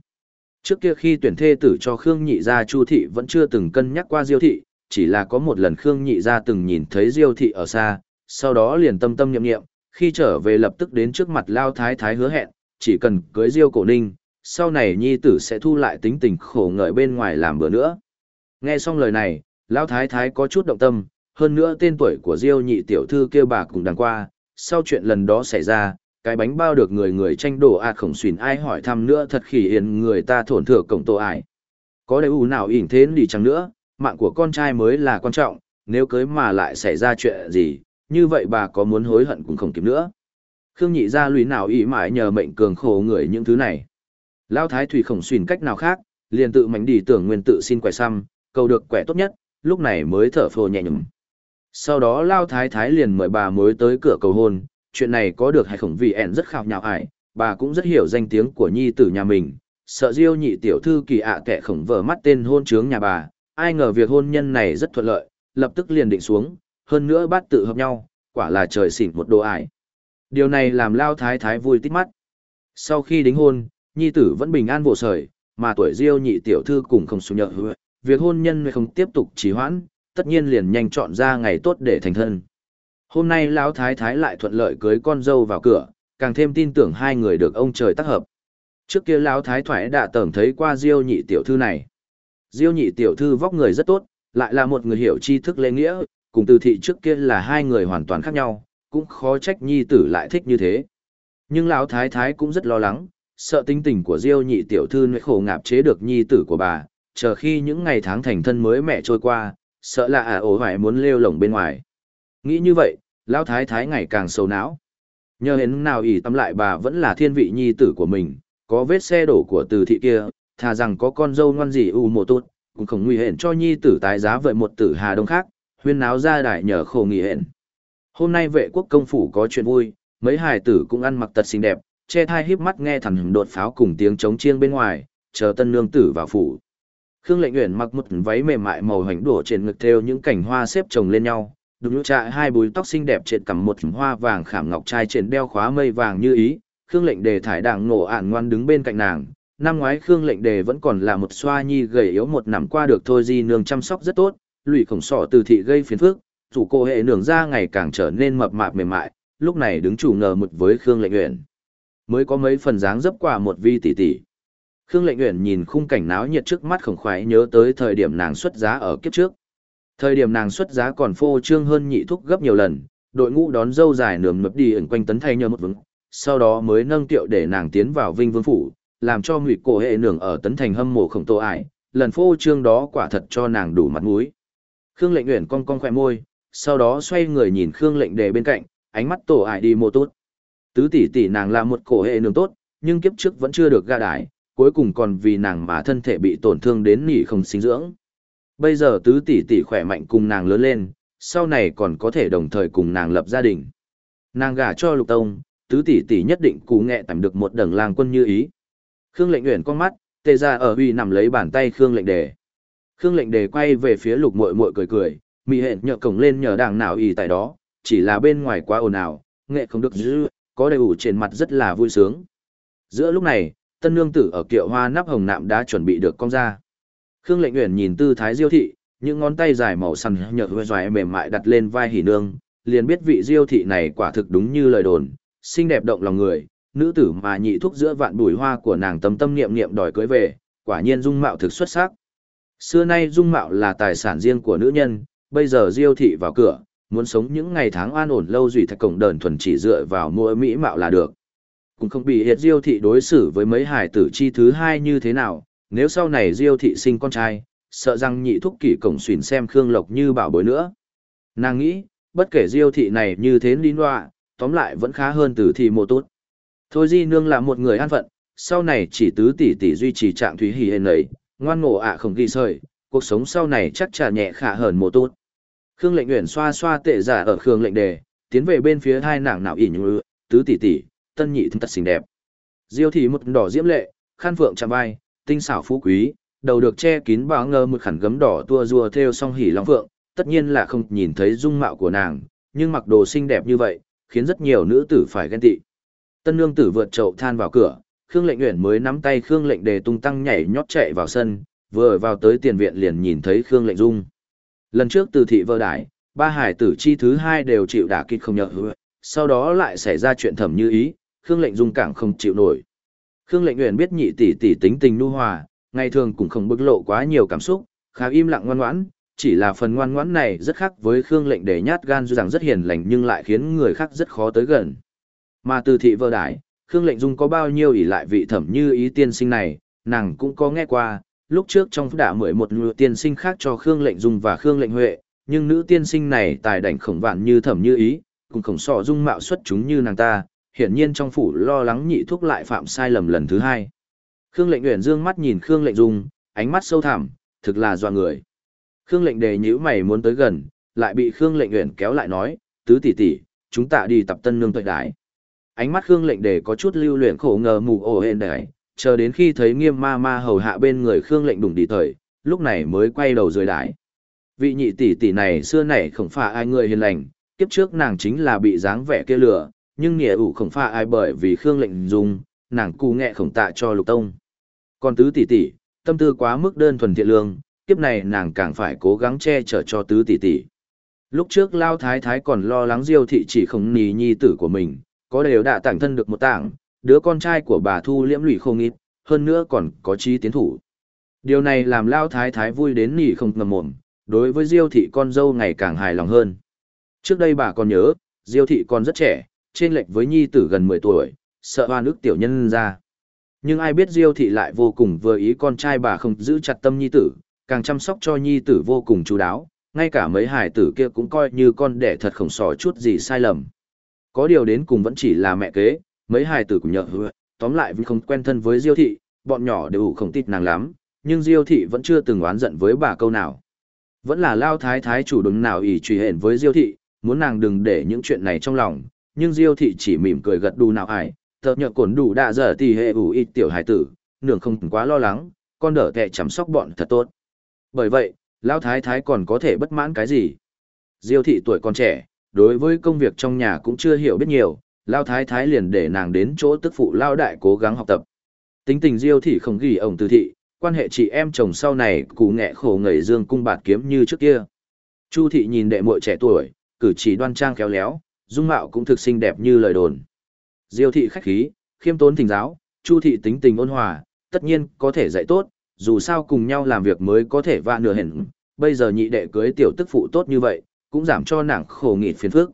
Trước kia khi tuyển thê tử cho Khương Nhị gia Chu thị vẫn chưa từng cân nhắc qua Diêu thị, chỉ là có một lần Khương Nhị gia từng nhìn thấy Diêu thị ở xa, sau đó liền tâm tâm nhậm nghiệm, khi trở về lập tức đến trước mặt Lao Thái Thái hứa hẹn, chỉ cần cưới Diêu Cổ Ninh, sau này nhi tử sẽ thu lại tính tình khổ ngợi bên ngoài làm bữa nữa. Nghe xong lời này, Lão Thái Thái có chút động tâm, hơn nữa tên tuổi của Diêu nhị tiểu thư kêu bà cũng đằng qua, sau chuyện lần đó xảy ra, cái bánh bao được người người tranh đổ ạt khổng xuyên ai hỏi thăm nữa thật khỉ hiền người ta thổn thừa cổng tổ ải. Có đầy ủ nào ỉn thế đi chăng nữa, mạng của con trai mới là quan trọng, nếu cưới mà lại xảy ra chuyện gì, như vậy bà có muốn hối hận cũng không kịp nữa. Khương nhị ra lùi nào ý mãi nhờ mệnh cường khổ người những thứ này. Lao thái thủy khổng xuyên cách nào khác, liền tự mảnh đi tưởng nguyên tự xin quẻ xăm, cầu được quẻ tốt nhất, lúc này mới thở phồ nhẹ nhõm. Sau đó Lao thái thái liền mời bà mới tới cửa cầu hôn, chuyện này có được hay không vì ẻn rất khảo nhạo ải, bà cũng rất hiểu danh tiếng của nhi tử nhà mình, sợ diêu nhị tiểu thư kỳ ạ à kẻ khổng vờ mắt tên hôn trướng nhà bà, ai ngờ việc hôn nhân này rất thuận lợi, lập tức liền định xuống, hơn nữa bắt tự hợp nhau, quả là trời xỉn một đồ ải. Điều này làm Lao Thái Thái vui tít mắt. Sau khi đính hôn, nhi tử vẫn bình an vô sởi, mà tuổi diêu nhị tiểu thư cùng không xuống nhợ việc hôn nhân không tiếp tục trì hoãn, tất nhiên liền nhanh chọn ra ngày tốt để thành thân. Hôm nay Lão Thái Thái lại thuận lợi cưới con dâu vào cửa, càng thêm tin tưởng hai người được ông trời tác hợp. Trước kia Lão Thái Thoại đã tưởng thấy qua diêu nhị tiểu thư này. Diêu nhị tiểu thư vóc người rất tốt, lại là một người hiểu tri thức lễ nghĩa, cùng từ thị trước kia là hai người hoàn toàn khác nhau, cũng khó trách nhi tử lại thích như thế. Nhưng lão thái thái cũng rất lo lắng, sợ tính tình của Diêu nhị tiểu thư nỗi khổ ngạp chế được nhi tử của bà, chờ khi những ngày tháng thành thân mới mẹ trôi qua, sợ là à ổ hoài muốn lêu lồng bên ngoài. Nghĩ như vậy, lão thái thái ngày càng sâu não. Nhờ hến nào ỉ tâm lại bà vẫn là thiên vị nhi tử của mình, có vết xe đổ của từ thị kia, thà rằng có con dâu ngoan gì u mộ tốt, cũng không nguy hiểm cho nhi tử tái giá vậy một tử hà đông khác, huyên náo ra đại nhờ khổ nghỉ hẹn. Hôm nay vệ quốc công phủ có chuyện vui, mấy hài tử cũng ăn mặc tật xinh đẹp, che thai híp mắt nghe thẳng đột pháo cùng tiếng trống chiêng bên ngoài, chờ tân nương tử vào phủ. Khương Lệnh Uyển mặc một váy mềm mại màu hoành đổ trên ngực theo những cành hoa xếp chồng lên nhau, đúng lúc trại hai búi tóc xinh đẹp trên cằm một hoa vàng khảm ngọc trai trên đeo khóa mây vàng như ý. Khương Lệnh Đề thải đảng nổ ản ngoan đứng bên cạnh nàng. Năm ngoái Khương Lệnh Đề vẫn còn là một xoa nhi gầy yếu một năm qua được thôi di nương chăm sóc rất tốt, lụy khổng sọ từ thị gây phiền phức, chủ cô hệ nương ra ngày càng trở nên mập mạp mềm mại, lúc này đứng chủ ngờ một với Khương Lệnh Uyển. Mới có mấy phần dáng dấp quả một vi tỷ tỷ. Khương Lệnh Uyển nhìn khung cảnh náo nhiệt trước mắt khổng khoái nhớ tới thời điểm nàng xuất giá ở kiếp trước. Thời điểm nàng xuất giá còn phô trương hơn nhị thúc gấp nhiều lần, đội ngũ đón dâu dài nườm nượp đi ẩn quanh tấn thay nhờ một vững, sau đó mới nâng tiệu để nàng tiến vào Vinh Vương phủ, làm cho ngụy cổ hệ nương ở tấn thành hâm mộ khổng tô ải, lần phô trương đó quả thật cho nàng đủ mặt mũi. Khương Lệnh Uyển cong cong khóe môi, sau đó xoay người nhìn Khương Lệnh Đề bên cạnh, ánh mắt tổ ải đi mô tốt. Tứ tỷ tỷ nàng là một cổ hệ nương tốt, nhưng kiếp trước vẫn chưa được ga đái, cuối cùng còn vì nàng mà thân thể bị tổn thương đến nỉ không sinh dưỡng. Bây giờ tứ tỷ tỷ khỏe mạnh cùng nàng lớn lên, sau này còn có thể đồng thời cùng nàng lập gia đình. Nàng gả cho Lục Tông, tứ tỷ tỷ nhất định cú nghệ tầm được một đẳng lang quân như ý. Khương Lệnh Uyển con mắt, tê ra ở uy nằm lấy bàn tay Khương Lệnh Đề. Khương lệnh đề quay về phía lục muội muội cười cười, mị hẹn nhờ cổng lên nhờ đảng nào y tại đó, chỉ là bên ngoài quá ồn ào, nghệ không được dư, có đầy ủ trên mặt rất là vui sướng. Giữa lúc này, tân nương tử ở kiệu hoa nắp hồng nạm đã chuẩn bị được cong ra. Khương lệnh uyển nhìn tư thái diêu thị, những ngón tay dài màu xanh nhợ hoe xoài mềm mại đặt lên vai hỉ nương, liền biết vị diêu thị này quả thực đúng như lời đồn, xinh đẹp động lòng người, nữ tử mà nhị thúc giữa vạn bùi hoa của nàng tâm tâm niệm niệm đòi cưới về, quả nhiên dung mạo thực xuất sắc. Xưa nay dung mạo là tài sản riêng của nữ nhân, bây giờ diêu thị vào cửa, muốn sống những ngày tháng an ổn lâu dùy thạch cổng đờn thuần chỉ dựa vào mua mỹ mạo là được cũng không bị hiệt diêu thị đối xử với mấy hải tử chi thứ hai như thế nào, nếu sau này diêu thị sinh con trai, sợ rằng nhị thúc kỷ cổng xuyển xem Khương Lộc như bảo bối nữa. Nàng nghĩ, bất kể diêu thị này như thế lín loạ, tóm lại vẫn khá hơn tử thị mộ tốt. Thôi di nương là một người an phận, sau này chỉ tứ tỷ tỷ duy trì trạng thúy hỉ hên ấy, ngoan ngộ ạ không ghi sợi, cuộc sống sau này chắc chả nhẹ khả hờn mộ tốt. Khương lệnh nguyện xoa xoa tệ giả ở Khương lệnh đề, tiến về bên phía hai nàng nào ỉ như tứ tỷ tỷ, tân nhị thân tật xinh đẹp. Diêu thị một đỏ diễm lệ, khăn phượng chạm vai, tinh xảo phú quý, đầu được che kín bao ngơ một khẩn gấm đỏ tua rùa theo song hỉ long phượng, tất nhiên là không nhìn thấy dung mạo của nàng, nhưng mặc đồ xinh đẹp như vậy, khiến rất nhiều nữ tử phải ghen tị. Tân nương tử vượt chậu than vào cửa, Khương Lệnh Uyển mới nắm tay Khương Lệnh Đề tung tăng nhảy nhót chạy vào sân, vừa vào tới tiền viện liền nhìn thấy Khương Lệnh Dung. Lần trước từ thị vơ đại, ba hải tử chi thứ hai đều chịu đả kích không nhợ hứa, sau đó lại xảy ra chuyện thầm như ý, Khương Lệnh Dung càng không chịu nổi. Khương Lệnh Uyển biết nhị tỷ tỷ tính tình nu hòa, ngày thường cũng không bức lộ quá nhiều cảm xúc, khá im lặng ngoan ngoãn, chỉ là phần ngoan ngoãn này rất khác với Khương Lệnh để nhát gan dù rằng rất hiền lành nhưng lại khiến người khác rất khó tới gần. Mà từ thị vơ đại, Khương Lệnh Dung có bao nhiêu ỷ lại vị thẩm như ý tiên sinh này, nàng cũng có nghe qua, lúc trước trong đã mười một nữ tiên sinh khác cho Khương Lệnh Dung và Khương Lệnh Huệ, nhưng nữ tiên sinh này tài đảnh khổng vạn như thẩm như ý, cũng khổng sọ dung mạo xuất chúng như nàng ta, hiển nhiên trong phủ lo lắng nhị thuốc lại phạm sai lầm lần thứ hai. Khương Lệnh Uyển dương mắt nhìn Khương Lệnh Dung, ánh mắt sâu thẳm, thực là dọa người. Khương Lệnh đề nhíu mày muốn tới gần, lại bị Khương Lệnh Uyển kéo lại nói, tứ tỷ tỷ, chúng ta đi tập tân nương tội đại ánh mắt Khương lệnh đề có chút lưu luyện khổ ngờ mù ổ hên đấy, chờ đến khi thấy nghiêm ma ma hầu hạ bên người Khương lệnh đủng đi thời, lúc này mới quay đầu rời đái. Vị nhị tỷ tỷ này xưa này không phải ai người hiền lành, kiếp trước nàng chính là bị dáng vẻ kia lừa, nhưng nghĩa ủ không pha ai bởi vì Khương lệnh dùng, nàng cù nghệ khổng tạ cho lục tông. Còn tứ tỷ tỷ, tâm tư quá mức đơn thuần thiện lương, kiếp này nàng càng phải cố gắng che chở cho tứ tỷ tỷ. Lúc trước Lao Thái Thái còn lo lắng Diêu thị chỉ không nì nhi tử của mình, có đều đã tặng thân được một tảng, đứa con trai của bà Thu liễm lụy không ít, hơn nữa còn có trí tiến thủ. Điều này làm Lao Thái Thái vui đến nỉ không ngầm mồm, đối với Diêu thị con dâu ngày càng hài lòng hơn. Trước đây bà còn nhớ, Diêu thị còn rất trẻ, trên lệch với nhi tử gần 10 tuổi, sợ hoa nước tiểu nhân ra. Nhưng ai biết Diêu thị lại vô cùng vừa ý con trai bà không giữ chặt tâm nhi tử, càng chăm sóc cho nhi tử vô cùng chú đáo, ngay cả mấy hài tử kia cũng coi như con đẻ thật khổng sò chút gì sai lầm có điều đến cùng vẫn chỉ là mẹ kế, mấy hài tử cũng nhờ hứa, tóm lại vì không quen thân với Diêu thị, bọn nhỏ đều không tít nàng lắm, nhưng Diêu thị vẫn chưa từng oán giận với bà câu nào. Vẫn là lao thái thái chủ động nào ỷ truy hẹn với Diêu thị, muốn nàng đừng để những chuyện này trong lòng, nhưng Diêu thị chỉ mỉm cười gật đù nào ải, tợt nhợ cổn đủ đạ dở thì hệ ủ ít tiểu hải tử, nương không quá lo lắng, con đỡ kẻ chăm sóc bọn thật tốt. Bởi vậy, lao thái thái còn có thể bất mãn cái gì? Diêu thị tuổi còn trẻ, đối với công việc trong nhà cũng chưa hiểu biết nhiều, Lao Thái Thái liền để nàng đến chỗ tức phụ Lao Đại cố gắng học tập. Tính tình diêu thị không ghi ổng từ thị, quan hệ chị em chồng sau này cù nghẹ khổ ngẩy dương cung bạt kiếm như trước kia. Chu thị nhìn đệ muội trẻ tuổi, cử chỉ đoan trang khéo léo, dung mạo cũng thực xinh đẹp như lời đồn. Diêu thị khách khí, khiêm tốn thỉnh giáo, Chu thị tính tình ôn hòa, tất nhiên có thể dạy tốt, dù sao cùng nhau làm việc mới có thể vạ nửa hển. Bây giờ nhị đệ cưới tiểu tức phụ tốt như vậy, cũng giảm cho nàng khổ nghịt phiền phức.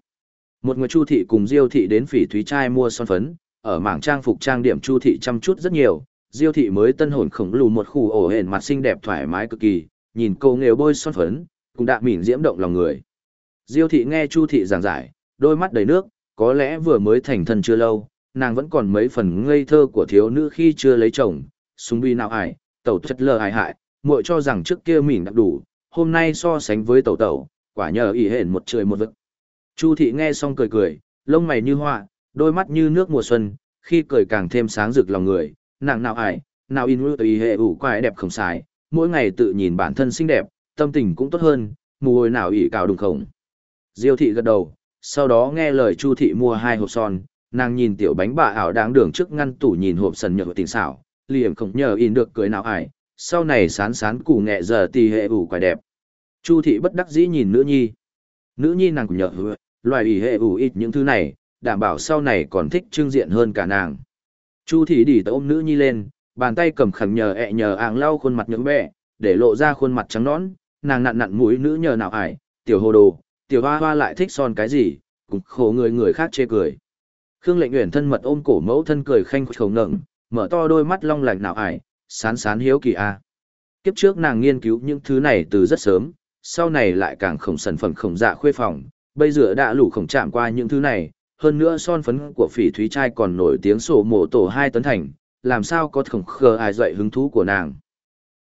Một người Chu thị cùng Diêu thị đến Phỉ Thúy trai mua son phấn, ở mảng trang phục trang điểm Chu thị chăm chút rất nhiều, Diêu thị mới tân hồn khổng lù một khu ổ hển mặt xinh đẹp thoải mái cực kỳ, nhìn cô nghèo bôi son phấn, cũng đã mỉm diễm động lòng người. Diêu thị nghe Chu thị giảng giải, đôi mắt đầy nước, có lẽ vừa mới thành thân chưa lâu, nàng vẫn còn mấy phần ngây thơ của thiếu nữ khi chưa lấy chồng, súng bi nào ải, tẩu chất lờ ai hại, muội cho rằng trước kia mình đã đủ, hôm nay so sánh với tẩu tẩu, quả nhờ ỉ hển một trời một vực. Chu thị nghe xong cười cười, lông mày như hoa, đôi mắt như nước mùa xuân, khi cười càng thêm sáng rực lòng người, nàng nào ải, nào in ưu tùy hệ ủ quái đẹp không xài, mỗi ngày tự nhìn bản thân xinh đẹp, tâm tình cũng tốt hơn, mù nào ỉ cào đùng khổng. Diêu thị gật đầu, sau đó nghe lời Chu thị mua hai hộp son, nàng nhìn tiểu bánh bà ảo đáng đường trước ngăn tủ nhìn hộp sần nhựa tình xảo, liềm không nhờ in được cười nào ải, sau này sán sán củ nghẹ giờ tì hệ ủ quài đẹp. Chu thị bất đắc dĩ nhìn nữ nhi. Nữ nhi nàng cũng nhờ hứa, loài ỷ hệ ủ ít những thứ này, đảm bảo sau này còn thích trương diện hơn cả nàng. Chu thị đi ôm nữ nhi lên, bàn tay cầm khẩn nhờ ẹ nhờ áng lau khuôn mặt những bẹ, để lộ ra khuôn mặt trắng nõn, nàng nặn nặn mũi nữ nhờ nào ải, tiểu hồ đồ, tiểu hoa hoa lại thích son cái gì, cũng khổ người người khác chê cười. Khương lệnh uyển thân mật ôm cổ mẫu thân cười khanh khẩu ngẩng, mở to đôi mắt long lạnh nào ải, sán sán hiếu kỳ a. Kiếp trước nàng nghiên cứu những thứ này từ rất sớm, sau này lại càng khổng sản phẩm khổng dạ khuê phòng, bây giờ đã lủ khổng chạm qua những thứ này, hơn nữa son phấn của phỉ thúy trai còn nổi tiếng sổ mổ tổ hai tấn thành, làm sao có khổng khờ ai dậy hứng thú của nàng.